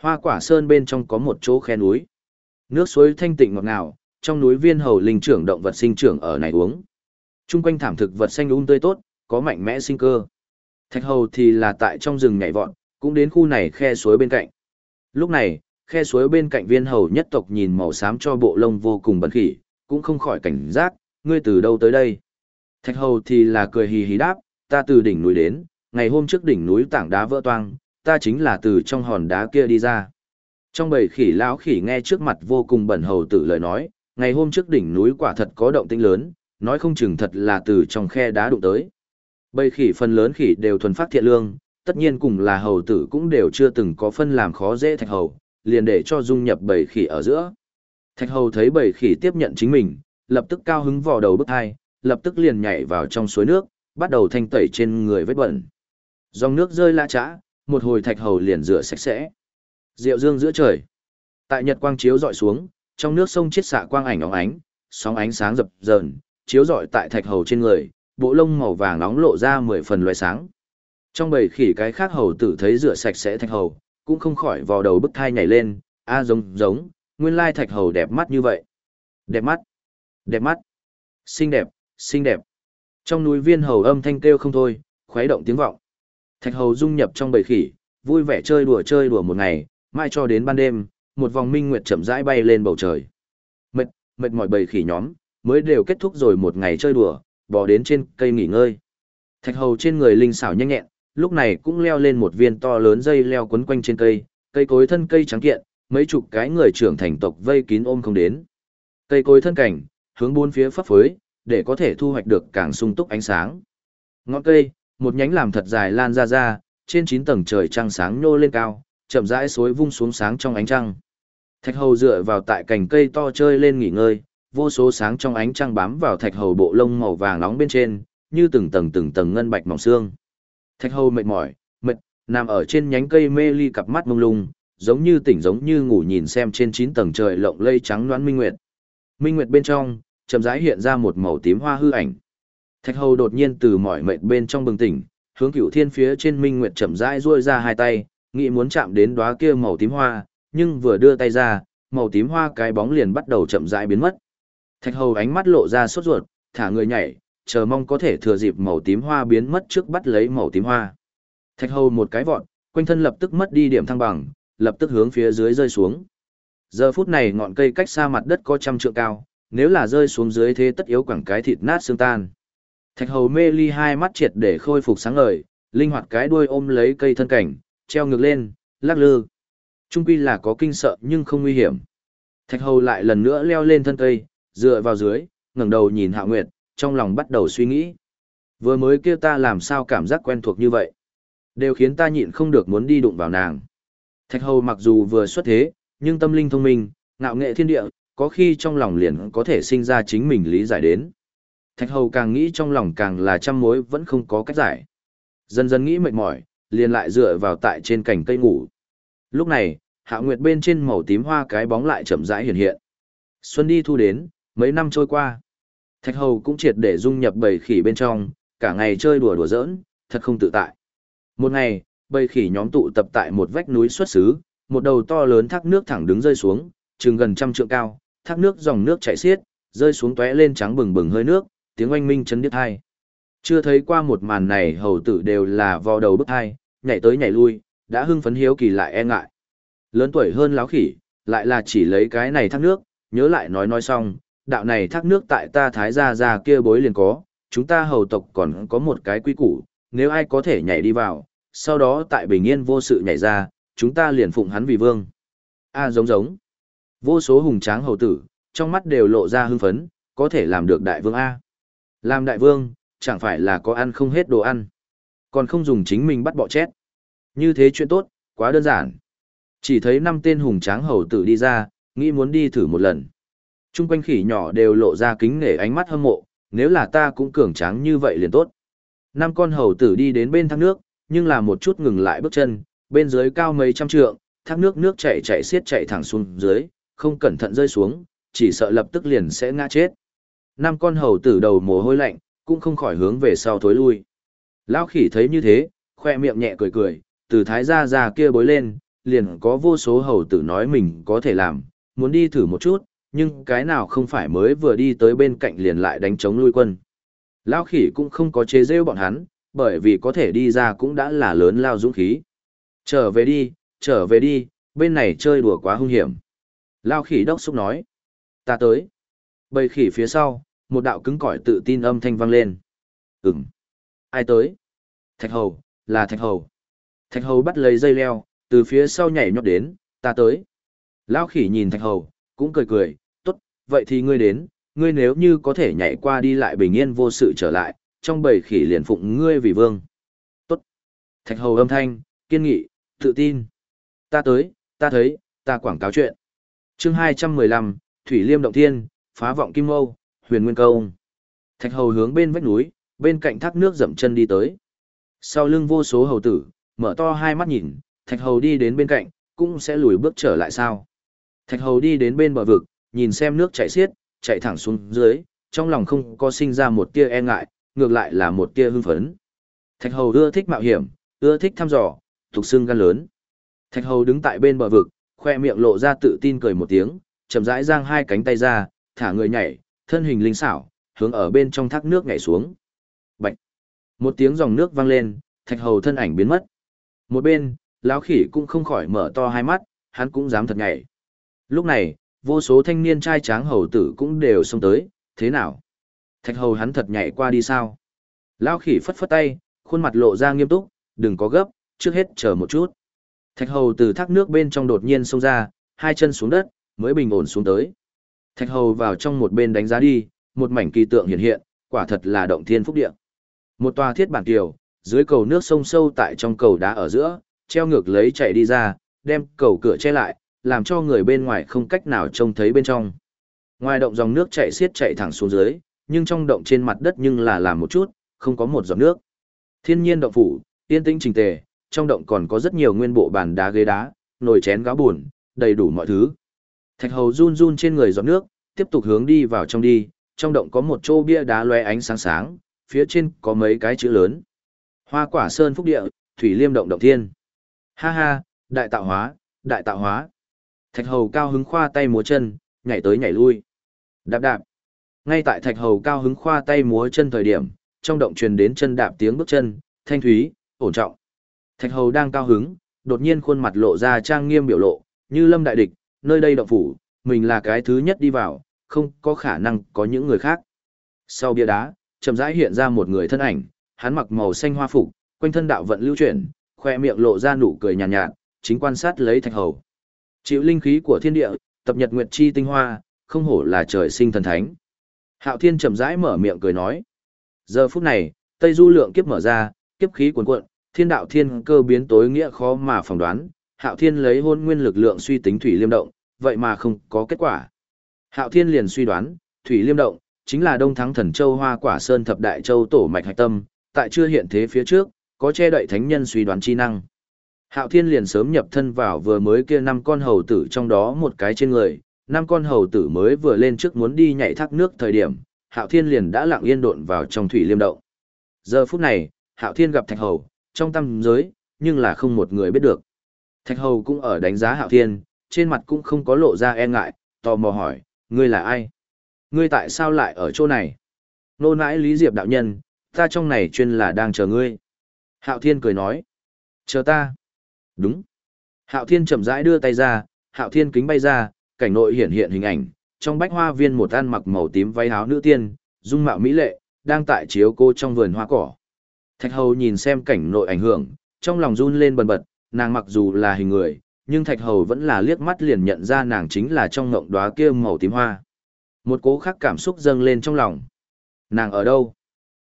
Hoa quả sơn bên trong có một chỗ khe núi. Nước suối thanh tịnh ngọt ngào, trong núi viên hầu linh trưởng động vật sinh trưởng ở này uống. Trung quanh thảm thực vật xanh um tươi tốt, có mạnh mẽ sinh cơ. Thạch hầu thì là tại trong rừng nhảy vọt, cũng đến khu này khe suối bên cạnh. Lúc này, khe suối bên cạnh viên hầu nhất tộc nhìn màu xám cho bộ lông vô cùng bẩn khỉ, cũng không khỏi cảnh giác, ngươi từ đâu tới đây? Thạch hầu thì là cười hì hì đáp, ta từ đỉnh núi đến, ngày hôm trước đỉnh núi tảng đá vỡ toang, ta chính là từ trong hòn đá kia đi ra. Trong bầy khỉ lão khỉ nghe trước mặt vô cùng bẩn hầu tử lời nói, ngày hôm trước đỉnh núi quả thật có động tĩnh lớn, nói không chừng thật là từ trong khe đá đụng tới. Bầy khỉ phần lớn khỉ đều thuần phát thiện lương, tất nhiên cùng là hầu tử cũng đều chưa từng có phân làm khó dễ thạch hầu, liền để cho dung nhập bầy khỉ ở giữa. Thạch hầu thấy bầy khỉ tiếp nhận chính mình, lập tức cao hứng vò đầu bức hai, lập tức liền nhảy vào trong suối nước, bắt đầu thanh tẩy trên người vết bẩn. Dòng nước rơi la chã, một hồi thạch hầu liền rửa sạch sẽ. Diệu dương giữa trời. Tại nhật quang chiếu dọi xuống, trong nước sông chiết xạ quang ảnh óng ánh, sóng ánh sáng dập dờn, chiếu rọi tại thạch hầu trên người, bộ lông màu vàng nóng lộ ra mười phần loài sáng. Trong bầy khỉ cái khác hầu tử thấy rửa sạch sẽ thạch hầu, cũng không khỏi vò đầu bức thai nhảy lên, a giống giống, nguyên lai thạch hầu đẹp mắt như vậy. Đẹp mắt, đẹp mắt, xinh đẹp, xinh đẹp. Trong núi viên hầu âm thanh kêu không thôi, khuấy động tiếng vọng. Thạch hầu dung nhập trong bầy khỉ, vui vẻ chơi đùa chơi đùa một ngày, mai cho đến ban đêm, một vòng minh nguyệt chậm rãi bay lên bầu trời. Mệt, mệt mỏi bầy khỉ nhóm, mới đều kết thúc rồi một ngày chơi đùa, bò đến trên cây nghỉ ngơi. Thạch hầu trên người linh xảo nhanh nhẹn, lúc này cũng leo lên một viên to lớn dây leo quấn quanh trên cây, cây cối thân cây trắng kiện, mấy chục cái người trưởng thành tộc vây kín ôm không đến. Cây cối thân cảnh, hướng bốn phía pháp phối để có thể thu hoạch được càng sung túc ánh sáng. Ngọn cây, một nhánh làm thật dài lan ra ra, trên 9 tầng trời trăng sáng nhô lên cao, chậm rãi suối vung xuống sáng trong ánh trăng. Thạch hầu dựa vào tại cành cây to chơi lên nghỉ ngơi, vô số sáng trong ánh trăng bám vào thạch hầu bộ lông màu vàng nóng bên trên, như từng tầng từng tầng ngân bạch mỏng xương. Thạch hầu mệt mỏi, mệt, nằm ở trên nhánh cây mê ly cặp mắt mông lung, giống như tỉnh giống như ngủ nhìn xem trên 9 tầng trời lộng lây trắng loãng minh nguyệt. Minh nguyệt bên trong, chậm rãi hiện ra một màu tím hoa hư ảnh. Thạch hầu đột nhiên từ mỏi mệt bên trong bừng tỉnh, hướng cửu thiên phía trên minh nguyệt chậm rãi duỗi ra hai tay, nghĩ muốn chạm đến đóa kia màu tím hoa, nhưng vừa đưa tay ra, màu tím hoa cái bóng liền bắt đầu chậm rãi biến mất. Thạch hầu ánh mắt lộ ra sốt ruột, thả người nhảy, chờ mong có thể thừa dịp màu tím hoa biến mất trước bắt lấy màu tím hoa. Thạch hầu một cái vọt, quanh thân lập tức mất đi điểm thăng bằng, lập tức hướng phía dưới rơi xuống. Giờ phút này ngọn cây cách xa mặt đất có trăm trượng cao, nếu là rơi xuống dưới thế tất yếu quẳng cái thịt nát xương tan. Thạch hầu mê ly hai mắt triệt để khôi phục sáng ngời, linh hoạt cái đuôi ôm lấy cây thân cảnh, treo ngược lên, lắc lư. Trung quy là có kinh sợ nhưng không nguy hiểm. Thạch hầu lại lần nữa leo lên thân cây, dựa vào dưới, ngẩng đầu nhìn hạ nguyệt, trong lòng bắt đầu suy nghĩ. Vừa mới kia ta làm sao cảm giác quen thuộc như vậy. Đều khiến ta nhịn không được muốn đi đụng vào nàng. Thạch hầu mặc dù vừa xuất thế, nhưng tâm linh thông minh, ngạo nghệ thiên địa, có khi trong lòng liền có thể sinh ra chính mình lý giải đến. Thạch hầu càng nghĩ trong lòng càng là trăm mối vẫn không có cách giải. Dần dần nghĩ mệt mỏi, liền lại dựa vào tại trên cành cây ngủ. Lúc này, hạ nguyệt bên trên màu tím hoa cái bóng lại chậm rãi hiện hiện. Xuân đi thu đến, mấy năm trôi qua. Thạch hầu cũng triệt để dung nhập bầy khỉ bên trong, cả ngày chơi đùa đùa giỡn, thật không tự tại. Một ngày, bầy khỉ nhóm tụ tập tại một vách núi xuất xứ, một đầu to lớn thác nước thẳng đứng rơi xuống, chừng gần trăm trượng cao, thác nước dòng nước chảy xiết, rơi xuống tóe lên trắng bừng bừng hơi nước, tiếng oanh minh chấn điếc hai. Chưa thấy qua một màn này hầu tử đều là vò đầu bức hai, nhảy tới nhảy lui, đã hưng phấn hiếu kỳ lại e ngại. Lớn tuổi hơn láo khỉ, lại là chỉ lấy cái này thác nước, nhớ lại nói nói xong, đạo này thác nước tại ta thái gia gia kia bối liền có, chúng ta hầu tộc còn có một cái quy củ, nếu ai có thể nhảy đi vào, sau đó tại bình yên vô sự nhảy ra, chúng ta liền phụng hắn vì vương. A giống giống. Vô số hùng tráng hầu tử, trong mắt đều lộ ra hưng phấn, có thể làm được đại vương A. Làm đại vương, chẳng phải là có ăn không hết đồ ăn. Còn không dùng chính mình bắt bọ chết. Như thế chuyện tốt, quá đơn giản. Chỉ thấy năm tên hùng tráng hầu tử đi ra, nghĩ muốn đi thử một lần. Trung quanh khỉ nhỏ đều lộ ra kính nể ánh mắt hâm mộ, nếu là ta cũng cường tráng như vậy liền tốt. Năm con hầu tử đi đến bên thác nước, nhưng là một chút ngừng lại bước chân, bên dưới cao mấy trăm trượng, thác nước nước chảy chảy xiết chảy thẳng xuống dưới, không cẩn thận rơi xuống, chỉ sợ lập tức liền sẽ ngã chết. Năm con hầu tử đầu mồ hôi lạnh, cũng không khỏi hướng về sau thối lui. Lão khỉ thấy như thế, khoe miệng nhẹ cười cười, từ thái gia già kia bối lên, liền có vô số hầu tử nói mình có thể làm, muốn đi thử một chút, nhưng cái nào không phải mới vừa đi tới bên cạnh liền lại đánh chống lui quân. Lão khỉ cũng không có chế rêu bọn hắn, bởi vì có thể đi ra cũng đã là lớn lao dũng khí. Trở về đi, trở về đi, bên này chơi đùa quá hung hiểm. Lao khỉ đốc xúc nói. Ta tới. Bầy khỉ phía sau, một đạo cứng cỏi tự tin âm thanh vang lên. Ừm. Ai tới? Thạch hầu, là thạch hầu. Thạch hầu bắt lấy dây leo, từ phía sau nhảy nhót đến, ta tới. Lao khỉ nhìn thạch hầu, cũng cười cười, tốt, vậy thì ngươi đến, ngươi nếu như có thể nhảy qua đi lại bình yên vô sự trở lại, trong bầy khỉ liền phụng ngươi vì vương. Tốt. Thạch hầu âm thanh, kiên nghị, tự tin. Ta tới, ta thấy, ta quảng cáo chuyện. chương 215, Thủy Liêm Động Thiên, phá vọng Kim Âu, huyền nguyên câu. Thạch hầu hướng bên vách núi, bên cạnh thác nước dậm chân đi tới. Sau lưng vô số hầu tử, mở to hai mắt nhìn, thạch hầu đi đến bên cạnh, cũng sẽ lùi bước trở lại sao. Thạch hầu đi đến bên bờ vực, nhìn xem nước chảy xiết, chạy thẳng xuống dưới, trong lòng không có sinh ra một tia e ngại, ngược lại là một tia hưng phấn. Thạch hầu ưa thích mạo hiểm, ưa thích thăm dò, thuộc xương gan lớn. Thạch hầu đứng tại bên bờ vực, khoe miệng lộ ra tự tin cười một tiếng, chậm rãi giang hai cánh tay ra, thả người nhảy, thân hình linh xảo, hướng ở bên trong thác nước nhảy xuống. Bạch! Một tiếng dòng nước vang lên, thạch hầu thân ảnh biến mất. Một bên, lão khỉ cũng không khỏi mở to hai mắt, hắn cũng dám thật nhảy. Lúc này, vô số thanh niên trai tráng hầu tử cũng đều xông tới, thế nào? Thạch hầu hắn thật nhảy qua đi sao? Lão khỉ phất phất tay, khuôn mặt lộ ra nghiêm túc, đừng có gấp, trước hết chờ một chút. Thạch hầu từ thác nước bên trong đột nhiên xông ra, hai chân xuống đất, mới bình ổn xuống tới. Thạch hầu vào trong một bên đánh giá đi, một mảnh kỳ tượng hiện hiện, quả thật là động thiên phúc địa. Một tòa thiết bản kiều, dưới cầu nước sông sâu tại trong cầu đá ở giữa, treo ngược lấy chạy đi ra, đem cầu cửa che lại, làm cho người bên ngoài không cách nào trông thấy bên trong. Ngoài động dòng nước chảy xiết chạy thẳng xuống dưới, nhưng trong động trên mặt đất nhưng là làm một chút, không có một giọt nước. Thiên nhiên động phủ, yên tĩnh trình tề, trong động còn có rất nhiều nguyên bộ bàn đá ghế đá, nồi chén gáo buồn, đầy đủ mọi thứ. Thạch hầu run run trên người giọt nước, tiếp tục hướng đi vào trong đi, trong động có một chỗ bia đá loe ánh sáng sáng, phía trên có mấy cái chữ lớn. Hoa quả sơn phúc địa, thủy liêm động động thiên. Ha ha, đại tạo hóa, đại tạo hóa. Thạch hầu cao hứng khoa tay múa chân, nhảy tới nhảy lui. Đạp đạp. Ngay tại thạch hầu cao hứng khoa tay múa chân thời điểm, trong động truyền đến chân đạp tiếng bước chân, thanh thúy, ổn trọng. Thạch hầu đang cao hứng, đột nhiên khuôn mặt lộ ra trang nghiêm biểu lộ, như lâm đại địch, nơi đây động phủ, mình là cái thứ nhất đi vào, không có khả năng có những người khác. Sau bia đá, chậm rãi hiện ra một người thân ảnh, hắn mặc màu xanh hoa phục, quanh thân đạo vận lưu chuyển, khoe miệng lộ ra nụ cười nhàn nhạt, nhạt, chính quan sát lấy thạch hầu. Chịu linh khí của thiên địa, tập nhật nguyệt chi tinh hoa, không hổ là trời sinh thần thánh. Hạo Thiên chậm rãi mở miệng cười nói. Giờ phút này, Tây Du lượng kiếp mở ra, kiếp khí cuồn cuộn, thiên đạo thiên cơ biến tối nghĩa khó mà phỏng đoán. Hạo Thiên lấy hôn nguyên lực lượng suy tính thủy liêm động, vậy mà không có kết quả. Hạo Thiên liền suy đoán, thủy liêm động chính là Đông Thắng Thần Châu Hoa Quả Sơn thập đại châu tổ mạch hạch tâm, tại chưa hiện thế phía trước, có che đậy thánh nhân suy đoán chi năng. Hạo Thiên liền sớm nhập thân vào vừa mới kia năm con hầu tử trong đó một cái trên người, năm con hầu tử mới vừa lên trước muốn đi nhảy thác nước thời điểm, Hạo Thiên liền đã lặng yên độn vào trong thủy liêm động. Giờ phút này, Hạo Thiên gặp Thạch Hầu, trong tâm giới, nhưng là không một người biết được. Thạch Hầu cũng ở đánh giá Hạo Thiên, trên mặt cũng không có lộ ra e ngại, tò mò hỏi, ngươi là ai? Ngươi tại sao lại ở chỗ này? Nô nãi Lý Diệp đạo nhân, ta trong này chuyên là đang chờ ngươi. Hạo Thiên cười nói, chờ ta. Đúng. Hạo Thiên chậm rãi đưa tay ra, Hạo Thiên kính bay ra, cảnh nội hiện hiện hình ảnh, trong bách hoa viên một ăn mặc màu tím váy áo nữ tiên, dung mạo mỹ lệ, đang tại chiếu cô trong vườn hoa cỏ. Thạch Hầu nhìn xem cảnh nội ảnh hưởng, trong lòng run lên bần bật, nàng mặc dù là hình người, nhưng Thạch Hầu vẫn là liếc mắt liền nhận ra nàng chính là trong ngộng đóa kia màu tím hoa. Một cố khắc cảm xúc dâng lên trong lòng. Nàng ở đâu?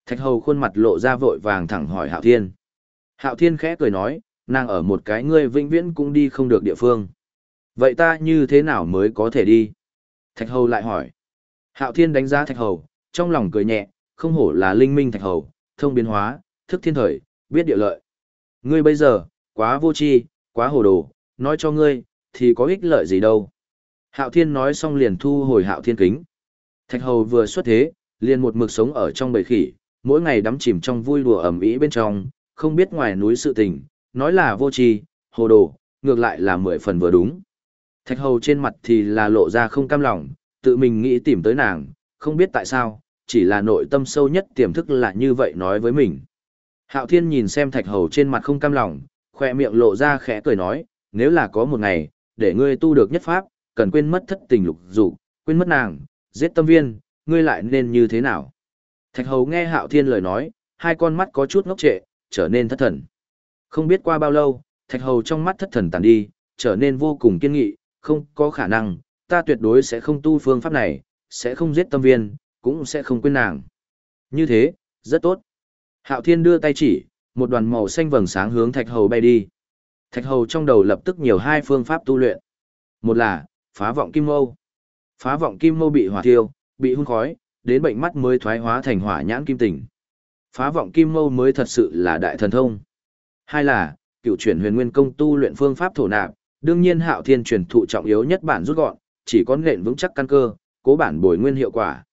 Thạch Hầu khuôn mặt lộ ra vội vàng thẳng hỏi Hạo Thiên. Hạo Thiên khẽ cười nói, nàng ở một cái ngươi vĩnh viễn cũng đi không được địa phương. Vậy ta như thế nào mới có thể đi? Thạch Hầu lại hỏi. Hạo Thiên đánh giá Thạch Hầu, trong lòng cười nhẹ, không hổ là linh minh Thạch Hầu, thông biến hóa, thức thiên thời, biết địa lợi. Ngươi bây giờ, quá vô tri, quá hồ đồ, nói cho ngươi, thì có ích lợi gì đâu. Hạo Thiên nói xong liền thu hồi Hạo Thiên kính. Thạch Hầu vừa xuất thế, liền một mực sống ở trong bầy khỉ, mỗi ngày đắm chìm trong vui đùa ẩm ý bên trong, không biết ngoài núi sự tình, nói là vô tri, hồ đồ, ngược lại là mười phần vừa đúng. Thạch hầu trên mặt thì là lộ ra không cam lòng, tự mình nghĩ tìm tới nàng, không biết tại sao, chỉ là nội tâm sâu nhất tiềm thức là như vậy nói với mình. Hạo thiên nhìn xem thạch hầu trên mặt không cam lòng, khoe miệng lộ ra khẽ cười nói, nếu là có một ngày, để ngươi tu được nhất pháp, cần quên mất thất tình lục dụ, quên mất nàng, giết tâm viên, ngươi lại nên như thế nào? Thạch hầu nghe hạo thiên lời nói, hai con mắt có chút ngốc trệ, trở nên thất thần. Không biết qua bao lâu, thạch hầu trong mắt thất thần tàn đi, trở nên vô cùng kiên nghị, không có khả năng, ta tuyệt đối sẽ không tu phương pháp này, sẽ không giết tâm viên, cũng sẽ không quên nàng. Như thế, rất tốt. Hạo Thiên đưa tay chỉ, một đoàn màu xanh vầng sáng hướng Thạch Hầu bay đi. Thạch Hầu trong đầu lập tức nhiều hai phương pháp tu luyện. Một là, phá vọng kim mâu. Phá vọng kim mâu bị hỏa thiêu, bị hun khói, đến bệnh mắt mới thoái hóa thành hỏa nhãn kim tình. Phá vọng kim mâu mới thật sự là đại thần thông. Hai là, cựu chuyển huyền nguyên công tu luyện phương pháp thổ nạp, đương nhiên hạo thiên truyền thụ trọng yếu nhất bản rút gọn, chỉ có nền vững chắc căn cơ, cố bản bồi nguyên hiệu quả.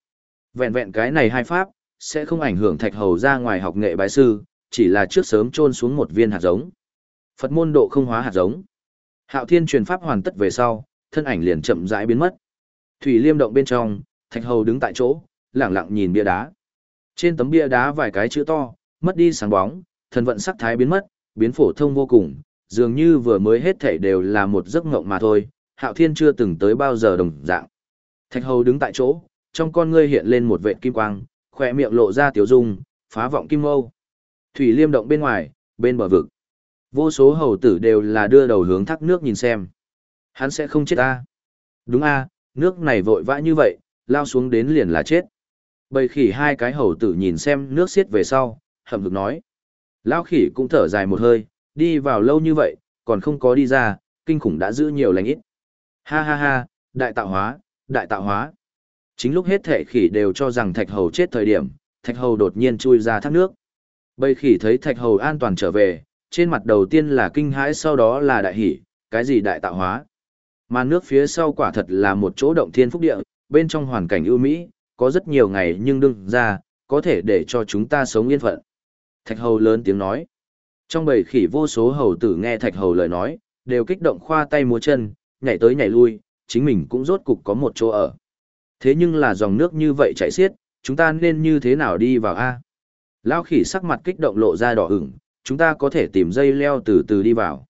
Vẹn vẹn cái này hai pháp, sẽ không ảnh hưởng thạch hầu ra ngoài học nghệ bái sư, chỉ là trước sớm trôn xuống một viên hạt giống. Phật môn độ không hóa hạt giống. Hạo thiên truyền pháp hoàn tất về sau, thân ảnh liền chậm rãi biến mất. Thủy liêm động bên trong, thạch hầu đứng tại chỗ, lẳng lặng nhìn bia đá. Trên tấm bia đá vài cái chữ to, mất đi sáng bóng, thần vận sắc thái biến mất, biến phổ thông vô cùng, dường như vừa mới hết thảy đều là một giấc ngộng mà thôi, Hạo Thiên chưa từng tới bao giờ đồng dạng. Thạch Hầu đứng tại chỗ, trong con ngươi hiện lên một vệt kim quang, khỏe miệng lộ ra tiểu dung, phá vọng kim mâu. Thủy Liêm động bên ngoài, bên bờ vực. Vô số hầu tử đều là đưa đầu hướng thác nước nhìn xem. Hắn sẽ không chết a? Đúng a, nước này vội vã như vậy, lao xuống đến liền là chết. Bầy khỉ hai cái hầu tử nhìn xem nước xiết về sau, hậm hực nói. lão khỉ cũng thở dài một hơi, đi vào lâu như vậy, còn không có đi ra, kinh khủng đã giữ nhiều lành ít. Ha ha ha, đại tạo hóa, đại tạo hóa. Chính lúc hết thệ khỉ đều cho rằng thạch hầu chết thời điểm, thạch hầu đột nhiên chui ra thác nước. Bầy khỉ thấy thạch hầu an toàn trở về, trên mặt đầu tiên là kinh hãi sau đó là đại hỉ, cái gì đại tạo hóa. Mà nước phía sau quả thật là một chỗ động thiên phúc địa, bên trong hoàn cảnh ưu mỹ, có rất nhiều ngày nhưng đừng ra, có thể để cho chúng ta sống yên phận. Thạch hầu lớn tiếng nói. Trong bầy khỉ vô số hầu tử nghe thạch hầu lời nói, đều kích động khoa tay múa chân, nhảy tới nhảy lui, chính mình cũng rốt cục có một chỗ ở. Thế nhưng là dòng nước như vậy chảy xiết, chúng ta nên như thế nào đi vào A? Lao khỉ sắc mặt kích động lộ ra đỏ ửng, chúng ta có thể tìm dây leo từ từ đi vào.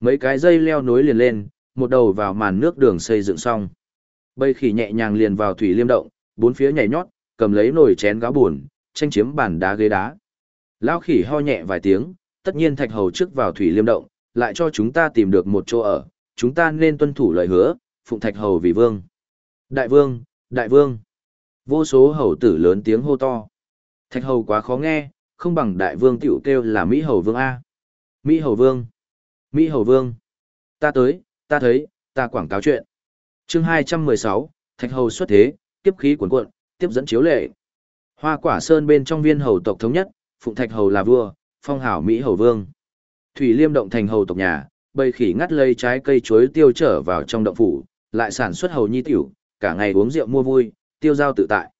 Mấy cái dây leo nối liền lên, một đầu vào màn nước đường xây dựng xong. Bầy khỉ nhẹ nhàng liền vào thủy liêm động, bốn phía nhảy nhót, cầm lấy nồi chén gáo buồn, tranh chiếm bàn đá ghế đá. Lao khỉ ho nhẹ vài tiếng, tất nhiên thạch hầu trước vào thủy liêm động, lại cho chúng ta tìm được một chỗ ở, chúng ta nên tuân thủ lời hứa, phụng thạch hầu vì vương. Đại vương, đại vương. Vô số hầu tử lớn tiếng hô to. Thạch hầu quá khó nghe, không bằng đại vương tiểu kêu là Mỹ hầu vương A. Mỹ hầu vương. Mỹ hầu vương. Ta tới, ta thấy, ta quảng cáo chuyện. chương 216, Thạch hầu xuất thế, kiếp khí cuồn cuộn, tiếp dẫn chiếu lệ. Hoa quả sơn bên trong viên hầu tộc thống nhất, phụng thạch hầu là vua, phong hảo Mỹ hầu vương. Thủy liêm động thành hầu tộc nhà, bầy khỉ ngắt lây trái cây chuối tiêu trở vào trong động phủ, lại sản xuất hầu nhi tiểu, cả ngày uống rượu mua vui, tiêu giao tự tại.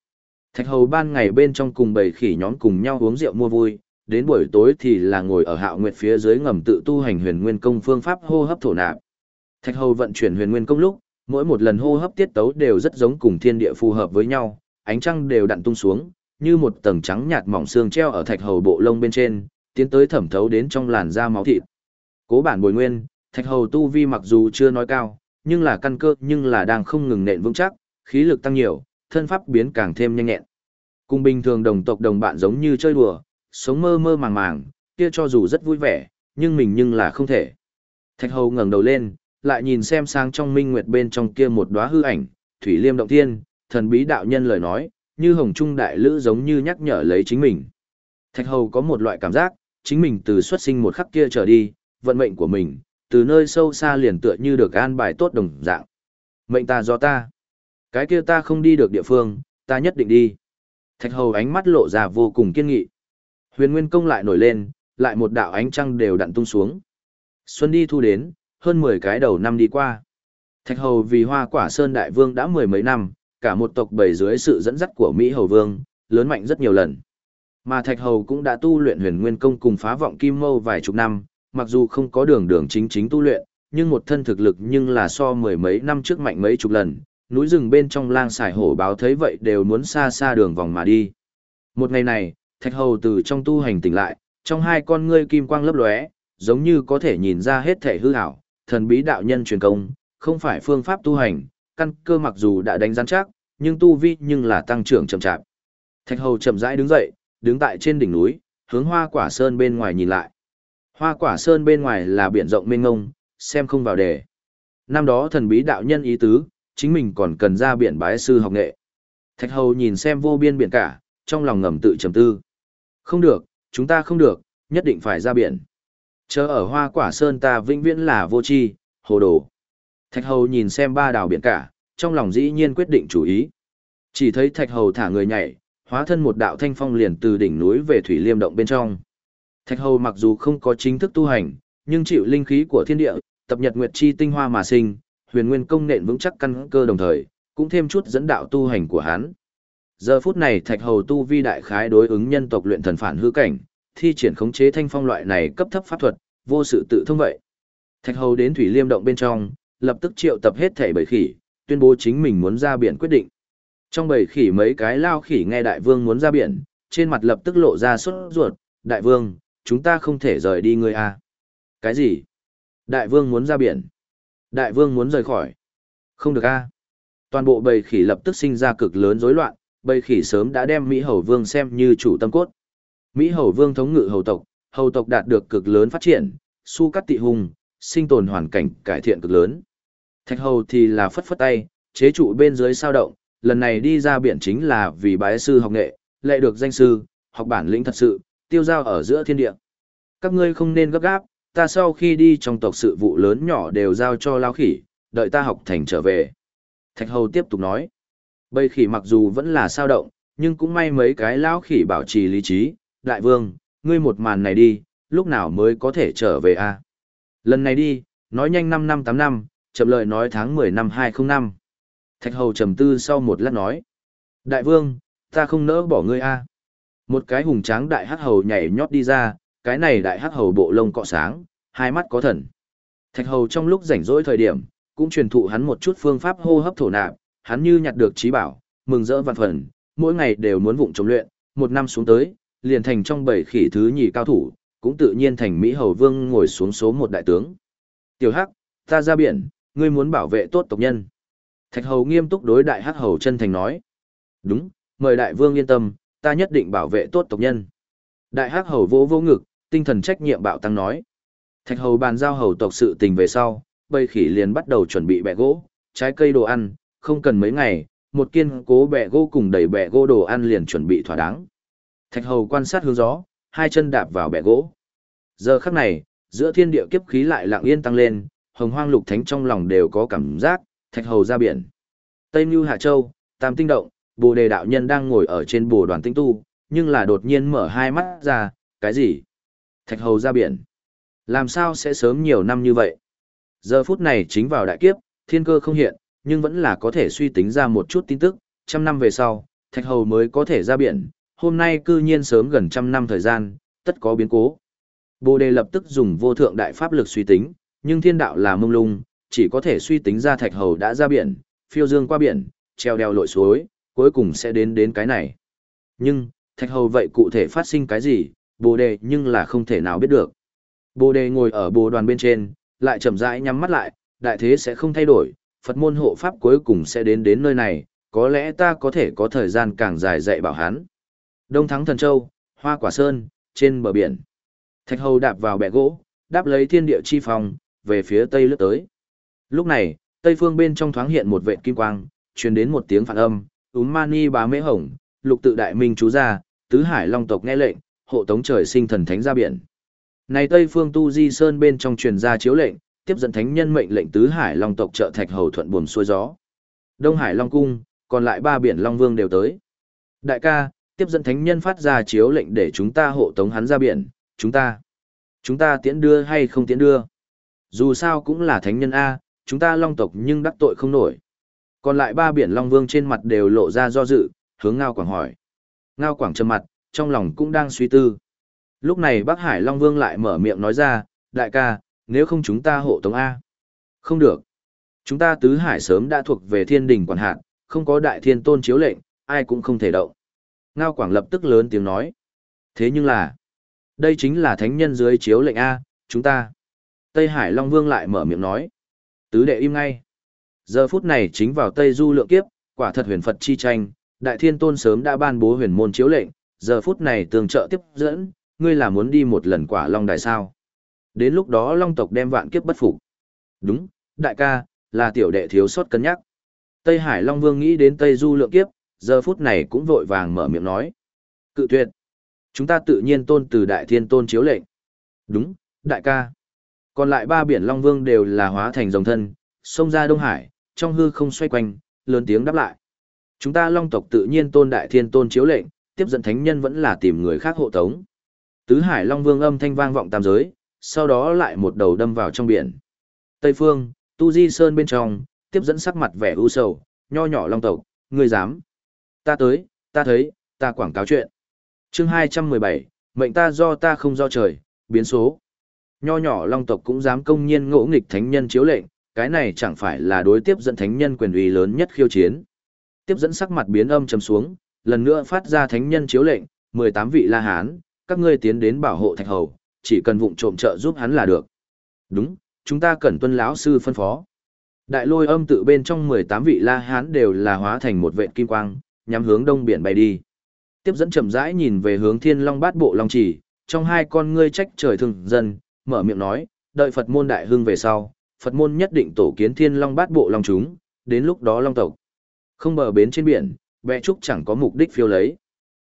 Thạch hầu ban ngày bên trong cùng bầy khỉ nhóm cùng nhau uống rượu mua vui, đến buổi tối thì là ngồi ở hạo nguyệt phía dưới ngầm tự tu hành huyền nguyên công phương pháp hô hấp thổ nạp. Thạch hầu vận chuyển huyền nguyên công lúc, mỗi một lần hô hấp tiết tấu đều rất giống cùng thiên địa phù hợp với nhau, ánh trăng đều đặn tung xuống, như một tầng trắng nhạt mỏng xương treo ở thạch hầu bộ lông bên trên, tiến tới thẩm thấu đến trong làn da máu thịt. Cố bản bồi nguyên, thạch hầu tu vi mặc dù chưa nói cao, nhưng là căn cơ nhưng là đang không ngừng nện vững chắc, khí lực tăng nhiều, thân pháp biến càng thêm nhanh nhẹn. Cùng bình thường đồng tộc đồng bạn giống như chơi đùa, sống mơ mơ màng màng, kia cho dù rất vui vẻ, nhưng mình nhưng là không thể. Thạch hầu ngẩng đầu lên, lại nhìn xem sang trong minh nguyệt bên trong kia một đóa hư ảnh, thủy liêm động thiên, thần bí đạo nhân lời nói, như hồng trung đại lữ giống như nhắc nhở lấy chính mình. Thạch hầu có một loại cảm giác, chính mình từ xuất sinh một khắc kia trở đi, vận mệnh của mình, từ nơi sâu xa liền tựa như được an bài tốt đồng dạng. Mệnh ta do ta. Cái kia ta không đi được địa phương, ta nhất định đi. Thạch hầu ánh mắt lộ ra vô cùng kiên nghị. Huyền Nguyên Công lại nổi lên, lại một đạo ánh trăng đều đặn tung xuống. Xuân đi thu đến, hơn 10 cái đầu năm đi qua. Thạch hầu vì hoa quả sơn đại vương đã mười mấy năm, cả một tộc bảy dưới sự dẫn dắt của Mỹ hầu vương, lớn mạnh rất nhiều lần. Mà Thạch hầu cũng đã tu luyện huyền nguyên công cùng phá vọng kim mâu vài chục năm, mặc dù không có đường đường chính chính tu luyện, nhưng một thân thực lực nhưng là so mười mấy năm trước mạnh mấy chục lần, núi rừng bên trong lang xài hổ báo thấy vậy đều muốn xa xa đường vòng mà đi. Một ngày này, thạch hầu từ trong tu hành tỉnh lại, trong hai con ngươi kim quang lấp lóe, giống như có thể nhìn ra hết thể hư ảo, thần bí đạo nhân truyền công, không phải phương pháp tu hành, căn cơ mặc dù đã đánh rắn chắc, nhưng tu vi nhưng là tăng trưởng chậm chạp. Thạch hầu chậm rãi đứng dậy, đứng tại trên đỉnh núi, hướng hoa quả sơn bên ngoài nhìn lại. Hoa quả sơn bên ngoài là biển rộng mênh ngông, xem không vào đề. Năm đó thần bí đạo nhân ý tứ, chính mình còn cần ra biển bái sư học nghệ. Thạch hầu nhìn xem vô biên biển cả, trong lòng ngầm tự trầm tư. Không được, chúng ta không được, nhất định phải ra biển. Chờ ở hoa quả sơn ta vĩnh viễn là vô tri, hồ đồ. Thạch hầu nhìn xem ba đảo biển cả, trong lòng dĩ nhiên quyết định chủ ý. Chỉ thấy thạch hầu thả người nhảy, hóa thân một đạo thanh phong liền từ đỉnh núi về thủy liêm động bên trong. Thạch hầu mặc dù không có chính thức tu hành, nhưng chịu linh khí của thiên địa, tập nhật nguyệt chi tinh hoa mà sinh, huyền nguyên công nện vững chắc căn cơ đồng thời, cũng thêm chút dẫn đạo tu hành của hắn. Giờ phút này Thạch Hầu tu vi đại khái đối ứng nhân tộc luyện thần phản hư cảnh, thi triển khống chế thanh phong loại này cấp thấp pháp thuật, vô sự tự thông vậy. Thạch Hầu đến thủy liêm động bên trong, lập tức triệu tập hết thảy bầy khỉ, tuyên bố chính mình muốn ra biển quyết định. Trong bầy khỉ mấy cái lao khỉ nghe đại vương muốn ra biển, trên mặt lập tức lộ ra sốt ruột, đại vương, chúng ta không thể rời đi ngươi à. Cái gì? Đại vương muốn ra biển. Đại vương muốn rời khỏi. Không được a. Toàn bộ bầy khỉ lập tức sinh ra cực lớn rối loạn, bầy khỉ sớm đã đem Mỹ Hầu Vương xem như chủ tâm cốt. Mỹ Hầu Vương thống ngự hầu tộc, hầu tộc đạt được cực lớn phát triển, su cắt tị hùng, sinh tồn hoàn cảnh cải thiện cực lớn. Thạch hầu thì là phất phất tay, chế trụ bên dưới sao động, lần này đi ra biển chính là vì bái sư học nghệ, lại được danh sư, học bản lĩnh thật sự, tiêu giao ở giữa thiên địa. Các ngươi không nên gấp gáp, ta sau khi đi trong tộc sự vụ lớn nhỏ đều giao cho lao khỉ, đợi ta học thành trở về. Thạch hầu tiếp tục nói, bầy khỉ mặc dù vẫn là sao động, nhưng cũng may mấy cái lao khỉ bảo trì lý trí, đại vương, ngươi một màn này đi, lúc nào mới có thể trở về a? Lần này đi, nói nhanh 5 năm 8 năm, chậm lời nói tháng 10 năm 205. Thạch hầu trầm tư sau một lát nói, đại vương, ta không nỡ bỏ ngươi a. Một cái hùng tráng đại hắc hầu nhảy nhót đi ra, cái này đại hắc hầu bộ lông cọ sáng, hai mắt có thần. Thạch hầu trong lúc rảnh rỗi thời điểm, cũng truyền thụ hắn một chút phương pháp hô hấp thổ nạp, hắn như nhặt được trí bảo, mừng rỡ vạn phần, mỗi ngày đều muốn vụng chống luyện, một năm xuống tới, liền thành trong bảy khỉ thứ nhì cao thủ, cũng tự nhiên thành Mỹ Hầu Vương ngồi xuống số một đại tướng. Tiểu Hắc, ta ra biển, ngươi muốn bảo vệ tốt tộc nhân. Thạch Hầu nghiêm túc đối đại Hắc Hầu chân thành nói. Đúng, mời đại vương yên tâm, ta nhất định bảo vệ tốt tộc nhân. Đại Hắc Hầu vỗ vỗ ngực, tinh thần trách nhiệm bạo tăng nói. Thạch Hầu bàn giao hầu tộc sự tình về sau, bầy khỉ liền bắt đầu chuẩn bị bẹ gỗ, trái cây đồ ăn, không cần mấy ngày, một kiên cố bẹ gỗ cùng đầy bẹ gỗ đồ ăn liền chuẩn bị thỏa đáng. Thạch hầu quan sát hướng gió, hai chân đạp vào bẻ gỗ. Giờ khắc này, giữa thiên địa kiếp khí lại lặng yên tăng lên, hồng hoang lục thánh trong lòng đều có cảm giác, thạch hầu ra biển. Tây Mưu Hạ Châu, Tam Tinh Động, Bồ Đề Đạo Nhân đang ngồi ở trên bồ đoàn tinh tu, nhưng là đột nhiên mở hai mắt ra, cái gì? Thạch hầu ra biển. Làm sao sẽ sớm nhiều năm như vậy? Giờ phút này chính vào đại kiếp, thiên cơ không hiện, nhưng vẫn là có thể suy tính ra một chút tin tức, trăm năm về sau, thạch hầu mới có thể ra biển, hôm nay cư nhiên sớm gần trăm năm thời gian, tất có biến cố. Bồ đề lập tức dùng vô thượng đại pháp lực suy tính, nhưng thiên đạo là mông lung, chỉ có thể suy tính ra thạch hầu đã ra biển, phiêu dương qua biển, treo đeo lội suối, cuối cùng sẽ đến đến cái này. Nhưng, thạch hầu vậy cụ thể phát sinh cái gì, bồ đề nhưng là không thể nào biết được. Bồ đề ngồi ở bồ đoàn bên trên, lại chậm rãi nhắm mắt lại, đại thế sẽ không thay đổi, Phật môn hộ pháp cuối cùng sẽ đến đến nơi này, có lẽ ta có thể có thời gian càng dài dạy bảo hắn. Đông Thắng Thần Châu, Hoa Quả Sơn, trên bờ biển. Thạch Hầu đạp vào bẹ gỗ, đáp lấy thiên địa chi phòng, về phía tây lướt tới. Lúc này, tây phương bên trong thoáng hiện một vệt kim quang, truyền đến một tiếng phản âm, úm mani bá mễ hồng, lục tự đại minh chú ra, tứ hải long tộc nghe lệnh, hộ tống trời sinh thần thánh ra biển. Này Tây Phương Tu Di Sơn bên trong truyền ra chiếu lệnh, tiếp dẫn thánh nhân mệnh lệnh tứ hải long tộc trợ thạch hầu thuận buồm xuôi gió. Đông Hải Long cung, còn lại ba biển Long Vương đều tới. Đại ca, tiếp dẫn thánh nhân phát ra chiếu lệnh để chúng ta hộ tống hắn ra biển, chúng ta. Chúng ta tiễn đưa hay không tiễn đưa? Dù sao cũng là thánh nhân A, chúng ta long tộc nhưng đắc tội không nổi. Còn lại ba biển Long Vương trên mặt đều lộ ra do dự, hướng Ngao Quảng hỏi. Ngao Quảng trầm mặt, trong lòng cũng đang suy tư. Lúc này Bắc Hải Long Vương lại mở miệng nói ra, đại ca, nếu không chúng ta hộ tống A. Không được. Chúng ta tứ hải sớm đã thuộc về thiên đình quản hạt, không có đại thiên tôn chiếu lệnh, ai cũng không thể động. Ngao Quảng lập tức lớn tiếng nói. Thế nhưng là, đây chính là thánh nhân dưới chiếu lệnh A, chúng ta. Tây Hải Long Vương lại mở miệng nói. Tứ đệ im ngay. Giờ phút này chính vào Tây Du lượng kiếp, quả thật huyền Phật chi tranh, đại thiên tôn sớm đã ban bố huyền môn chiếu lệnh, giờ phút này tường trợ tiếp dẫn, ngươi là muốn đi một lần quả Long Đài sao. Đến lúc đó Long tộc đem vạn kiếp bất phục. Đúng, đại ca, là tiểu đệ thiếu sót cân nhắc. Tây Hải Long Vương nghĩ đến Tây Du lượng kiếp, giờ phút này cũng vội vàng mở miệng nói. Cự tuyệt. Chúng ta tự nhiên tôn từ đại thiên tôn chiếu lệnh. Đúng, đại ca. Còn lại ba biển Long Vương đều là hóa thành dòng thân, xông ra Đông Hải, trong hư không xoay quanh, lớn tiếng đáp lại. Chúng ta Long tộc tự nhiên tôn đại thiên tôn chiếu lệnh, tiếp dẫn thánh nhân vẫn là tìm người khác hộ tống. Tứ Hải Long Vương âm thanh vang vọng tam giới, sau đó lại một đầu đâm vào trong biển. Tây phương, Tu Di Sơn bên trong, tiếp dẫn sắc mặt vẻ u sầu, nho nhỏ long tộc, ngươi dám. Ta tới, ta thấy, ta quảng cáo chuyện. chương 217, mệnh ta do ta không do trời, biến số. Nho nhỏ long tộc cũng dám công nhiên ngỗ nghịch thánh nhân chiếu lệnh, cái này chẳng phải là đối tiếp dẫn thánh nhân quyền uy lớn nhất khiêu chiến. Tiếp dẫn sắc mặt biến âm trầm xuống, lần nữa phát ra thánh nhân chiếu lệnh, 18 vị La Hán, các ngươi tiến đến bảo hộ thạch hầu, chỉ cần vụng trộm trợ giúp hắn là được. Đúng, chúng ta cần tuân lão sư phân phó. Đại lôi âm tự bên trong 18 vị La Hán đều là hóa thành một vệt kim quang, nhắm hướng đông biển bay đi. Tiếp dẫn chậm rãi nhìn về hướng Thiên Long Bát Bộ Long Chỉ, trong hai con ngươi trách trời thường dân, mở miệng nói, đợi Phật môn đại hưng về sau, Phật môn nhất định tổ kiến Thiên Long Bát Bộ Long chúng, đến lúc đó Long tộc. Không bờ bến trên biển, bè trúc chẳng có mục đích phiêu lấy.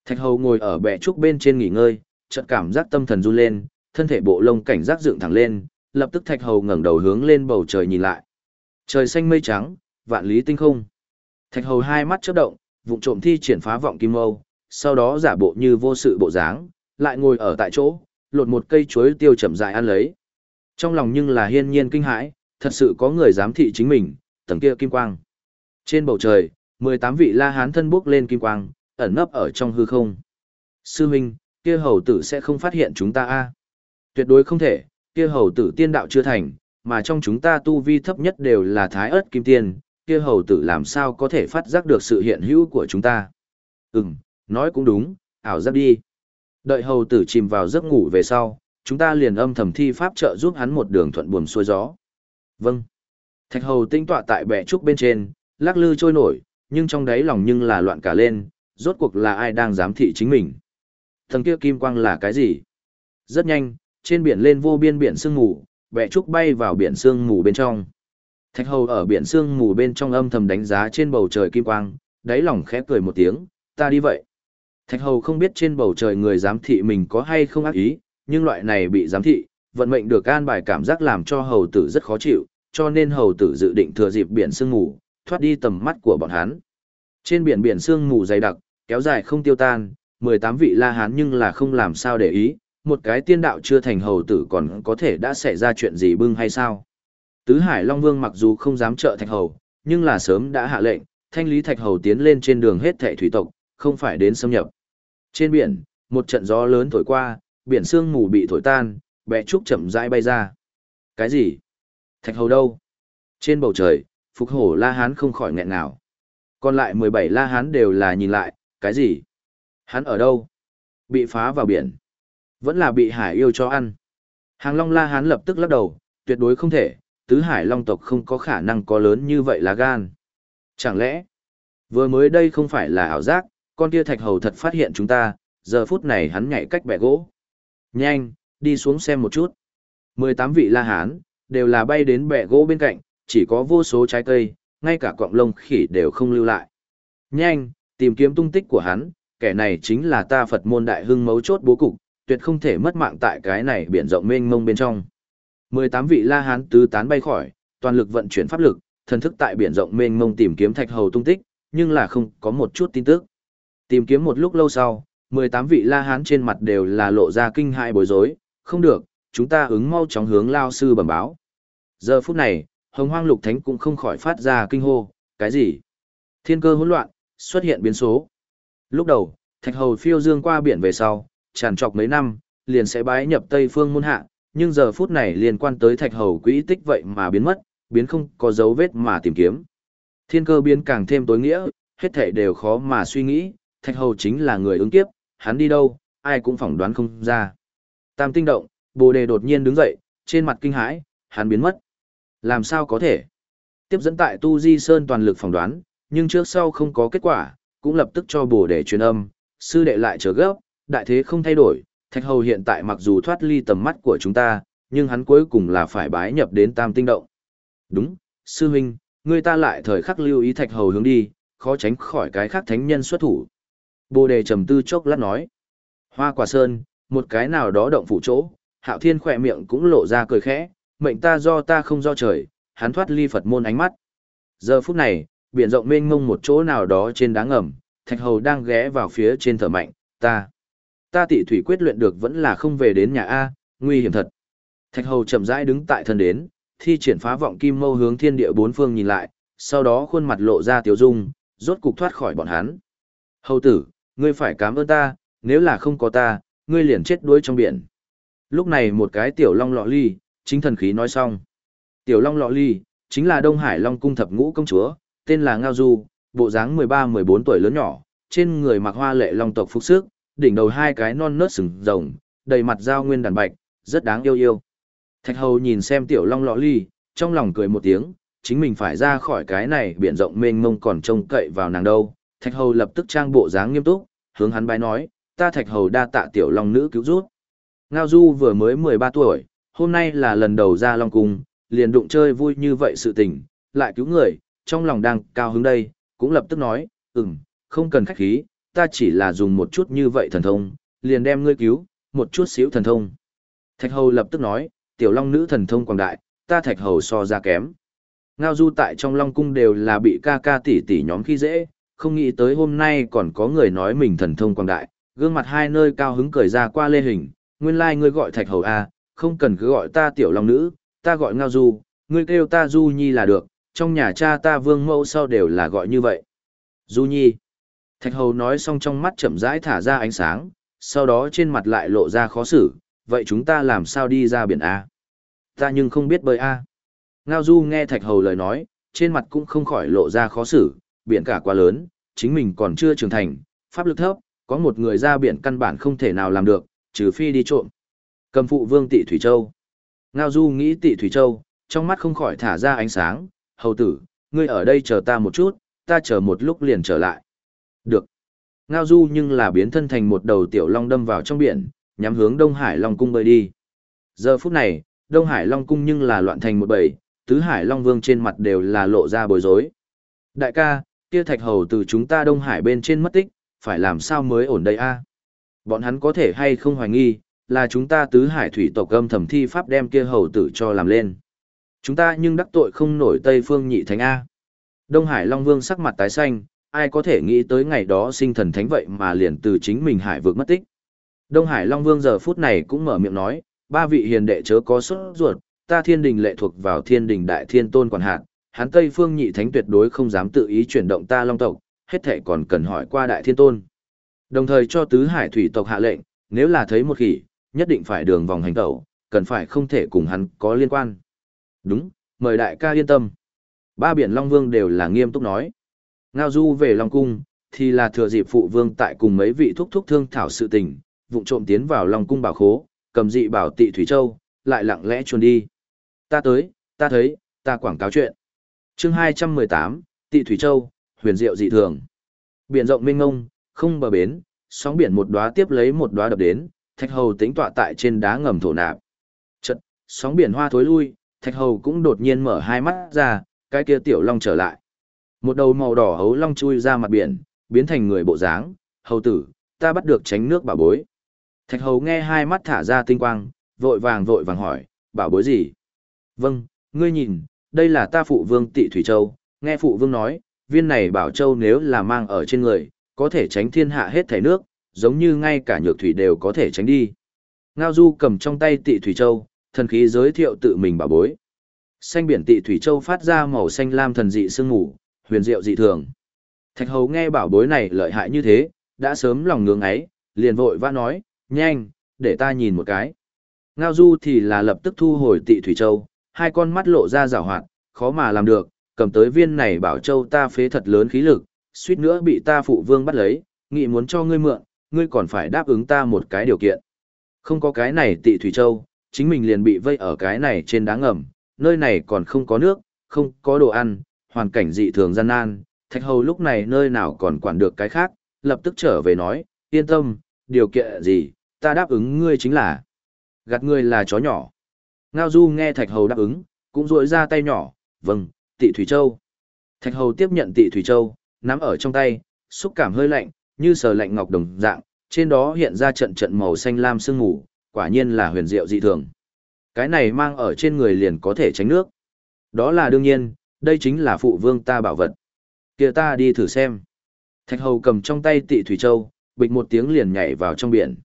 Thạch Hầu ngồi ở bè trúc bên trên nghỉ ngơi, chợt cảm giác tâm thần run lên, thân thể bộ lông cảnh giác dựng thẳng lên, lập tức Thạch Hầu ngẩng đầu hướng lên bầu trời nhìn lại. Trời xanh mây trắng, vạn lý tinh không. Thạch hầu hai mắt chớp động, vụng trộm thi triển phá vọng kim mâu, sau đó giả bộ như vô sự bộ dáng, lại ngồi ở tại chỗ, lột một cây chuối tiêu chậm rãi ăn lấy. Trong lòng nhưng là hiên nhiên kinh hãi, thật sự có người dám thị chính mình, tầng kia kim quang. Trên bầu trời, 18 vị La Hán thân bước lên kim quang, ẩn nấp ở trong hư không. Sư huynh, kia hầu tử sẽ không phát hiện chúng ta a Tuyệt đối không thể, kia hầu tử tiên đạo chưa thành, mà trong chúng ta tu vi thấp nhất đều là thái ớt kim tiên, kia hầu tử làm sao có thể phát giác được sự hiện hữu của chúng ta. Ừm, nói cũng đúng, ảo giác đi. Đợi hầu tử chìm vào giấc ngủ về sau, chúng ta liền âm thầm thi pháp trợ giúp hắn một đường thuận buồm xuôi gió. Vâng. Thạch hầu tinh tọa tại bệ trúc bên trên, lắc lư trôi nổi, nhưng trong đáy lòng nhưng là loạn cả lên, rốt cuộc là ai đang giám thị chính mình. Thần kia kim quang là cái gì? Rất nhanh, trên biển lên vô biên biển sương mù, bệ trúc bay vào biển sương mù bên trong. Thạch hầu ở biển sương mù bên trong âm thầm đánh giá trên bầu trời kim quang, đáy lòng khẽ cười một tiếng, ta đi vậy. Thạch hầu không biết trên bầu trời người giám thị mình có hay không ác ý, nhưng loại này bị giám thị, vận mệnh được an bài cảm giác làm cho hầu tử rất khó chịu, cho nên hầu tử dự định thừa dịp biển sương mù, thoát đi tầm mắt của bọn hắn. Trên biển biển sương mù dày đặc, kéo dài không tiêu tan, 18 vị la hán nhưng là không làm sao để ý, một cái tiên đạo chưa thành hầu tử còn có thể đã xảy ra chuyện gì bưng hay sao. Tứ Hải Long Vương mặc dù không dám trợ thạch hầu, nhưng là sớm đã hạ lệnh, thanh lý thạch hầu tiến lên trên đường hết thảy thủy tộc, không phải đến xâm nhập. Trên biển, một trận gió lớn thổi qua, biển sương mù bị thổi tan, bẹ trúc chậm rãi bay ra. Cái gì? Thạch hầu đâu? Trên bầu trời, phục hổ la hán không khỏi nghẹn nào. Còn lại 17 la hán đều là nhìn lại, cái gì? Hắn ở đâu? Bị phá vào biển. Vẫn là bị hải yêu cho ăn. Hàng long la hán lập tức lắc đầu, tuyệt đối không thể, tứ hải long tộc không có khả năng có lớn như vậy là gan. Chẳng lẽ, vừa mới đây không phải là ảo giác, con kia thạch hầu thật phát hiện chúng ta, giờ phút này hắn nhảy cách bẻ gỗ. Nhanh, đi xuống xem một chút. 18 vị la hán, đều là bay đến bẻ gỗ bên cạnh, chỉ có vô số trái cây, ngay cả cọng lông khỉ đều không lưu lại. Nhanh, tìm kiếm tung tích của hắn, kẻ này chính là ta Phật môn đại hưng mấu chốt bố cục, tuyệt không thể mất mạng tại cái này biển rộng mênh mông bên trong. 18 vị La Hán tứ tán bay khỏi, toàn lực vận chuyển pháp lực, thần thức tại biển rộng mênh mông tìm kiếm thạch hầu tung tích, nhưng là không có một chút tin tức. Tìm kiếm một lúc lâu sau, 18 vị La Hán trên mặt đều là lộ ra kinh hại bối rối, không được, chúng ta ứng mau chóng hướng lao sư bẩm báo. Giờ phút này, Hồng Hoang Lục Thánh cũng không khỏi phát ra kinh hô, cái gì? Thiên cơ hỗn loạn, xuất hiện biến số. Lúc đầu, Thạch Hầu phiêu dương qua biển về sau, tràn trọc mấy năm, liền sẽ bái nhập Tây Phương môn hạ, nhưng giờ phút này liên quan tới thạch hầu quỹ tích vậy mà biến mất, biến không có dấu vết mà tìm kiếm. Thiên cơ biến càng thêm tối nghĩa, hết thảy đều khó mà suy nghĩ, thạch hầu chính là người ứng kiếp, hắn đi đâu, ai cũng phỏng đoán không ra. Tam tinh động, bồ đề đột nhiên đứng dậy, trên mặt kinh hãi, hắn biến mất. Làm sao có thể? Tiếp dẫn tại Tu Di Sơn toàn lực phỏng đoán, nhưng trước sau không có kết quả, cũng lập tức cho bồ đề truyền âm, sư đệ lại chờ gấp, đại thế không thay đổi, Thạch Hầu hiện tại mặc dù thoát ly tầm mắt của chúng ta, nhưng hắn cuối cùng là phải bái nhập đến Tam Tinh Động. Đúng, sư huynh, người ta lại thời khắc lưu ý Thạch Hầu hướng đi, khó tránh khỏi cái khác thánh nhân xuất thủ. Bồ đề trầm tư chốc lát nói. Hoa quả sơn, một cái nào đó động phủ chỗ, hạo thiên khỏe miệng cũng lộ ra cười khẽ, mệnh ta do ta không do trời, hắn thoát ly Phật môn ánh mắt. Giờ phút này, biển rộng mênh mông một chỗ nào đó trên đá ngầm, Thạch Hầu đang ghé vào phía trên thở mạnh, ta ta tị thủy quyết luyện được vẫn là không về đến nhà A, nguy hiểm thật. Thạch hầu chậm rãi đứng tại thân đến, thi triển phá vọng kim mâu hướng thiên địa bốn phương nhìn lại, sau đó khuôn mặt lộ ra tiểu dung, rốt cục thoát khỏi bọn hắn. Hầu tử, ngươi phải cảm ơn ta, nếu là không có ta, ngươi liền chết đuối trong biển. Lúc này một cái tiểu long lọ ly, chính thần khí nói xong. Tiểu long lọ ly, chính là Đông Hải Long cung thập ngũ công chúa, tên là Ngao Du, bộ dáng 13-14 tuổi lớn nhỏ, trên người mặc hoa lệ long tộc phúc sức, đỉnh đầu hai cái non nớt sừng rồng, đầy mặt dao nguyên đàn bạch, rất đáng yêu yêu. Thạch hầu nhìn xem tiểu long lọ ly, trong lòng cười một tiếng, chính mình phải ra khỏi cái này biển rộng mênh mông còn trông cậy vào nàng đâu. Thạch hầu lập tức trang bộ dáng nghiêm túc, hướng hắn bái nói, ta thạch hầu đa tạ tiểu long nữ cứu rút. Ngao du vừa mới 13 tuổi, hôm nay là lần đầu ra long cung, liền đụng chơi vui như vậy sự tình, lại cứu người, trong lòng đang cao hứng đây, cũng lập tức nói, ừm, không cần khách khí, ta chỉ là dùng một chút như vậy thần thông, liền đem ngươi cứu, một chút xíu thần thông. Thạch hầu lập tức nói, tiểu long nữ thần thông quảng đại, ta thạch hầu so ra kém. Ngao du tại trong long cung đều là bị ca ca tỷ tỷ nhóm khi dễ, không nghĩ tới hôm nay còn có người nói mình thần thông quảng đại, gương mặt hai nơi cao hứng cười ra qua lê hình, nguyên lai like ngươi gọi thạch hầu a, không cần cứ gọi ta tiểu long nữ, ta gọi ngao du, ngươi kêu ta du nhi là được, trong nhà cha ta vương mẫu sau đều là gọi như vậy. Du nhi. Thạch hầu nói xong trong mắt chậm rãi thả ra ánh sáng, sau đó trên mặt lại lộ ra khó xử, vậy chúng ta làm sao đi ra biển A? Ta nhưng không biết bơi A. Ngao Du nghe Thạch Hầu lời nói, trên mặt cũng không khỏi lộ ra khó xử, biển cả quá lớn, chính mình còn chưa trưởng thành, pháp lực thấp, có một người ra biển căn bản không thể nào làm được, trừ phi đi trộm. Cầm phụ vương tị Thủy Châu. Ngao Du nghĩ tị Thủy Châu, trong mắt không khỏi thả ra ánh sáng, hầu tử, ngươi ở đây chờ ta một chút, ta chờ một lúc liền trở lại. Được. Ngao Du nhưng là biến thân thành một đầu tiểu long đâm vào trong biển, nhắm hướng Đông Hải Long Cung bơi đi. Giờ phút này, Đông Hải Long Cung nhưng là loạn thành một bầy, tứ Hải Long Vương trên mặt đều là lộ ra bối rối. Đại ca, kia thạch hầu từ chúng ta Đông Hải bên trên mất tích, phải làm sao mới ổn đây a? Bọn hắn có thể hay không hoài nghi, là chúng ta tứ hải thủy tộc âm thầm thi pháp đem kia hầu tử cho làm lên. Chúng ta nhưng đắc tội không nổi Tây Phương nhị thánh A. Đông Hải Long Vương sắc mặt tái xanh, ai có thể nghĩ tới ngày đó sinh thần thánh vậy mà liền từ chính mình hải vượt mất tích. Đông Hải Long Vương giờ phút này cũng mở miệng nói, ba vị hiền đệ chớ có xuất ruột, ta thiên đình lệ thuộc vào thiên đình đại thiên tôn quản hạt, hắn Tây Phương nhị thánh tuyệt đối không dám tự ý chuyển động ta Long tộc, hết thể còn cần hỏi qua đại thiên tôn. Đồng thời cho tứ hải thủy tộc hạ lệnh, nếu là thấy một khỉ, nhất định phải đường vòng hành tẩu, cần phải không thể cùng hắn có liên quan. Đúng, mời đại ca yên tâm. Ba biển Long Vương đều là nghiêm túc nói. Ngao du về Long Cung, thì là thừa dịp phụ vương tại cùng mấy vị thúc thúc thương thảo sự tình, vụng trộm tiến vào Long Cung bảo khố, cầm dị bảo tị Thủy Châu, lại lặng lẽ chuồn đi. Ta tới, ta thấy, ta quảng cáo chuyện. chương 218, tị Thủy Châu, huyền diệu dị thường. Biển rộng mênh ngông, không bờ bến, sóng biển một đóa tiếp lấy một đóa đập đến, thạch hầu tính tọa tại trên đá ngầm thổ nạp. Chật, sóng biển hoa thối lui, thạch hầu cũng đột nhiên mở hai mắt ra, cái kia tiểu long trở lại. Một đầu màu đỏ hấu long chui ra mặt biển, biến thành người bộ dáng, hầu tử, ta bắt được tránh nước bảo bối. Thạch hầu nghe hai mắt thả ra tinh quang, vội vàng vội vàng hỏi, bảo bối gì? Vâng, ngươi nhìn, đây là ta phụ vương tị Thủy Châu, nghe phụ vương nói, viên này bảo châu nếu là mang ở trên người, có thể tránh thiên hạ hết thảy nước, giống như ngay cả nhược thủy đều có thể tránh đi. Ngao Du cầm trong tay tị Thủy Châu, thần khí giới thiệu tự mình bảo bối. Xanh biển tị Thủy Châu phát ra màu xanh lam thần dị sương ngủ, huyền diệu dị thường. Thạch hầu nghe bảo bối này lợi hại như thế, đã sớm lòng ngưỡng ấy, liền vội vã nói, nhanh, để ta nhìn một cái. Ngao Du thì là lập tức thu hồi tị Thủy Châu, hai con mắt lộ ra rào hoạt, khó mà làm được, cầm tới viên này bảo châu ta phế thật lớn khí lực, suýt nữa bị ta phụ vương bắt lấy, nghị muốn cho ngươi mượn, ngươi còn phải đáp ứng ta một cái điều kiện. Không có cái này tị Thủy Châu, chính mình liền bị vây ở cái này trên đá ngầm, nơi này còn không có nước, không có đồ ăn, hoàn cảnh dị thường gian nan, thạch hầu lúc này nơi nào còn quản được cái khác, lập tức trở về nói, yên tâm, điều kiện gì, ta đáp ứng ngươi chính là, gạt ngươi là chó nhỏ. Ngao Du nghe thạch hầu đáp ứng, cũng rội ra tay nhỏ, vâng, tị Thủy Châu. Thạch hầu tiếp nhận tị Thủy Châu, nắm ở trong tay, xúc cảm hơi lạnh, như sờ lạnh ngọc đồng dạng, trên đó hiện ra trận trận màu xanh lam sương ngủ, quả nhiên là huyền diệu dị thường. Cái này mang ở trên người liền có thể tránh nước. Đó là đương nhiên, đây chính là phụ vương ta bảo vật. kia ta đi thử xem. Thạch hầu cầm trong tay tị Thủy Châu, bịch một tiếng liền nhảy vào trong biển.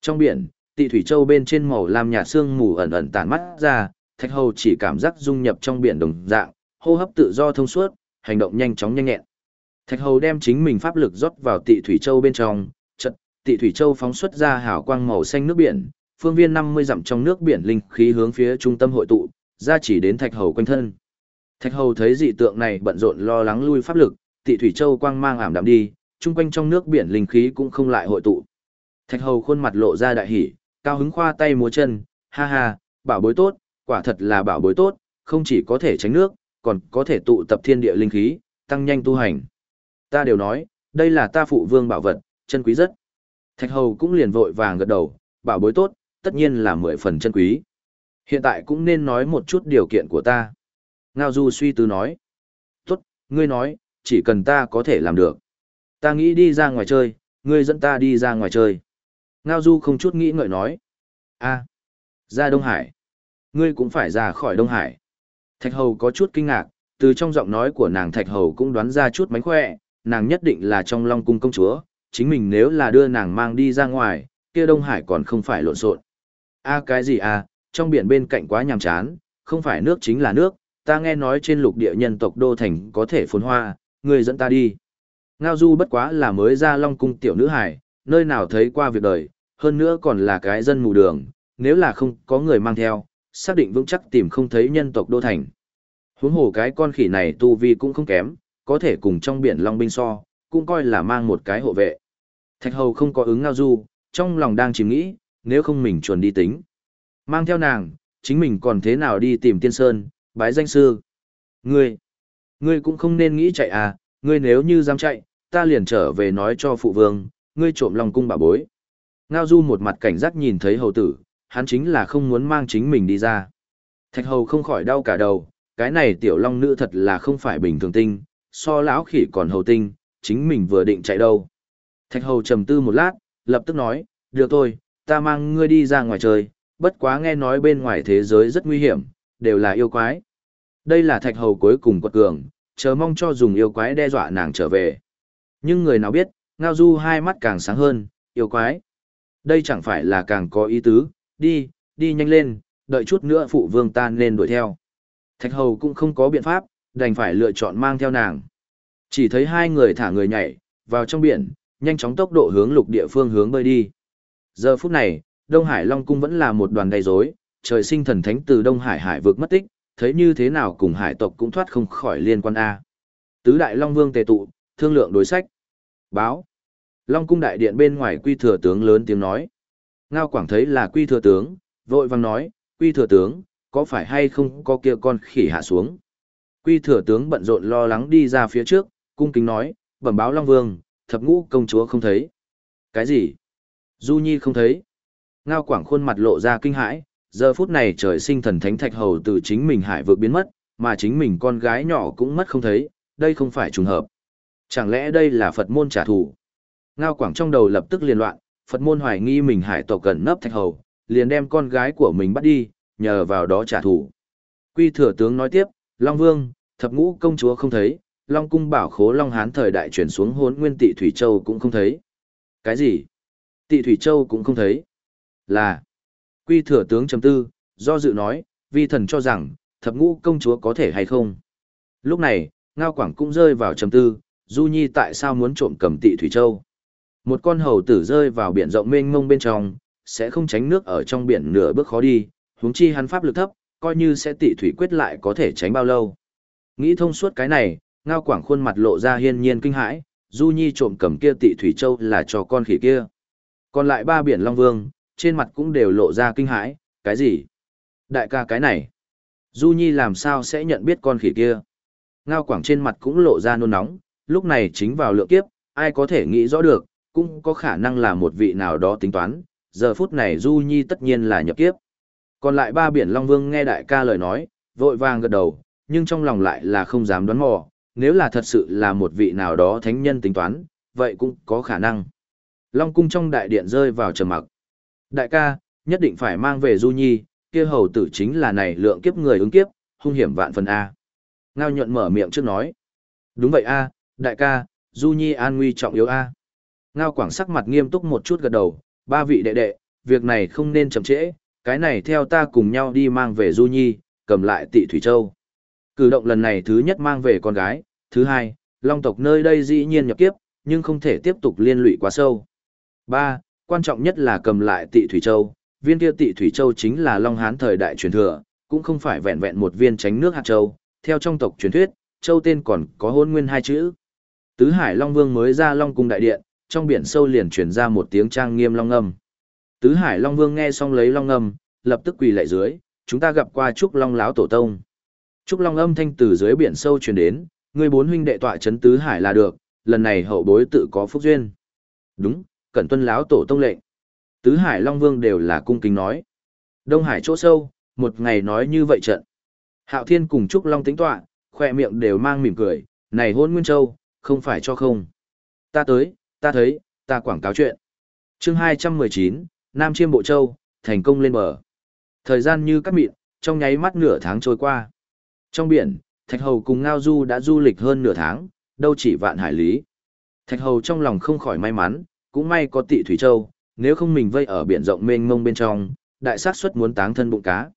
Trong biển, tị Thủy Châu bên trên màu lam nhạt sương mù ẩn ẩn tản mắt ra, thạch hầu chỉ cảm giác dung nhập trong biển đồng dạng, hô hấp tự do thông suốt, hành động nhanh chóng nhanh nhẹn. Thạch hầu đem chính mình pháp lực rót vào tị Thủy Châu bên trong, chật, tị Thủy Châu phóng xuất ra hào quang màu xanh nước biển, phương viên 50 dặm trong nước biển linh khí hướng phía trung tâm hội tụ, ra chỉ đến thạch hầu quanh thân. Thạch hầu thấy dị tượng này bận rộn lo lắng lui pháp lực, tị thủy châu quang mang ảm đạm đi, chung quanh trong nước biển linh khí cũng không lại hội tụ. Thạch hầu khuôn mặt lộ ra đại hỉ, cao hứng khoa tay múa chân, ha ha, bảo bối tốt, quả thật là bảo bối tốt, không chỉ có thể tránh nước, còn có thể tụ tập thiên địa linh khí, tăng nhanh tu hành. Ta đều nói, đây là ta phụ vương bảo vật, chân quý rất. Thạch hầu cũng liền vội vàng gật đầu, bảo bối tốt, tất nhiên là mười phần chân quý. Hiện tại cũng nên nói một chút điều kiện của ta. Ngao Du suy tư nói. Tốt, ngươi nói, chỉ cần ta có thể làm được. Ta nghĩ đi ra ngoài chơi, ngươi dẫn ta đi ra ngoài chơi. Ngao Du không chút nghĩ ngợi nói. a ra Đông Hải. Ngươi cũng phải ra khỏi Đông Hải. Thạch Hầu có chút kinh ngạc, từ trong giọng nói của nàng Thạch Hầu cũng đoán ra chút mánh khỏe, nàng nhất định là trong Long Cung công chúa, chính mình nếu là đưa nàng mang đi ra ngoài, kia Đông Hải còn không phải lộn xộn. A cái gì à, trong biển bên cạnh quá nhàm chán, không phải nước chính là nước, ta nghe nói trên lục địa nhân tộc đô thành có thể phồn hoa, người dẫn ta đi. Ngao Du bất quá là mới ra Long Cung tiểu nữ hải, nơi nào thấy qua việc đời, hơn nữa còn là cái dân mù đường, nếu là không có người mang theo, xác định vững chắc tìm không thấy nhân tộc đô thành. Huống hồ cái con khỉ này tu vi cũng không kém, có thể cùng trong biển Long binh so, cũng coi là mang một cái hộ vệ. Thạch hầu không có ứng ngao du, trong lòng đang chìm nghĩ, nếu không mình chuẩn đi tính. Mang theo nàng, chính mình còn thế nào đi tìm tiên sơn, bái danh sư. Ngươi, ngươi cũng không nên nghĩ chạy à, ngươi nếu như dám chạy, ta liền trở về nói cho phụ vương, ngươi trộm lòng cung bà bối. Ngao du một mặt cảnh giác nhìn thấy hầu tử, hắn chính là không muốn mang chính mình đi ra. Thạch hầu không khỏi đau cả đầu, cái này tiểu long nữ thật là không phải bình thường tinh, so lão khỉ còn hầu tinh, chính mình vừa định chạy đâu. Thạch hầu trầm tư một lát, lập tức nói, được thôi, ta mang ngươi đi ra ngoài chơi, bất quá nghe nói bên ngoài thế giới rất nguy hiểm, đều là yêu quái. Đây là thạch hầu cuối cùng quật cường, chờ mong cho dùng yêu quái đe dọa nàng trở về. Nhưng người nào biết, ngao du hai mắt càng sáng hơn, yêu quái. Đây chẳng phải là càng có ý tứ, đi, đi nhanh lên, đợi chút nữa phụ vương ta nên đuổi theo. Thạch hầu cũng không có biện pháp, đành phải lựa chọn mang theo nàng. Chỉ thấy hai người thả người nhảy, vào trong biển, nhanh chóng tốc độ hướng lục địa phương hướng bơi đi. Giờ phút này, Đông Hải Long Cung vẫn là một đoàn đầy rối, trời sinh thần thánh từ Đông Hải hải vực mất tích, thấy như thế nào cùng hải tộc cũng thoát không khỏi liên quan A. Tứ Đại Long Vương tề tụ, thương lượng đối sách. Báo. Long Cung Đại Điện bên ngoài quy thừa tướng lớn tiếng nói. Ngao Quảng thấy là quy thừa tướng, vội vàng nói, quy thừa tướng, có phải hay không có kia con khỉ hạ xuống. Quy thừa tướng bận rộn lo lắng đi ra phía trước, cung kính nói, bẩm báo Long Vương, thập ngũ công chúa không thấy. Cái gì? Du Nhi không thấy. Ngao Quảng khuôn mặt lộ ra kinh hãi, giờ phút này trời sinh thần thánh thạch hầu từ chính mình hải vượt biến mất, mà chính mình con gái nhỏ cũng mất không thấy, đây không phải trùng hợp. Chẳng lẽ đây là Phật môn trả thù? Ngao Quảng trong đầu lập tức liên loạn, Phật môn hoài nghi mình hải tộc gần nấp thạch hầu, liền đem con gái của mình bắt đi, nhờ vào đó trả thù. Quy thừa tướng nói tiếp, Long Vương, thập ngũ công chúa không thấy, Long cung bảo khố Long Hán thời đại chuyển xuống hốn nguyên tị Thủy Châu cũng không thấy. Cái gì? Tị Thủy Châu cũng không thấy. Là. Quy thừa tướng chấm tư, do dự nói, vi thần cho rằng, thập ngũ công chúa có thể hay không. Lúc này, Ngao Quảng cũng rơi vào chấm tư, Du Nhi tại sao muốn trộm cầm tị Thủy Châu. Một con hầu tử rơi vào biển rộng mênh mông bên trong, sẽ không tránh nước ở trong biển nửa bước khó đi, huống chi hắn pháp lực thấp, coi như sẽ tị thủy quyết lại có thể tránh bao lâu. Nghĩ thông suốt cái này, Ngao Quảng khuôn mặt lộ ra hiên nhiên kinh hãi, Du Nhi trộm cầm kia tị thủy châu là cho con khỉ kia. Còn lại ba biển Long Vương, trên mặt cũng đều lộ ra kinh hãi, cái gì? Đại ca cái này. Du Nhi làm sao sẽ nhận biết con khỉ kia? Ngao Quảng trên mặt cũng lộ ra nôn nóng, lúc này chính vào lượng kiếp, ai có thể nghĩ rõ được, cũng có khả năng là một vị nào đó tính toán, giờ phút này Du Nhi tất nhiên là nhập kiếp. Còn lại ba biển Long Vương nghe đại ca lời nói, vội vàng gật đầu, nhưng trong lòng lại là không dám đoán mò, nếu là thật sự là một vị nào đó thánh nhân tính toán, vậy cũng có khả năng. Long cung trong đại điện rơi vào trầm mặc. Đại ca, nhất định phải mang về Du Nhi, kia hầu tử chính là này lượng kiếp người ứng kiếp, hung hiểm vạn phần A. Ngao nhuận mở miệng trước nói. Đúng vậy A, đại ca, Du Nhi an nguy trọng yếu A. Ngao quảng sắc mặt nghiêm túc một chút gật đầu, ba vị đệ đệ, việc này không nên chậm trễ, cái này theo ta cùng nhau đi mang về Du Nhi, cầm lại tị Thủy Châu. Cử động lần này thứ nhất mang về con gái, thứ hai, Long tộc nơi đây dĩ nhiên nhập kiếp, nhưng không thể tiếp tục liên lụy quá sâu. Ba, quan trọng nhất là cầm lại tị Thủy Châu, viên kia tị Thủy Châu chính là Long Hán thời đại truyền thừa, cũng không phải vẹn vẹn một viên tránh nước hạt châu, theo trong tộc truyền thuyết, châu tên còn có hôn nguyên hai chữ. Tứ Hải Long Vương mới ra Long cung đại điện, trong biển sâu liền truyền ra một tiếng trang nghiêm long âm. Tứ Hải Long Vương nghe xong lấy long âm, lập tức quỳ lại dưới, chúng ta gặp qua Trúc Long láo tổ tông. Trúc Long âm thanh từ dưới biển sâu truyền đến, người bốn huynh đệ tọa chấn Tứ Hải là được, lần này hậu bối tự có phúc duyên. Đúng, cẩn tuân láo tổ tông lệnh. Tứ Hải Long Vương đều là cung kính nói. Đông Hải chỗ sâu, một ngày nói như vậy trận. Hạo Thiên cùng Trúc Long tính tọa, khoe miệng đều mang mỉm cười, này hôn Nguyên Châu, không phải cho không. Ta tới, ta thấy, ta quảng cáo chuyện. chương 219, Nam Chiêm Bộ Châu, thành công lên bờ. Thời gian như cắt mịn, trong nháy mắt nửa tháng trôi qua. Trong biển, Thạch Hầu cùng Ngao Du đã du lịch hơn nửa tháng, đâu chỉ vạn hải lý. Thạch Hầu trong lòng không khỏi may mắn, cũng may có tị Thủy Châu, nếu không mình vây ở biển rộng mênh mông bên trong, đại sát suất muốn táng thân bụng cá.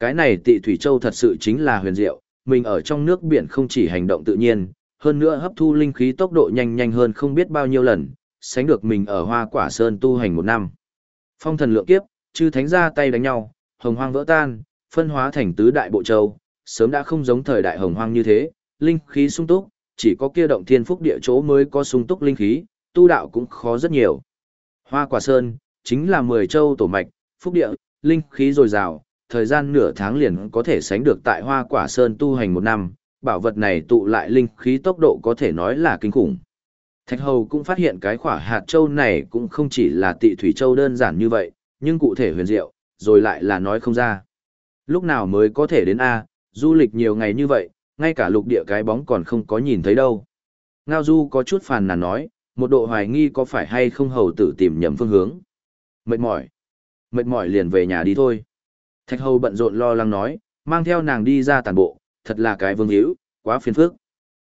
Cái này tị Thủy Châu thật sự chính là huyền diệu, mình ở trong nước biển không chỉ hành động tự nhiên, hơn nữa hấp thu linh khí tốc độ nhanh nhanh hơn không biết bao nhiêu lần, sánh được mình ở hoa quả sơn tu hành một năm. Phong thần lượng kiếp, chư thánh ra tay đánh nhau, hồng hoang vỡ tan, phân hóa thành tứ đại bộ châu, sớm đã không giống thời đại hồng hoang như thế, linh khí sung túc, chỉ có kia động thiên phúc địa chỗ mới có sung túc linh khí, tu đạo cũng khó rất nhiều. Hoa quả sơn, chính là 10 châu tổ mạch, phúc địa, linh khí dồi dào, thời gian nửa tháng liền có thể sánh được tại hoa quả sơn tu hành một năm, bảo vật này tụ lại linh khí tốc độ có thể nói là kinh khủng. Thạch Hầu cũng phát hiện cái khỏa hạt châu này cũng không chỉ là tị thủy châu đơn giản như vậy, nhưng cụ thể huyền diệu, rồi lại là nói không ra. Lúc nào mới có thể đến A, du lịch nhiều ngày như vậy, ngay cả lục địa cái bóng còn không có nhìn thấy đâu. Ngao Du có chút phàn nàn nói, một độ hoài nghi có phải hay không hầu tử tìm nhầm phương hướng. Mệt mỏi. Mệt mỏi liền về nhà đi thôi. Thạch hầu bận rộn lo lắng nói, mang theo nàng đi ra tàn bộ, thật là cái vương hữu, quá phiền phức.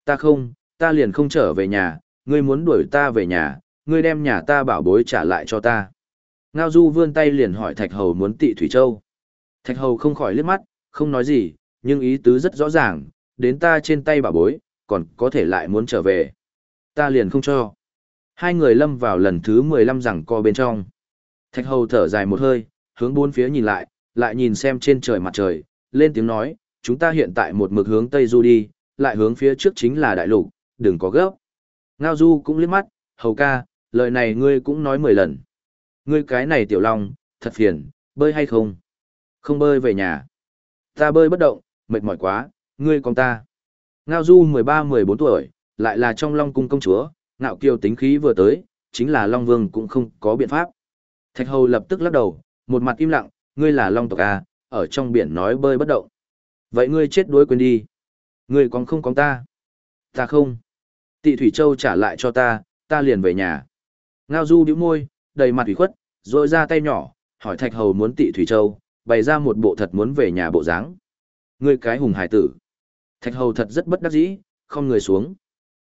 Ta không, ta liền không trở về nhà, ngươi muốn đuổi ta về nhà, ngươi đem nhà ta bảo bối trả lại cho ta. Ngao Du vươn tay liền hỏi Thạch Hầu muốn tị Thủy Châu. Thạch Hầu không khỏi liếc mắt, không nói gì, nhưng ý tứ rất rõ ràng, đến ta trên tay bảo bối, còn có thể lại muốn trở về. Ta liền không cho. Hai người lâm vào lần thứ 15 rằng co bên trong. Thạch Hầu thở dài một hơi, hướng bốn phía nhìn lại, lại nhìn xem trên trời mặt trời, lên tiếng nói, chúng ta hiện tại một mực hướng Tây Du đi, lại hướng phía trước chính là đại lục, đừng có gấp. Ngao Du cũng liếc mắt, hầu ca, lời này ngươi cũng nói mười lần. Ngươi cái này tiểu long, thật phiền, bơi hay không? Không bơi về nhà. Ta bơi bất động, mệt mỏi quá, ngươi con ta. Ngao Du 13-14 tuổi, lại là trong long cung công chúa, ngạo kiều tính khí vừa tới, chính là long vương cũng không có biện pháp. Thạch hầu lập tức lắc đầu, một mặt im lặng, ngươi là long tộc à, ở trong biển nói bơi bất động. Vậy ngươi chết đuối quên đi. Ngươi còn không có ta. Ta không. Tị Thủy Châu trả lại cho ta, ta liền về nhà. Ngao Du bĩu môi, đầy mặt ủy khuất, rồi ra tay nhỏ, hỏi Thạch Hầu muốn Tị Thủy Châu, bày ra một bộ thật muốn về nhà bộ dáng. Ngươi cái hùng hải tử. Thạch Hầu thật rất bất đắc dĩ, không người xuống.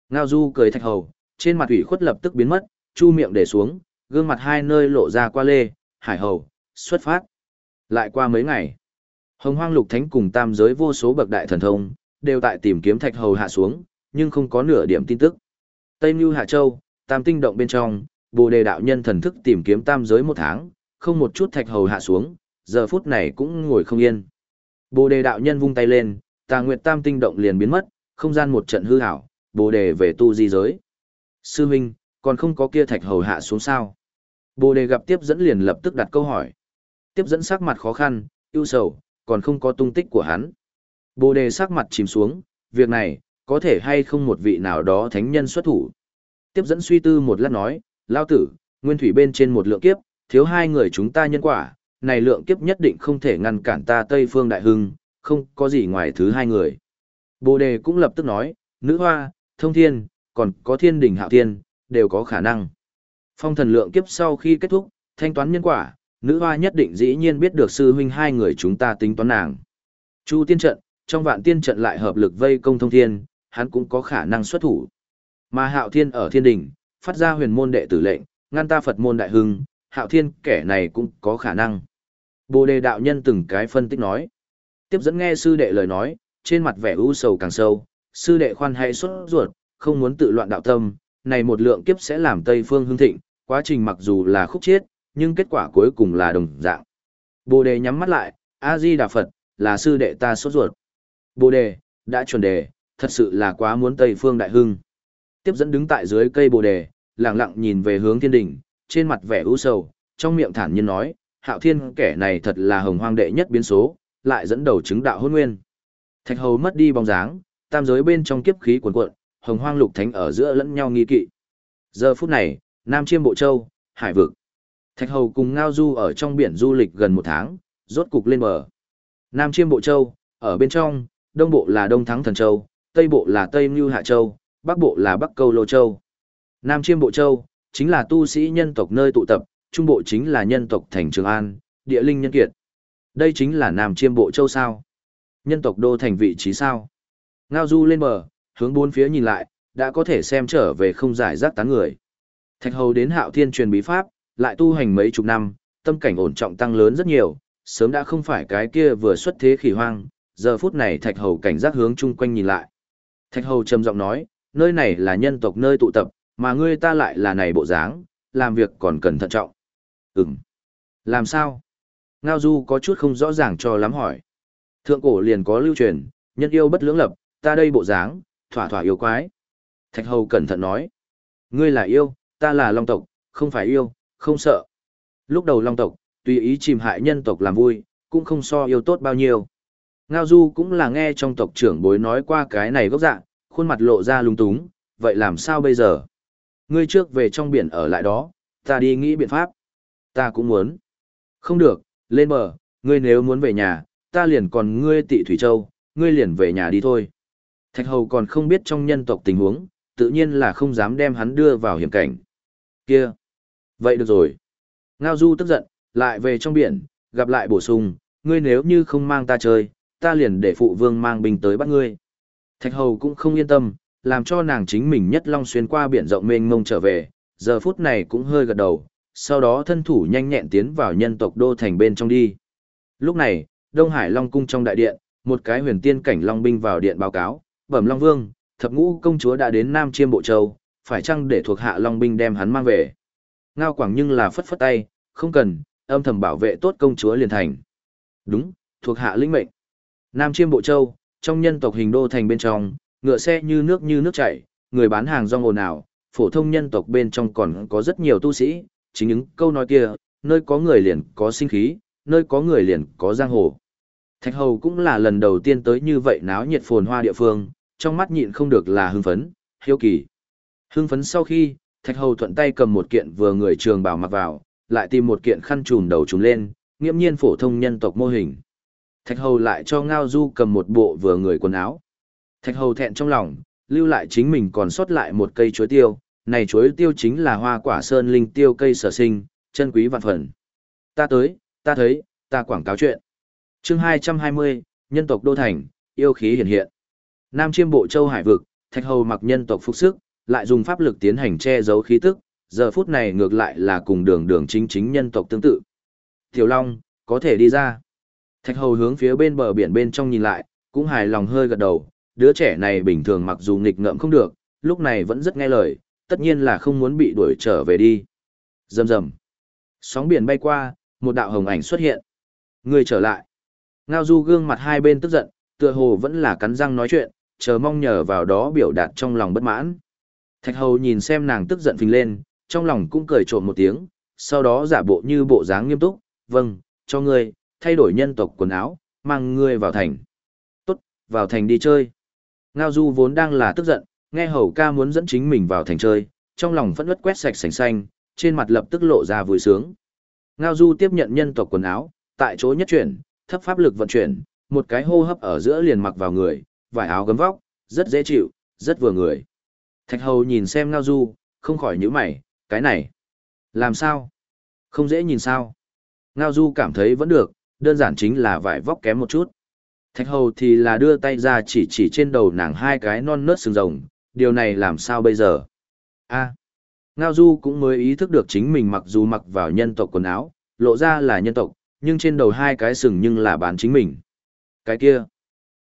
Ngao Du cười Thạch Hầu, trên mặt ủy khuất lập tức biến mất, chu miệng để xuống, gương mặt hai nơi lộ ra qua lê, hải hầu, xuất phát. Lại qua mấy ngày, Hồng Hoang Lục Thánh cùng tam giới vô số bậc đại thần thông, đều tại tìm kiếm Thạch Hầu hạ xuống, nhưng không có nửa điểm tin tức. Tây Mưu Hạ Châu, Tam Tinh Động bên trong, Bồ Đề đạo nhân thần thức tìm kiếm tam giới một tháng, không một chút Thạch Hầu hạ xuống, giờ phút này cũng ngồi không yên. Bồ Đề đạo nhân vung tay lên, Tà Nguyệt Tam Tinh Động liền biến mất, không gian một trận hư ảo, Bồ Đề về tu di giới. Sư Minh, còn không có kia Thạch Hầu hạ xuống sao? Bồ Đề gặp tiếp dẫn liền lập tức đặt câu hỏi. Tiếp dẫn sắc mặt khó khăn, ưu sầu, còn không có tung tích của hắn. Bồ đề sắc mặt chìm xuống, việc này, có thể hay không một vị nào đó thánh nhân xuất thủ. Tiếp dẫn suy tư một lát nói, lao tử, nguyên thủy bên trên một lượng kiếp, thiếu hai người chúng ta nhân quả, này lượng kiếp nhất định không thể ngăn cản ta Tây Phương Đại Hưng, không có gì ngoài thứ hai người. Bồ đề cũng lập tức nói, nữ hoa, thông thiên, còn có thiên đình hạo thiên, đều có khả năng. Phong thần lượng kiếp sau khi kết thúc, thanh toán nhân quả, nữ hoa nhất định dĩ nhiên biết được sư huynh hai người chúng ta tính toán nàng. Chu tiên trận, trong vạn tiên trận lại hợp lực vây công thông thiên, hắn cũng có khả năng xuất thủ. Mà hạo thiên ở thiên đình, phát ra huyền môn đệ tử lệnh, ngăn ta Phật môn đại hưng, hạo thiên kẻ này cũng có khả năng. Bồ đề đạo nhân từng cái phân tích nói. Tiếp dẫn nghe sư đệ lời nói, trên mặt vẻ u sầu càng sâu, sư đệ khoan hay xuất ruột, không muốn tự loạn đạo tâm, này một lượng kiếp sẽ làm Tây Phương hưng thịnh, quá trình mặc dù là khúc chiết, nhưng kết quả cuối cùng là đồng dạng. Bồ đề nhắm mắt lại, A-di Đà Phật, là sư đệ ta sốt ruột. Bồ đề, đã chuẩn đề, thật sự là quá muốn Tây Phương Đại Hưng. Tiếp dẫn đứng tại dưới cây bồ đề, lặng lặng nhìn về hướng thiên đỉnh, trên mặt vẻ u sầu, trong miệng thản nhiên nói, hạo thiên kẻ này thật là hồng hoang đệ nhất biến số, lại dẫn đầu chứng đạo hôn nguyên. Thạch hầu mất đi bóng dáng, tam giới bên trong kiếp khí cuồn cuộn, hồng hoang lục thánh ở giữa lẫn nhau nghi kỵ. Giờ phút này, Nam Chiêm Bộ Châu, Hải Vực. Thạch Hầu cùng Ngao Du ở trong biển du lịch gần một tháng, rốt cục lên bờ. Nam Chiêm Bộ Châu, ở bên trong, Đông Bộ là Đông Thắng Thần Châu, Tây Bộ là Tây Mưu Hạ Châu, Bắc Bộ là Bắc Câu Lô Châu. Nam Chiêm Bộ Châu, chính là tu sĩ nhân tộc nơi tụ tập, Trung Bộ chính là nhân tộc thành Trường An, địa linh nhân kiệt. Đây chính là Nam Chiêm Bộ Châu sao? Nhân tộc đô thành vị trí sao? Ngao Du lên bờ, hướng bốn phía nhìn lại, đã có thể xem trở về không giải rác tán người. Thạch Hầu đến Hạo Thiên truyền bí pháp, lại tu hành mấy chục năm, tâm cảnh ổn trọng tăng lớn rất nhiều, sớm đã không phải cái kia vừa xuất thế khỉ hoang, giờ phút này Thạch Hầu cảnh giác hướng chung quanh nhìn lại. Thạch Hầu trầm giọng nói, nơi này là nhân tộc nơi tụ tập, Mà ngươi ta lại là này bộ dáng, làm việc còn cần thận trọng. Ừm. Làm sao? Ngao Du có chút không rõ ràng cho lắm hỏi. Thượng cổ liền có lưu truyền, nhân yêu bất lưỡng lập, ta đây bộ dáng, thỏa thỏa yêu quái. Thạch Hầu cẩn thận nói. Ngươi là yêu, ta là long tộc, không phải yêu, không sợ. Lúc đầu long tộc, tùy ý chìm hại nhân tộc làm vui, cũng không so yêu tốt bao nhiêu. Ngao Du cũng là nghe trong tộc trưởng bối nói qua cái này gốc dạng, khuôn mặt lộ ra lung túng, vậy làm sao bây giờ? Ngươi trước về trong biển ở lại đó, ta đi nghĩ biện pháp. Ta cũng muốn. Không được, lên bờ, ngươi nếu muốn về nhà, ta liền còn ngươi tị Thủy Châu, ngươi liền về nhà đi thôi. Thạch Hầu còn không biết trong nhân tộc tình huống, tự nhiên là không dám đem hắn đưa vào hiểm cảnh. Kia! Vậy được rồi. Ngao Du tức giận, lại về trong biển, gặp lại bổ sung, ngươi nếu như không mang ta chơi, ta liền để phụ vương mang binh tới bắt ngươi. Thạch Hầu cũng không yên tâm, làm cho nàng chính mình nhất long xuyên qua biển rộng mênh mông trở về, giờ phút này cũng hơi gật đầu, sau đó thân thủ nhanh nhẹn tiến vào nhân tộc đô thành bên trong đi. Lúc này, Đông Hải Long cung trong đại điện, một cái huyền tiên cảnh long binh vào điện báo cáo, bẩm Long Vương, thập ngũ công chúa đã đến Nam Chiêm Bộ Châu, phải chăng để thuộc hạ long binh đem hắn mang về. Ngao Quảng nhưng là phất phất tay, không cần, âm thầm bảo vệ tốt công chúa liền thành. Đúng, thuộc hạ linh mệnh. Nam Chiêm Bộ Châu, trong nhân tộc hình đô thành bên trong, ngựa xe như nước như nước chảy, người bán hàng rong ồn ào, phổ thông nhân tộc bên trong còn có rất nhiều tu sĩ, chính những câu nói kia, nơi có người liền có sinh khí, nơi có người liền có giang hồ. Thạch Hầu cũng là lần đầu tiên tới như vậy náo nhiệt phồn hoa địa phương, trong mắt nhịn không được là hưng phấn, hiếu kỳ. Hưng phấn sau khi, Thạch Hầu thuận tay cầm một kiện vừa người trường bảo mặc vào, lại tìm một kiện khăn trùm đầu trùm lên, nghiêm nhiên phổ thông nhân tộc mô hình. Thạch Hầu lại cho Ngao Du cầm một bộ vừa người quần áo. Thạch Hầu thẹn trong lòng, lưu lại chính mình còn sót lại một cây chuối tiêu, này chuối tiêu chính là hoa quả sơn linh tiêu cây sở sinh, chân quý vạn phần. Ta tới, ta thấy, ta quảng cáo chuyện. chương 220, nhân tộc Đô Thành, yêu khí hiện hiện. Nam chiêm bộ châu hải vực, Thạch Hầu mặc nhân tộc phục sức, lại dùng pháp lực tiến hành che giấu khí tức, giờ phút này ngược lại là cùng đường đường chính chính nhân tộc tương tự. Tiểu Long, có thể đi ra. Thạch hầu hướng phía bên bờ biển bên trong nhìn lại, cũng hài lòng hơi gật đầu, đứa trẻ này bình thường mặc dù nghịch ngợm không được, lúc này vẫn rất nghe lời, tất nhiên là không muốn bị đuổi trở về đi. Rầm rầm. Sóng biển bay qua, một đạo hồng ảnh xuất hiện. Người trở lại. Ngao du gương mặt hai bên tức giận, tựa hồ vẫn là cắn răng nói chuyện, chờ mong nhờ vào đó biểu đạt trong lòng bất mãn. Thạch hầu nhìn xem nàng tức giận phình lên, trong lòng cũng cười trộm một tiếng, sau đó giả bộ như bộ dáng nghiêm túc, vâng, cho ngươi, thay đổi nhân tộc quần áo, mang ngươi vào thành. Tốt, vào thành đi chơi. Ngao Du vốn đang là tức giận, nghe hầu ca muốn dẫn chính mình vào thành chơi, trong lòng phẫn nứt quét sạch sành xanh, trên mặt lập tức lộ ra vui sướng. Ngao Du tiếp nhận nhân tộc quần áo, tại chỗ nhất chuyển, thấp pháp lực vận chuyển, một cái hô hấp ở giữa liền mặc vào người, vải áo gấm vóc, rất dễ chịu, rất vừa người. Thạch hầu nhìn xem Ngao Du, không khỏi nhíu mày, cái này, làm sao? Không dễ nhìn sao? Ngao Du cảm thấy vẫn được, đơn giản chính là vải vóc kém một chút. Thạch hầu thì là đưa tay ra chỉ chỉ trên đầu nàng hai cái non nớt sừng rồng, điều này làm sao bây giờ? a Ngao Du cũng mới ý thức được chính mình mặc dù mặc vào nhân tộc quần áo, lộ ra là nhân tộc, nhưng trên đầu hai cái sừng nhưng là bán chính mình. Cái kia,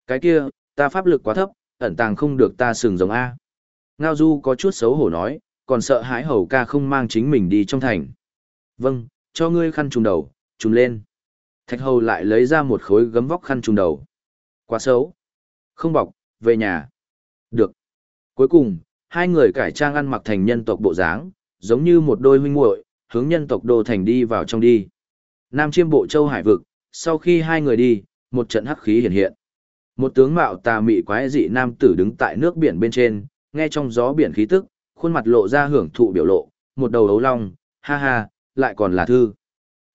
cái kia, ta pháp lực quá thấp, ẩn tàng không được ta sừng rồng A. Ngao Du có chút xấu hổ nói, còn sợ hãi hầu ca không mang chính mình đi trong thành. Vâng, cho ngươi khăn trùng đầu, trùng lên. Thạch hầu lại lấy ra một khối gấm vóc khăn trùng đầu. Quá xấu. Không bọc, về nhà. Được. Cuối cùng, hai người cải trang ăn mặc thành nhân tộc bộ dáng, giống như một đôi huynh muội, hướng nhân tộc đô thành đi vào trong đi. Nam chiêm bộ châu hải vực, sau khi hai người đi, một trận hắc khí hiện hiện. Một tướng mạo tà mị quái dị nam tử đứng tại nước biển bên trên, nghe trong gió biển khí tức, khuôn mặt lộ ra hưởng thụ biểu lộ, một đầu ấu long, ha ha, lại còn là thư.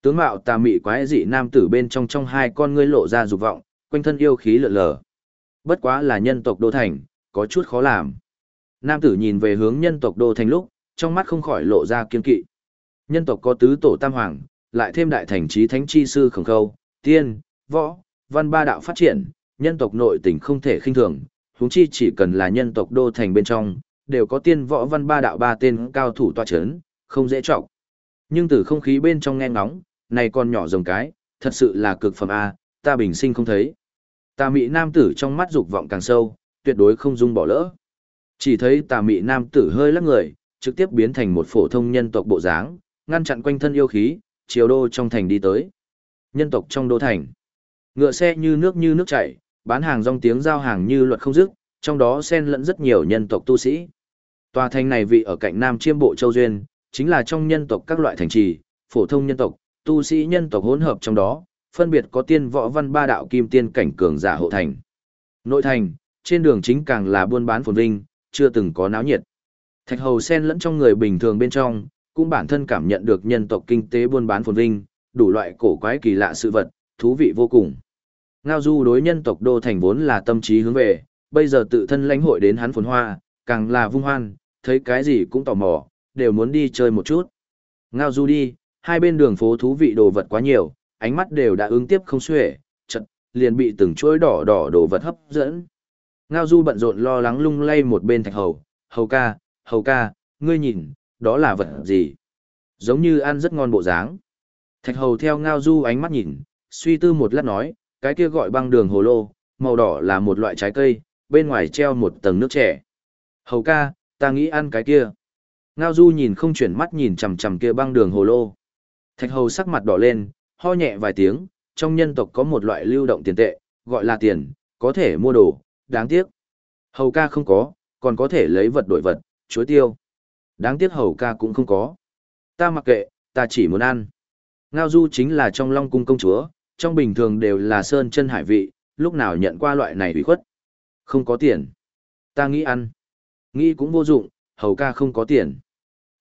Tướng mạo tà mị quái dị nam tử bên trong trong hai con ngươi lộ ra dục vọng, quanh thân yêu khí lượn lờ. Bất quá là nhân tộc đô thành, có chút khó làm. Nam tử nhìn về hướng nhân tộc đô thành lúc, trong mắt không khỏi lộ ra kiên kỵ. Nhân tộc có tứ tổ tam hoàng, lại thêm đại thành trí thánh chi sư khổng khâu, tiên, võ, văn ba đạo phát triển, nhân tộc nội tình không thể khinh thường, huống chi chỉ cần là nhân tộc đô thành bên trong, đều có tiên võ văn ba đạo ba tên cao thủ tọa chấn, không dễ trọng. Nhưng từ không khí bên trong nghe ngóng, này con nhỏ rồng cái, thật sự là cực phẩm A, ta bình sinh không thấy. Tà mị nam tử trong mắt dục vọng càng sâu, tuyệt đối không dung bỏ lỡ. Chỉ thấy tà mị nam tử hơi lắc người, trực tiếp biến thành một phổ thông nhân tộc bộ dáng, ngăn chặn quanh thân yêu khí, chiều đô trong thành đi tới. Nhân tộc trong đô thành. Ngựa xe như nước như nước chảy, bán hàng rong tiếng giao hàng như luật không dứt, trong đó xen lẫn rất nhiều nhân tộc tu sĩ. Tòa thành này vị ở cạnh Nam Chiêm Bộ Châu Duyên, chính là trong nhân tộc các loại thành trì, phổ thông nhân tộc, tu sĩ nhân tộc hỗn hợp trong đó, phân biệt có tiên võ văn ba đạo kim tiên cảnh cường giả hộ thành. Nội thành, trên đường chính càng là buôn bán phồn vinh, chưa từng có náo nhiệt. Thạch hầu sen lẫn trong người bình thường bên trong, cũng bản thân cảm nhận được nhân tộc kinh tế buôn bán phồn vinh, đủ loại cổ quái kỳ lạ sự vật, thú vị vô cùng. Ngao du đối nhân tộc đô thành vốn là tâm trí hướng về, bây giờ tự thân lãnh hội đến hắn phồn hoa, càng là vung hoan, thấy cái gì cũng tò mò, đều muốn đi chơi một chút. Ngao du đi, hai bên đường phố thú vị đồ vật quá nhiều, ánh mắt đều đã ứng tiếp không xuể, chật, liền bị từng chuỗi đỏ đỏ đồ vật hấp dẫn. Ngao du bận rộn lo lắng lung lay một bên thạch hầu, hầu ca, hầu ca, ngươi nhìn, đó là vật gì? Giống như ăn rất ngon bộ dáng. Thạch hầu theo ngao du ánh mắt nhìn, suy tư một lát nói, cái kia gọi băng đường hồ lô, màu đỏ là một loại trái cây, bên ngoài treo một tầng nước trẻ. Hầu ca, ta nghĩ ăn cái kia. Ngao du nhìn không chuyển mắt nhìn chằm chằm kia băng đường hồ lô. Thạch hầu sắc mặt đỏ lên, ho nhẹ vài tiếng, trong nhân tộc có một loại lưu động tiền tệ, gọi là tiền, có thể mua đồ, đáng tiếc. Hầu ca không có, còn có thể lấy vật đổi vật, chuối tiêu. Đáng tiếc hầu ca cũng không có. Ta mặc kệ, ta chỉ muốn ăn. Ngao du chính là trong long cung công chúa, trong bình thường đều là sơn chân hải vị, lúc nào nhận qua loại này ủy khuất. Không có tiền. Ta nghĩ ăn. Nghĩ cũng vô dụng, hầu ca không có tiền.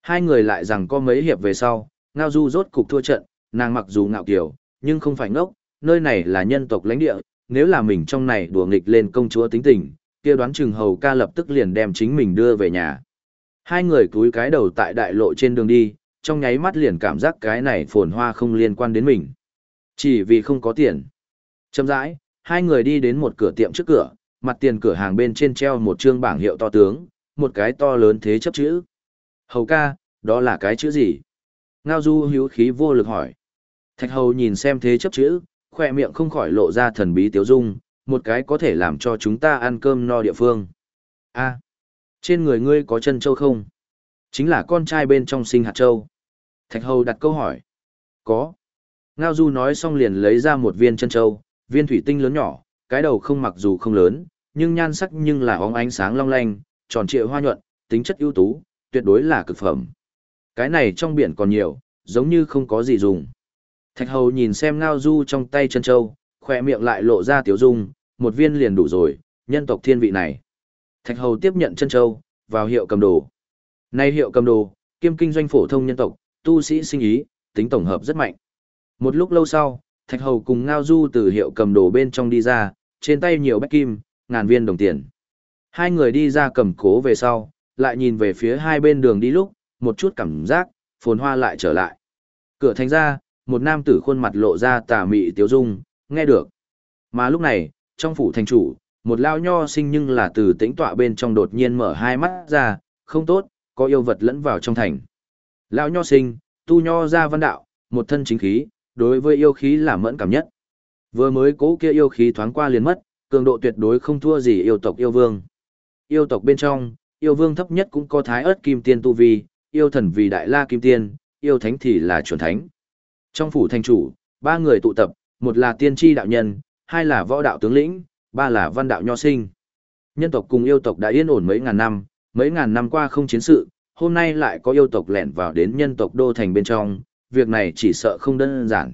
Hai người lại rằng có mấy hiệp về sau, Ngao Du rốt cục thua trận, nàng mặc dù ngạo kiều, nhưng không phải ngốc, nơi này là nhân tộc lãnh địa, nếu là mình trong này đùa nghịch lên công chúa tính tình, kia đoán chừng hầu ca lập tức liền đem chính mình đưa về nhà. Hai người cúi cái đầu tại đại lộ trên đường đi, trong nháy mắt liền cảm giác cái này phồn hoa không liên quan đến mình. Chỉ vì không có tiền. Chậm rãi, hai người đi đến một cửa tiệm trước cửa, mặt tiền cửa hàng bên trên treo một trương bảng hiệu to tướng, một cái to lớn thế chấp chữ. Hầu ca, đó là cái chữ gì? Ngao du hiếu khí vô lực hỏi. Thạch hầu nhìn xem thế chấp chữ, khoe miệng không khỏi lộ ra thần bí tiếu dung, một cái có thể làm cho chúng ta ăn cơm no địa phương. a trên người ngươi có chân châu không? Chính là con trai bên trong sinh hạt châu. Thạch hầu đặt câu hỏi. Có. Ngao du nói xong liền lấy ra một viên chân châu, viên thủy tinh lớn nhỏ, cái đầu không mặc dù không lớn, nhưng nhan sắc nhưng là óng ánh sáng long lanh, tròn trịa hoa nhuận, tính chất ưu tú, tuyệt đối là cực phẩm. Cái này trong biển còn nhiều, giống như không có gì dùng. Thạch hầu nhìn xem ngao du trong tay chân châu, khỏe miệng lại lộ ra tiểu dung, một viên liền đủ rồi, nhân tộc thiên vị này. Thạch hầu tiếp nhận chân châu, vào hiệu cầm đồ. Nay hiệu cầm đồ, kiêm kinh doanh phổ thông nhân tộc, tu sĩ sinh ý, tính tổng hợp rất mạnh. Một lúc lâu sau, Thạch hầu cùng ngao du từ hiệu cầm đồ bên trong đi ra, trên tay nhiều bách kim, ngàn viên đồng tiền. Hai người đi ra cầm cố về sau, lại nhìn về phía hai bên đường đi lúc, một chút cảm giác, phồn hoa lại trở lại. Cửa thành ra, một nam tử khuôn mặt lộ ra tà mị tiếu dung, nghe được. Mà lúc này, trong phủ thành chủ, một lao nho sinh nhưng là từ tĩnh tọa bên trong đột nhiên mở hai mắt ra, không tốt, có yêu vật lẫn vào trong thành. Lao nho sinh, tu nho ra văn đạo, một thân chính khí, đối với yêu khí là mẫn cảm nhất. Vừa mới cố kia yêu khí thoáng qua liền mất, cường độ tuyệt đối không thua gì yêu tộc yêu vương. Yêu tộc bên trong, yêu vương thấp nhất cũng có thái ớt kim tiên tu vi, yêu thần vì đại la kim tiên, yêu thánh thì là chuẩn thánh. Trong phủ thành chủ, ba người tụ tập, một là tiên tri đạo nhân, hai là võ đạo tướng lĩnh, ba là văn đạo nho sinh. Nhân tộc cùng yêu tộc đã yên ổn mấy ngàn năm, mấy ngàn năm qua không chiến sự, hôm nay lại có yêu tộc lẻn vào đến nhân tộc đô thành bên trong, việc này chỉ sợ không đơn giản.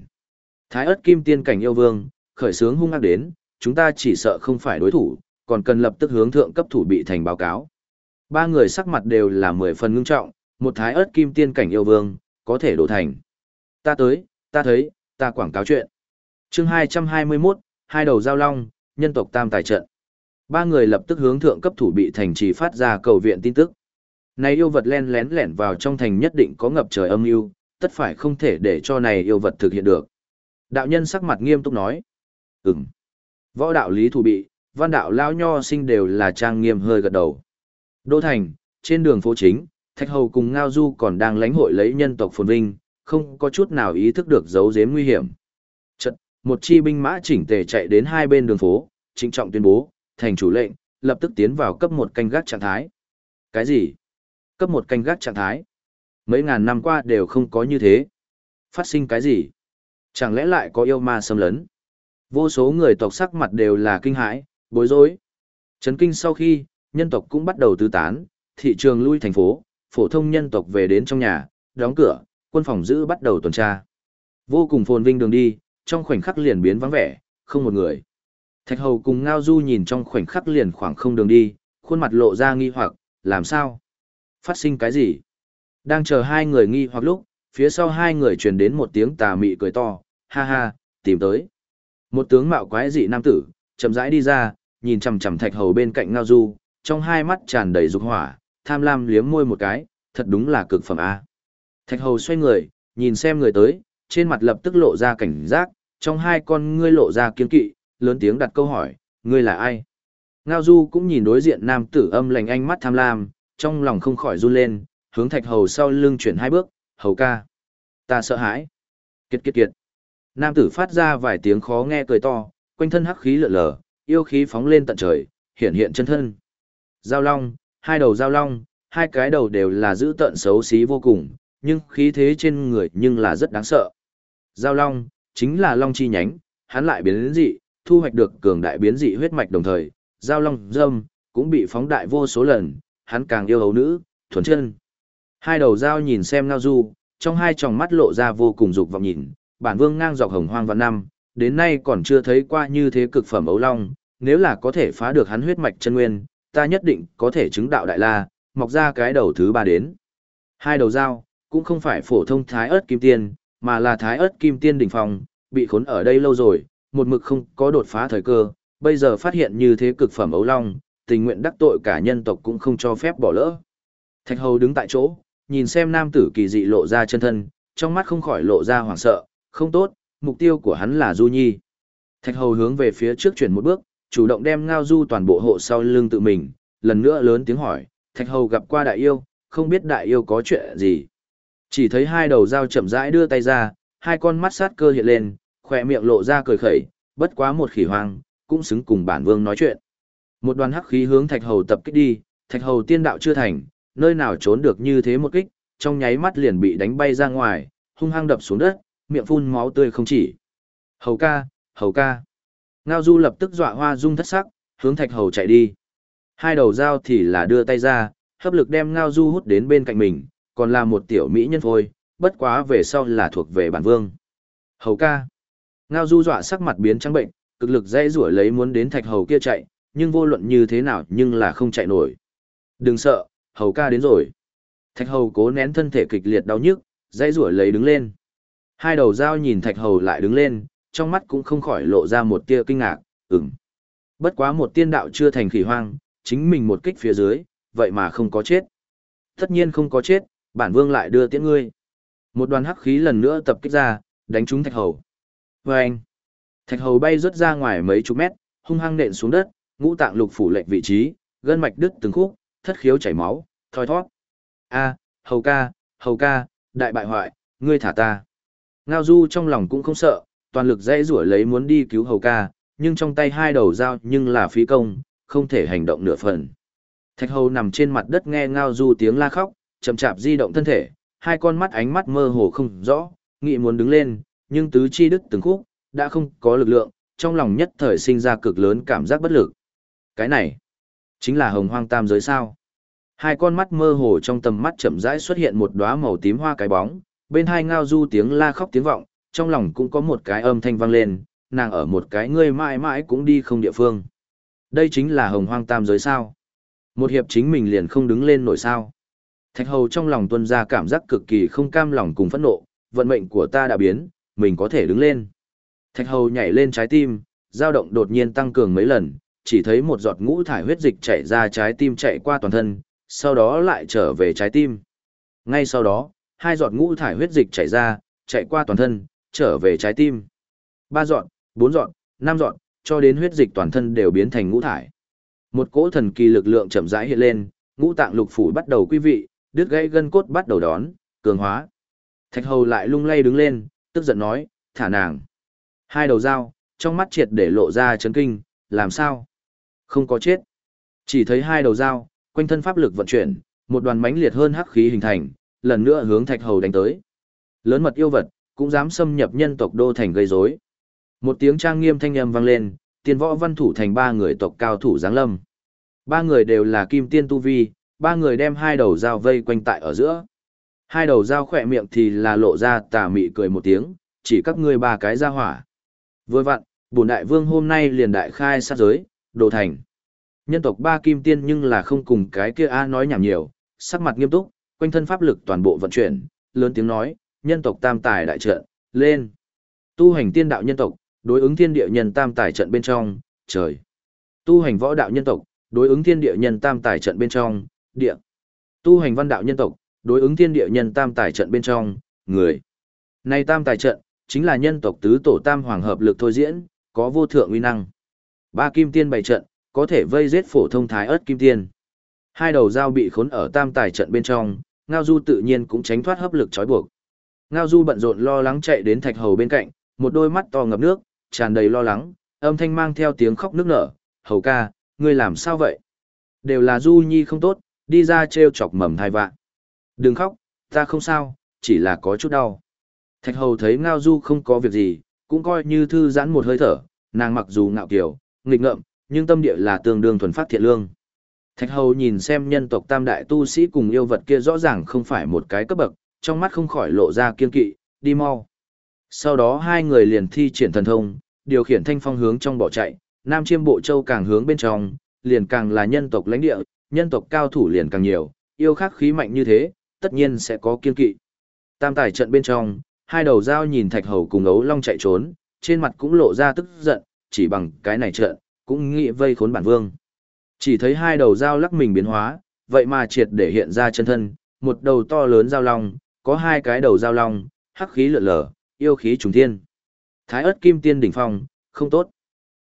Thái ớt kim tiên cảnh yêu vương, khởi sướng hung ác đến, chúng ta chỉ sợ không phải đối thủ, còn cần lập tức hướng thượng cấp thủ bị thành báo cáo. Ba người sắc mặt đều là mười phần ngưng trọng, một thái ớt kim tiên cảnh yêu vương, có thể đổ thành. Ta tới, ta thấy, ta quảng cáo chuyện. chương 221, hai đầu giao long, nhân tộc tam tài trận. Ba người lập tức hướng thượng cấp thủ bị thành trì phát ra cầu viện tin tức. Này yêu vật len lén lẻn vào trong thành nhất định có ngập trời âm mưu, tất phải không thể để cho này yêu vật thực hiện được. Đạo nhân sắc mặt nghiêm túc nói. Ừm. Võ đạo lý thủ bị, văn đạo lao nho sinh đều là trang nghiêm hơi gật đầu. Đô thành, trên đường phố chính, Thạch Hầu cùng Ngao Du còn đang lãnh hội lấy nhân tộc phồn vinh, không có chút nào ý thức được giấu giếm nguy hiểm. Chật, một chi binh mã chỉnh tề chạy đến hai bên đường phố, trịnh trọng tuyên bố, thành chủ lệnh, lập tức tiến vào cấp một canh gác trạng thái. Cái gì? Cấp một canh gác trạng thái. Mấy ngàn năm qua đều không có như thế. Phát sinh cái gì? Chẳng lẽ lại có yêu ma xâm lấn? Vô số người tộc sắc mặt đều là kinh hãi, bối rối. Chấn kinh sau khi, nhân tộc cũng bắt đầu tứ tán, thị trường lui thành phố, phổ thông nhân tộc về đến trong nhà, đóng cửa, quân phòng giữ bắt đầu tuần tra. Vô cùng phồn vinh đường đi, trong khoảnh khắc liền biến vắng vẻ, không một người. Thạch hầu cùng ngao du nhìn trong khoảnh khắc liền khoảng không đường đi, khuôn mặt lộ ra nghi hoặc, làm sao? Phát sinh cái gì? Đang chờ hai người nghi hoặc lúc, phía sau hai người truyền đến một tiếng tà mị cười to, ha ha, tìm tới. Một tướng mạo quái dị nam tử, chậm rãi đi ra, nhìn chằm chằm thạch hầu bên cạnh ngao du, trong hai mắt tràn đầy dục hỏa, tham lam liếm môi một cái, thật đúng là cực phẩm A. Thạch hầu xoay người, nhìn xem người tới, trên mặt lập tức lộ ra cảnh giác, trong hai con ngươi lộ ra kiên kỵ, lớn tiếng đặt câu hỏi, ngươi là ai? Ngao du cũng nhìn đối diện nam tử âm lành ánh mắt tham lam, trong lòng không khỏi run lên, hướng thạch hầu sau lưng chuyển hai bước, hầu ca. Ta sợ hãi. Kiệt kiệt kiệt. Nam tử phát ra vài tiếng khó nghe cười to, quanh thân hắc khí lượn lờ, yêu khí phóng lên tận trời, hiện hiện chân thân. Giao long, hai đầu giao long, hai cái đầu đều là dữ tợn xấu xí vô cùng, nhưng khí thế trên người nhưng là rất đáng sợ. Giao long, chính là long chi nhánh, hắn lại biến dị, thu hoạch được cường đại biến dị huyết mạch đồng thời, giao long dâm, cũng bị phóng đại vô số lần, hắn càng yêu hấu nữ, thuần chân. Hai đầu dao nhìn xem ngao du, trong hai tròng mắt lộ ra vô cùng dục vọng nhìn, bản vương ngang dọc hồng hoang vạn năm, đến nay còn chưa thấy qua như thế cực phẩm ấu long, nếu là có thể phá được hắn huyết mạch chân nguyên, ta nhất định có thể chứng đạo đại la, mọc ra cái đầu thứ ba đến. Hai đầu dao, cũng không phải phổ thông thái ớt kim tiên, mà là thái ớt kim tiên đỉnh phong, bị khốn ở đây lâu rồi, một mực không có đột phá thời cơ, bây giờ phát hiện như thế cực phẩm ấu long, tình nguyện đắc tội cả nhân tộc cũng không cho phép bỏ lỡ. Thạch hầu đứng tại chỗ, nhìn xem nam tử kỳ dị lộ ra chân thân, trong mắt không khỏi lộ ra hoảng sợ, không tốt, mục tiêu của hắn là Du Nhi. Thạch hầu hướng về phía trước chuyển một bước, chủ động đem ngao du toàn bộ hộ sau lưng tự mình, lần nữa lớn tiếng hỏi, thạch hầu gặp qua đại yêu, không biết đại yêu có chuyện gì. Chỉ thấy hai đầu dao chậm rãi đưa tay ra, hai con mắt sát cơ hiện lên, khỏe miệng lộ ra cười khẩy, bất quá một khỉ hoang, cũng xứng cùng bản vương nói chuyện. Một đoàn hắc khí hướng thạch hầu tập kích đi, thạch hầu tiên đạo chưa thành, nơi nào trốn được như thế một kích, trong nháy mắt liền bị đánh bay ra ngoài, hung hăng đập xuống đất, miệng phun máu tươi không chỉ. Hầu ca, hầu ca. Ngao du lập tức dọa hoa dung thất sắc, hướng thạch hầu chạy đi. Hai đầu dao thì là đưa tay ra, hấp lực đem ngao du hút đến bên cạnh mình, còn là một tiểu mỹ nhân thôi, bất quá về sau là thuộc về bản vương. Hầu ca. Ngao du dọa sắc mặt biến trắng bệnh, cực lực dây rủa lấy muốn đến thạch hầu kia chạy, nhưng vô luận như thế nào nhưng là không chạy nổi. Đừng sợ, hầu ca đến rồi. Thạch hầu cố nén thân thể kịch liệt đau nhức, dây rủa lấy đứng lên. Hai đầu dao nhìn thạch hầu lại đứng lên, trong mắt cũng không khỏi lộ ra một tia kinh ngạc, ừm. Bất quá một tiên đạo chưa thành khỉ hoang, chính mình một kích phía dưới, vậy mà không có chết. Tất nhiên không có chết, bản vương lại đưa tiễn ngươi. Một đoàn hắc khí lần nữa tập kích ra, đánh trúng thạch hầu. Vâng! Thạch hầu bay rớt ra ngoài mấy chục mét, hung hăng nện xuống đất, ngũ tạng lục phủ lệch vị trí, gân mạch đứt từng khúc, thất khiếu chảy máu, thoi thoát. A, hầu ca, hầu ca, đại bại hoại, ngươi thả ta. Ngao du trong lòng cũng không sợ, toàn lực dãy rủa lấy muốn đi cứu hầu ca, nhưng trong tay hai đầu dao nhưng là phí công, không thể hành động nửa phần. Thạch hầu nằm trên mặt đất nghe ngao du tiếng la khóc, chậm chạp di động thân thể, hai con mắt ánh mắt mơ hồ không rõ, nghị muốn đứng lên, nhưng tứ chi đứt từng khúc, đã không có lực lượng, trong lòng nhất thời sinh ra cực lớn cảm giác bất lực. Cái này, chính là hồng hoang tam giới sao. Hai con mắt mơ hồ trong tầm mắt chậm rãi xuất hiện một đóa màu tím hoa cái bóng, bên hai ngao du tiếng la khóc tiếng vọng, trong lòng cũng có một cái âm thanh vang lên, nàng ở một cái ngươi mãi mãi cũng đi không địa phương. Đây chính là hồng hoang tam giới sao. Một hiệp chính mình liền không đứng lên nổi sao. Thạch hầu trong lòng tuân ra cảm giác cực kỳ không cam lòng cùng phẫn nộ, vận mệnh của ta đã biến, mình có thể đứng lên. Thạch hầu nhảy lên trái tim, dao động đột nhiên tăng cường mấy lần, chỉ thấy một giọt ngũ thải huyết dịch chảy ra trái tim chạy qua toàn thân, sau đó lại trở về trái tim. Ngay sau đó, hai giọt ngũ thải huyết dịch chảy ra, chạy qua toàn thân, trở về trái tim. Ba giọt, bốn giọt, năm giọt, cho đến huyết dịch toàn thân đều biến thành ngũ thải. Một cỗ thần kỳ lực lượng chậm rãi hiện lên, ngũ tạng lục phủ bắt đầu quý vị, đứt gãy gân cốt bắt đầu đón, cường hóa. Thạch hầu lại lung lay đứng lên, tức giận nói, thả nàng. Hai đầu dao, trong mắt triệt để lộ ra chấn kinh, làm sao? Không có chết. Chỉ thấy hai đầu dao, quanh thân pháp lực vận chuyển, một đoàn mãnh liệt hơn hắc khí hình thành, lần nữa hướng thạch hầu đánh tới. Lớn mật yêu vật, cũng dám xâm nhập nhân tộc đô thành gây rối. Một tiếng trang nghiêm thanh âm vang lên, tiên võ văn thủ thành ba người tộc cao thủ giáng lâm. Ba người đều là kim tiên tu vi, ba người đem hai đầu dao vây quanh tại ở giữa. Hai đầu dao khỏe miệng thì là lộ ra tà mị cười một tiếng, chỉ các ngươi ba cái ra hỏa. Vừa vặn, bổn đại vương hôm nay liền đại khai sát giới, đồ thành. Nhân tộc ba kim tiên nhưng là không cùng cái kia A nói nhảm nhiều, sắc mặt nghiêm túc, quanh thân pháp lực toàn bộ vận chuyển, lớn tiếng nói, nhân tộc tam tài đại trận, lên. Tu hành tiên đạo nhân tộc, đối ứng thiên địa nhân tam tài trận bên trong, trời. Tu hành võ đạo nhân tộc, đối ứng thiên địa nhân tam tài trận bên trong, địa. Tu hành văn đạo nhân tộc, đối ứng thiên địa nhân tam tài trận bên trong, người. Này tam tài trận, chính là nhân tộc tứ tổ tam hoàng hợp lực thôi diễn, có vô thượng uy năng. Ba kim tiên bày trận, có thể vây giết phổ thông thái ớt kim tiên. Hai đầu dao bị khốn ở tam tài trận bên trong, Ngao Du tự nhiên cũng tránh thoát hấp lực trói buộc. Ngao Du bận rộn lo lắng chạy đến thạch hầu bên cạnh, một đôi mắt to ngập nước, tràn đầy lo lắng, âm thanh mang theo tiếng khóc nức nở, "Hầu ca, ngươi làm sao vậy?" Đều là Du Nhi không tốt, đi ra trêu chọc mầm thai vạn. "Đừng khóc, ta không sao, chỉ là có chút đau." Thạch Hầu thấy Ngao Du không có việc gì, cũng coi như thư giãn một hơi thở, nàng mặc dù ngạo kiều, nghịch ngợm, nhưng tâm địa là tương đương thuần phát thiện lương. Thạch Hầu nhìn xem nhân tộc tam đại tu sĩ cùng yêu vật kia rõ ràng không phải một cái cấp bậc, trong mắt không khỏi lộ ra kiên kỵ, đi mau. Sau đó hai người liền thi triển thần thông, điều khiển thanh phong hướng trong bỏ chạy, Nam Chiêm Bộ Châu càng hướng bên trong, liền càng là nhân tộc lãnh địa, nhân tộc cao thủ liền càng nhiều, yêu khắc khí mạnh như thế, tất nhiên sẽ có kiên kỵ. Tam tài trận bên trong, hai đầu dao nhìn Thạch Hầu cùng ấu long chạy trốn, trên mặt cũng lộ ra tức giận, chỉ bằng cái này trận, cũng nghĩ vây khốn bản vương. Chỉ thấy hai đầu dao lắc mình biến hóa, vậy mà triệt để hiện ra chân thân, một đầu to lớn dao long, có hai cái đầu dao long, hắc khí lượn lờ, yêu khí trùng thiên. Thái ớt kim tiên đỉnh phong, không tốt.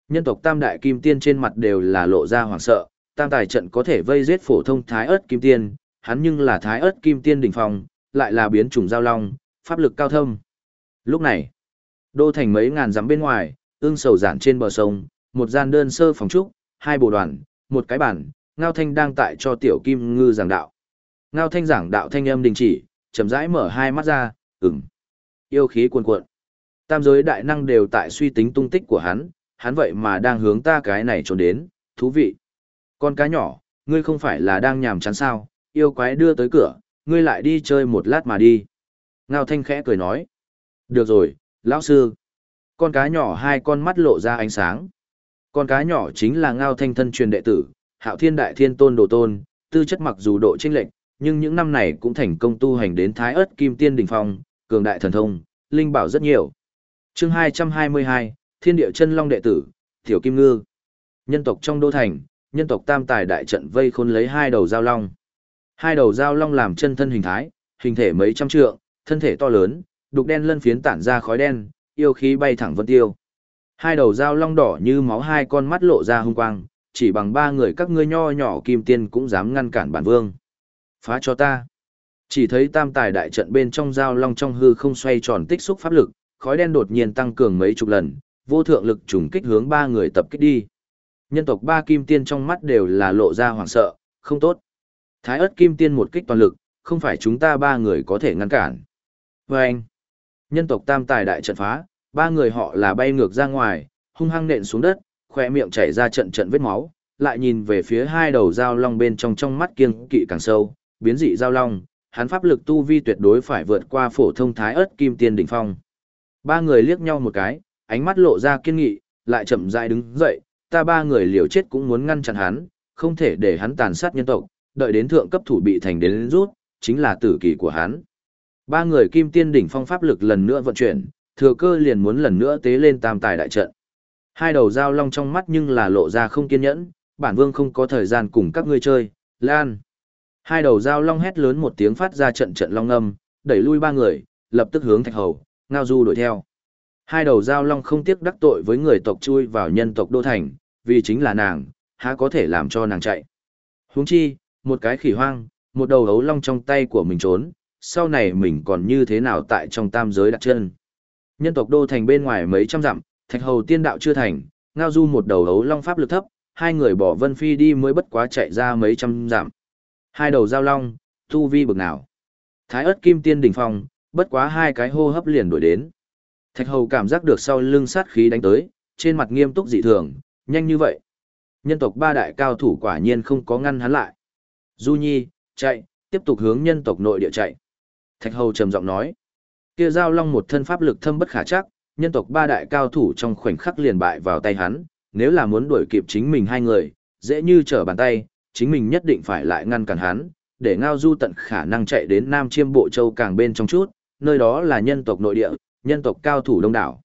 Nhân tộc tam đại kim tiên trên mặt đều là lộ ra hoảng sợ, tam tài trận có thể vây giết phổ thông thái ớt kim tiên, hắn nhưng là thái ớt kim tiên đỉnh phong, lại là biến chủng giao long, pháp lực cao thâm. Lúc này, đô thành mấy ngàn dặm bên ngoài, ương sầu giản trên bờ sông, một gian đơn sơ phòng trúc, hai bộ đoàn, một cái bàn, Ngao Thanh đang tại cho tiểu kim ngư giảng đạo. Ngao Thanh giảng đạo thanh âm đình chỉ, chậm rãi mở hai mắt ra, ừm. Yêu khí cuồn cuộn. Tam giới đại năng đều tại suy tính tung tích của hắn, hắn vậy mà đang hướng ta cái này trốn đến, thú vị. Con cá nhỏ, ngươi không phải là đang nhàm chán sao, yêu quái đưa tới cửa, ngươi lại đi chơi một lát mà đi. Ngao Thanh khẽ cười nói. Được rồi, lão sư. Con cá nhỏ hai con mắt lộ ra ánh sáng. Con cá nhỏ chính là Ngao Thanh thân truyền đệ tử, Hạo Thiên Đại Thiên Tôn Đồ Tôn, tư chất mặc dù độ chênh lệch, nhưng những năm này cũng thành công tu hành đến Thái Ức Kim Tiên đỉnh phong, cường đại thần thông, linh bảo rất nhiều. Chương 222, Thiên Địa Chân Long đệ tử, Tiểu Kim Ngư. Nhân tộc trong đô thành, nhân tộc Tam Tài đại trận vây khôn lấy hai đầu giao long. Hai đầu giao long làm chân thân hình thái, hình thể mấy trăm trượng, thân thể to lớn, đục đen lân phiến tản ra khói đen, yêu khí bay thẳng vân tiêu. Hai đầu dao long đỏ như máu hai con mắt lộ ra hung quang, chỉ bằng ba người các ngươi nho nhỏ kim tiên cũng dám ngăn cản bản vương. Phá cho ta. Chỉ thấy tam tài đại trận bên trong dao long trong hư không xoay tròn tích xúc pháp lực, khói đen đột nhiên tăng cường mấy chục lần, vô thượng lực trùng kích hướng ba người tập kích đi. Nhân tộc ba kim tiên trong mắt đều là lộ ra hoảng sợ, không tốt. Thái ớt kim tiên một kích toàn lực, không phải chúng ta ba người có thể ngăn cản. Và anh, nhân tộc tam tài đại trận phá, ba người họ là bay ngược ra ngoài, hung hăng nện xuống đất, khỏe miệng chảy ra trận trận vết máu, lại nhìn về phía hai đầu dao long bên trong trong mắt kiêng kỵ càng sâu, biến dị dao long, hắn pháp lực tu vi tuyệt đối phải vượt qua phổ thông thái ớt kim tiên đỉnh phong. Ba người liếc nhau một cái, ánh mắt lộ ra kiên nghị, lại chậm rãi đứng dậy, ta ba người liều chết cũng muốn ngăn chặn hắn, không thể để hắn tàn sát nhân tộc, đợi đến thượng cấp thủ bị thành đến rút, chính là tử kỳ của hắn. Ba người kim tiên đỉnh phong pháp lực lần nữa vận chuyển, thừa cơ liền muốn lần nữa tế lên tam tài đại trận. Hai đầu dao long trong mắt nhưng là lộ ra không kiên nhẫn, bản vương không có thời gian cùng các ngươi chơi, lan. Hai đầu dao long hét lớn một tiếng phát ra trận trận long âm, đẩy lui ba người, lập tức hướng thạch hầu, ngao du đuổi theo. Hai đầu dao long không tiếc đắc tội với người tộc chui vào nhân tộc đô thành, vì chính là nàng, há có thể làm cho nàng chạy. Huống chi, một cái khỉ hoang, một đầu hấu long trong tay của mình trốn, sau này mình còn như thế nào tại trong tam giới đặt chân. Nhân tộc đô thành bên ngoài mấy trăm dặm, thạch hầu tiên đạo chưa thành, ngao du một đầu hấu long pháp lực thấp, hai người bỏ vân phi đi mới bất quá chạy ra mấy trăm dặm. Hai đầu giao long, tu vi bực nào. Thái ớt kim tiên đỉnh phong, bất quá hai cái hô hấp liền đuổi đến. Thạch hầu cảm giác được sau lưng sát khí đánh tới, trên mặt nghiêm túc dị thường, nhanh như vậy. Nhân tộc ba đại cao thủ quả nhiên không có ngăn hắn lại. Du Nhi, chạy, tiếp tục hướng nhân tộc nội địa chạy. Thạch hầu trầm giọng nói. Kia giao long một thân pháp lực thâm bất khả chắc, nhân tộc ba đại cao thủ trong khoảnh khắc liền bại vào tay hắn, nếu là muốn đuổi kịp chính mình hai người, dễ như trở bàn tay, chính mình nhất định phải lại ngăn cản hắn, để ngao du tận khả năng chạy đến Nam Chiêm Bộ Châu càng bên trong chút, nơi đó là nhân tộc nội địa, nhân tộc cao thủ đông đảo.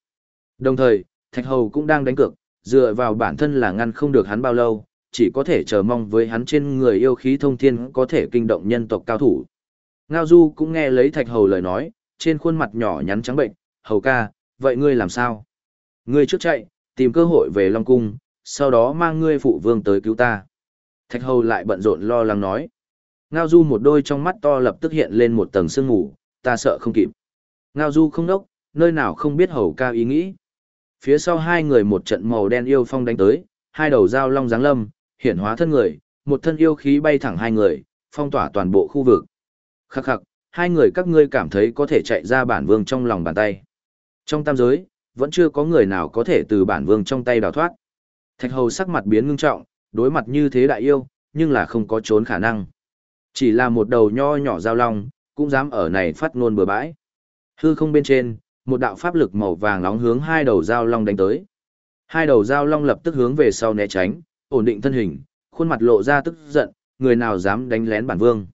Đồng thời, Thạch Hầu cũng đang đánh cược, dựa vào bản thân là ngăn không được hắn bao lâu, chỉ có thể chờ mong với hắn trên người yêu khí thông thiên có thể kinh động nhân tộc cao thủ. Ngao Du cũng nghe lấy Thạch Hầu lời nói, trên khuôn mặt nhỏ nhắn trắng bệnh, Hầu ca, vậy ngươi làm sao? Ngươi trước chạy, tìm cơ hội về Long Cung, sau đó mang ngươi phụ vương tới cứu ta. Thạch Hầu lại bận rộn lo lắng nói. Ngao Du một đôi trong mắt to lập tức hiện lên một tầng sương ngủ, ta sợ không kịp. Ngao Du không đốc, nơi nào không biết Hầu ca ý nghĩ. Phía sau hai người một trận màu đen yêu phong đánh tới, hai đầu dao long giáng lâm, hiển hóa thân người, một thân yêu khí bay thẳng hai người, phong tỏa toàn bộ khu vực. Khắc khắc, hai người các ngươi cảm thấy có thể chạy ra bản vương trong lòng bàn tay. Trong tam giới, vẫn chưa có người nào có thể từ bản vương trong tay đào thoát. Thạch hầu sắc mặt biến ngưng trọng, đối mặt như thế đại yêu, nhưng là không có trốn khả năng. Chỉ là một đầu nho nhỏ giao long, cũng dám ở này phát ngôn bừa bãi. Hư không bên trên, một đạo pháp lực màu vàng nóng hướng hai đầu giao long đánh tới. Hai đầu giao long lập tức hướng về sau né tránh, ổn định thân hình, khuôn mặt lộ ra tức giận, người nào dám đánh lén bản vương.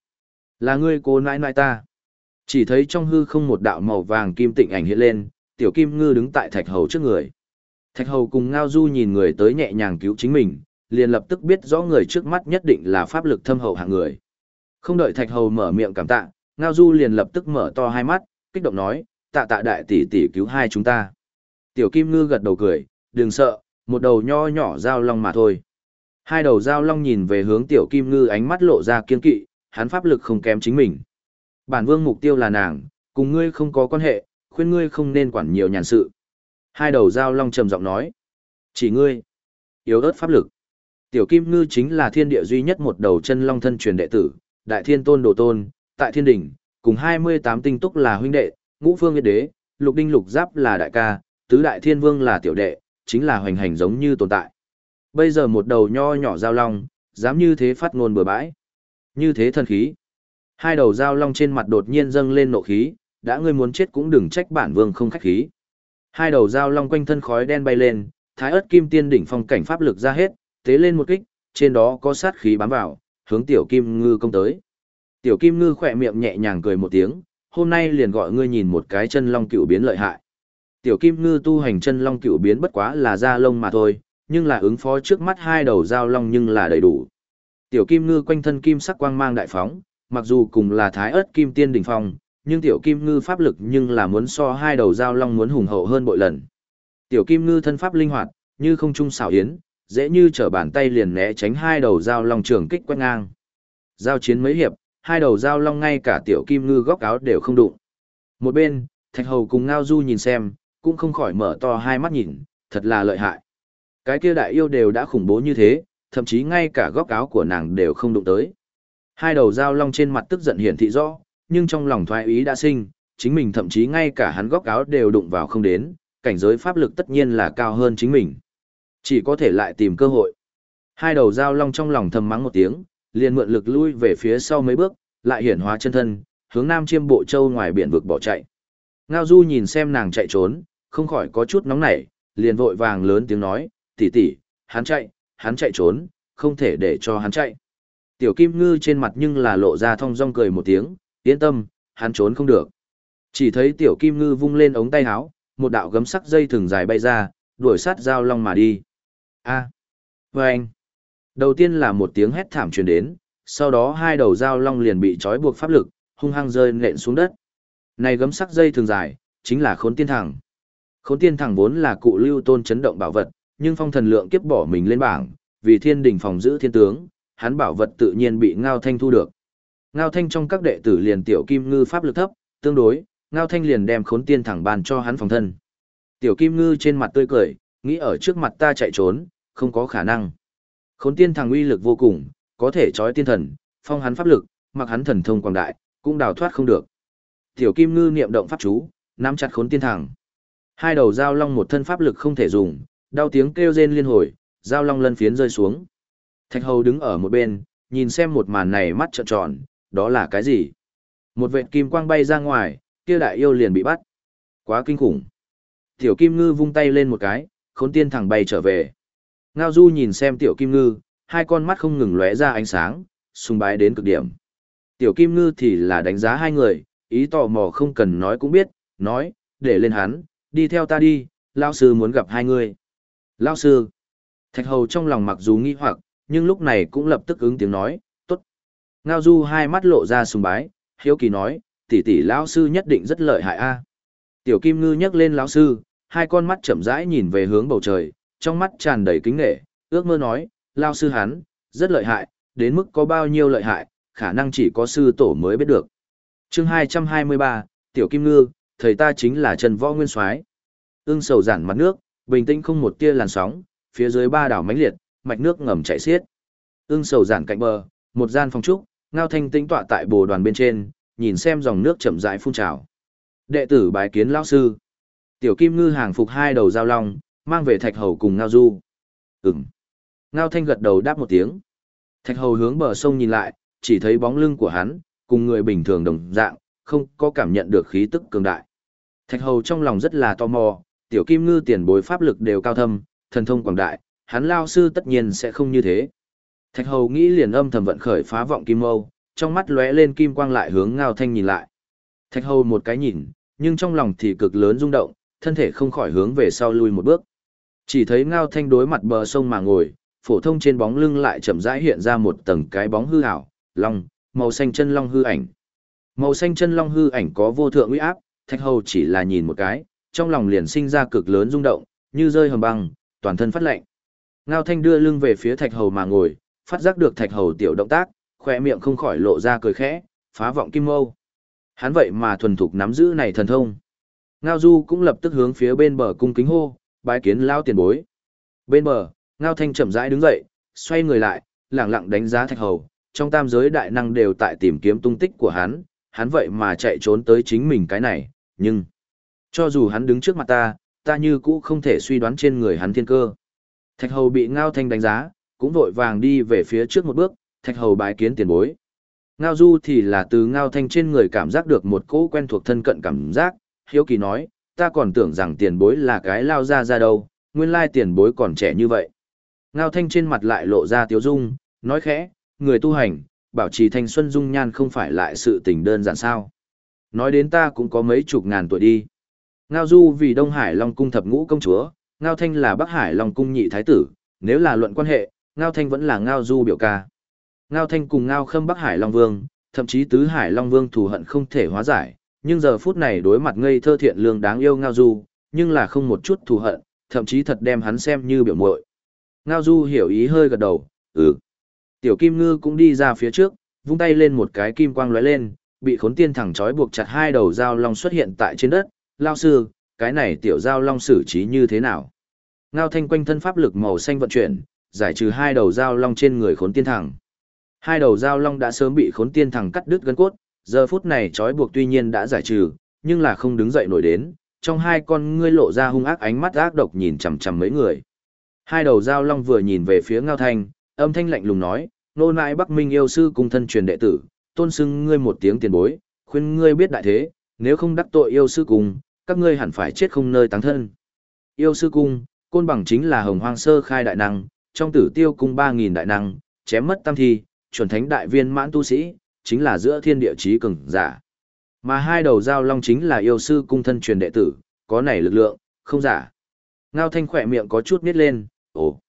Là ngươi cô nãi nãi ta. Chỉ thấy trong hư không một đạo màu vàng kim tịnh ảnh hiện lên, tiểu kim ngư đứng tại thạch hầu trước người. Thạch hầu cùng ngao du nhìn người tới nhẹ nhàng cứu chính mình, liền lập tức biết rõ người trước mắt nhất định là pháp lực thâm hậu hạng người. Không đợi thạch hầu mở miệng cảm tạ, ngao du liền lập tức mở to hai mắt, kích động nói, tạ tạ đại tỷ tỷ cứu hai chúng ta. Tiểu kim ngư gật đầu cười, đừng sợ, một đầu nho nhỏ dao long mà thôi. Hai đầu dao long nhìn về hướng tiểu kim ngư ánh mắt lộ ra kiên kỵ, hắn pháp lực không kém chính mình. Bản vương mục tiêu là nàng, cùng ngươi không có quan hệ, khuyên ngươi không nên quản nhiều nhàn sự. Hai đầu dao long trầm giọng nói. Chỉ ngươi. Yếu ớt pháp lực. Tiểu kim ngư chính là thiên địa duy nhất một đầu chân long thân truyền đệ tử, đại thiên tôn đồ tôn, tại thiên đỉnh, cùng 28 tinh túc là huynh đệ, ngũ phương yên đế, lục đinh lục giáp là đại ca, tứ đại thiên vương là tiểu đệ, chính là hoành hành giống như tồn tại. Bây giờ một đầu nho nhỏ giao long, dám như thế phát ngôn bừa bãi. Như thế thần khí. Hai đầu dao long trên mặt đột nhiên dâng lên nộ khí, đã ngươi muốn chết cũng đừng trách bản vương không khách khí. Hai đầu dao long quanh thân khói đen bay lên, thái ớt kim tiên đỉnh phong cảnh pháp lực ra hết, tế lên một kích, trên đó có sát khí bám vào, hướng tiểu kim ngư công tới. Tiểu kim ngư khỏe miệng nhẹ nhàng cười một tiếng, hôm nay liền gọi ngươi nhìn một cái chân long cựu biến lợi hại. Tiểu kim ngư tu hành chân long cựu biến bất quá là da lông mà thôi, nhưng là ứng phó trước mắt hai đầu dao long nhưng là đầy đủ. Tiểu kim ngư quanh thân kim sắc quang mang đại phóng, mặc dù cùng là thái ớt kim tiên đỉnh phong, nhưng tiểu kim ngư pháp lực nhưng là muốn so hai đầu dao long muốn hùng hậu hơn bội lần. Tiểu kim ngư thân pháp linh hoạt, như không trung xảo yến, dễ như trở bàn tay liền né tránh hai đầu dao long trường kích quét ngang. Giao chiến mấy hiệp, hai đầu dao long ngay cả tiểu kim ngư góc áo đều không đụng. Một bên, Thạch Hầu cùng Ngao Du nhìn xem, cũng không khỏi mở to hai mắt nhìn, thật là lợi hại. Cái kia đại yêu đều đã khủng bố như thế, thậm chí ngay cả góc áo của nàng đều không đụng tới. Hai đầu dao long trên mặt tức giận hiển thị rõ, nhưng trong lòng thoái ý đã sinh, chính mình thậm chí ngay cả hắn góc áo đều đụng vào không đến, cảnh giới pháp lực tất nhiên là cao hơn chính mình. Chỉ có thể lại tìm cơ hội. Hai đầu dao long trong lòng thầm mắng một tiếng, liền mượn lực lui về phía sau mấy bước, lại hiển hóa chân thân, hướng Nam Chiêm Bộ Châu ngoài biển vực bỏ chạy. Ngao Du nhìn xem nàng chạy trốn, không khỏi có chút nóng nảy, liền vội vàng lớn tiếng nói, tỷ tỷ, hắn chạy, hắn chạy trốn, không thể để cho hắn chạy. Tiểu Kim Ngư trên mặt nhưng là lộ ra thong dong cười một tiếng, yên tâm, hắn trốn không được. Chỉ thấy Tiểu Kim Ngư vung lên ống tay áo, một đạo gấm sắc dây thừng dài bay ra, đuổi sát giao long mà đi. A. À. anh. Đầu tiên là một tiếng hét thảm truyền đến, sau đó hai đầu dao long liền bị trói buộc pháp lực, hung hăng rơi nện xuống đất. Này gấm sắc dây thường dài, chính là khốn tiên thẳng. Khốn tiên thẳng vốn là cụ lưu tôn chấn động bảo vật, nhưng phong thần lượng kiếp bỏ mình lên bảng, vì thiên đình phòng giữ thiên tướng, hắn bảo vật tự nhiên bị Ngao Thanh thu được. Ngao Thanh trong các đệ tử liền tiểu kim ngư pháp lực thấp, tương đối, Ngao Thanh liền đem khốn tiên thẳng bàn cho hắn phòng thân. Tiểu kim ngư trên mặt tươi cười, nghĩ ở trước mặt ta chạy trốn, không có khả năng. Khốn tiên thằng uy lực vô cùng, có thể trói tiên thần, phong hắn pháp lực, mặc hắn thần thông quảng đại, cũng đào thoát không được. Tiểu Kim Ngư niệm động pháp chú, nắm chặt khốn tiên thẳng. Hai đầu dao long một thân pháp lực không thể dùng, đau tiếng kêu rên liên hồi, giao long lân phiến rơi xuống. Thạch Hầu đứng ở một bên, nhìn xem một màn này mắt trợn tròn, đó là cái gì? Một vệt kim quang bay ra ngoài, kia đại yêu liền bị bắt. Quá kinh khủng. Tiểu Kim Ngư vung tay lên một cái, khốn tiên thẳng bay trở về. Ngao Du nhìn xem Tiểu Kim Ngư, hai con mắt không ngừng lóe ra ánh sáng, sùng bái đến cực điểm. Tiểu Kim Ngư thì là đánh giá hai người, ý tò mò không cần nói cũng biết, nói, để lên hắn, đi theo ta đi, lao sư muốn gặp hai người. Lao sư. Thạch hầu trong lòng mặc dù nghi hoặc, nhưng lúc này cũng lập tức ứng tiếng nói, tốt. Ngao du hai mắt lộ ra sùng bái, hiếu kỳ nói, tỷ tỷ lão sư nhất định rất lợi hại a. Tiểu kim ngư nhấc lên lão sư, hai con mắt chậm rãi nhìn về hướng bầu trời, trong mắt tràn đầy kính nghệ, ước mơ nói, lao sư hắn, rất lợi hại, đến mức có bao nhiêu lợi hại, khả năng chỉ có sư tổ mới biết được. chương 223, Tiểu Kim Ngư, thầy ta chính là Trần Võ Nguyên Soái Ưng sầu giản mặt nước, bình tĩnh không một tia làn sóng, phía dưới ba đảo mãnh liệt, mạch nước ngầm chảy xiết. Ưng sầu giản cạnh bờ, một gian phòng trúc, ngao thanh tĩnh tọa tại bồ đoàn bên trên, nhìn xem dòng nước chậm rãi phun trào. Đệ tử bái kiến lão sư. Tiểu Kim Ngư hàng phục hai đầu giao long, mang về Thạch Hầu cùng Ngao Du. Ừm. Ngao Thanh gật đầu đáp một tiếng. Thạch Hầu hướng bờ sông nhìn lại, chỉ thấy bóng lưng của hắn, cùng người bình thường đồng dạng, không có cảm nhận được khí tức cường đại. Thạch Hầu trong lòng rất là tò mò, tiểu kim ngư tiền bối pháp lực đều cao thâm, thần thông quảng đại, hắn lao sư tất nhiên sẽ không như thế. Thạch Hầu nghĩ liền âm thầm vận khởi phá vọng kim mâu, trong mắt lóe lên kim quang lại hướng Ngao Thanh nhìn lại. Thạch Hầu một cái nhìn, nhưng trong lòng thì cực lớn rung động, thân thể không khỏi hướng về sau lui một bước. Chỉ thấy Ngao Thanh đối mặt bờ sông mà ngồi, phổ thông trên bóng lưng lại chậm rãi hiện ra một tầng cái bóng hư ảo, long, màu xanh chân long hư ảnh. Màu xanh chân long hư ảnh có vô thượng uy áp, Thạch Hầu chỉ là nhìn một cái, trong lòng liền sinh ra cực lớn rung động, như rơi hầm băng, toàn thân phát lạnh. Ngao Thanh đưa lưng về phía Thạch Hầu mà ngồi, phát giác được Thạch Hầu tiểu động tác, khóe miệng không khỏi lộ ra cười khẽ, phá vọng kim mâu. Hắn vậy mà thuần thục nắm giữ này thần thông. Ngao Du cũng lập tức hướng phía bên bờ cung kính hô, bái kiến lao tiền bối. Bên bờ, Ngao Thanh chậm rãi đứng dậy, xoay người lại, lặng lặng đánh giá Thạch Hầu, trong tam giới đại năng đều tại tìm kiếm tung tích của hắn, hắn vậy mà chạy trốn tới chính mình cái này, nhưng cho dù hắn đứng trước mặt ta, ta như cũ không thể suy đoán trên người hắn thiên cơ. Thạch Hầu bị Ngao Thanh đánh giá, cũng vội vàng đi về phía trước một bước, Thạch Hầu bái kiến tiền bối. Ngao Du thì là từ Ngao Thanh trên người cảm giác được một cỗ quen thuộc thân cận cảm giác, hiếu kỳ nói, ta còn tưởng rằng tiền bối là cái lao ra ra đâu, nguyên lai tiền bối còn trẻ như vậy. Ngao Thanh trên mặt lại lộ ra tiếu dung, nói khẽ, người tu hành, bảo trì thanh xuân dung nhan không phải lại sự tình đơn giản sao. Nói đến ta cũng có mấy chục ngàn tuổi đi. Ngao Du vì Đông Hải Long Cung thập ngũ công chúa, Ngao Thanh là Bắc Hải Long Cung nhị thái tử, nếu là luận quan hệ, Ngao Thanh vẫn là Ngao Du biểu ca. Ngao Thanh cùng Ngao Khâm Bắc Hải Long Vương, thậm chí Tứ Hải Long Vương thù hận không thể hóa giải, nhưng giờ phút này đối mặt ngây thơ thiện lương đáng yêu Ngao Du, nhưng là không một chút thù hận, thậm chí thật đem hắn xem như biểu muội. Ngao Du hiểu ý hơi gật đầu, ừ. Tiểu Kim Ngư cũng đi ra phía trước, vung tay lên một cái kim quang lóe lên, bị khốn tiên thẳng trói buộc chặt hai đầu dao long xuất hiện tại trên đất. Lao sư, cái này tiểu giao long xử trí như thế nào? Ngao thanh quanh thân pháp lực màu xanh vận chuyển, giải trừ hai đầu giao long trên người khốn tiên thẳng. Hai đầu giao long đã sớm bị khốn tiên thẳng cắt đứt gân cốt, giờ phút này trói buộc tuy nhiên đã giải trừ, nhưng là không đứng dậy nổi đến, trong hai con ngươi lộ ra hung ác ánh mắt ác độc nhìn chằm chằm mấy người. Hai đầu giao long vừa nhìn về phía Ngao Thanh, âm thanh lạnh lùng nói, nô nại Bắc Minh yêu sư cùng thân truyền đệ tử, tôn xưng ngươi một tiếng tiền bối, khuyên ngươi biết đại thế, nếu không đắc tội yêu sư cùng, các ngươi hẳn phải chết không nơi táng thân. Yêu sư cung, côn bằng chính là hồng hoang sơ khai đại năng, trong tử tiêu cung 3.000 đại năng, chém mất tam thi, chuẩn thánh đại viên mãn tu sĩ, chính là giữa thiên địa trí cường giả. Mà hai đầu giao long chính là yêu sư cung thân truyền đệ tử, có này lực lượng, không giả. Ngao thanh khỏe miệng có chút nít lên, ồ,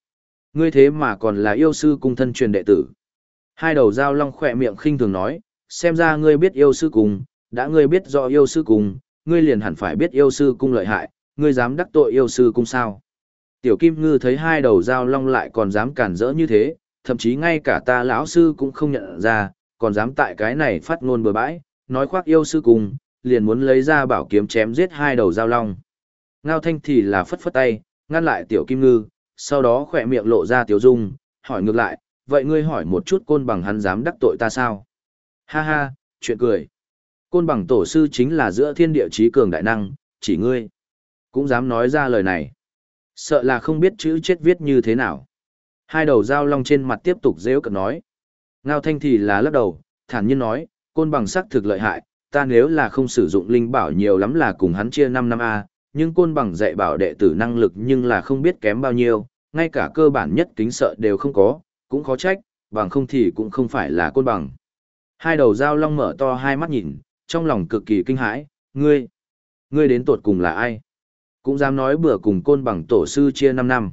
ngươi thế mà còn là yêu sư cung thân truyền đệ tử. Hai đầu giao long khỏe miệng khinh thường nói, xem ra ngươi biết yêu sư cung, đã ngươi biết rõ yêu sư cung, ngươi liền hẳn phải biết yêu sư cung lợi hại, ngươi dám đắc tội yêu sư cung sao. Tiểu Kim Ngư thấy hai đầu dao long lại còn dám cản rỡ như thế, thậm chí ngay cả ta lão sư cũng không nhận ra, còn dám tại cái này phát ngôn bừa bãi, nói khoác yêu sư cung, liền muốn lấy ra bảo kiếm chém giết hai đầu dao long. Ngao Thanh thì là phất phất tay, ngăn lại Tiểu Kim Ngư, sau đó khỏe miệng lộ ra Tiểu Dung, hỏi ngược lại, vậy ngươi hỏi một chút côn bằng hắn dám đắc tội ta sao? Ha ha, chuyện cười. Côn bằng tổ sư chính là giữa thiên địa trí cường đại năng, chỉ ngươi. Cũng dám nói ra lời này. Sợ là không biết chữ chết viết như thế nào. Hai đầu dao long trên mặt tiếp tục rêu cật nói. Ngao thanh thì là lắc đầu, thản nhiên nói, côn bằng sắc thực lợi hại, ta nếu là không sử dụng linh bảo nhiều lắm là cùng hắn chia 5 năm A, nhưng côn bằng dạy bảo đệ tử năng lực nhưng là không biết kém bao nhiêu, ngay cả cơ bản nhất kính sợ đều không có, cũng khó trách, bằng không thì cũng không phải là côn bằng. Hai đầu dao long mở to hai mắt nhìn, trong lòng cực kỳ kinh hãi, ngươi, ngươi đến tột cùng là ai? Cũng dám nói bữa cùng côn bằng tổ sư chia 5 năm.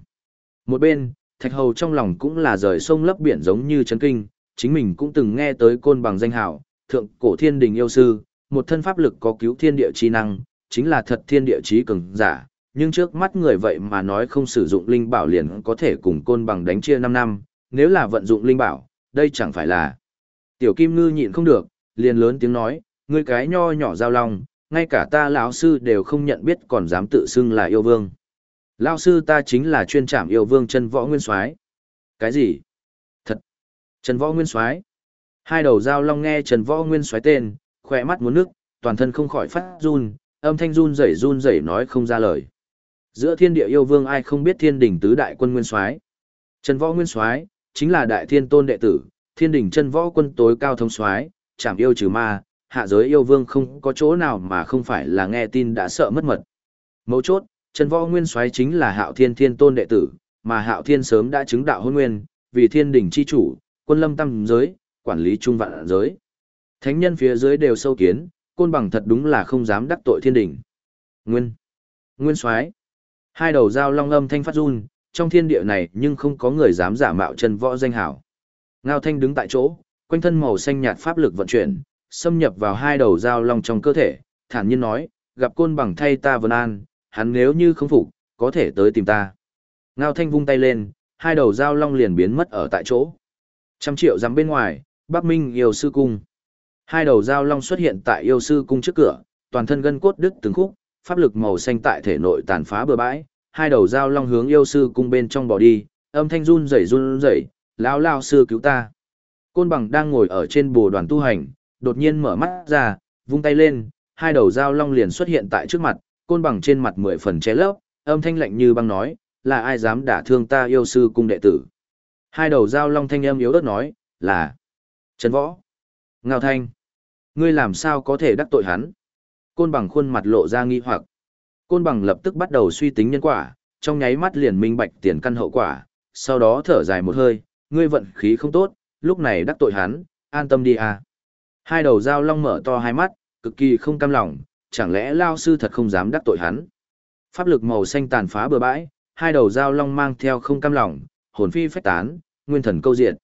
Một bên, thạch hầu trong lòng cũng là rời sông lấp biển giống như chấn kinh, chính mình cũng từng nghe tới côn bằng danh hào, thượng cổ thiên đình yêu sư, một thân pháp lực có cứu thiên địa chi năng, chính là thật thiên địa trí cường giả, nhưng trước mắt người vậy mà nói không sử dụng linh bảo liền có thể cùng côn bằng đánh chia 5 năm, nếu là vận dụng linh bảo, đây chẳng phải là. Tiểu Kim Ngư nhịn không được, liền lớn tiếng nói, ngươi cái nho nhỏ giao long, ngay cả ta lão sư đều không nhận biết còn dám tự xưng là yêu vương. Lão sư ta chính là chuyên trảm yêu vương chân võ nguyên soái. Cái gì? Thật. Trần võ nguyên soái. Hai đầu giao long nghe Trần võ nguyên soái tên, khỏe mắt muốn nước, toàn thân không khỏi phát run, âm thanh run rẩy run rẩy nói không ra lời. Giữa thiên địa yêu vương ai không biết thiên đỉnh tứ đại quân nguyên soái. Trần võ nguyên soái chính là đại thiên tôn đệ tử, thiên đỉnh chân võ quân tối cao thông soái, trảm yêu trừ ma, hạ giới yêu vương không có chỗ nào mà không phải là nghe tin đã sợ mất mật. Mấu chốt, Trần Võ Nguyên soái chính là Hạo Thiên Thiên Tôn đệ tử, mà Hạo Thiên sớm đã chứng đạo hôn nguyên, vì thiên đỉnh chi chủ, quân lâm tam giới, quản lý trung vạn giới. Thánh nhân phía dưới đều sâu kiến, côn bằng thật đúng là không dám đắc tội thiên đỉnh. Nguyên, Nguyên soái. Hai đầu dao long âm thanh phát run, trong thiên địa này nhưng không có người dám giả mạo Trần Võ danh hảo. Ngao Thanh đứng tại chỗ, quanh thân màu xanh nhạt pháp lực vận chuyển, xâm nhập vào hai đầu dao long trong cơ thể, thản nhiên nói, gặp côn bằng thay ta vân an, hắn nếu như không phục, có thể tới tìm ta. Ngao thanh vung tay lên, hai đầu dao long liền biến mất ở tại chỗ. Trăm triệu dám bên ngoài, Bắc Minh yêu sư cung. Hai đầu dao long xuất hiện tại yêu sư cung trước cửa, toàn thân gân cốt đứt từng khúc, pháp lực màu xanh tại thể nội tàn phá bừa bãi, hai đầu dao long hướng yêu sư cung bên trong bỏ đi, âm thanh run rẩy run rẩy, lão lao sư cứu ta. Côn bằng đang ngồi ở trên bồ đoàn tu hành, đột nhiên mở mắt ra, vung tay lên, hai đầu dao long liền xuất hiện tại trước mặt, côn bằng trên mặt mười phần che lấp, âm thanh lạnh như băng nói, là ai dám đả thương ta yêu sư cung đệ tử. Hai đầu dao long thanh âm yếu ớt nói, là Trần Võ. Ngao Thanh. Ngươi làm sao có thể đắc tội hắn? Côn bằng khuôn mặt lộ ra nghi hoặc. Côn bằng lập tức bắt đầu suy tính nhân quả, trong nháy mắt liền minh bạch tiền căn hậu quả, sau đó thở dài một hơi, ngươi vận khí không tốt, lúc này đắc tội hắn, an tâm đi à. Hai đầu dao long mở to hai mắt, cực kỳ không cam lòng, chẳng lẽ lao sư thật không dám đắc tội hắn. Pháp lực màu xanh tàn phá bờ bãi, hai đầu dao long mang theo không cam lòng, hồn phi phách tán, nguyên thần câu diện.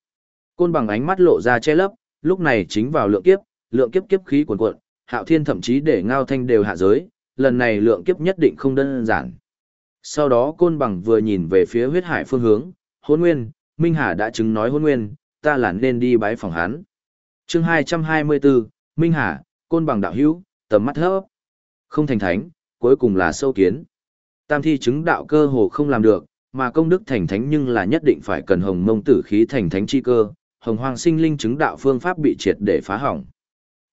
Côn bằng ánh mắt lộ ra che lấp, lúc này chính vào lượng kiếp, lượng kiếp kiếp khí cuồn cuộn, hạo thiên thậm chí để ngao thanh đều hạ giới, lần này lượng kiếp nhất định không đơn giản. Sau đó côn bằng vừa nhìn về phía huyết hải phương hướng, hôn nguyên, Minh Hà đã chứng nói hôn nguyên, ta là nên đi bái phòng hắn chương 224, Minh Hà, Côn Bằng Đạo Hữu, tầm mắt hớp Không thành thánh, cuối cùng là sâu kiến. Tam thi chứng đạo cơ hồ không làm được, mà công đức thành thánh nhưng là nhất định phải cần hồng mông tử khí thành thánh chi cơ, hồng hoang sinh linh chứng đạo phương pháp bị triệt để phá hỏng.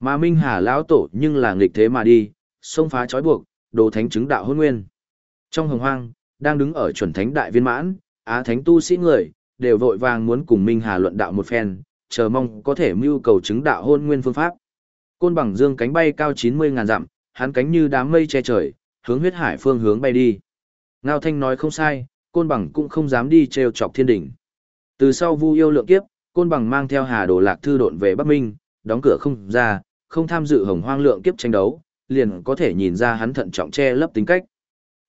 Mà Minh Hà lão tổ nhưng là nghịch thế mà đi, xông phá trói buộc, đồ thánh chứng đạo hôn nguyên. Trong hồng hoang, đang đứng ở chuẩn thánh đại viên mãn, á thánh tu sĩ người, đều vội vàng muốn cùng Minh Hà luận đạo một phen, chờ mong có thể mưu cầu chứng đạo hôn nguyên phương pháp. Côn bằng dương cánh bay cao 90 ngàn dặm, hắn cánh như đám mây che trời, hướng huyết hải phương hướng bay đi. Ngao Thanh nói không sai, côn bằng cũng không dám đi treo chọc thiên đỉnh. Từ sau vu yêu lượng kiếp, côn bằng mang theo hà đồ lạc thư độn về Bắc Minh, đóng cửa không ra, không tham dự hồng hoang lượng kiếp tranh đấu, liền có thể nhìn ra hắn thận trọng che lấp tính cách.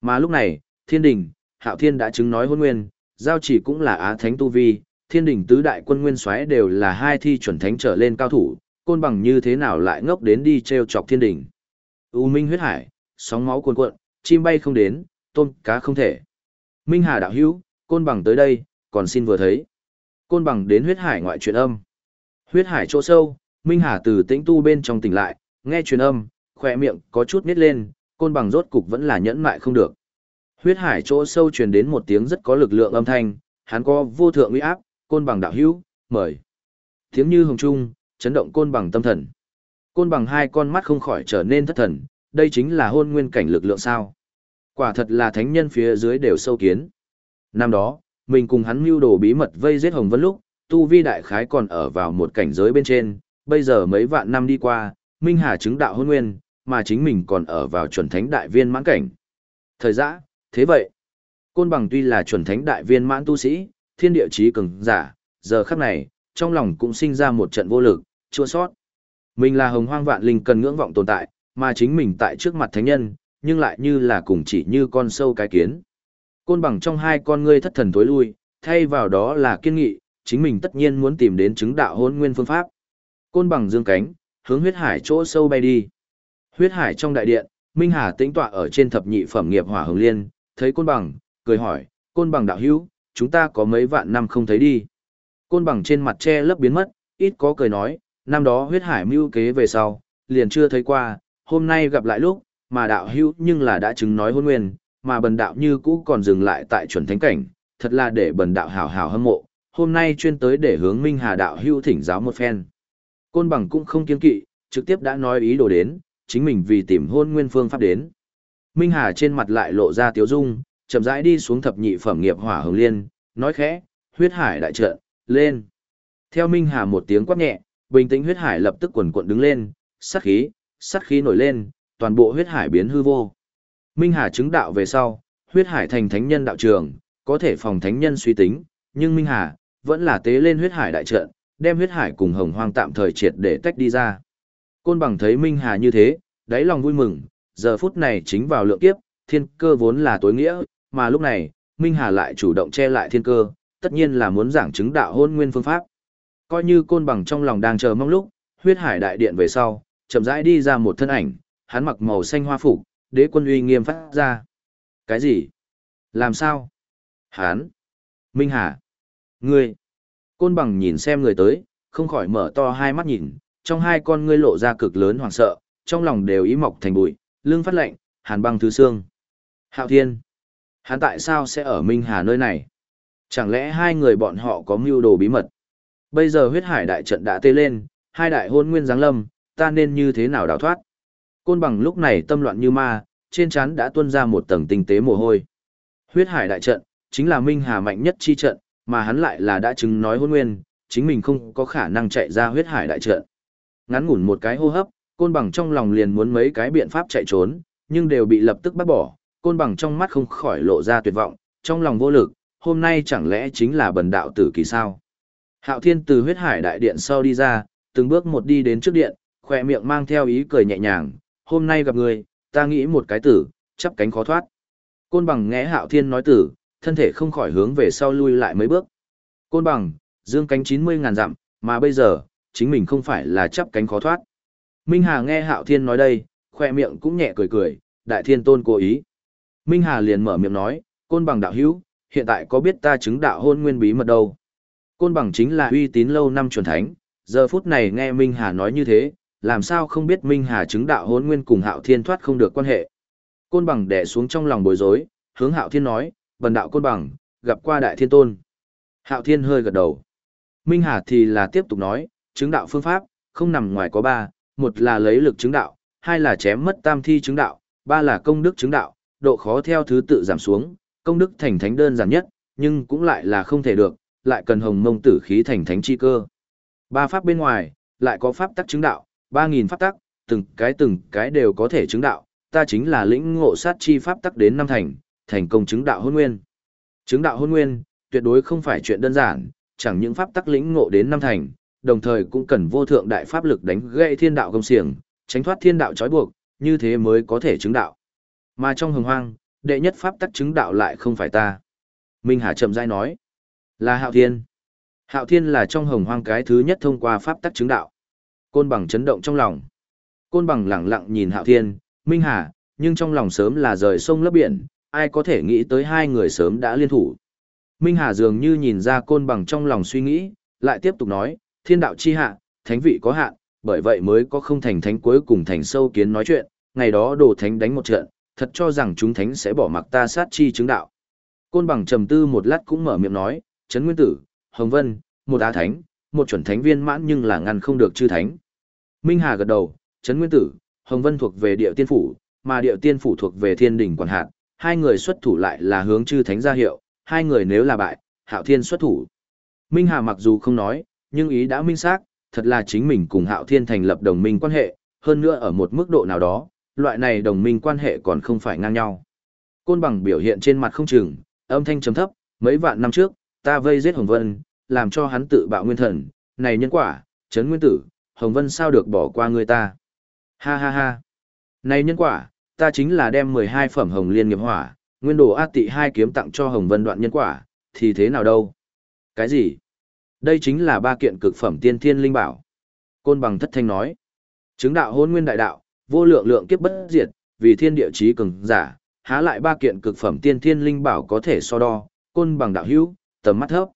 Mà lúc này, thiên đỉnh, hạo thiên đã chứng nói hôn nguyên, giao chỉ cũng là á thánh tu vi, thiên đình tứ đại quân nguyên soái đều là hai thi chuẩn thánh trở lên cao thủ, côn bằng như thế nào lại ngốc đến đi treo chọc thiên đình. U minh huyết hải, sóng máu cuồn cuộn, chim bay không đến, tôm cá không thể. Minh Hà đạo hữu, côn bằng tới đây, còn xin vừa thấy. Côn bằng đến huyết hải ngoại truyền âm. Huyết hải chỗ sâu, Minh Hà từ tĩnh tu bên trong tỉnh lại, nghe truyền âm, khỏe miệng có chút nít lên, côn bằng rốt cục vẫn là nhẫn mại không được. Huyết hải chỗ sâu truyền đến một tiếng rất có lực lượng âm thanh, hắn có vô thượng uy áp, côn bằng đạo hữu, mời. Tiếng như hồng trung, chấn động côn bằng tâm thần. Côn bằng hai con mắt không khỏi trở nên thất thần, đây chính là hôn nguyên cảnh lực lượng sao. Quả thật là thánh nhân phía dưới đều sâu kiến. Năm đó, mình cùng hắn mưu đồ bí mật vây giết Hồng Vân lúc, tu vi đại khái còn ở vào một cảnh giới bên trên, bây giờ mấy vạn năm đi qua, Minh Hà chứng đạo hôn nguyên, mà chính mình còn ở vào chuẩn thánh đại viên mãn cảnh. Thời giã, thế vậy, Côn Bằng tuy là chuẩn thánh đại viên mãn tu sĩ, thiên địa chí cường giả, giờ khắc này, trong lòng cũng sinh ra một trận vô lực, chua sót. Mình là hồng hoang vạn linh cần ngưỡng vọng tồn tại, mà chính mình tại trước mặt thánh nhân, nhưng lại như là cùng chỉ như con sâu cái kiến. Côn bằng trong hai con ngươi thất thần tối lui, thay vào đó là kiên nghị, chính mình tất nhiên muốn tìm đến chứng đạo hôn nguyên phương pháp. Côn bằng dương cánh, hướng huyết hải chỗ sâu bay đi. Huyết hải trong đại điện, Minh Hà tĩnh tọa ở trên thập nhị phẩm nghiệp hỏa hồng liên, thấy côn bằng, cười hỏi, côn bằng đạo hữu, chúng ta có mấy vạn năm không thấy đi. Côn bằng trên mặt che lấp biến mất, ít có cười nói, năm đó huyết hải mưu kế về sau, liền chưa thấy qua, hôm nay gặp lại lúc, mà đạo hữu nhưng là đã chứng nói hôn nguyên, mà bần đạo như cũ còn dừng lại tại chuẩn thánh cảnh, thật là để bần đạo hào hào hâm mộ, hôm nay chuyên tới để hướng Minh Hà đạo hữu thỉnh giáo một phen. Côn bằng cũng không kiên kỵ, trực tiếp đã nói ý đồ đến, chính mình vì tìm hôn nguyên phương pháp đến. Minh Hà trên mặt lại lộ ra tiếu dung, chậm rãi đi xuống thập nhị phẩm nghiệp hỏa hồng liên, nói khẽ, huyết hải đại trận, lên. Theo Minh Hà một tiếng quát nhẹ, bình tĩnh huyết hải lập tức quần cuộn đứng lên, sát khí, sát khí nổi lên, toàn bộ huyết hải biến hư vô. Minh Hà chứng đạo về sau, huyết hải thành thánh nhân đạo trường, có thể phòng thánh nhân suy tính, nhưng Minh Hà vẫn là tế lên huyết hải đại trận, đem huyết hải cùng hồng hoang tạm thời triệt để tách đi ra. Côn bằng thấy Minh Hà như thế, đáy lòng vui mừng, giờ phút này chính vào lượng kiếp, thiên cơ vốn là tối nghĩa, mà lúc này, Minh Hà lại chủ động che lại thiên cơ, tất nhiên là muốn giảng chứng đạo hôn nguyên phương pháp. Coi như côn bằng trong lòng đang chờ mong lúc, huyết hải đại điện về sau, chậm rãi đi ra một thân ảnh, hắn mặc màu xanh hoa phục, đế quân uy nghiêm phát ra. Cái gì? Làm sao? Hán, Minh Hà? Ngươi? Côn bằng nhìn xem người tới, không khỏi mở to hai mắt nhìn, trong hai con ngươi lộ ra cực lớn hoảng sợ, trong lòng đều ý mọc thành bụi, lưng phát lạnh, hàn băng thứ xương. Hạo Thiên? Hắn tại sao sẽ ở Minh Hà nơi này? Chẳng lẽ hai người bọn họ có mưu đồ bí mật? Bây giờ huyết hải đại trận đã tê lên, hai đại hôn nguyên giáng lâm, ta nên như thế nào đào thoát? Côn bằng lúc này tâm loạn như ma, trên trán đã tuôn ra một tầng tinh tế mồ hôi. Huyết hải đại trận, chính là Minh Hà mạnh nhất chi trận, mà hắn lại là đã chứng nói hôn nguyên, chính mình không có khả năng chạy ra huyết hải đại trận. Ngắn ngủn một cái hô hấp, côn bằng trong lòng liền muốn mấy cái biện pháp chạy trốn, nhưng đều bị lập tức bắt bỏ, côn bằng trong mắt không khỏi lộ ra tuyệt vọng, trong lòng vô lực, hôm nay chẳng lẽ chính là bần đạo tử kỳ sao? Hạo Thiên từ huyết hải đại điện sau đi ra, từng bước một đi đến trước điện, khỏe miệng mang theo ý cười nhẹ nhàng, hôm nay gặp người, ta nghĩ một cái tử, chắp cánh khó thoát. Côn bằng nghe Hạo Thiên nói tử, thân thể không khỏi hướng về sau lui lại mấy bước. Côn bằng, dương cánh 90 ngàn dặm, mà bây giờ, chính mình không phải là chắp cánh khó thoát. Minh Hà nghe Hạo Thiên nói đây, khoe miệng cũng nhẹ cười cười, đại thiên tôn cố ý. Minh Hà liền mở miệng nói, côn bằng đạo hữu, hiện tại có biết ta chứng đạo hôn nguyên bí mật đâu. Côn bằng chính là uy tín lâu năm chuẩn thánh, giờ phút này nghe Minh Hà nói như thế, làm sao không biết Minh Hà chứng đạo hôn nguyên cùng hạo thiên thoát không được quan hệ. Côn bằng đè xuống trong lòng bối rối, hướng hạo thiên nói, bần đạo côn bằng, gặp qua đại thiên tôn. Hạo thiên hơi gật đầu. Minh Hà thì là tiếp tục nói, chứng đạo phương pháp, không nằm ngoài có ba, một là lấy lực chứng đạo, hai là chém mất tam thi chứng đạo, ba là công đức chứng đạo, độ khó theo thứ tự giảm xuống, công đức thành thánh đơn giản nhất, nhưng cũng lại là không thể được, lại cần hồng mông tử khí thành thánh chi cơ. Ba pháp bên ngoài, lại có pháp tắc chứng đạo, ba nghìn pháp tắc, từng cái từng cái đều có thể chứng đạo, ta chính là lĩnh ngộ sát chi pháp tắc đến năm thành, thành công chứng đạo hôn nguyên. Chứng đạo hôn nguyên, tuyệt đối không phải chuyện đơn giản, chẳng những pháp tắc lĩnh ngộ đến năm thành, đồng thời cũng cần vô thượng đại pháp lực đánh gãy thiên đạo công xiềng, tránh thoát thiên đạo trói buộc, như thế mới có thể chứng đạo. Mà trong hồng hoang, đệ nhất pháp tắc chứng đạo lại không phải ta. Minh Hà chậm rãi nói, là Hạo Thiên. Hạo Thiên là trong hồng hoang cái thứ nhất thông qua pháp tắc chứng đạo. Côn bằng chấn động trong lòng. Côn bằng lẳng lặng nhìn Hạo Thiên, Minh Hà, nhưng trong lòng sớm là rời sông lấp biển, ai có thể nghĩ tới hai người sớm đã liên thủ. Minh Hà dường như nhìn ra côn bằng trong lòng suy nghĩ, lại tiếp tục nói, thiên đạo chi hạ, thánh vị có hạn, bởi vậy mới có không thành thánh cuối cùng thành sâu kiến nói chuyện, ngày đó đồ thánh đánh một trận, thật cho rằng chúng thánh sẽ bỏ mặc ta sát chi chứng đạo. Côn bằng trầm tư một lát cũng mở miệng nói, Trấn Nguyên Tử, Hồng Vân, một á thánh, một chuẩn thánh viên mãn nhưng là ngăn không được chư thánh. Minh Hà gật đầu, Trấn Nguyên Tử, Hồng Vân thuộc về địa tiên phủ, mà địa tiên phủ thuộc về thiên đỉnh quản hạt, hai người xuất thủ lại là hướng chư thánh gia hiệu, hai người nếu là bại, Hạo Thiên xuất thủ. Minh Hà mặc dù không nói, nhưng ý đã minh xác, thật là chính mình cùng Hạo Thiên thành lập đồng minh quan hệ, hơn nữa ở một mức độ nào đó, loại này đồng minh quan hệ còn không phải ngang nhau. Côn bằng biểu hiện trên mặt không chừng, âm thanh trầm thấp, mấy vạn năm trước, ta vây giết Hồng Vân, làm cho hắn tự bạo nguyên thần, này nhân quả, chấn nguyên tử, Hồng Vân sao được bỏ qua người ta. Ha ha ha. Này nhân quả, ta chính là đem 12 phẩm Hồng Liên nghiệp hỏa, nguyên đồ át tị hai kiếm tặng cho Hồng Vân đoạn nhân quả, thì thế nào đâu? Cái gì? Đây chính là ba kiện cực phẩm tiên thiên linh bảo. Côn bằng thất thanh nói. Chứng đạo hôn nguyên đại đạo, vô lượng lượng kiếp bất diệt, vì thiên địa chí cường giả, há lại ba kiện cực phẩm tiên thiên linh bảo có thể so đo, côn bằng đạo hữu, tầm mắt thấp.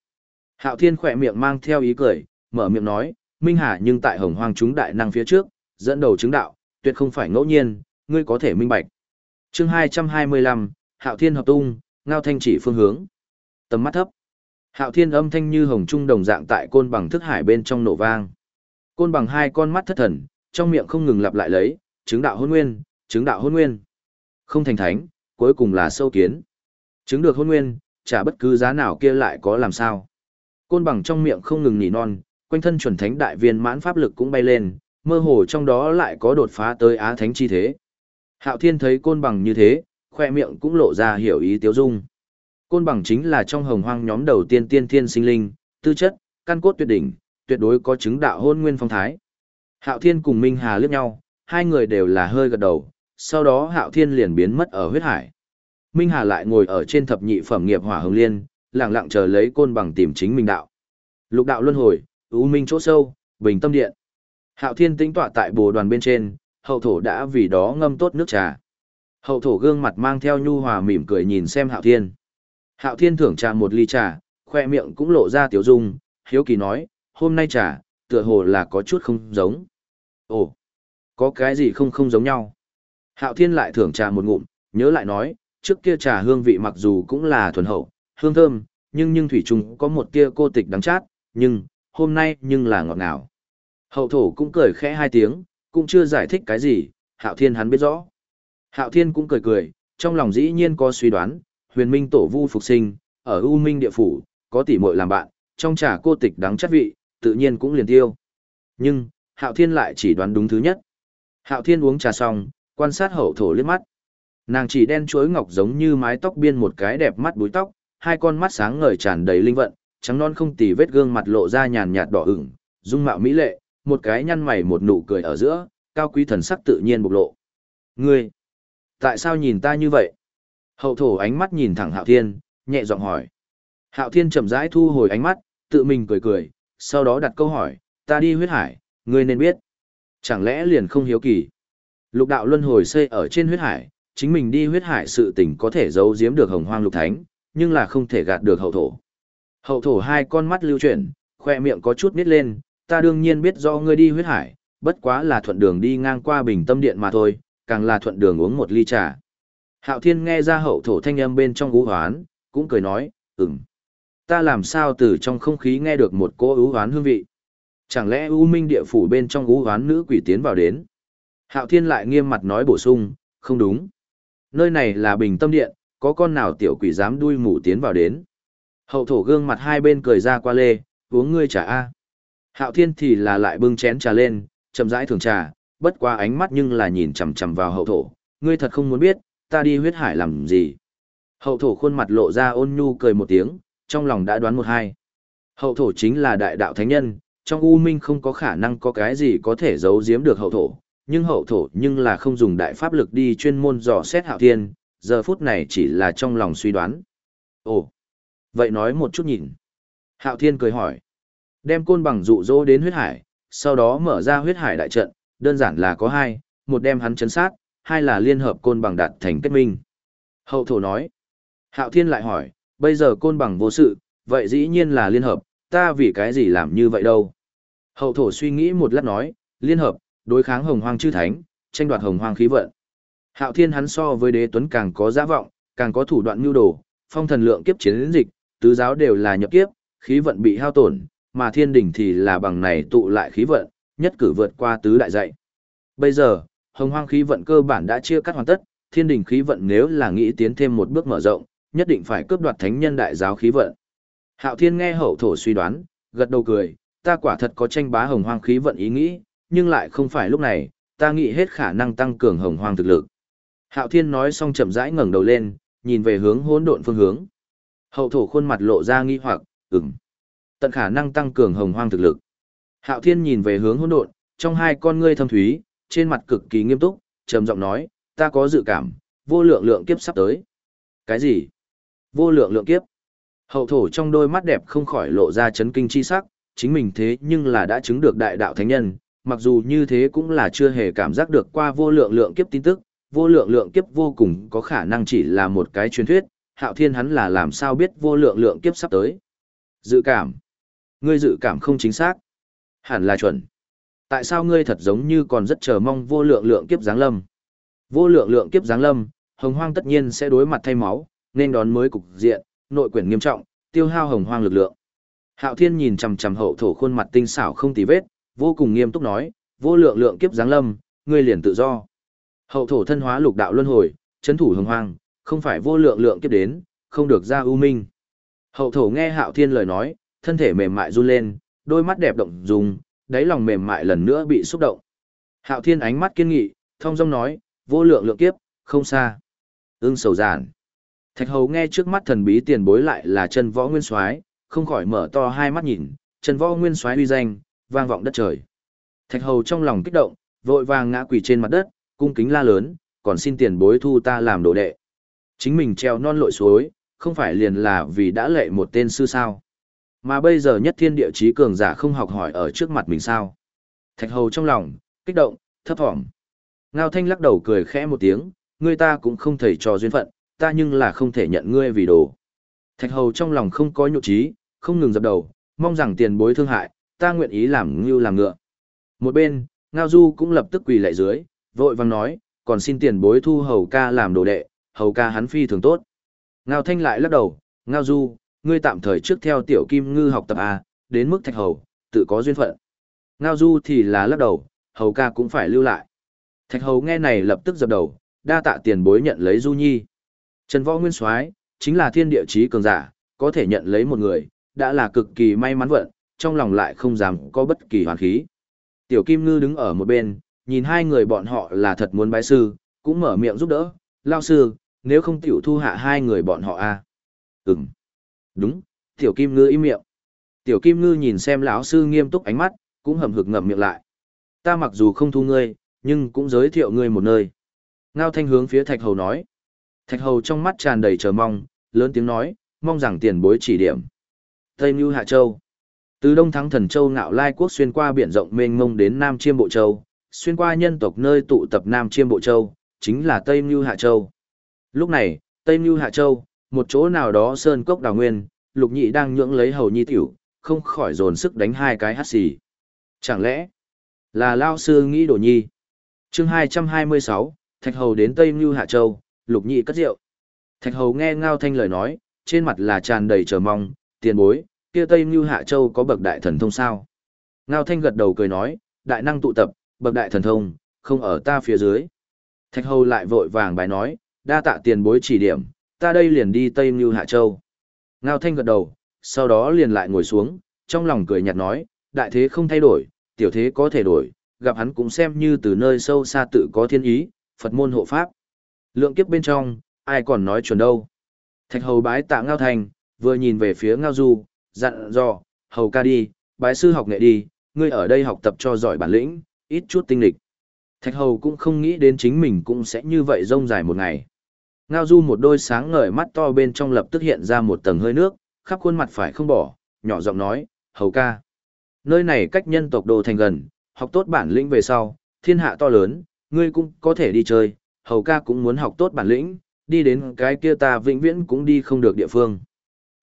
Hạo Thiên khỏe miệng mang theo ý cười, mở miệng nói, Minh Hà nhưng tại hồng hoang chúng đại năng phía trước, dẫn đầu chứng đạo, tuyệt không phải ngẫu nhiên, ngươi có thể minh bạch. chương 225, Hạo Thiên hợp tung, ngao thanh chỉ phương hướng. Tầm mắt thấp. Hạo Thiên âm thanh như hồng trung đồng dạng tại côn bằng thức hải bên trong nổ vang. Côn bằng hai con mắt thất thần, trong miệng không ngừng lặp lại lấy, chứng đạo hôn nguyên, chứng đạo hôn nguyên. Không thành thánh, cuối cùng là sâu kiến. Chứng được hôn nguyên, trả bất cứ giá nào kia lại có làm sao. Côn bằng trong miệng không ngừng nỉ non, quanh thân chuẩn thánh đại viên mãn pháp lực cũng bay lên, mơ hồ trong đó lại có đột phá tới á thánh chi thế. Hạo Thiên thấy côn bằng như thế, khoe miệng cũng lộ ra hiểu ý tiếu dung. Côn bằng chính là trong hồng hoang nhóm đầu tiên tiên thiên sinh linh, tư chất, căn cốt tuyệt đỉnh, tuyệt đối có chứng đạo hôn nguyên phong thái. Hạo Thiên cùng Minh Hà liếc nhau, hai người đều là hơi gật đầu, sau đó Hạo Thiên liền biến mất ở huyết hải. Minh Hà lại ngồi ở trên thập nhị phẩm nghiệp hỏa hồng liên, lặng lặng chờ lấy côn bằng tìm chính mình đạo. Lục đạo luân hồi, ưu minh chỗ sâu, bình tâm điện. Hạo Thiên tĩnh tọa tại bồ đoàn bên trên, hậu thổ đã vì đó ngâm tốt nước trà. Hậu thổ gương mặt mang theo nhu hòa mỉm cười nhìn xem Hạo Thiên. Hạo Thiên thưởng trà một ly trà, khoe miệng cũng lộ ra tiểu dung, hiếu kỳ nói, hôm nay trà, tựa hồ là có chút không giống. Ồ, có cái gì không không giống nhau? Hạo Thiên lại thưởng trà một ngụm, nhớ lại nói, trước kia trà hương vị mặc dù cũng là thuần hậu, hương thơm, nhưng nhưng thủy trùng có một tia cô tịch đắng chát, nhưng, hôm nay nhưng là ngọt ngào. Hậu thổ cũng cười khẽ hai tiếng, cũng chưa giải thích cái gì, Hạo Thiên hắn biết rõ. Hạo Thiên cũng cười cười, trong lòng dĩ nhiên có suy đoán, huyền minh tổ vu phục sinh, ở U Minh địa phủ, có tỷ muội làm bạn, trong trà cô tịch đắng chát vị, tự nhiên cũng liền tiêu. Nhưng, Hạo Thiên lại chỉ đoán đúng thứ nhất. Hạo Thiên uống trà xong, quan sát hậu thổ liếc mắt. Nàng chỉ đen chuối ngọc giống như mái tóc biên một cái đẹp mắt búi tóc, hai con mắt sáng ngời tràn đầy linh vận, trắng non không tì vết gương mặt lộ ra nhàn nhạt đỏ ửng, dung mạo mỹ lệ, một cái nhăn mày một nụ cười ở giữa, cao quý thần sắc tự nhiên bộc lộ. Ngươi, tại sao nhìn ta như vậy? Hậu thổ ánh mắt nhìn thẳng Hạo Thiên, nhẹ giọng hỏi. Hạo Thiên chậm rãi thu hồi ánh mắt, tự mình cười cười, sau đó đặt câu hỏi, ta đi huyết hải, ngươi nên biết. Chẳng lẽ liền không hiếu kỳ? Lục đạo luân hồi xây ở trên huyết hải, chính mình đi huyết hải sự tình có thể giấu giếm được hồng hoang lục thánh, nhưng là không thể gạt được hậu thổ. Hậu thổ hai con mắt lưu chuyển, khoe miệng có chút nít lên, ta đương nhiên biết do ngươi đi huyết hải, bất quá là thuận đường đi ngang qua bình tâm điện mà thôi, càng là thuận đường uống một ly trà. Hạo thiên nghe ra hậu thổ thanh âm bên trong ú hoán, cũng cười nói, ừm. Ta làm sao từ trong không khí nghe được một cô ú hoán hương vị. Chẳng lẽ U minh địa phủ bên trong gú hoán nữ quỷ tiến vào đến? Hạo thiên lại nghiêm mặt nói bổ sung, không đúng. Nơi này là bình tâm điện, có con nào tiểu quỷ dám đuôi mù tiến vào đến. Hậu thổ gương mặt hai bên cười ra qua lê, uống ngươi trà A. Hạo thiên thì là lại bưng chén trà lên, chậm rãi thường trà, bất qua ánh mắt nhưng là nhìn chằm chằm vào hậu thổ. Ngươi thật không muốn biết, ta đi huyết hải làm gì. Hậu thổ khuôn mặt lộ ra ôn nhu cười một tiếng, trong lòng đã đoán một hai. Hậu thổ chính là đại đạo thánh nhân, trong U Minh không có khả năng có cái gì có thể giấu giếm được hậu thổ, nhưng hậu thổ nhưng là không dùng đại pháp lực đi chuyên môn dò xét hạo thiên, giờ phút này chỉ là trong lòng suy đoán. Ồ, vậy nói một chút nhìn. Hạo thiên cười hỏi. Đem côn bằng dụ dỗ đến huyết hải, sau đó mở ra huyết hải đại trận, đơn giản là có hai, một đem hắn chấn sát, hai là liên hợp côn bằng đạt thành kết minh. Hậu thổ nói. Hạo thiên lại hỏi, bây giờ côn bằng vô sự, vậy dĩ nhiên là liên hợp, ta vì cái gì làm như vậy đâu. Hậu thổ suy nghĩ một lát nói, liên hợp, đối kháng hồng hoang chư thánh, tranh đoạt hồng hoang khí vận. Hạo Thiên hắn so với đế tuấn càng có giá vọng, càng có thủ đoạn mưu đồ, phong thần lượng kiếp chiến dịch, tứ giáo đều là nhập kiếp, khí vận bị hao tổn, mà thiên đỉnh thì là bằng này tụ lại khí vận, nhất cử vượt qua tứ đại dạy. Bây giờ, hồng hoang khí vận cơ bản đã chia cắt hoàn tất, thiên đỉnh khí vận nếu là nghĩ tiến thêm một bước mở rộng, nhất định phải cướp đoạt thánh nhân đại giáo khí vận. Hạo Thiên nghe hậu thổ suy đoán, gật đầu cười, ta quả thật có tranh bá hồng hoang khí vận ý nghĩ, nhưng lại không phải lúc này, ta nghĩ hết khả năng tăng cường hồng hoang thực lực. Hạo Thiên nói xong chậm rãi ngẩng đầu lên, nhìn về hướng hỗn độn phương hướng. Hậu thổ khuôn mặt lộ ra nghi hoặc, ừm. Tận khả năng tăng cường hồng hoang thực lực. Hạo Thiên nhìn về hướng hỗn độn, trong hai con ngươi thâm thúy, trên mặt cực kỳ nghiêm túc, trầm giọng nói, ta có dự cảm, vô lượng lượng kiếp sắp tới. Cái gì? Vô lượng lượng kiếp. Hậu thổ trong đôi mắt đẹp không khỏi lộ ra chấn kinh chi sắc, chính mình thế nhưng là đã chứng được đại đạo thánh nhân, mặc dù như thế cũng là chưa hề cảm giác được qua vô lượng lượng kiếp tin tức, vô lượng lượng kiếp vô cùng có khả năng chỉ là một cái truyền thuyết, hạo thiên hắn là làm sao biết vô lượng lượng kiếp sắp tới. Dự cảm. Ngươi dự cảm không chính xác. Hẳn là chuẩn. Tại sao ngươi thật giống như còn rất chờ mong vô lượng lượng kiếp giáng lâm? Vô lượng lượng kiếp giáng lâm, hồng hoang tất nhiên sẽ đối mặt thay máu, nên đón mới cục diện, nội quyển nghiêm trọng, tiêu hao hồng hoang lực lượng. Hạo Thiên nhìn chằm chằm hậu thổ khuôn mặt tinh xảo không tì vết, vô cùng nghiêm túc nói, vô lượng lượng kiếp giáng lâm, ngươi liền tự do. Hậu thổ thân hóa lục đạo luân hồi, chấn thủ hồng hoang, không phải vô lượng lượng kiếp đến, không được ra ưu minh. Hậu thổ nghe Hạo Thiên lời nói, thân thể mềm mại run lên, đôi mắt đẹp động dùng, đáy lòng mềm mại lần nữa bị xúc động. Hạo Thiên ánh mắt kiên nghị, thông dong nói, vô lượng lượng kiếp, không xa. Ưng sầu giản. Thạch hầu nghe trước mắt thần bí tiền bối lại là chân võ nguyên soái không khỏi mở to hai mắt nhìn, chân võ nguyên soái uy danh, vang vọng đất trời. Thạch hầu trong lòng kích động, vội vàng ngã quỳ trên mặt đất, cung kính la lớn, còn xin tiền bối thu ta làm đồ đệ. Chính mình treo non lội suối, không phải liền là vì đã lệ một tên sư sao. Mà bây giờ nhất thiên địa chí cường giả không học hỏi ở trước mặt mình sao. Thạch hầu trong lòng, kích động, thấp thỏm. Ngao thanh lắc đầu cười khẽ một tiếng, người ta cũng không thể trò duyên phận, ta nhưng là không thể nhận ngươi vì đồ. Thạch hầu trong lòng không có nhục trí, không ngừng dập đầu, mong rằng tiền bối thương hại, ta nguyện ý làm ngưu làm ngựa. Một bên, Ngao Du cũng lập tức quỳ lại dưới, vội vàng nói, còn xin tiền bối thu hầu ca làm đồ đệ, hầu ca hắn phi thường tốt. Ngao Thanh lại lắc đầu, Ngao Du, ngươi tạm thời trước theo tiểu kim ngư học tập A, đến mức thạch hầu, tự có duyên phận. Ngao Du thì là lắc đầu, hầu ca cũng phải lưu lại. Thạch hầu nghe này lập tức dập đầu, đa tạ tiền bối nhận lấy Du Nhi. Trần Võ Nguyên Soái chính là thiên địa chí cường giả, có thể nhận lấy một người, đã là cực kỳ may mắn vận, trong lòng lại không dám có bất kỳ hoàn khí. Tiểu Kim Ngư đứng ở một bên, nhìn hai người bọn họ là thật muốn bái sư, cũng mở miệng giúp đỡ, lao sư, nếu không tiểu thu hạ hai người bọn họ a à? Ừm. Đúng, Tiểu Kim Ngư im miệng. Tiểu Kim Ngư nhìn xem lão sư nghiêm túc ánh mắt, cũng hầm hực ngậm miệng lại. Ta mặc dù không thu ngươi, nhưng cũng giới thiệu ngươi một nơi. Ngao Thanh hướng phía Thạch Hầu nói. Thạch Hầu trong mắt tràn đầy chờ mong, lớn tiếng nói, mong rằng tiền bối chỉ điểm. Tây Nưu Hạ Châu. Từ Đông Thắng Thần Châu ngạo lai quốc xuyên qua biển rộng mênh mông đến Nam Chiêm Bộ Châu, xuyên qua nhân tộc nơi tụ tập Nam Chiêm Bộ Châu, chính là Tây Nưu Hạ Châu. Lúc này, Tây Nưu Hạ Châu, một chỗ nào đó sơn cốc đào nguyên, Lục Nhị đang nhưỡng lấy hầu nhi tiểu, không khỏi dồn sức đánh hai cái hắt xì. Chẳng lẽ là lao sư nghĩ đồ nhi? Chương 226, Thạch Hầu đến Tây Nưu Hạ Châu, Lục Nhị cất rượu. Thạch Hầu nghe Ngao Thanh lời nói, trên mặt là tràn đầy chờ mong, tiền bối, kia Tây Nưu Hạ Châu có bậc đại thần thông sao? Ngao Thanh gật đầu cười nói, đại năng tụ tập, bậc đại thần thông, không ở ta phía dưới. Thạch Hầu lại vội vàng bài nói, đa tạ tiền bối chỉ điểm, ta đây liền đi Tây Nưu Hạ Châu. Ngao Thanh gật đầu, sau đó liền lại ngồi xuống, trong lòng cười nhạt nói, đại thế không thay đổi, tiểu thế có thể đổi, gặp hắn cũng xem như từ nơi sâu xa tự có thiên ý, Phật môn hộ pháp. Lượng kiếp bên trong, ai còn nói chuẩn đâu. Thạch hầu bái tạ Ngao Thành, vừa nhìn về phía Ngao Du, dặn dò, hầu ca đi, bái sư học nghệ đi, ngươi ở đây học tập cho giỏi bản lĩnh, ít chút tinh lịch. Thạch hầu cũng không nghĩ đến chính mình cũng sẽ như vậy rông dài một ngày. Ngao du một đôi sáng ngời mắt to bên trong lập tức hiện ra một tầng hơi nước, khắp khuôn mặt phải không bỏ, nhỏ giọng nói, hầu ca. Nơi này cách nhân tộc đồ thành gần, học tốt bản lĩnh về sau, thiên hạ to lớn, ngươi cũng có thể đi chơi, hầu ca cũng muốn học tốt bản lĩnh, đi đến cái kia ta vĩnh viễn cũng đi không được địa phương.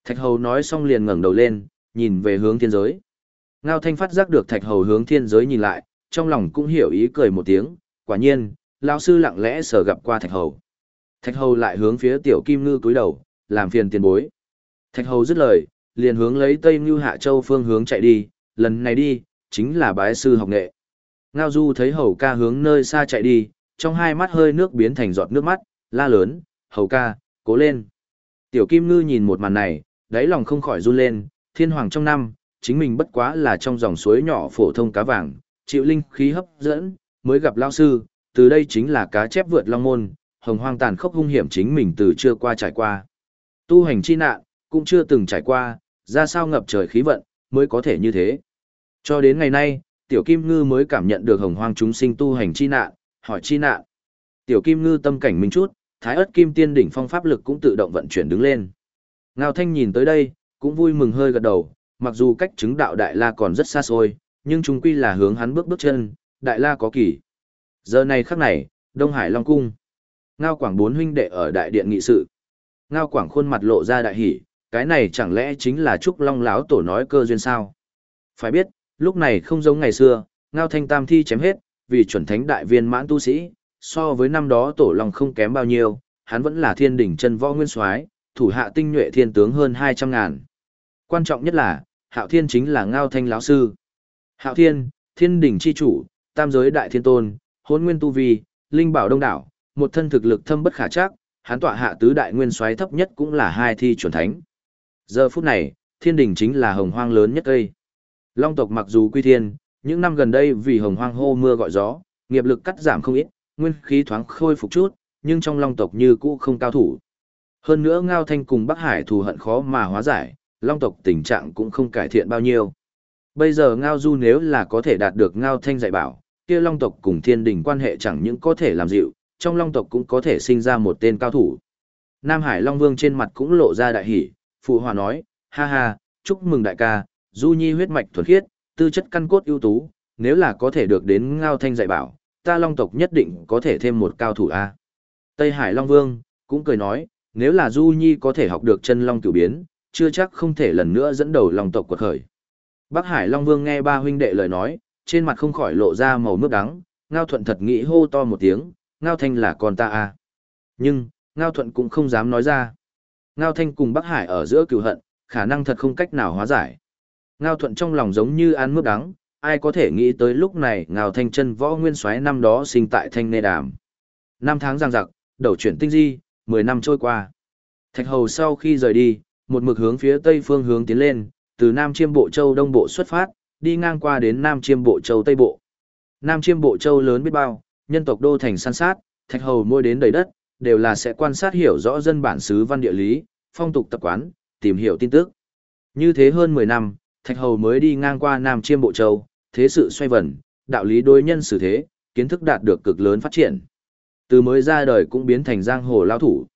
Thạch hầu nói xong liền ngẩng đầu lên, nhìn về hướng thiên giới. Ngao thanh phát giác được thạch hầu hướng thiên giới nhìn lại, trong lòng cũng hiểu ý cười một tiếng, quả nhiên, lão sư lặng lẽ sờ gặp qua thạch hầu. Thạch hầu lại hướng phía tiểu kim ngư cúi đầu, làm phiền tiền bối. Thạch hầu dứt lời, liền hướng lấy Tây ngư Hạ Châu phương hướng chạy đi, lần này đi, chính là bái sư học nghệ. Ngao Du thấy hầu ca hướng nơi xa chạy đi, trong hai mắt hơi nước biến thành giọt nước mắt, la lớn, hầu ca, cố lên. Tiểu Kim Ngư nhìn một màn này, đáy lòng không khỏi run lên, thiên hoàng trong năm, chính mình bất quá là trong dòng suối nhỏ phổ thông cá vàng, chịu linh khí hấp dẫn, mới gặp lao sư, từ đây chính là cá chép vượt long môn, hồng hoang tàn khốc hung hiểm chính mình từ chưa qua trải qua. Tu hành chi nạn, cũng chưa từng trải qua, ra sao ngập trời khí vận, mới có thể như thế. Cho đến ngày nay, Tiểu Kim Ngư mới cảm nhận được hồng hoang chúng sinh tu hành chi nạn, hỏi chi nạn. Tiểu Kim Ngư tâm cảnh minh chút, thái ớt kim tiên đỉnh phong pháp lực cũng tự động vận chuyển đứng lên. Ngao Thanh nhìn tới đây, cũng vui mừng hơi gật đầu, mặc dù cách chứng đạo Đại La còn rất xa xôi, nhưng chúng quy là hướng hắn bước bước chân, Đại La có kỳ. Giờ này khắc này, Đông Hải Long Cung. Ngao Quảng bốn huynh đệ ở đại điện nghị sự. Ngao Quảng khuôn mặt lộ ra đại hỉ, cái này chẳng lẽ chính là Trúc Long láo tổ nói cơ duyên sao? Phải biết, lúc này không giống ngày xưa, Ngao Thanh Tam thi chém hết, vì chuẩn thánh đại viên mãn tu sĩ, so với năm đó tổ long không kém bao nhiêu, hắn vẫn là thiên đỉnh chân võ nguyên soái, thủ hạ tinh nhuệ thiên tướng hơn 200 ngàn. Quan trọng nhất là, Hạo Thiên chính là Ngao Thanh lão sư. Hạo Thiên, thiên đỉnh chi chủ, tam giới đại thiên tôn, hôn nguyên tu vi, linh bảo đông đảo, một thân thực lực thâm bất khả chắc, hắn tọa hạ tứ đại nguyên soái thấp nhất cũng là hai thi chuẩn thánh. Giờ phút này, thiên đỉnh chính là hồng hoang lớn nhất đây Long tộc mặc dù quy thiên, những năm gần đây vì hồng hoang hô mưa gọi gió, nghiệp lực cắt giảm không ít, nguyên khí thoáng khôi phục chút, nhưng trong long tộc như cũ không cao thủ. Hơn nữa Ngao Thanh cùng Bắc Hải thù hận khó mà hóa giải, long tộc tình trạng cũng không cải thiện bao nhiêu. Bây giờ Ngao Du nếu là có thể đạt được Ngao Thanh dạy bảo, kia long tộc cùng thiên đình quan hệ chẳng những có thể làm dịu, trong long tộc cũng có thể sinh ra một tên cao thủ. Nam Hải Long Vương trên mặt cũng lộ ra đại hỷ, phụ hòa nói, ha ha, chúc mừng đại ca, Du Nhi huyết mạch thuần khiết, tư chất căn cốt ưu tú, nếu là có thể được đến Ngao Thanh dạy bảo, ta long tộc nhất định có thể thêm một cao thủ A. Tây Hải Long Vương, cũng cười nói, nếu là Du Nhi có thể học được chân long cửu biến, chưa chắc không thể lần nữa dẫn đầu long tộc quật khởi. Bắc Hải Long Vương nghe ba huynh đệ lời nói, trên mặt không khỏi lộ ra màu nước đắng, Ngao Thuận thật nghĩ hô to một tiếng, Ngao Thanh là con ta a. Nhưng, Ngao Thuận cũng không dám nói ra. Ngao Thanh cùng Bắc Hải ở giữa cửu hận, khả năng thật không cách nào hóa giải. Ngao Thuận trong lòng giống như ăn mướp đắng, ai có thể nghĩ tới lúc này Ngao Thanh chân võ nguyên soái năm đó sinh tại Thanh Nê Đàm. Năm tháng giang giặc, đầu chuyển tinh di, mười năm trôi qua. Thạch Hầu sau khi rời đi, một mực hướng phía tây phương hướng tiến lên, từ Nam Chiêm Bộ Châu Đông Bộ xuất phát, đi ngang qua đến Nam Chiêm Bộ Châu Tây Bộ. Nam Chiêm Bộ Châu lớn biết bao, nhân tộc đô thành san sát, Thạch Hầu môi đến đầy đất, đều là sẽ quan sát hiểu rõ dân bản xứ văn địa lý, phong tục tập quán, tìm hiểu tin tức. Như thế hơn 10 năm, Thạch Hầu mới đi ngang qua Nam Chiêm Bộ Châu, thế sự xoay vần, đạo lý đối nhân xử thế, kiến thức đạt được cực lớn phát triển. Từ mới ra đời cũng biến thành giang hồ lao thủ.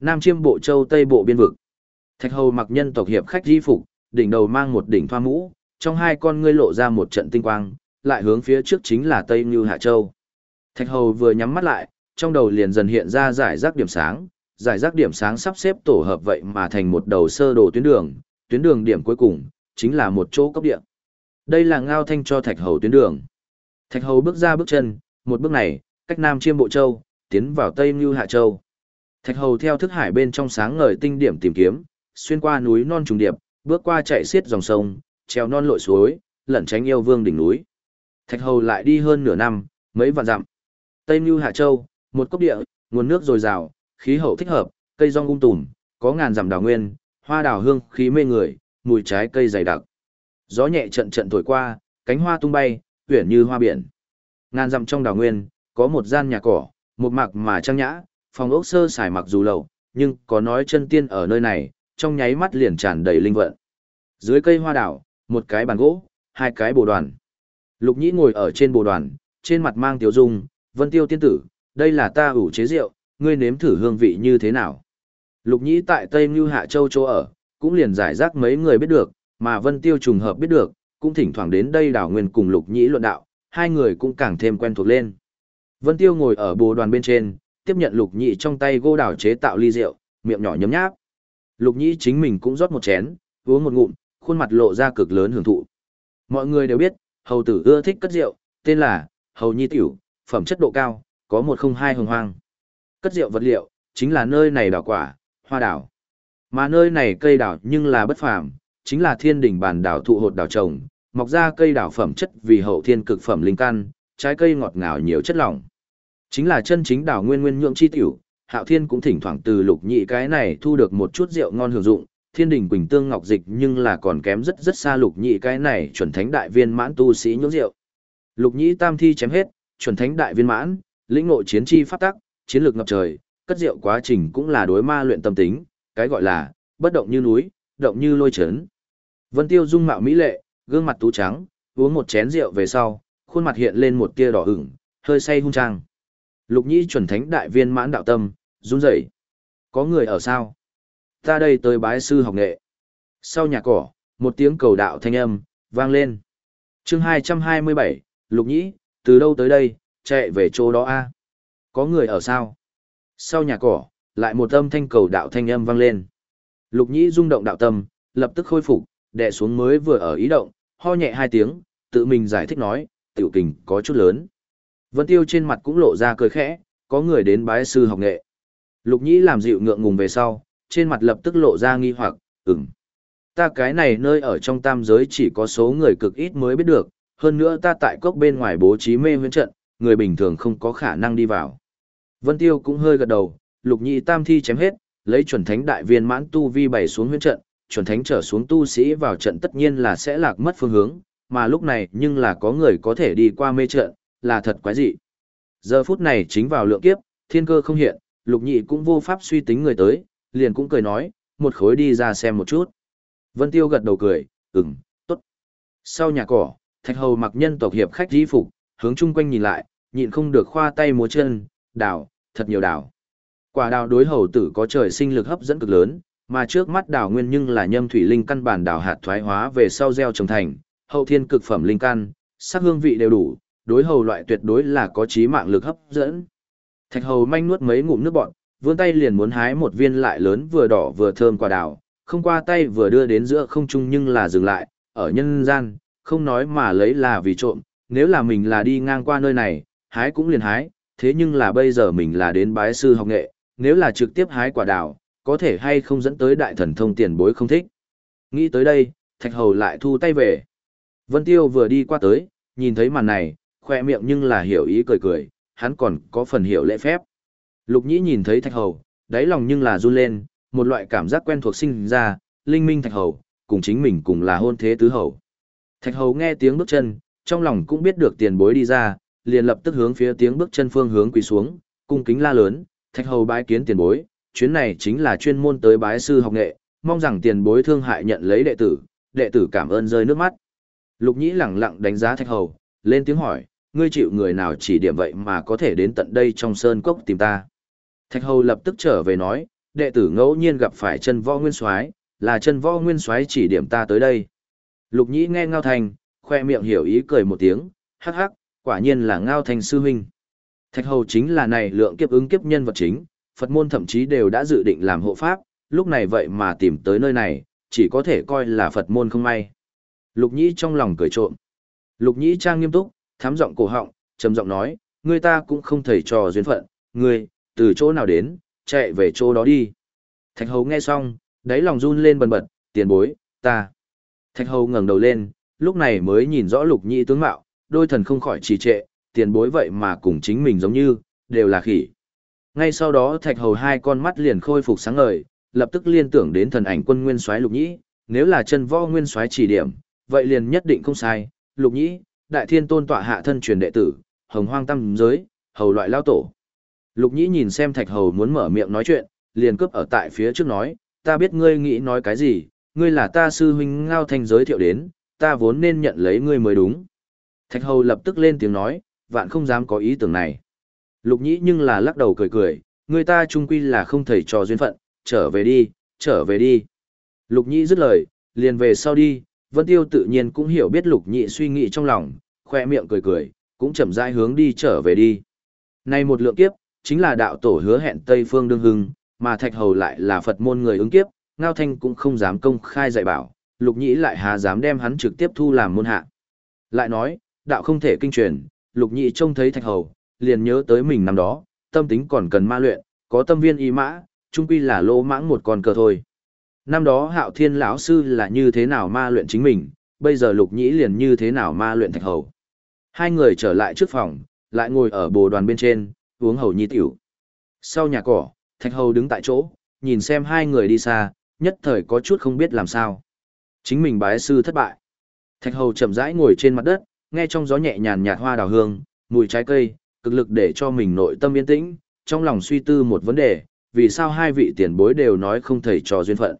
Nam Chiêm Bộ Châu Tây Bộ biên vực. Thạch Hầu mặc nhân tộc hiệp khách di phục, đỉnh đầu mang một đỉnh thoa mũ, trong hai con ngươi lộ ra một trận tinh quang, lại hướng phía trước chính là Tây Như Hạ Châu. Thạch Hầu vừa nhắm mắt lại, trong đầu liền dần hiện ra giải rác điểm sáng, giải rác điểm sáng sắp xếp tổ hợp vậy mà thành một đầu sơ đồ tuyến đường, tuyến đường điểm cuối cùng chính là một chỗ cốc địa. Đây là ngao thanh cho Thạch Hầu tuyến đường. Thạch Hầu bước ra bước chân, một bước này, cách Nam Chiêm Bộ Châu, tiến vào Tây Như Hạ Châu. Thạch Hầu theo thức hải bên trong sáng ngời tinh điểm tìm kiếm, xuyên qua núi non trùng điệp, bước qua chạy xiết dòng sông, treo non lội suối, lẩn tránh yêu vương đỉnh núi. Thạch Hầu lại đi hơn nửa năm, mấy vạn dặm. Tây Như Hạ Châu, một cốc địa, nguồn nước dồi dào, khí hậu thích hợp, cây rong ung tùm, có ngàn dặm đào nguyên, hoa đào hương khí mê người, mùi trái cây dày đặc. Gió nhẹ trận trận thổi qua, cánh hoa tung bay, uyển như hoa biển. Ngàn dặm trong đào nguyên, có một gian nhà cỏ, một mạc mà trang nhã, phòng ốc sơ sài mặc dù lầu, nhưng có nói chân tiên ở nơi này, trong nháy mắt liền tràn đầy linh vận. Dưới cây hoa đảo, một cái bàn gỗ, hai cái bồ đoàn. Lục Nhĩ ngồi ở trên bồ đoàn, trên mặt mang tiểu dung, "Vân Tiêu tiên tử, đây là ta ủ chế rượu, ngươi nếm thử hương vị như thế nào?" Lục Nhĩ tại Tây Như Hạ Châu chỗ ở, cũng liền giải rác mấy người biết được, mà Vân Tiêu trùng hợp biết được, cũng thỉnh thoảng đến đây đảo nguyên cùng Lục Nhĩ luận đạo, hai người cũng càng thêm quen thuộc lên. Vân Tiêu ngồi ở bồ đoàn bên trên, tiếp nhận Lục Nhĩ trong tay gô đảo chế tạo ly rượu, miệng nhỏ nhấm nháp. Lục Nhĩ chính mình cũng rót một chén, uống một ngụm, khuôn mặt lộ ra cực lớn hưởng thụ. Mọi người đều biết, hầu tử ưa thích cất rượu, tên là hầu nhi tiểu, phẩm chất độ cao, có một không hai hồng hoang. Cất rượu vật liệu, chính là nơi này đào quả, hoa đảo. Mà nơi này cây đảo nhưng là bất phàm, chính là thiên đỉnh bản đảo thụ hột đảo trồng, mọc ra cây đảo phẩm chất vì hậu thiên cực phẩm linh căn, trái cây ngọt ngào nhiều chất lỏng. Chính là chân chính đảo nguyên nguyên nhượng chi tiểu, Hạo Thiên cũng thỉnh thoảng từ lục nhị cái này thu được một chút rượu ngon hưởng dụng, thiên đình quỳnh tương ngọc dịch nhưng là còn kém rất rất xa lục nhị cái này chuẩn thánh đại viên mãn tu sĩ nhũ rượu. Lục nhị tam thi chém hết, chuẩn thánh đại viên mãn, lĩnh ngộ chiến chi pháp tắc, chiến lược ngập trời, cất rượu quá trình cũng là đối ma luyện tâm tính, cái gọi là bất động như núi, động như lôi chấn. Vân Tiêu dung mạo mỹ lệ, gương mặt tú trắng, uống một chén rượu về sau, khuôn mặt hiện lên một tia đỏ ửng, hơi say hung trang. Lục Nhĩ chuẩn thánh đại viên mãn đạo tâm, run rẩy. Có người ở sao? Ta đây tới bái sư học nghệ. Sau nhà cỏ, một tiếng cầu đạo thanh âm, vang lên. chương 227, Lục Nhĩ, từ đâu tới đây, chạy về chỗ đó a Có người ở sao? Sau nhà cỏ, lại một âm thanh cầu đạo thanh âm vang lên. Lục Nhĩ rung động đạo tâm, lập tức khôi phục, đè xuống mới vừa ở ý động, ho nhẹ hai tiếng, tự mình giải thích nói, tiểu kình có chút lớn. Vân Tiêu trên mặt cũng lộ ra cười khẽ, có người đến bái sư học nghệ. Lục Nhĩ làm dịu ngượng ngùng về sau, trên mặt lập tức lộ ra nghi hoặc, ừm. Ta cái này nơi ở trong tam giới chỉ có số người cực ít mới biết được, hơn nữa ta tại cốc bên ngoài bố trí mê huyễn trận, người bình thường không có khả năng đi vào. Vân Tiêu cũng hơi gật đầu, Lục nhị tam thi chém hết, lấy chuẩn thánh đại viên mãn tu vi bày xuống huyễn trận, chuẩn thánh trở xuống tu sĩ vào trận tất nhiên là sẽ lạc mất phương hướng, mà lúc này nhưng là có người có thể đi qua mê trận, là thật quái dị. Giờ phút này chính vào lượng kiếp, thiên cơ không hiện, lục nhị cũng vô pháp suy tính người tới, liền cũng cười nói, một khối đi ra xem một chút. Vân Tiêu gật đầu cười, ừm, tốt. Sau nhà cỏ, thạch hầu mặc nhân tộc hiệp khách di phục, hướng chung quanh nhìn lại, nhịn không được khoa tay múa chân, đào, thật nhiều đào. Quả đào đối hầu tử có trời sinh lực hấp dẫn cực lớn, mà trước mắt đào nguyên nhưng là nhâm thủy linh căn bản đào hạt thoái hóa về sau gieo trồng thành, hậu thiên cực phẩm linh căn, sắc hương vị đều đủ, đối hầu loại tuyệt đối là có trí mạng lực hấp dẫn. Thạch hầu manh nuốt mấy ngụm nước bọn, vươn tay liền muốn hái một viên lại lớn vừa đỏ vừa thơm quả đào, không qua tay vừa đưa đến giữa không trung nhưng là dừng lại, ở nhân gian, không nói mà lấy là vì trộm, nếu là mình là đi ngang qua nơi này, hái cũng liền hái, thế nhưng là bây giờ mình là đến bái sư học nghệ, nếu là trực tiếp hái quả đào, có thể hay không dẫn tới đại thần thông tiền bối không thích. Nghĩ tới đây, thạch hầu lại thu tay về. Vân Tiêu vừa đi qua tới, nhìn thấy màn này, khoe miệng nhưng là hiểu ý cười cười, hắn còn có phần hiểu lễ phép. Lục nhĩ nhìn thấy thạch hầu, đáy lòng nhưng là run lên, một loại cảm giác quen thuộc sinh ra, linh minh thạch hầu, cùng chính mình cùng là hôn thế tứ hầu. Thạch hầu nghe tiếng bước chân, trong lòng cũng biết được tiền bối đi ra, liền lập tức hướng phía tiếng bước chân phương hướng quỳ xuống, cung kính la lớn, thạch hầu bái kiến tiền bối, chuyến này chính là chuyên môn tới bái sư học nghệ, mong rằng tiền bối thương hại nhận lấy đệ tử, đệ tử cảm ơn rơi nước mắt. Lục nhĩ lẳng lặng đánh giá thạch hầu, lên tiếng hỏi, ngươi chịu người nào chỉ điểm vậy mà có thể đến tận đây trong sơn cốc tìm ta. Thạch hầu lập tức trở về nói, đệ tử ngẫu nhiên gặp phải chân võ nguyên soái là chân võ nguyên soái chỉ điểm ta tới đây. Lục nhĩ nghe ngao thành, khoe miệng hiểu ý cười một tiếng, hắc hắc, quả nhiên là ngao thành sư huynh. Thạch hầu chính là này lượng kiếp ứng kiếp nhân vật chính, Phật môn thậm chí đều đã dự định làm hộ pháp, lúc này vậy mà tìm tới nơi này, chỉ có thể coi là Phật môn không may. Lục nhĩ trong lòng cười trộm. Lục nhĩ trang nghiêm túc, thám giọng cổ họng, trầm giọng nói, người ta cũng không thầy trò duyên phận, ngươi, từ chỗ nào đến, chạy về chỗ đó đi. Thạch hầu nghe xong, đáy lòng run lên bần bật, tiền bối, ta. Thạch hầu ngẩng đầu lên, lúc này mới nhìn rõ lục nhĩ tướng mạo, đôi thần không khỏi trì trệ, tiền bối vậy mà cùng chính mình giống như, đều là khỉ. Ngay sau đó thạch hầu hai con mắt liền khôi phục sáng ngời, lập tức liên tưởng đến thần ảnh quân nguyên soái lục nhĩ, nếu là chân võ nguyên soái chỉ điểm, vậy liền nhất định không sai, lục nhĩ, đại thiên tôn tọa hạ thân truyền đệ tử, hồng hoang tăng giới, hầu loại lao tổ. Lục nhĩ nhìn xem thạch hầu muốn mở miệng nói chuyện, liền cướp ở tại phía trước nói, ta biết ngươi nghĩ nói cái gì, ngươi là ta sư huynh ngao thanh giới thiệu đến, ta vốn nên nhận lấy ngươi mới đúng. Thạch hầu lập tức lên tiếng nói, vạn không dám có ý tưởng này. Lục nhĩ nhưng là lắc đầu cười cười, người ta trung quy là không thầy trò duyên phận, trở về đi, trở về đi. Lục nhĩ dứt lời, liền về sau đi, Vân Tiêu tự nhiên cũng hiểu biết lục nhĩ suy nghĩ trong lòng, khoe miệng cười cười, cũng chậm rãi hướng đi trở về đi. Nay một lượng kiếp, chính là đạo tổ hứa hẹn Tây Phương Đương Hưng, mà Thạch Hầu lại là Phật môn người ứng kiếp, Ngao Thanh cũng không dám công khai dạy bảo, lục nhĩ lại hà dám đem hắn trực tiếp thu làm môn hạ. Lại nói, đạo không thể kinh truyền, lục nhị trông thấy Thạch Hầu, liền nhớ tới mình năm đó, tâm tính còn cần ma luyện, có tâm viên y mã, chung quy là lô mãng một con cờ thôi. Năm đó hạo thiên lão sư là như thế nào ma luyện chính mình, bây giờ lục nhĩ liền như thế nào ma luyện thạch hầu. Hai người trở lại trước phòng, lại ngồi ở bồ đoàn bên trên, uống hầu nhi tiểu. Sau nhà cỏ, thạch hầu đứng tại chỗ, nhìn xem hai người đi xa, nhất thời có chút không biết làm sao. Chính mình bái sư thất bại. Thạch hầu chậm rãi ngồi trên mặt đất, nghe trong gió nhẹ nhàn nhạt hoa đào hương, mùi trái cây, cực lực để cho mình nội tâm yên tĩnh, trong lòng suy tư một vấn đề, vì sao hai vị tiền bối đều nói không thầy trò duyên phận.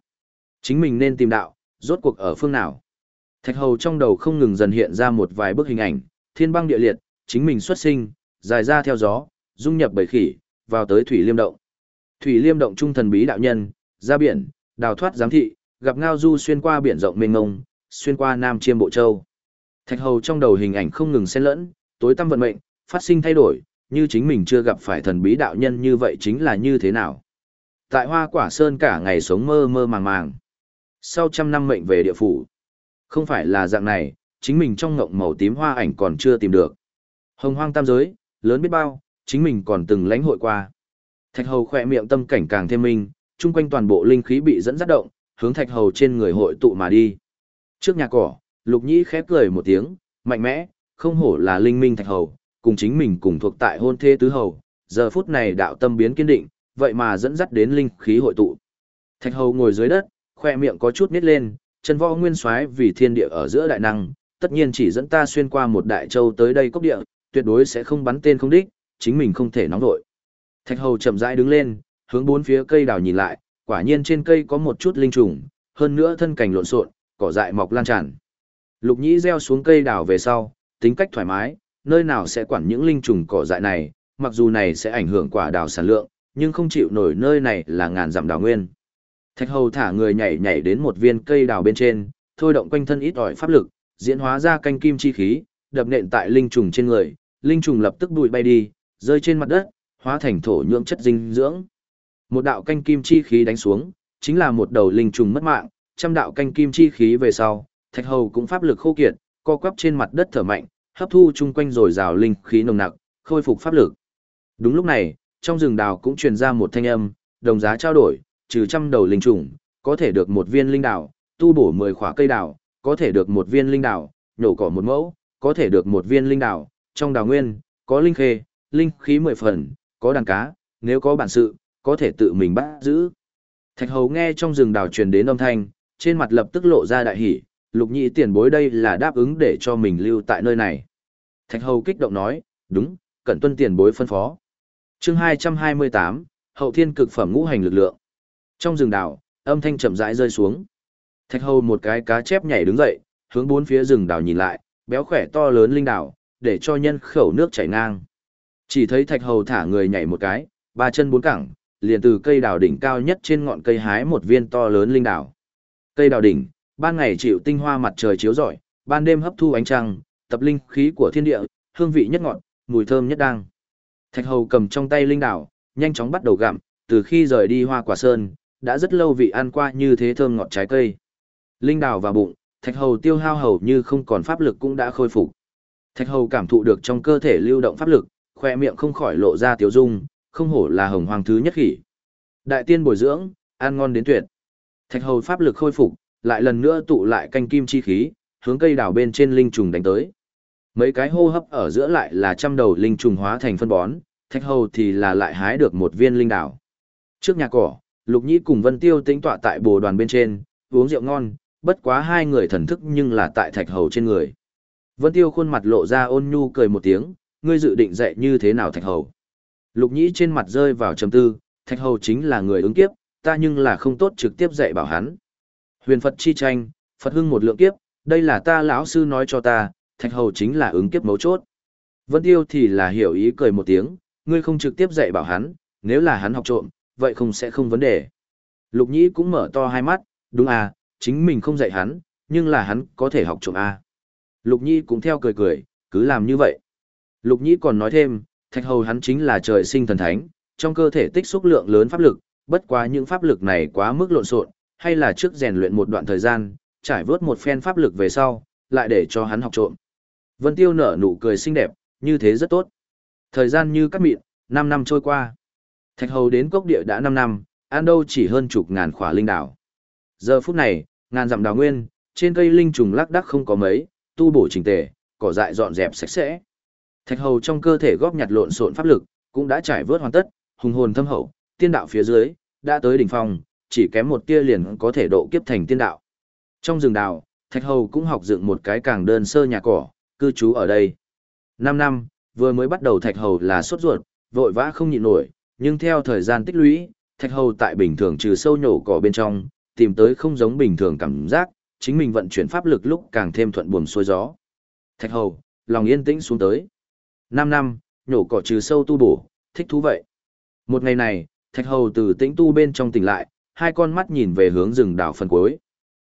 Chính mình nên tìm đạo, rốt cuộc ở phương nào. Thạch hầu trong đầu không ngừng dần hiện ra một vài bức hình ảnh, thiên băng địa liệt, chính mình xuất sinh, dài ra theo gió, dung nhập bầy khỉ, vào tới thủy liêm động. Thủy liêm động trung thần bí đạo nhân, ra biển, đào thoát giám thị, gặp ngao du xuyên qua biển rộng mênh mông, xuyên qua nam chiêm bộ châu. Thạch hầu trong đầu hình ảnh không ngừng xen lẫn, tối tâm vận mệnh, phát sinh thay đổi, như chính mình chưa gặp phải thần bí đạo nhân như vậy chính là như thế nào. Tại hoa quả sơn cả ngày sống mơ mơ màng màng. Sau trăm năm mệnh về địa phủ. Không phải là dạng này, chính mình trong ngộng màu tím hoa ảnh còn chưa tìm được. Hồng hoang tam giới, lớn biết bao, chính mình còn từng lãnh hội qua. Thạch hầu khỏe miệng tâm cảnh càng thêm minh, chung quanh toàn bộ linh khí bị dẫn dắt động, hướng thạch hầu trên người hội tụ mà đi. Trước nhà cỏ, lục nhĩ khép cười một tiếng, mạnh mẽ, không hổ là linh minh thạch hầu, cùng chính mình cùng thuộc tại hôn thê tứ hầu, giờ phút này đạo tâm biến kiên định, vậy mà dẫn dắt đến linh khí hội tụ. Thạch hầu ngồi dưới đất, khoe miệng có chút nít lên, chân võ nguyên soái vì thiên địa ở giữa đại năng, tất nhiên chỉ dẫn ta xuyên qua một đại châu tới đây cốc địa, tuyệt đối sẽ không bắn tên không đích, chính mình không thể nóng nổi. Thạch hầu chậm rãi đứng lên, hướng bốn phía cây đào nhìn lại, quả nhiên trên cây có một chút linh trùng, hơn nữa thân cành lộn xộn, cỏ dại mọc lan tràn. Lục nhĩ gieo xuống cây đào về sau, tính cách thoải mái, nơi nào sẽ quản những linh trùng cỏ dại này, mặc dù này sẽ ảnh hưởng quả đào sản lượng, nhưng không chịu nổi nơi này là ngàn dặm đào nguyên. Thạch hầu thả người nhảy nhảy đến một viên cây đào bên trên, thôi động quanh thân ít ỏi pháp lực, diễn hóa ra canh kim chi khí, đập nện tại linh trùng trên người, linh trùng lập tức bụi bay đi, rơi trên mặt đất, hóa thành thổ nhưỡng chất dinh dưỡng. Một đạo canh kim chi khí đánh xuống, chính là một đầu linh trùng mất mạng, trăm đạo canh kim chi khí về sau, thạch hầu cũng pháp lực khô kiệt, co quắp trên mặt đất thở mạnh, hấp thu chung quanh rồi rào linh khí nồng nặc, khôi phục pháp lực. Đúng lúc này, trong rừng đào cũng truyền ra một thanh âm, đồng giá trao đổi, trừ trăm đầu linh trùng, có thể được một viên linh đào, tu bổ 10 khỏa cây đào, có thể được một viên linh đào, nhổ cỏ một mẫu, có thể được một viên linh đào, trong đào nguyên, có linh khê, linh khí 10 phần, có đàn cá, nếu có bản sự, có thể tự mình bắt giữ. Thạch hầu nghe trong rừng đào truyền đến âm thanh, trên mặt lập tức lộ ra đại hỉ, lục nhị tiền bối đây là đáp ứng để cho mình lưu tại nơi này. Thạch hầu kích động nói, đúng, cẩn tuân tiền bối phân phó. chương 228, hậu thiên cực phẩm ngũ hành lực lượng. Trong rừng đào, âm thanh chậm rãi rơi xuống. Thạch hầu một cái cá chép nhảy đứng dậy, hướng bốn phía rừng đào nhìn lại, béo khỏe to lớn linh đào, để cho nhân khẩu nước chảy ngang. Chỉ thấy thạch hầu thả người nhảy một cái, ba chân bốn cẳng, liền từ cây đào đỉnh cao nhất trên ngọn cây hái một viên to lớn linh đào. Cây đào đỉnh, ban ngày chịu tinh hoa mặt trời chiếu rọi, ban đêm hấp thu ánh trăng, tập linh khí của thiên địa, hương vị nhất ngọt, mùi thơm nhất đang. Thạch hầu cầm trong tay linh đảo, nhanh chóng bắt đầu gặm, từ khi rời đi hoa quả sơn, đã rất lâu vị ăn qua như thế thơm ngọt trái cây. Linh đảo vào bụng, thạch hầu tiêu hao hầu như không còn pháp lực cũng đã khôi phục. Thạch hầu cảm thụ được trong cơ thể lưu động pháp lực, khoe miệng không khỏi lộ ra tiếu dung, không hổ là hồng hoàng thứ nhất khỉ. Đại tiên bồi dưỡng, ăn ngon đến tuyệt. Thạch hầu pháp lực khôi phục, lại lần nữa tụ lại canh kim chi khí, hướng cây đào bên trên linh trùng đánh tới. Mấy cái hô hấp ở giữa lại là trăm đầu linh trùng hóa thành phân bón, thạch hầu thì là lại hái được một viên linh đào. Trước nhà cỏ, Lục Nhĩ cùng Vân Tiêu tĩnh tọa tại bồ đoàn bên trên, uống rượu ngon, bất quá hai người thần thức nhưng là tại thạch hầu trên người. Vân Tiêu khuôn mặt lộ ra ôn nhu cười một tiếng, ngươi dự định dạy như thế nào thạch hầu. Lục Nhĩ trên mặt rơi vào trầm tư, thạch hầu chính là người ứng kiếp, ta nhưng là không tốt trực tiếp dạy bảo hắn. Huyền Phật chi tranh, Phật hưng một lượng kiếp, đây là ta lão sư nói cho ta, thạch hầu chính là ứng kiếp mấu chốt. Vân Tiêu thì là hiểu ý cười một tiếng, ngươi không trực tiếp dạy bảo hắn, nếu là hắn học trộm, vậy không sẽ không vấn đề. Lục Nhĩ cũng mở to hai mắt, đúng à, chính mình không dạy hắn, nhưng là hắn có thể học trộm à. Lục Nhĩ cũng theo cười cười, cứ làm như vậy. Lục Nhĩ còn nói thêm, thạch hầu hắn chính là trời sinh thần thánh, trong cơ thể tích xúc lượng lớn pháp lực, bất quá những pháp lực này quá mức lộn xộn, hay là trước rèn luyện một đoạn thời gian, trải vớt một phen pháp lực về sau, lại để cho hắn học trộm. Vân Tiêu nở nụ cười xinh đẹp, như thế rất tốt. Thời gian như cắt mịn, 5 năm trôi qua. Thạch hầu đến cốc địa đã 5 năm, ăn đâu chỉ hơn chục ngàn khỏa linh đảo. Giờ phút này, ngàn dặm đào nguyên, trên cây linh trùng lác đác không có mấy, tu bổ chỉnh tề, cỏ dại dọn dẹp sạch sẽ. Thạch hầu trong cơ thể góp nhặt lộn xộn pháp lực, cũng đã trải vớt hoàn tất, hùng hồn thâm hậu, tiên đạo phía dưới, đã tới đỉnh phong, chỉ kém một tia liền có thể độ kiếp thành tiên đạo. Trong rừng đào, Thạch hầu cũng học dựng một cái càng đơn sơ nhà cỏ, cư trú ở đây. Năm năm, vừa mới bắt đầu Thạch hầu là sốt ruột, vội vã không nhịn nổi, nhưng theo thời gian tích lũy, Thạch hầu tại bình thường trừ sâu nhổ cỏ bên trong, tìm tới không giống bình thường cảm giác, chính mình vận chuyển pháp lực lúc càng thêm thuận buồm xuôi gió. Thạch hầu, lòng yên tĩnh xuống tới. Năm năm, nhổ cỏ trừ sâu tu bổ, thích thú vậy. Một ngày này, thạch hầu từ tĩnh tu bên trong tỉnh lại, hai con mắt nhìn về hướng rừng đảo phần cuối.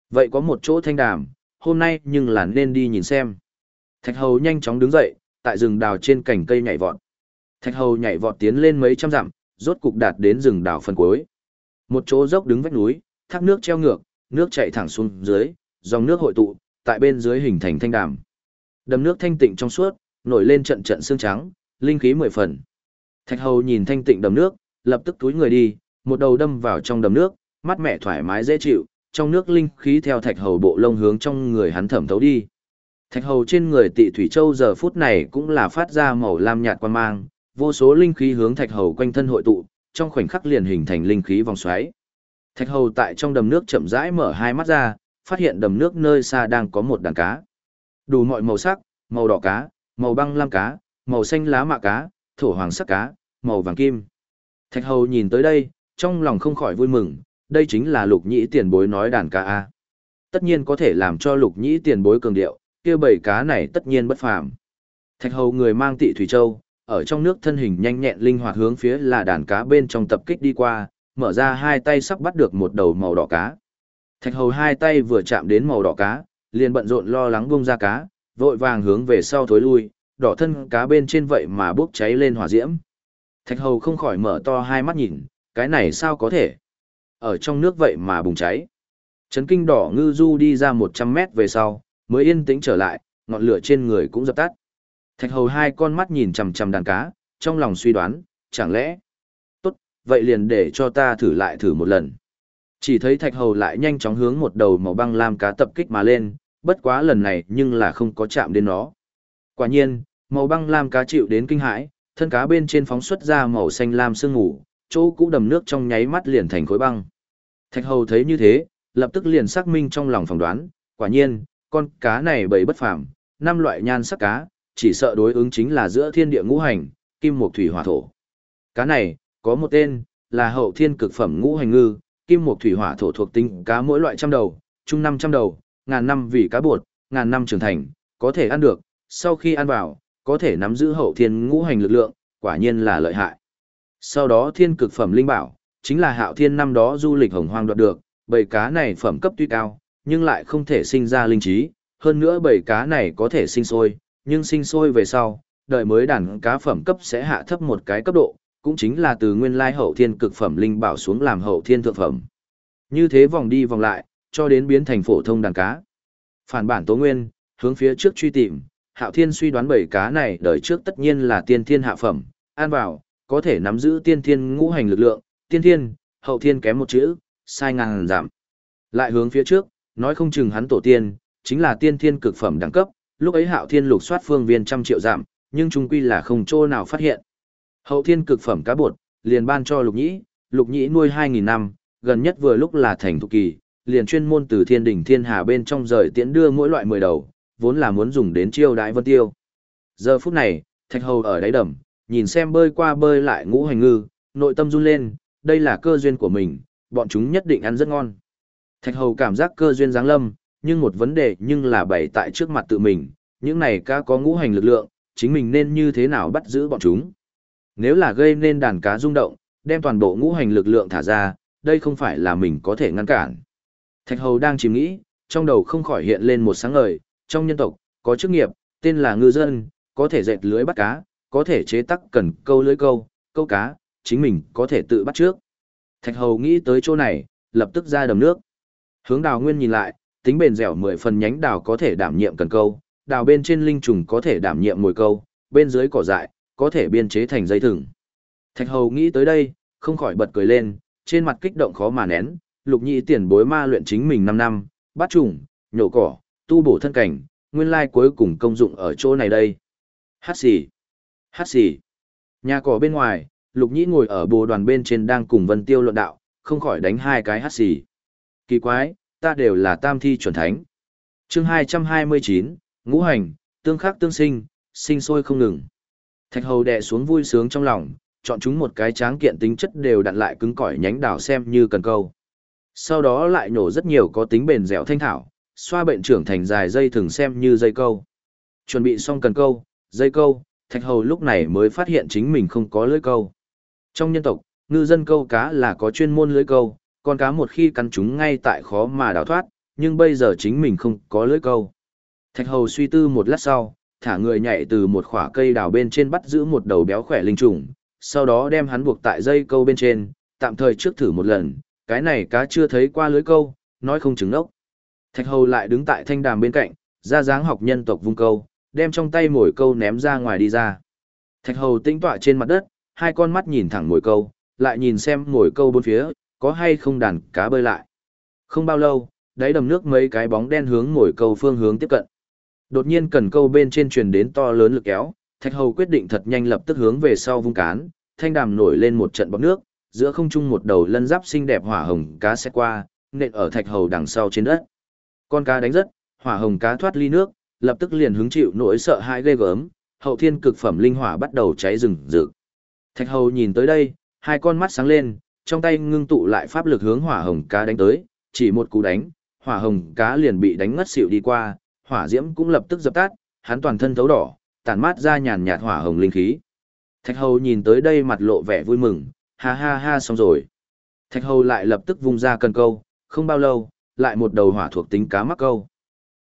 Vậy có một chỗ thanh đàm, hôm nay nhưng là nên đi nhìn xem. Thạch hầu nhanh chóng đứng dậy, tại rừng đào trên cành cây nhảy vọt. Thạch hầu nhảy vọt tiến lên mấy trăm dặm, rốt cục đạt đến rừng đào phần cuối. Một chỗ dốc đứng vách núi, thác nước treo ngược, nước chảy thẳng xuống dưới, dòng nước hội tụ, tại bên dưới hình thành thanh đàm. Đầm nước thanh tịnh trong suốt, nổi lên trận trận xương trắng, linh khí mười phần. Thạch Hầu nhìn thanh tịnh đầm nước, lập tức túi người đi, một đầu đâm vào trong đầm nước, mắt mẹ thoải mái dễ chịu, trong nước linh khí theo Thạch Hầu bộ lông hướng trong người hắn thẩm thấu đi. Thạch Hầu trên người Tị Thủy Châu giờ phút này cũng là phát ra màu lam nhạt quan mang, vô số linh khí hướng Thạch Hầu quanh thân hội tụ, trong khoảnh khắc liền hình thành linh khí vòng xoáy. Thạch Hầu tại trong đầm nước chậm rãi mở hai mắt ra, phát hiện đầm nước nơi xa đang có một đàn cá. Đủ mọi màu sắc, màu đỏ cá, màu băng lam cá, màu xanh lá mạ cá, thổ hoàng sắc cá, màu vàng kim. Thạch hầu nhìn tới đây, trong lòng không khỏi vui mừng, đây chính là lục nhĩ tiền bối nói đàn cá A. Tất nhiên có thể làm cho lục nhĩ tiền bối cường điệu, kia bảy cá này tất nhiên bất phàm. Thạch hầu người mang tị thủy châu, ở trong nước thân hình nhanh nhẹn linh hoạt hướng phía là đàn cá bên trong tập kích đi qua, mở ra hai tay sắp bắt được một đầu màu đỏ cá. Thạch hầu hai tay vừa chạm đến màu đỏ cá, liền bận rộn lo lắng bung ra cá, vội vàng hướng về sau thối lui, đỏ thân cá bên trên vậy mà bốc cháy lên hỏa diễm. Thạch hầu không khỏi mở to hai mắt nhìn, cái này sao có thể? Ở trong nước vậy mà bùng cháy. Trấn kinh đỏ ngư du đi ra 100 mét về sau, mới yên tĩnh trở lại, ngọn lửa trên người cũng dập tắt. Thạch hầu hai con mắt nhìn chằm chằm đàn cá, trong lòng suy đoán, chẳng lẽ... Tốt, vậy liền để cho ta thử lại thử một lần. Chỉ thấy thạch hầu lại nhanh chóng hướng một đầu màu băng lam cá tập kích mà lên, bất quá lần này nhưng là không có chạm đến nó. Quả nhiên, màu băng lam cá chịu đến kinh hãi, thân cá bên trên phóng xuất ra màu xanh lam sương ngủ, chỗ cũ đầm nước trong nháy mắt liền thành khối băng. Thạch hầu thấy như thế, lập tức liền xác minh trong lòng phỏng đoán, quả nhiên, con cá này bầy bất phàm, năm loại nhan sắc cá, chỉ sợ đối ứng chính là giữa thiên địa ngũ hành, kim mộc thủy hỏa thổ. Cá này, có một tên, là hậu thiên cực phẩm ngũ hành ngư, kim mộc thủy hỏa thổ thuộc tính cá mỗi loại trăm đầu, chung năm trăm đầu, ngàn năm vì cá bột, ngàn năm trưởng thành, có thể ăn được, sau khi ăn vào, có thể nắm giữ hậu thiên ngũ hành lực lượng, quả nhiên là lợi hại. Sau đó thiên cực phẩm linh bảo, chính là hạo thiên năm đó du lịch hồng hoang đoạt được, bầy cá này phẩm cấp tuy cao, nhưng lại không thể sinh ra linh trí, hơn nữa bầy cá này có thể sinh sôi, nhưng sinh sôi về sau, đợi mới đàn cá phẩm cấp sẽ hạ thấp một cái cấp độ, cũng chính là từ nguyên lai hậu thiên cực phẩm linh bảo xuống làm hậu thiên thượng phẩm. Như thế vòng đi vòng lại, cho đến biến thành phổ thông đàn cá. Phản bản tố nguyên, hướng phía trước truy tìm, Hạo Thiên suy đoán bảy cá này đời trước tất nhiên là tiên thiên hạ phẩm, an vào, có thể nắm giữ tiên thiên ngũ hành lực lượng, tiên thiên, hậu thiên kém một chữ, sai ngàn giảm. Lại hướng phía trước, nói không chừng hắn tổ tiên, chính là tiên thiên cực phẩm đẳng cấp, lúc ấy Hạo Thiên lục soát phương viên trăm triệu giảm, nhưng trung quy là không chỗ nào phát hiện. Hậu thiên cực phẩm cá bột, liền ban cho lục nhĩ, lục nhĩ nuôi 2.000 năm, gần nhất vừa lúc là thành thục kỳ, liền chuyên môn từ thiên đỉnh thiên hà bên trong rời tiễn đưa mỗi loại 10 đầu, vốn là muốn dùng đến chiêu đãi vân tiêu. Giờ phút này, thạch hầu ở đáy đầm, nhìn xem bơi qua bơi lại ngũ hành ngư, nội tâm run lên, đây là cơ duyên của mình, bọn chúng nhất định ăn rất ngon. Thạch hầu cảm giác cơ duyên giáng lâm, nhưng một vấn đề nhưng là bày tại trước mặt tự mình, những này cá có ngũ hành lực lượng, chính mình nên như thế nào bắt giữ bọn chúng. Nếu là gây nên đàn cá rung động, đem toàn bộ ngũ hành lực lượng thả ra, đây không phải là mình có thể ngăn cản. Thạch hầu đang chìm nghĩ, trong đầu không khỏi hiện lên một sáng ngời, trong nhân tộc, có chức nghiệp, tên là ngư dân, có thể dệt lưới bắt cá, có thể chế tắc cần câu lưới câu, câu cá, chính mình có thể tự bắt trước. Thạch hầu nghĩ tới chỗ này, lập tức ra đầm nước. Hướng đào nguyên nhìn lại, tính bền dẻo mười phần nhánh đào có thể đảm nhiệm cần câu, đào bên trên linh trùng có thể đảm nhiệm mồi câu, bên dưới cỏ dại, có thể biên chế thành dây thừng. Thạch hầu nghĩ tới đây, không khỏi bật cười lên, trên mặt kích động khó mà nén, lục nhị tiền bối ma luyện chính mình 5 năm, bắt trùng, nhổ cỏ, tu bổ thân cảnh, nguyên lai cuối cùng công dụng ở chỗ này đây. Hát xỉ hát xì. Nhà cỏ bên ngoài, lục nhĩ ngồi ở bồ đoàn bên trên đang cùng vân tiêu luận đạo, không khỏi đánh hai cái hát xì. Kỳ quái, ta đều là tam thi chuẩn thánh. chương 229, ngũ hành, tương khắc tương sinh, sinh sôi không ngừng. Thạch hầu đè xuống vui sướng trong lòng, chọn chúng một cái tráng kiện tính chất đều đặn lại cứng cỏi nhánh đào xem như cần câu. Sau đó lại nổ rất nhiều có tính bền dẻo thanh thảo, xoa bệnh trưởng thành dài dây thường xem như dây câu. Chuẩn bị xong cần câu, dây câu, thạch hầu lúc này mới phát hiện chính mình không có lưới câu. Trong nhân tộc, ngư dân câu cá là có chuyên môn lưới câu, con cá một khi cắn chúng ngay tại khó mà đào thoát, nhưng bây giờ chính mình không có lưới câu. Thạch hầu suy tư một lát sau, thả người nhảy từ một khỏa cây đào bên trên bắt giữ một đầu béo khỏe linh trùng, sau đó đem hắn buộc tại dây câu bên trên, tạm thời trước thử một lần, cái này cá chưa thấy qua lưới câu, nói không chứng ốc. Thạch hầu lại đứng tại thanh đàm bên cạnh, ra dáng học nhân tộc vung câu, đem trong tay mồi câu ném ra ngoài đi ra. Thạch hầu tĩnh tọa trên mặt đất, hai con mắt nhìn thẳng mồi câu, lại nhìn xem mồi câu bốn phía, có hay không đàn cá bơi lại. Không bao lâu, đáy đầm nước mấy cái bóng đen hướng mồi câu phương hướng tiếp cận. Đột nhiên cần câu bên trên truyền đến to lớn lực kéo, Thạch Hầu quyết định thật nhanh lập tức hướng về sau vung cán, thanh đàm nổi lên một trận bọt nước, giữa không trung một đầu lân giáp xinh đẹp hỏa hồng cá sẽ qua, nện ở Thạch Hầu đằng sau trên đất. Con cá đánh rất, hỏa hồng cá thoát ly nước, lập tức liền hứng chịu nỗi sợ hãi ghê gớm, hậu thiên cực phẩm linh hỏa bắt đầu cháy rừng rực. Thạch Hầu nhìn tới đây, hai con mắt sáng lên, trong tay ngưng tụ lại pháp lực hướng hỏa hồng cá đánh tới, chỉ một cú đánh, hỏa hồng cá liền bị đánh ngất xỉu đi qua, hỏa diễm cũng lập tức dập tắt, hắn toàn thân thấu đỏ, tản mát ra nhàn nhạt hỏa hồng linh khí. Thạch Hầu nhìn tới đây mặt lộ vẻ vui mừng, ha ha ha xong rồi. Thạch Hầu lại lập tức vung ra cần câu, không bao lâu, lại một đầu hỏa thuộc tính cá mắc câu.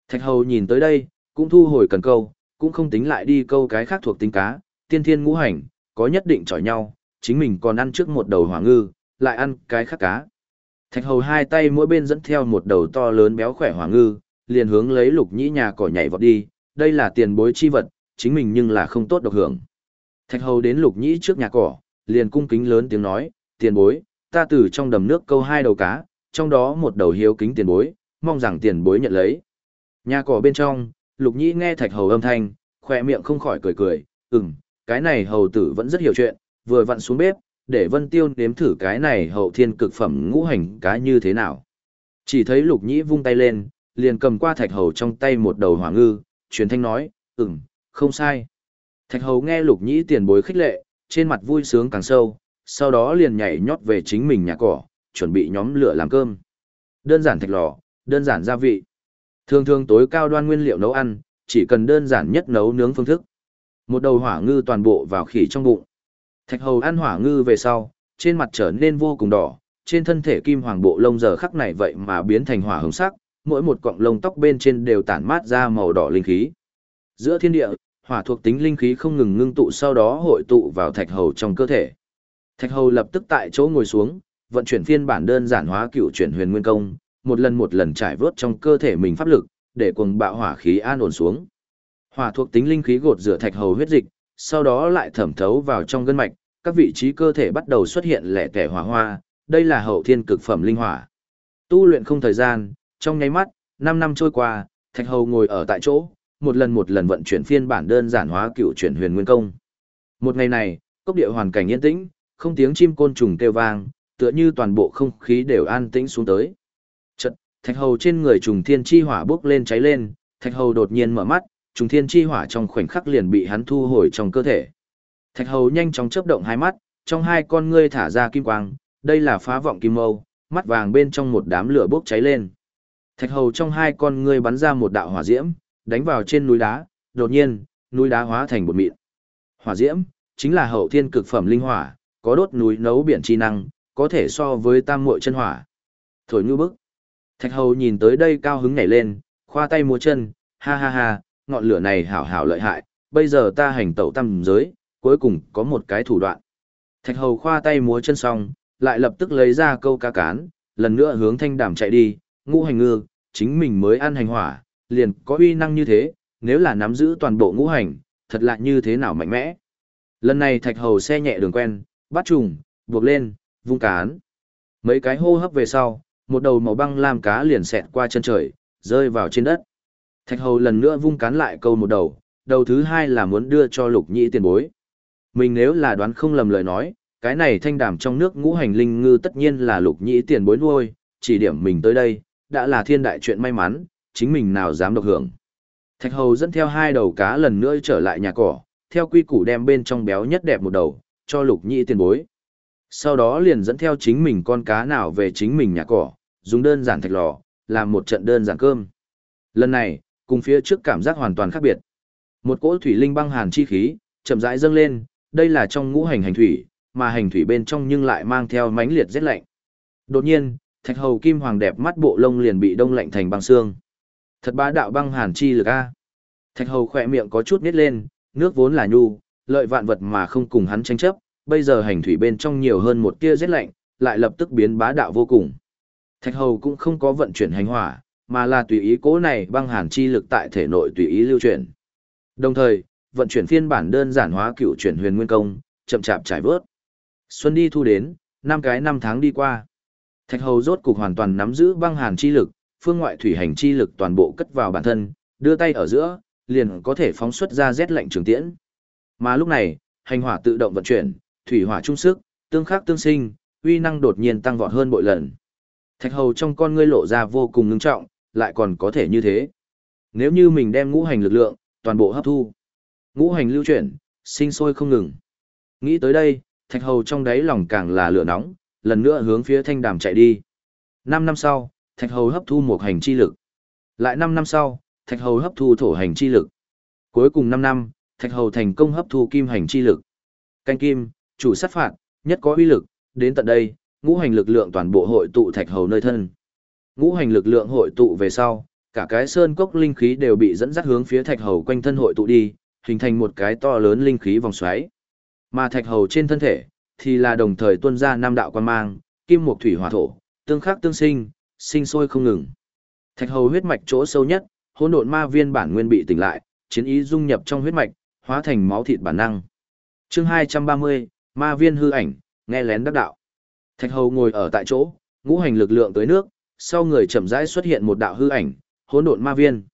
Thạch Hầu nhìn tới đây, cũng thu hồi cần câu, cũng không tính lại đi câu cái khác thuộc tính cá, tiên thiên ngũ hành, có nhất định chọi nhau, chính mình còn ăn trước một đầu hỏa ngư, lại ăn cái khác cá. Thạch Hầu hai tay mỗi bên dẫn theo một đầu to lớn béo khỏe hỏa ngư, liền hướng lấy lục nhĩ nhà cỏ nhảy vọt đi, đây là tiền bối chi vật, chính mình nhưng là không tốt độc hưởng. Thạch hầu đến lục nhĩ trước nhà cỏ, liền cung kính lớn tiếng nói, tiền bối, ta từ trong đầm nước câu hai đầu cá, trong đó một đầu hiếu kính tiền bối, mong rằng tiền bối nhận lấy. Nhà cỏ bên trong, lục nhĩ nghe thạch hầu âm thanh, khỏe miệng không khỏi cười cười, ừm, cái này hầu tử vẫn rất hiểu chuyện, vừa vặn xuống bếp, để vân tiêu nếm thử cái này hậu thiên cực phẩm ngũ hành cá như thế nào. Chỉ thấy lục nhĩ vung tay lên, liền cầm qua thạch hầu trong tay một đầu hỏa ngư, truyền thanh nói, ừm, không sai. Thạch hầu nghe lục nhĩ tiền bối khích lệ, trên mặt vui sướng càng sâu, sau đó liền nhảy nhót về chính mình nhà cỏ, chuẩn bị nhóm lửa làm cơm. Đơn giản thạch lò, đơn giản gia vị. Thường thường tối cao đoan nguyên liệu nấu ăn, chỉ cần đơn giản nhất nấu nướng phương thức. Một đầu hỏa ngư toàn bộ vào khỉ trong bụng. Thạch hầu ăn hỏa ngư về sau, trên mặt trở nên vô cùng đỏ, trên thân thể kim hoàng bộ lông giờ khắc này vậy mà biến thành hỏa hồng sắc, mỗi một cọng lông tóc bên trên đều tản mát ra màu đỏ linh khí. Giữa thiên địa, hỏa thuộc tính linh khí không ngừng ngưng tụ sau đó hội tụ vào thạch hầu trong cơ thể. Thạch hầu lập tức tại chỗ ngồi xuống, vận chuyển phiên bản đơn giản hóa cựu chuyển huyền nguyên công, một lần một lần trải vớt trong cơ thể mình pháp lực, để cuồng bạo hỏa khí an ổn xuống. Hỏa thuộc tính linh khí gột rửa thạch hầu huyết dịch, sau đó lại thẩm thấu vào trong gân mạch, các vị trí cơ thể bắt đầu xuất hiện lẻ tẻ hỏa hoa, đây là hậu thiên cực phẩm linh hỏa. Tu luyện không thời gian, trong nháy mắt, 5 năm trôi qua, Thạch Hầu ngồi ở tại chỗ, một lần một lần vận chuyển phiên bản đơn giản hóa cựu chuyển huyền nguyên công. Một ngày này, cốc địa hoàn cảnh yên tĩnh, không tiếng chim côn trùng kêu vang, tựa như toàn bộ không khí đều an tĩnh xuống tới. Chật, Thạch Hầu trên người trùng thiên chi hỏa bốc lên cháy lên, Thạch Hầu đột nhiên mở mắt, trùng thiên chi hỏa trong khoảnh khắc liền bị hắn thu hồi trong cơ thể. Thạch Hầu nhanh chóng chớp động hai mắt, trong hai con ngươi thả ra kim quang, đây là phá vọng kim mâu, mắt vàng bên trong một đám lửa bốc cháy lên. Thạch hầu trong hai con ngươi bắn ra một đạo hỏa diễm, đánh vào trên núi đá, đột nhiên, núi đá hóa thành bột mịn. Hỏa diễm, chính là hậu thiên cực phẩm linh hỏa, có đốt núi nấu biển chi năng, có thể so với tam muội chân hỏa. Thổi như bức. Thạch hầu nhìn tới đây cao hứng nhảy lên, khoa tay múa chân, ha ha ha, ngọn lửa này hảo hảo lợi hại, bây giờ ta hành tẩu tam giới, cuối cùng có một cái thủ đoạn. Thạch hầu khoa tay múa chân xong, lại lập tức lấy ra câu cá cán, lần nữa hướng thanh đảm chạy đi, ngũ hành ngư, chính mình mới ăn hành hỏa, liền có uy năng như thế, nếu là nắm giữ toàn bộ ngũ hành, thật lạ như thế nào mạnh mẽ. Lần này thạch hầu xe nhẹ đường quen, bắt trùng, buộc lên, vung cán. Mấy cái hô hấp về sau, một đầu màu băng lam cá liền xẹt qua chân trời, rơi vào trên đất. Thạch hầu lần nữa vung cán lại câu một đầu, đầu thứ hai là muốn đưa cho lục nhĩ tiền bối. Mình nếu là đoán không lầm lời nói, cái này thanh đàm trong nước ngũ hành linh ngư tất nhiên là lục nhĩ tiền bối nuôi, chỉ điểm mình tới đây, đã là thiên đại chuyện may mắn, chính mình nào dám độc hưởng. Thạch hầu dẫn theo hai đầu cá lần nữa trở lại nhà cỏ, theo quy củ đem bên trong béo nhất đẹp một đầu, cho lục nhĩ tiền bối. Sau đó liền dẫn theo chính mình con cá nào về chính mình nhà cỏ, dùng đơn giản thạch lò, làm một trận đơn giản cơm. Lần này, cùng phía trước cảm giác hoàn toàn khác biệt. Một cỗ thủy linh băng hàn chi khí, chậm rãi dâng lên, đây là trong ngũ hành hành thủy, mà hành thủy bên trong nhưng lại mang theo mãnh liệt rét lạnh. Đột nhiên, thạch hầu kim hoàng đẹp mắt bộ lông liền bị đông lạnh thành băng xương. Thật bá đạo băng hàn chi lực a. Thạch hầu khỏe miệng có chút nít lên, nước vốn là nhu, lợi vạn vật mà không cùng hắn tranh chấp, bây giờ hành thủy bên trong nhiều hơn một tia rét lạnh, lại lập tức biến bá đạo vô cùng. Thạch hầu cũng không có vận chuyển hành hỏa, mà là tùy ý cố này băng hàn chi lực tại thể nội tùy ý lưu chuyển. Đồng thời, vận chuyển phiên bản đơn giản hóa cựu chuyển huyền nguyên công, chậm chạp trải vớt. Xuân đi thu đến, năm cái năm tháng đi qua. Thạch hầu rốt cục hoàn toàn nắm giữ băng hàn chi lực, phương ngoại thủy hành chi lực toàn bộ cất vào bản thân, đưa tay ở giữa, liền có thể phóng xuất ra rét lạnh trường tiễn. Mà lúc này, hành hỏa tự động vận chuyển, thủy hỏa trung sức, tương khắc tương sinh, uy năng đột nhiên tăng vọt hơn bội lần. Thạch hầu trong con ngươi lộ ra vô cùng ngưng trọng, lại còn có thể như thế. Nếu như mình đem ngũ hành lực lượng, toàn bộ hấp thu. Ngũ hành lưu chuyển, sinh sôi không ngừng. Nghĩ tới đây, thạch hầu trong đáy lòng càng là lửa nóng, lần nữa hướng phía thanh đàm chạy đi. Năm năm sau, thạch hầu hấp thu một hành chi lực. Lại năm năm sau, thạch hầu hấp thu thổ hành chi lực. Cuối cùng năm năm, thạch hầu thành công hấp thu kim hành chi lực. Canh kim, chủ sát phạt, nhất có uy lực, đến tận đây, ngũ hành lực lượng toàn bộ hội tụ thạch hầu nơi thân. Ngũ hành lực lượng hội tụ về sau, cả cái sơn cốc linh khí đều bị dẫn dắt hướng phía thạch hầu quanh thân hội tụ đi, hình thành một cái to lớn linh khí vòng xoáy. Mà thạch hầu trên thân thể, thì là đồng thời tuôn ra năm đạo quan mang, kim mộc thủy hỏa thổ, tương khắc tương sinh, sinh sôi không ngừng. Thạch hầu huyết mạch chỗ sâu nhất, hỗn độn ma viên bản nguyên bị tỉnh lại, chiến ý dung nhập trong huyết mạch, hóa thành máu thịt bản năng. Chương 230, ma viên hư ảnh, nghe lén đắc đạo. Thạch hầu ngồi ở tại chỗ, ngũ hành lực lượng tới nước, sau người chậm rãi xuất hiện một đạo hư ảnh, hỗn độn ma viên.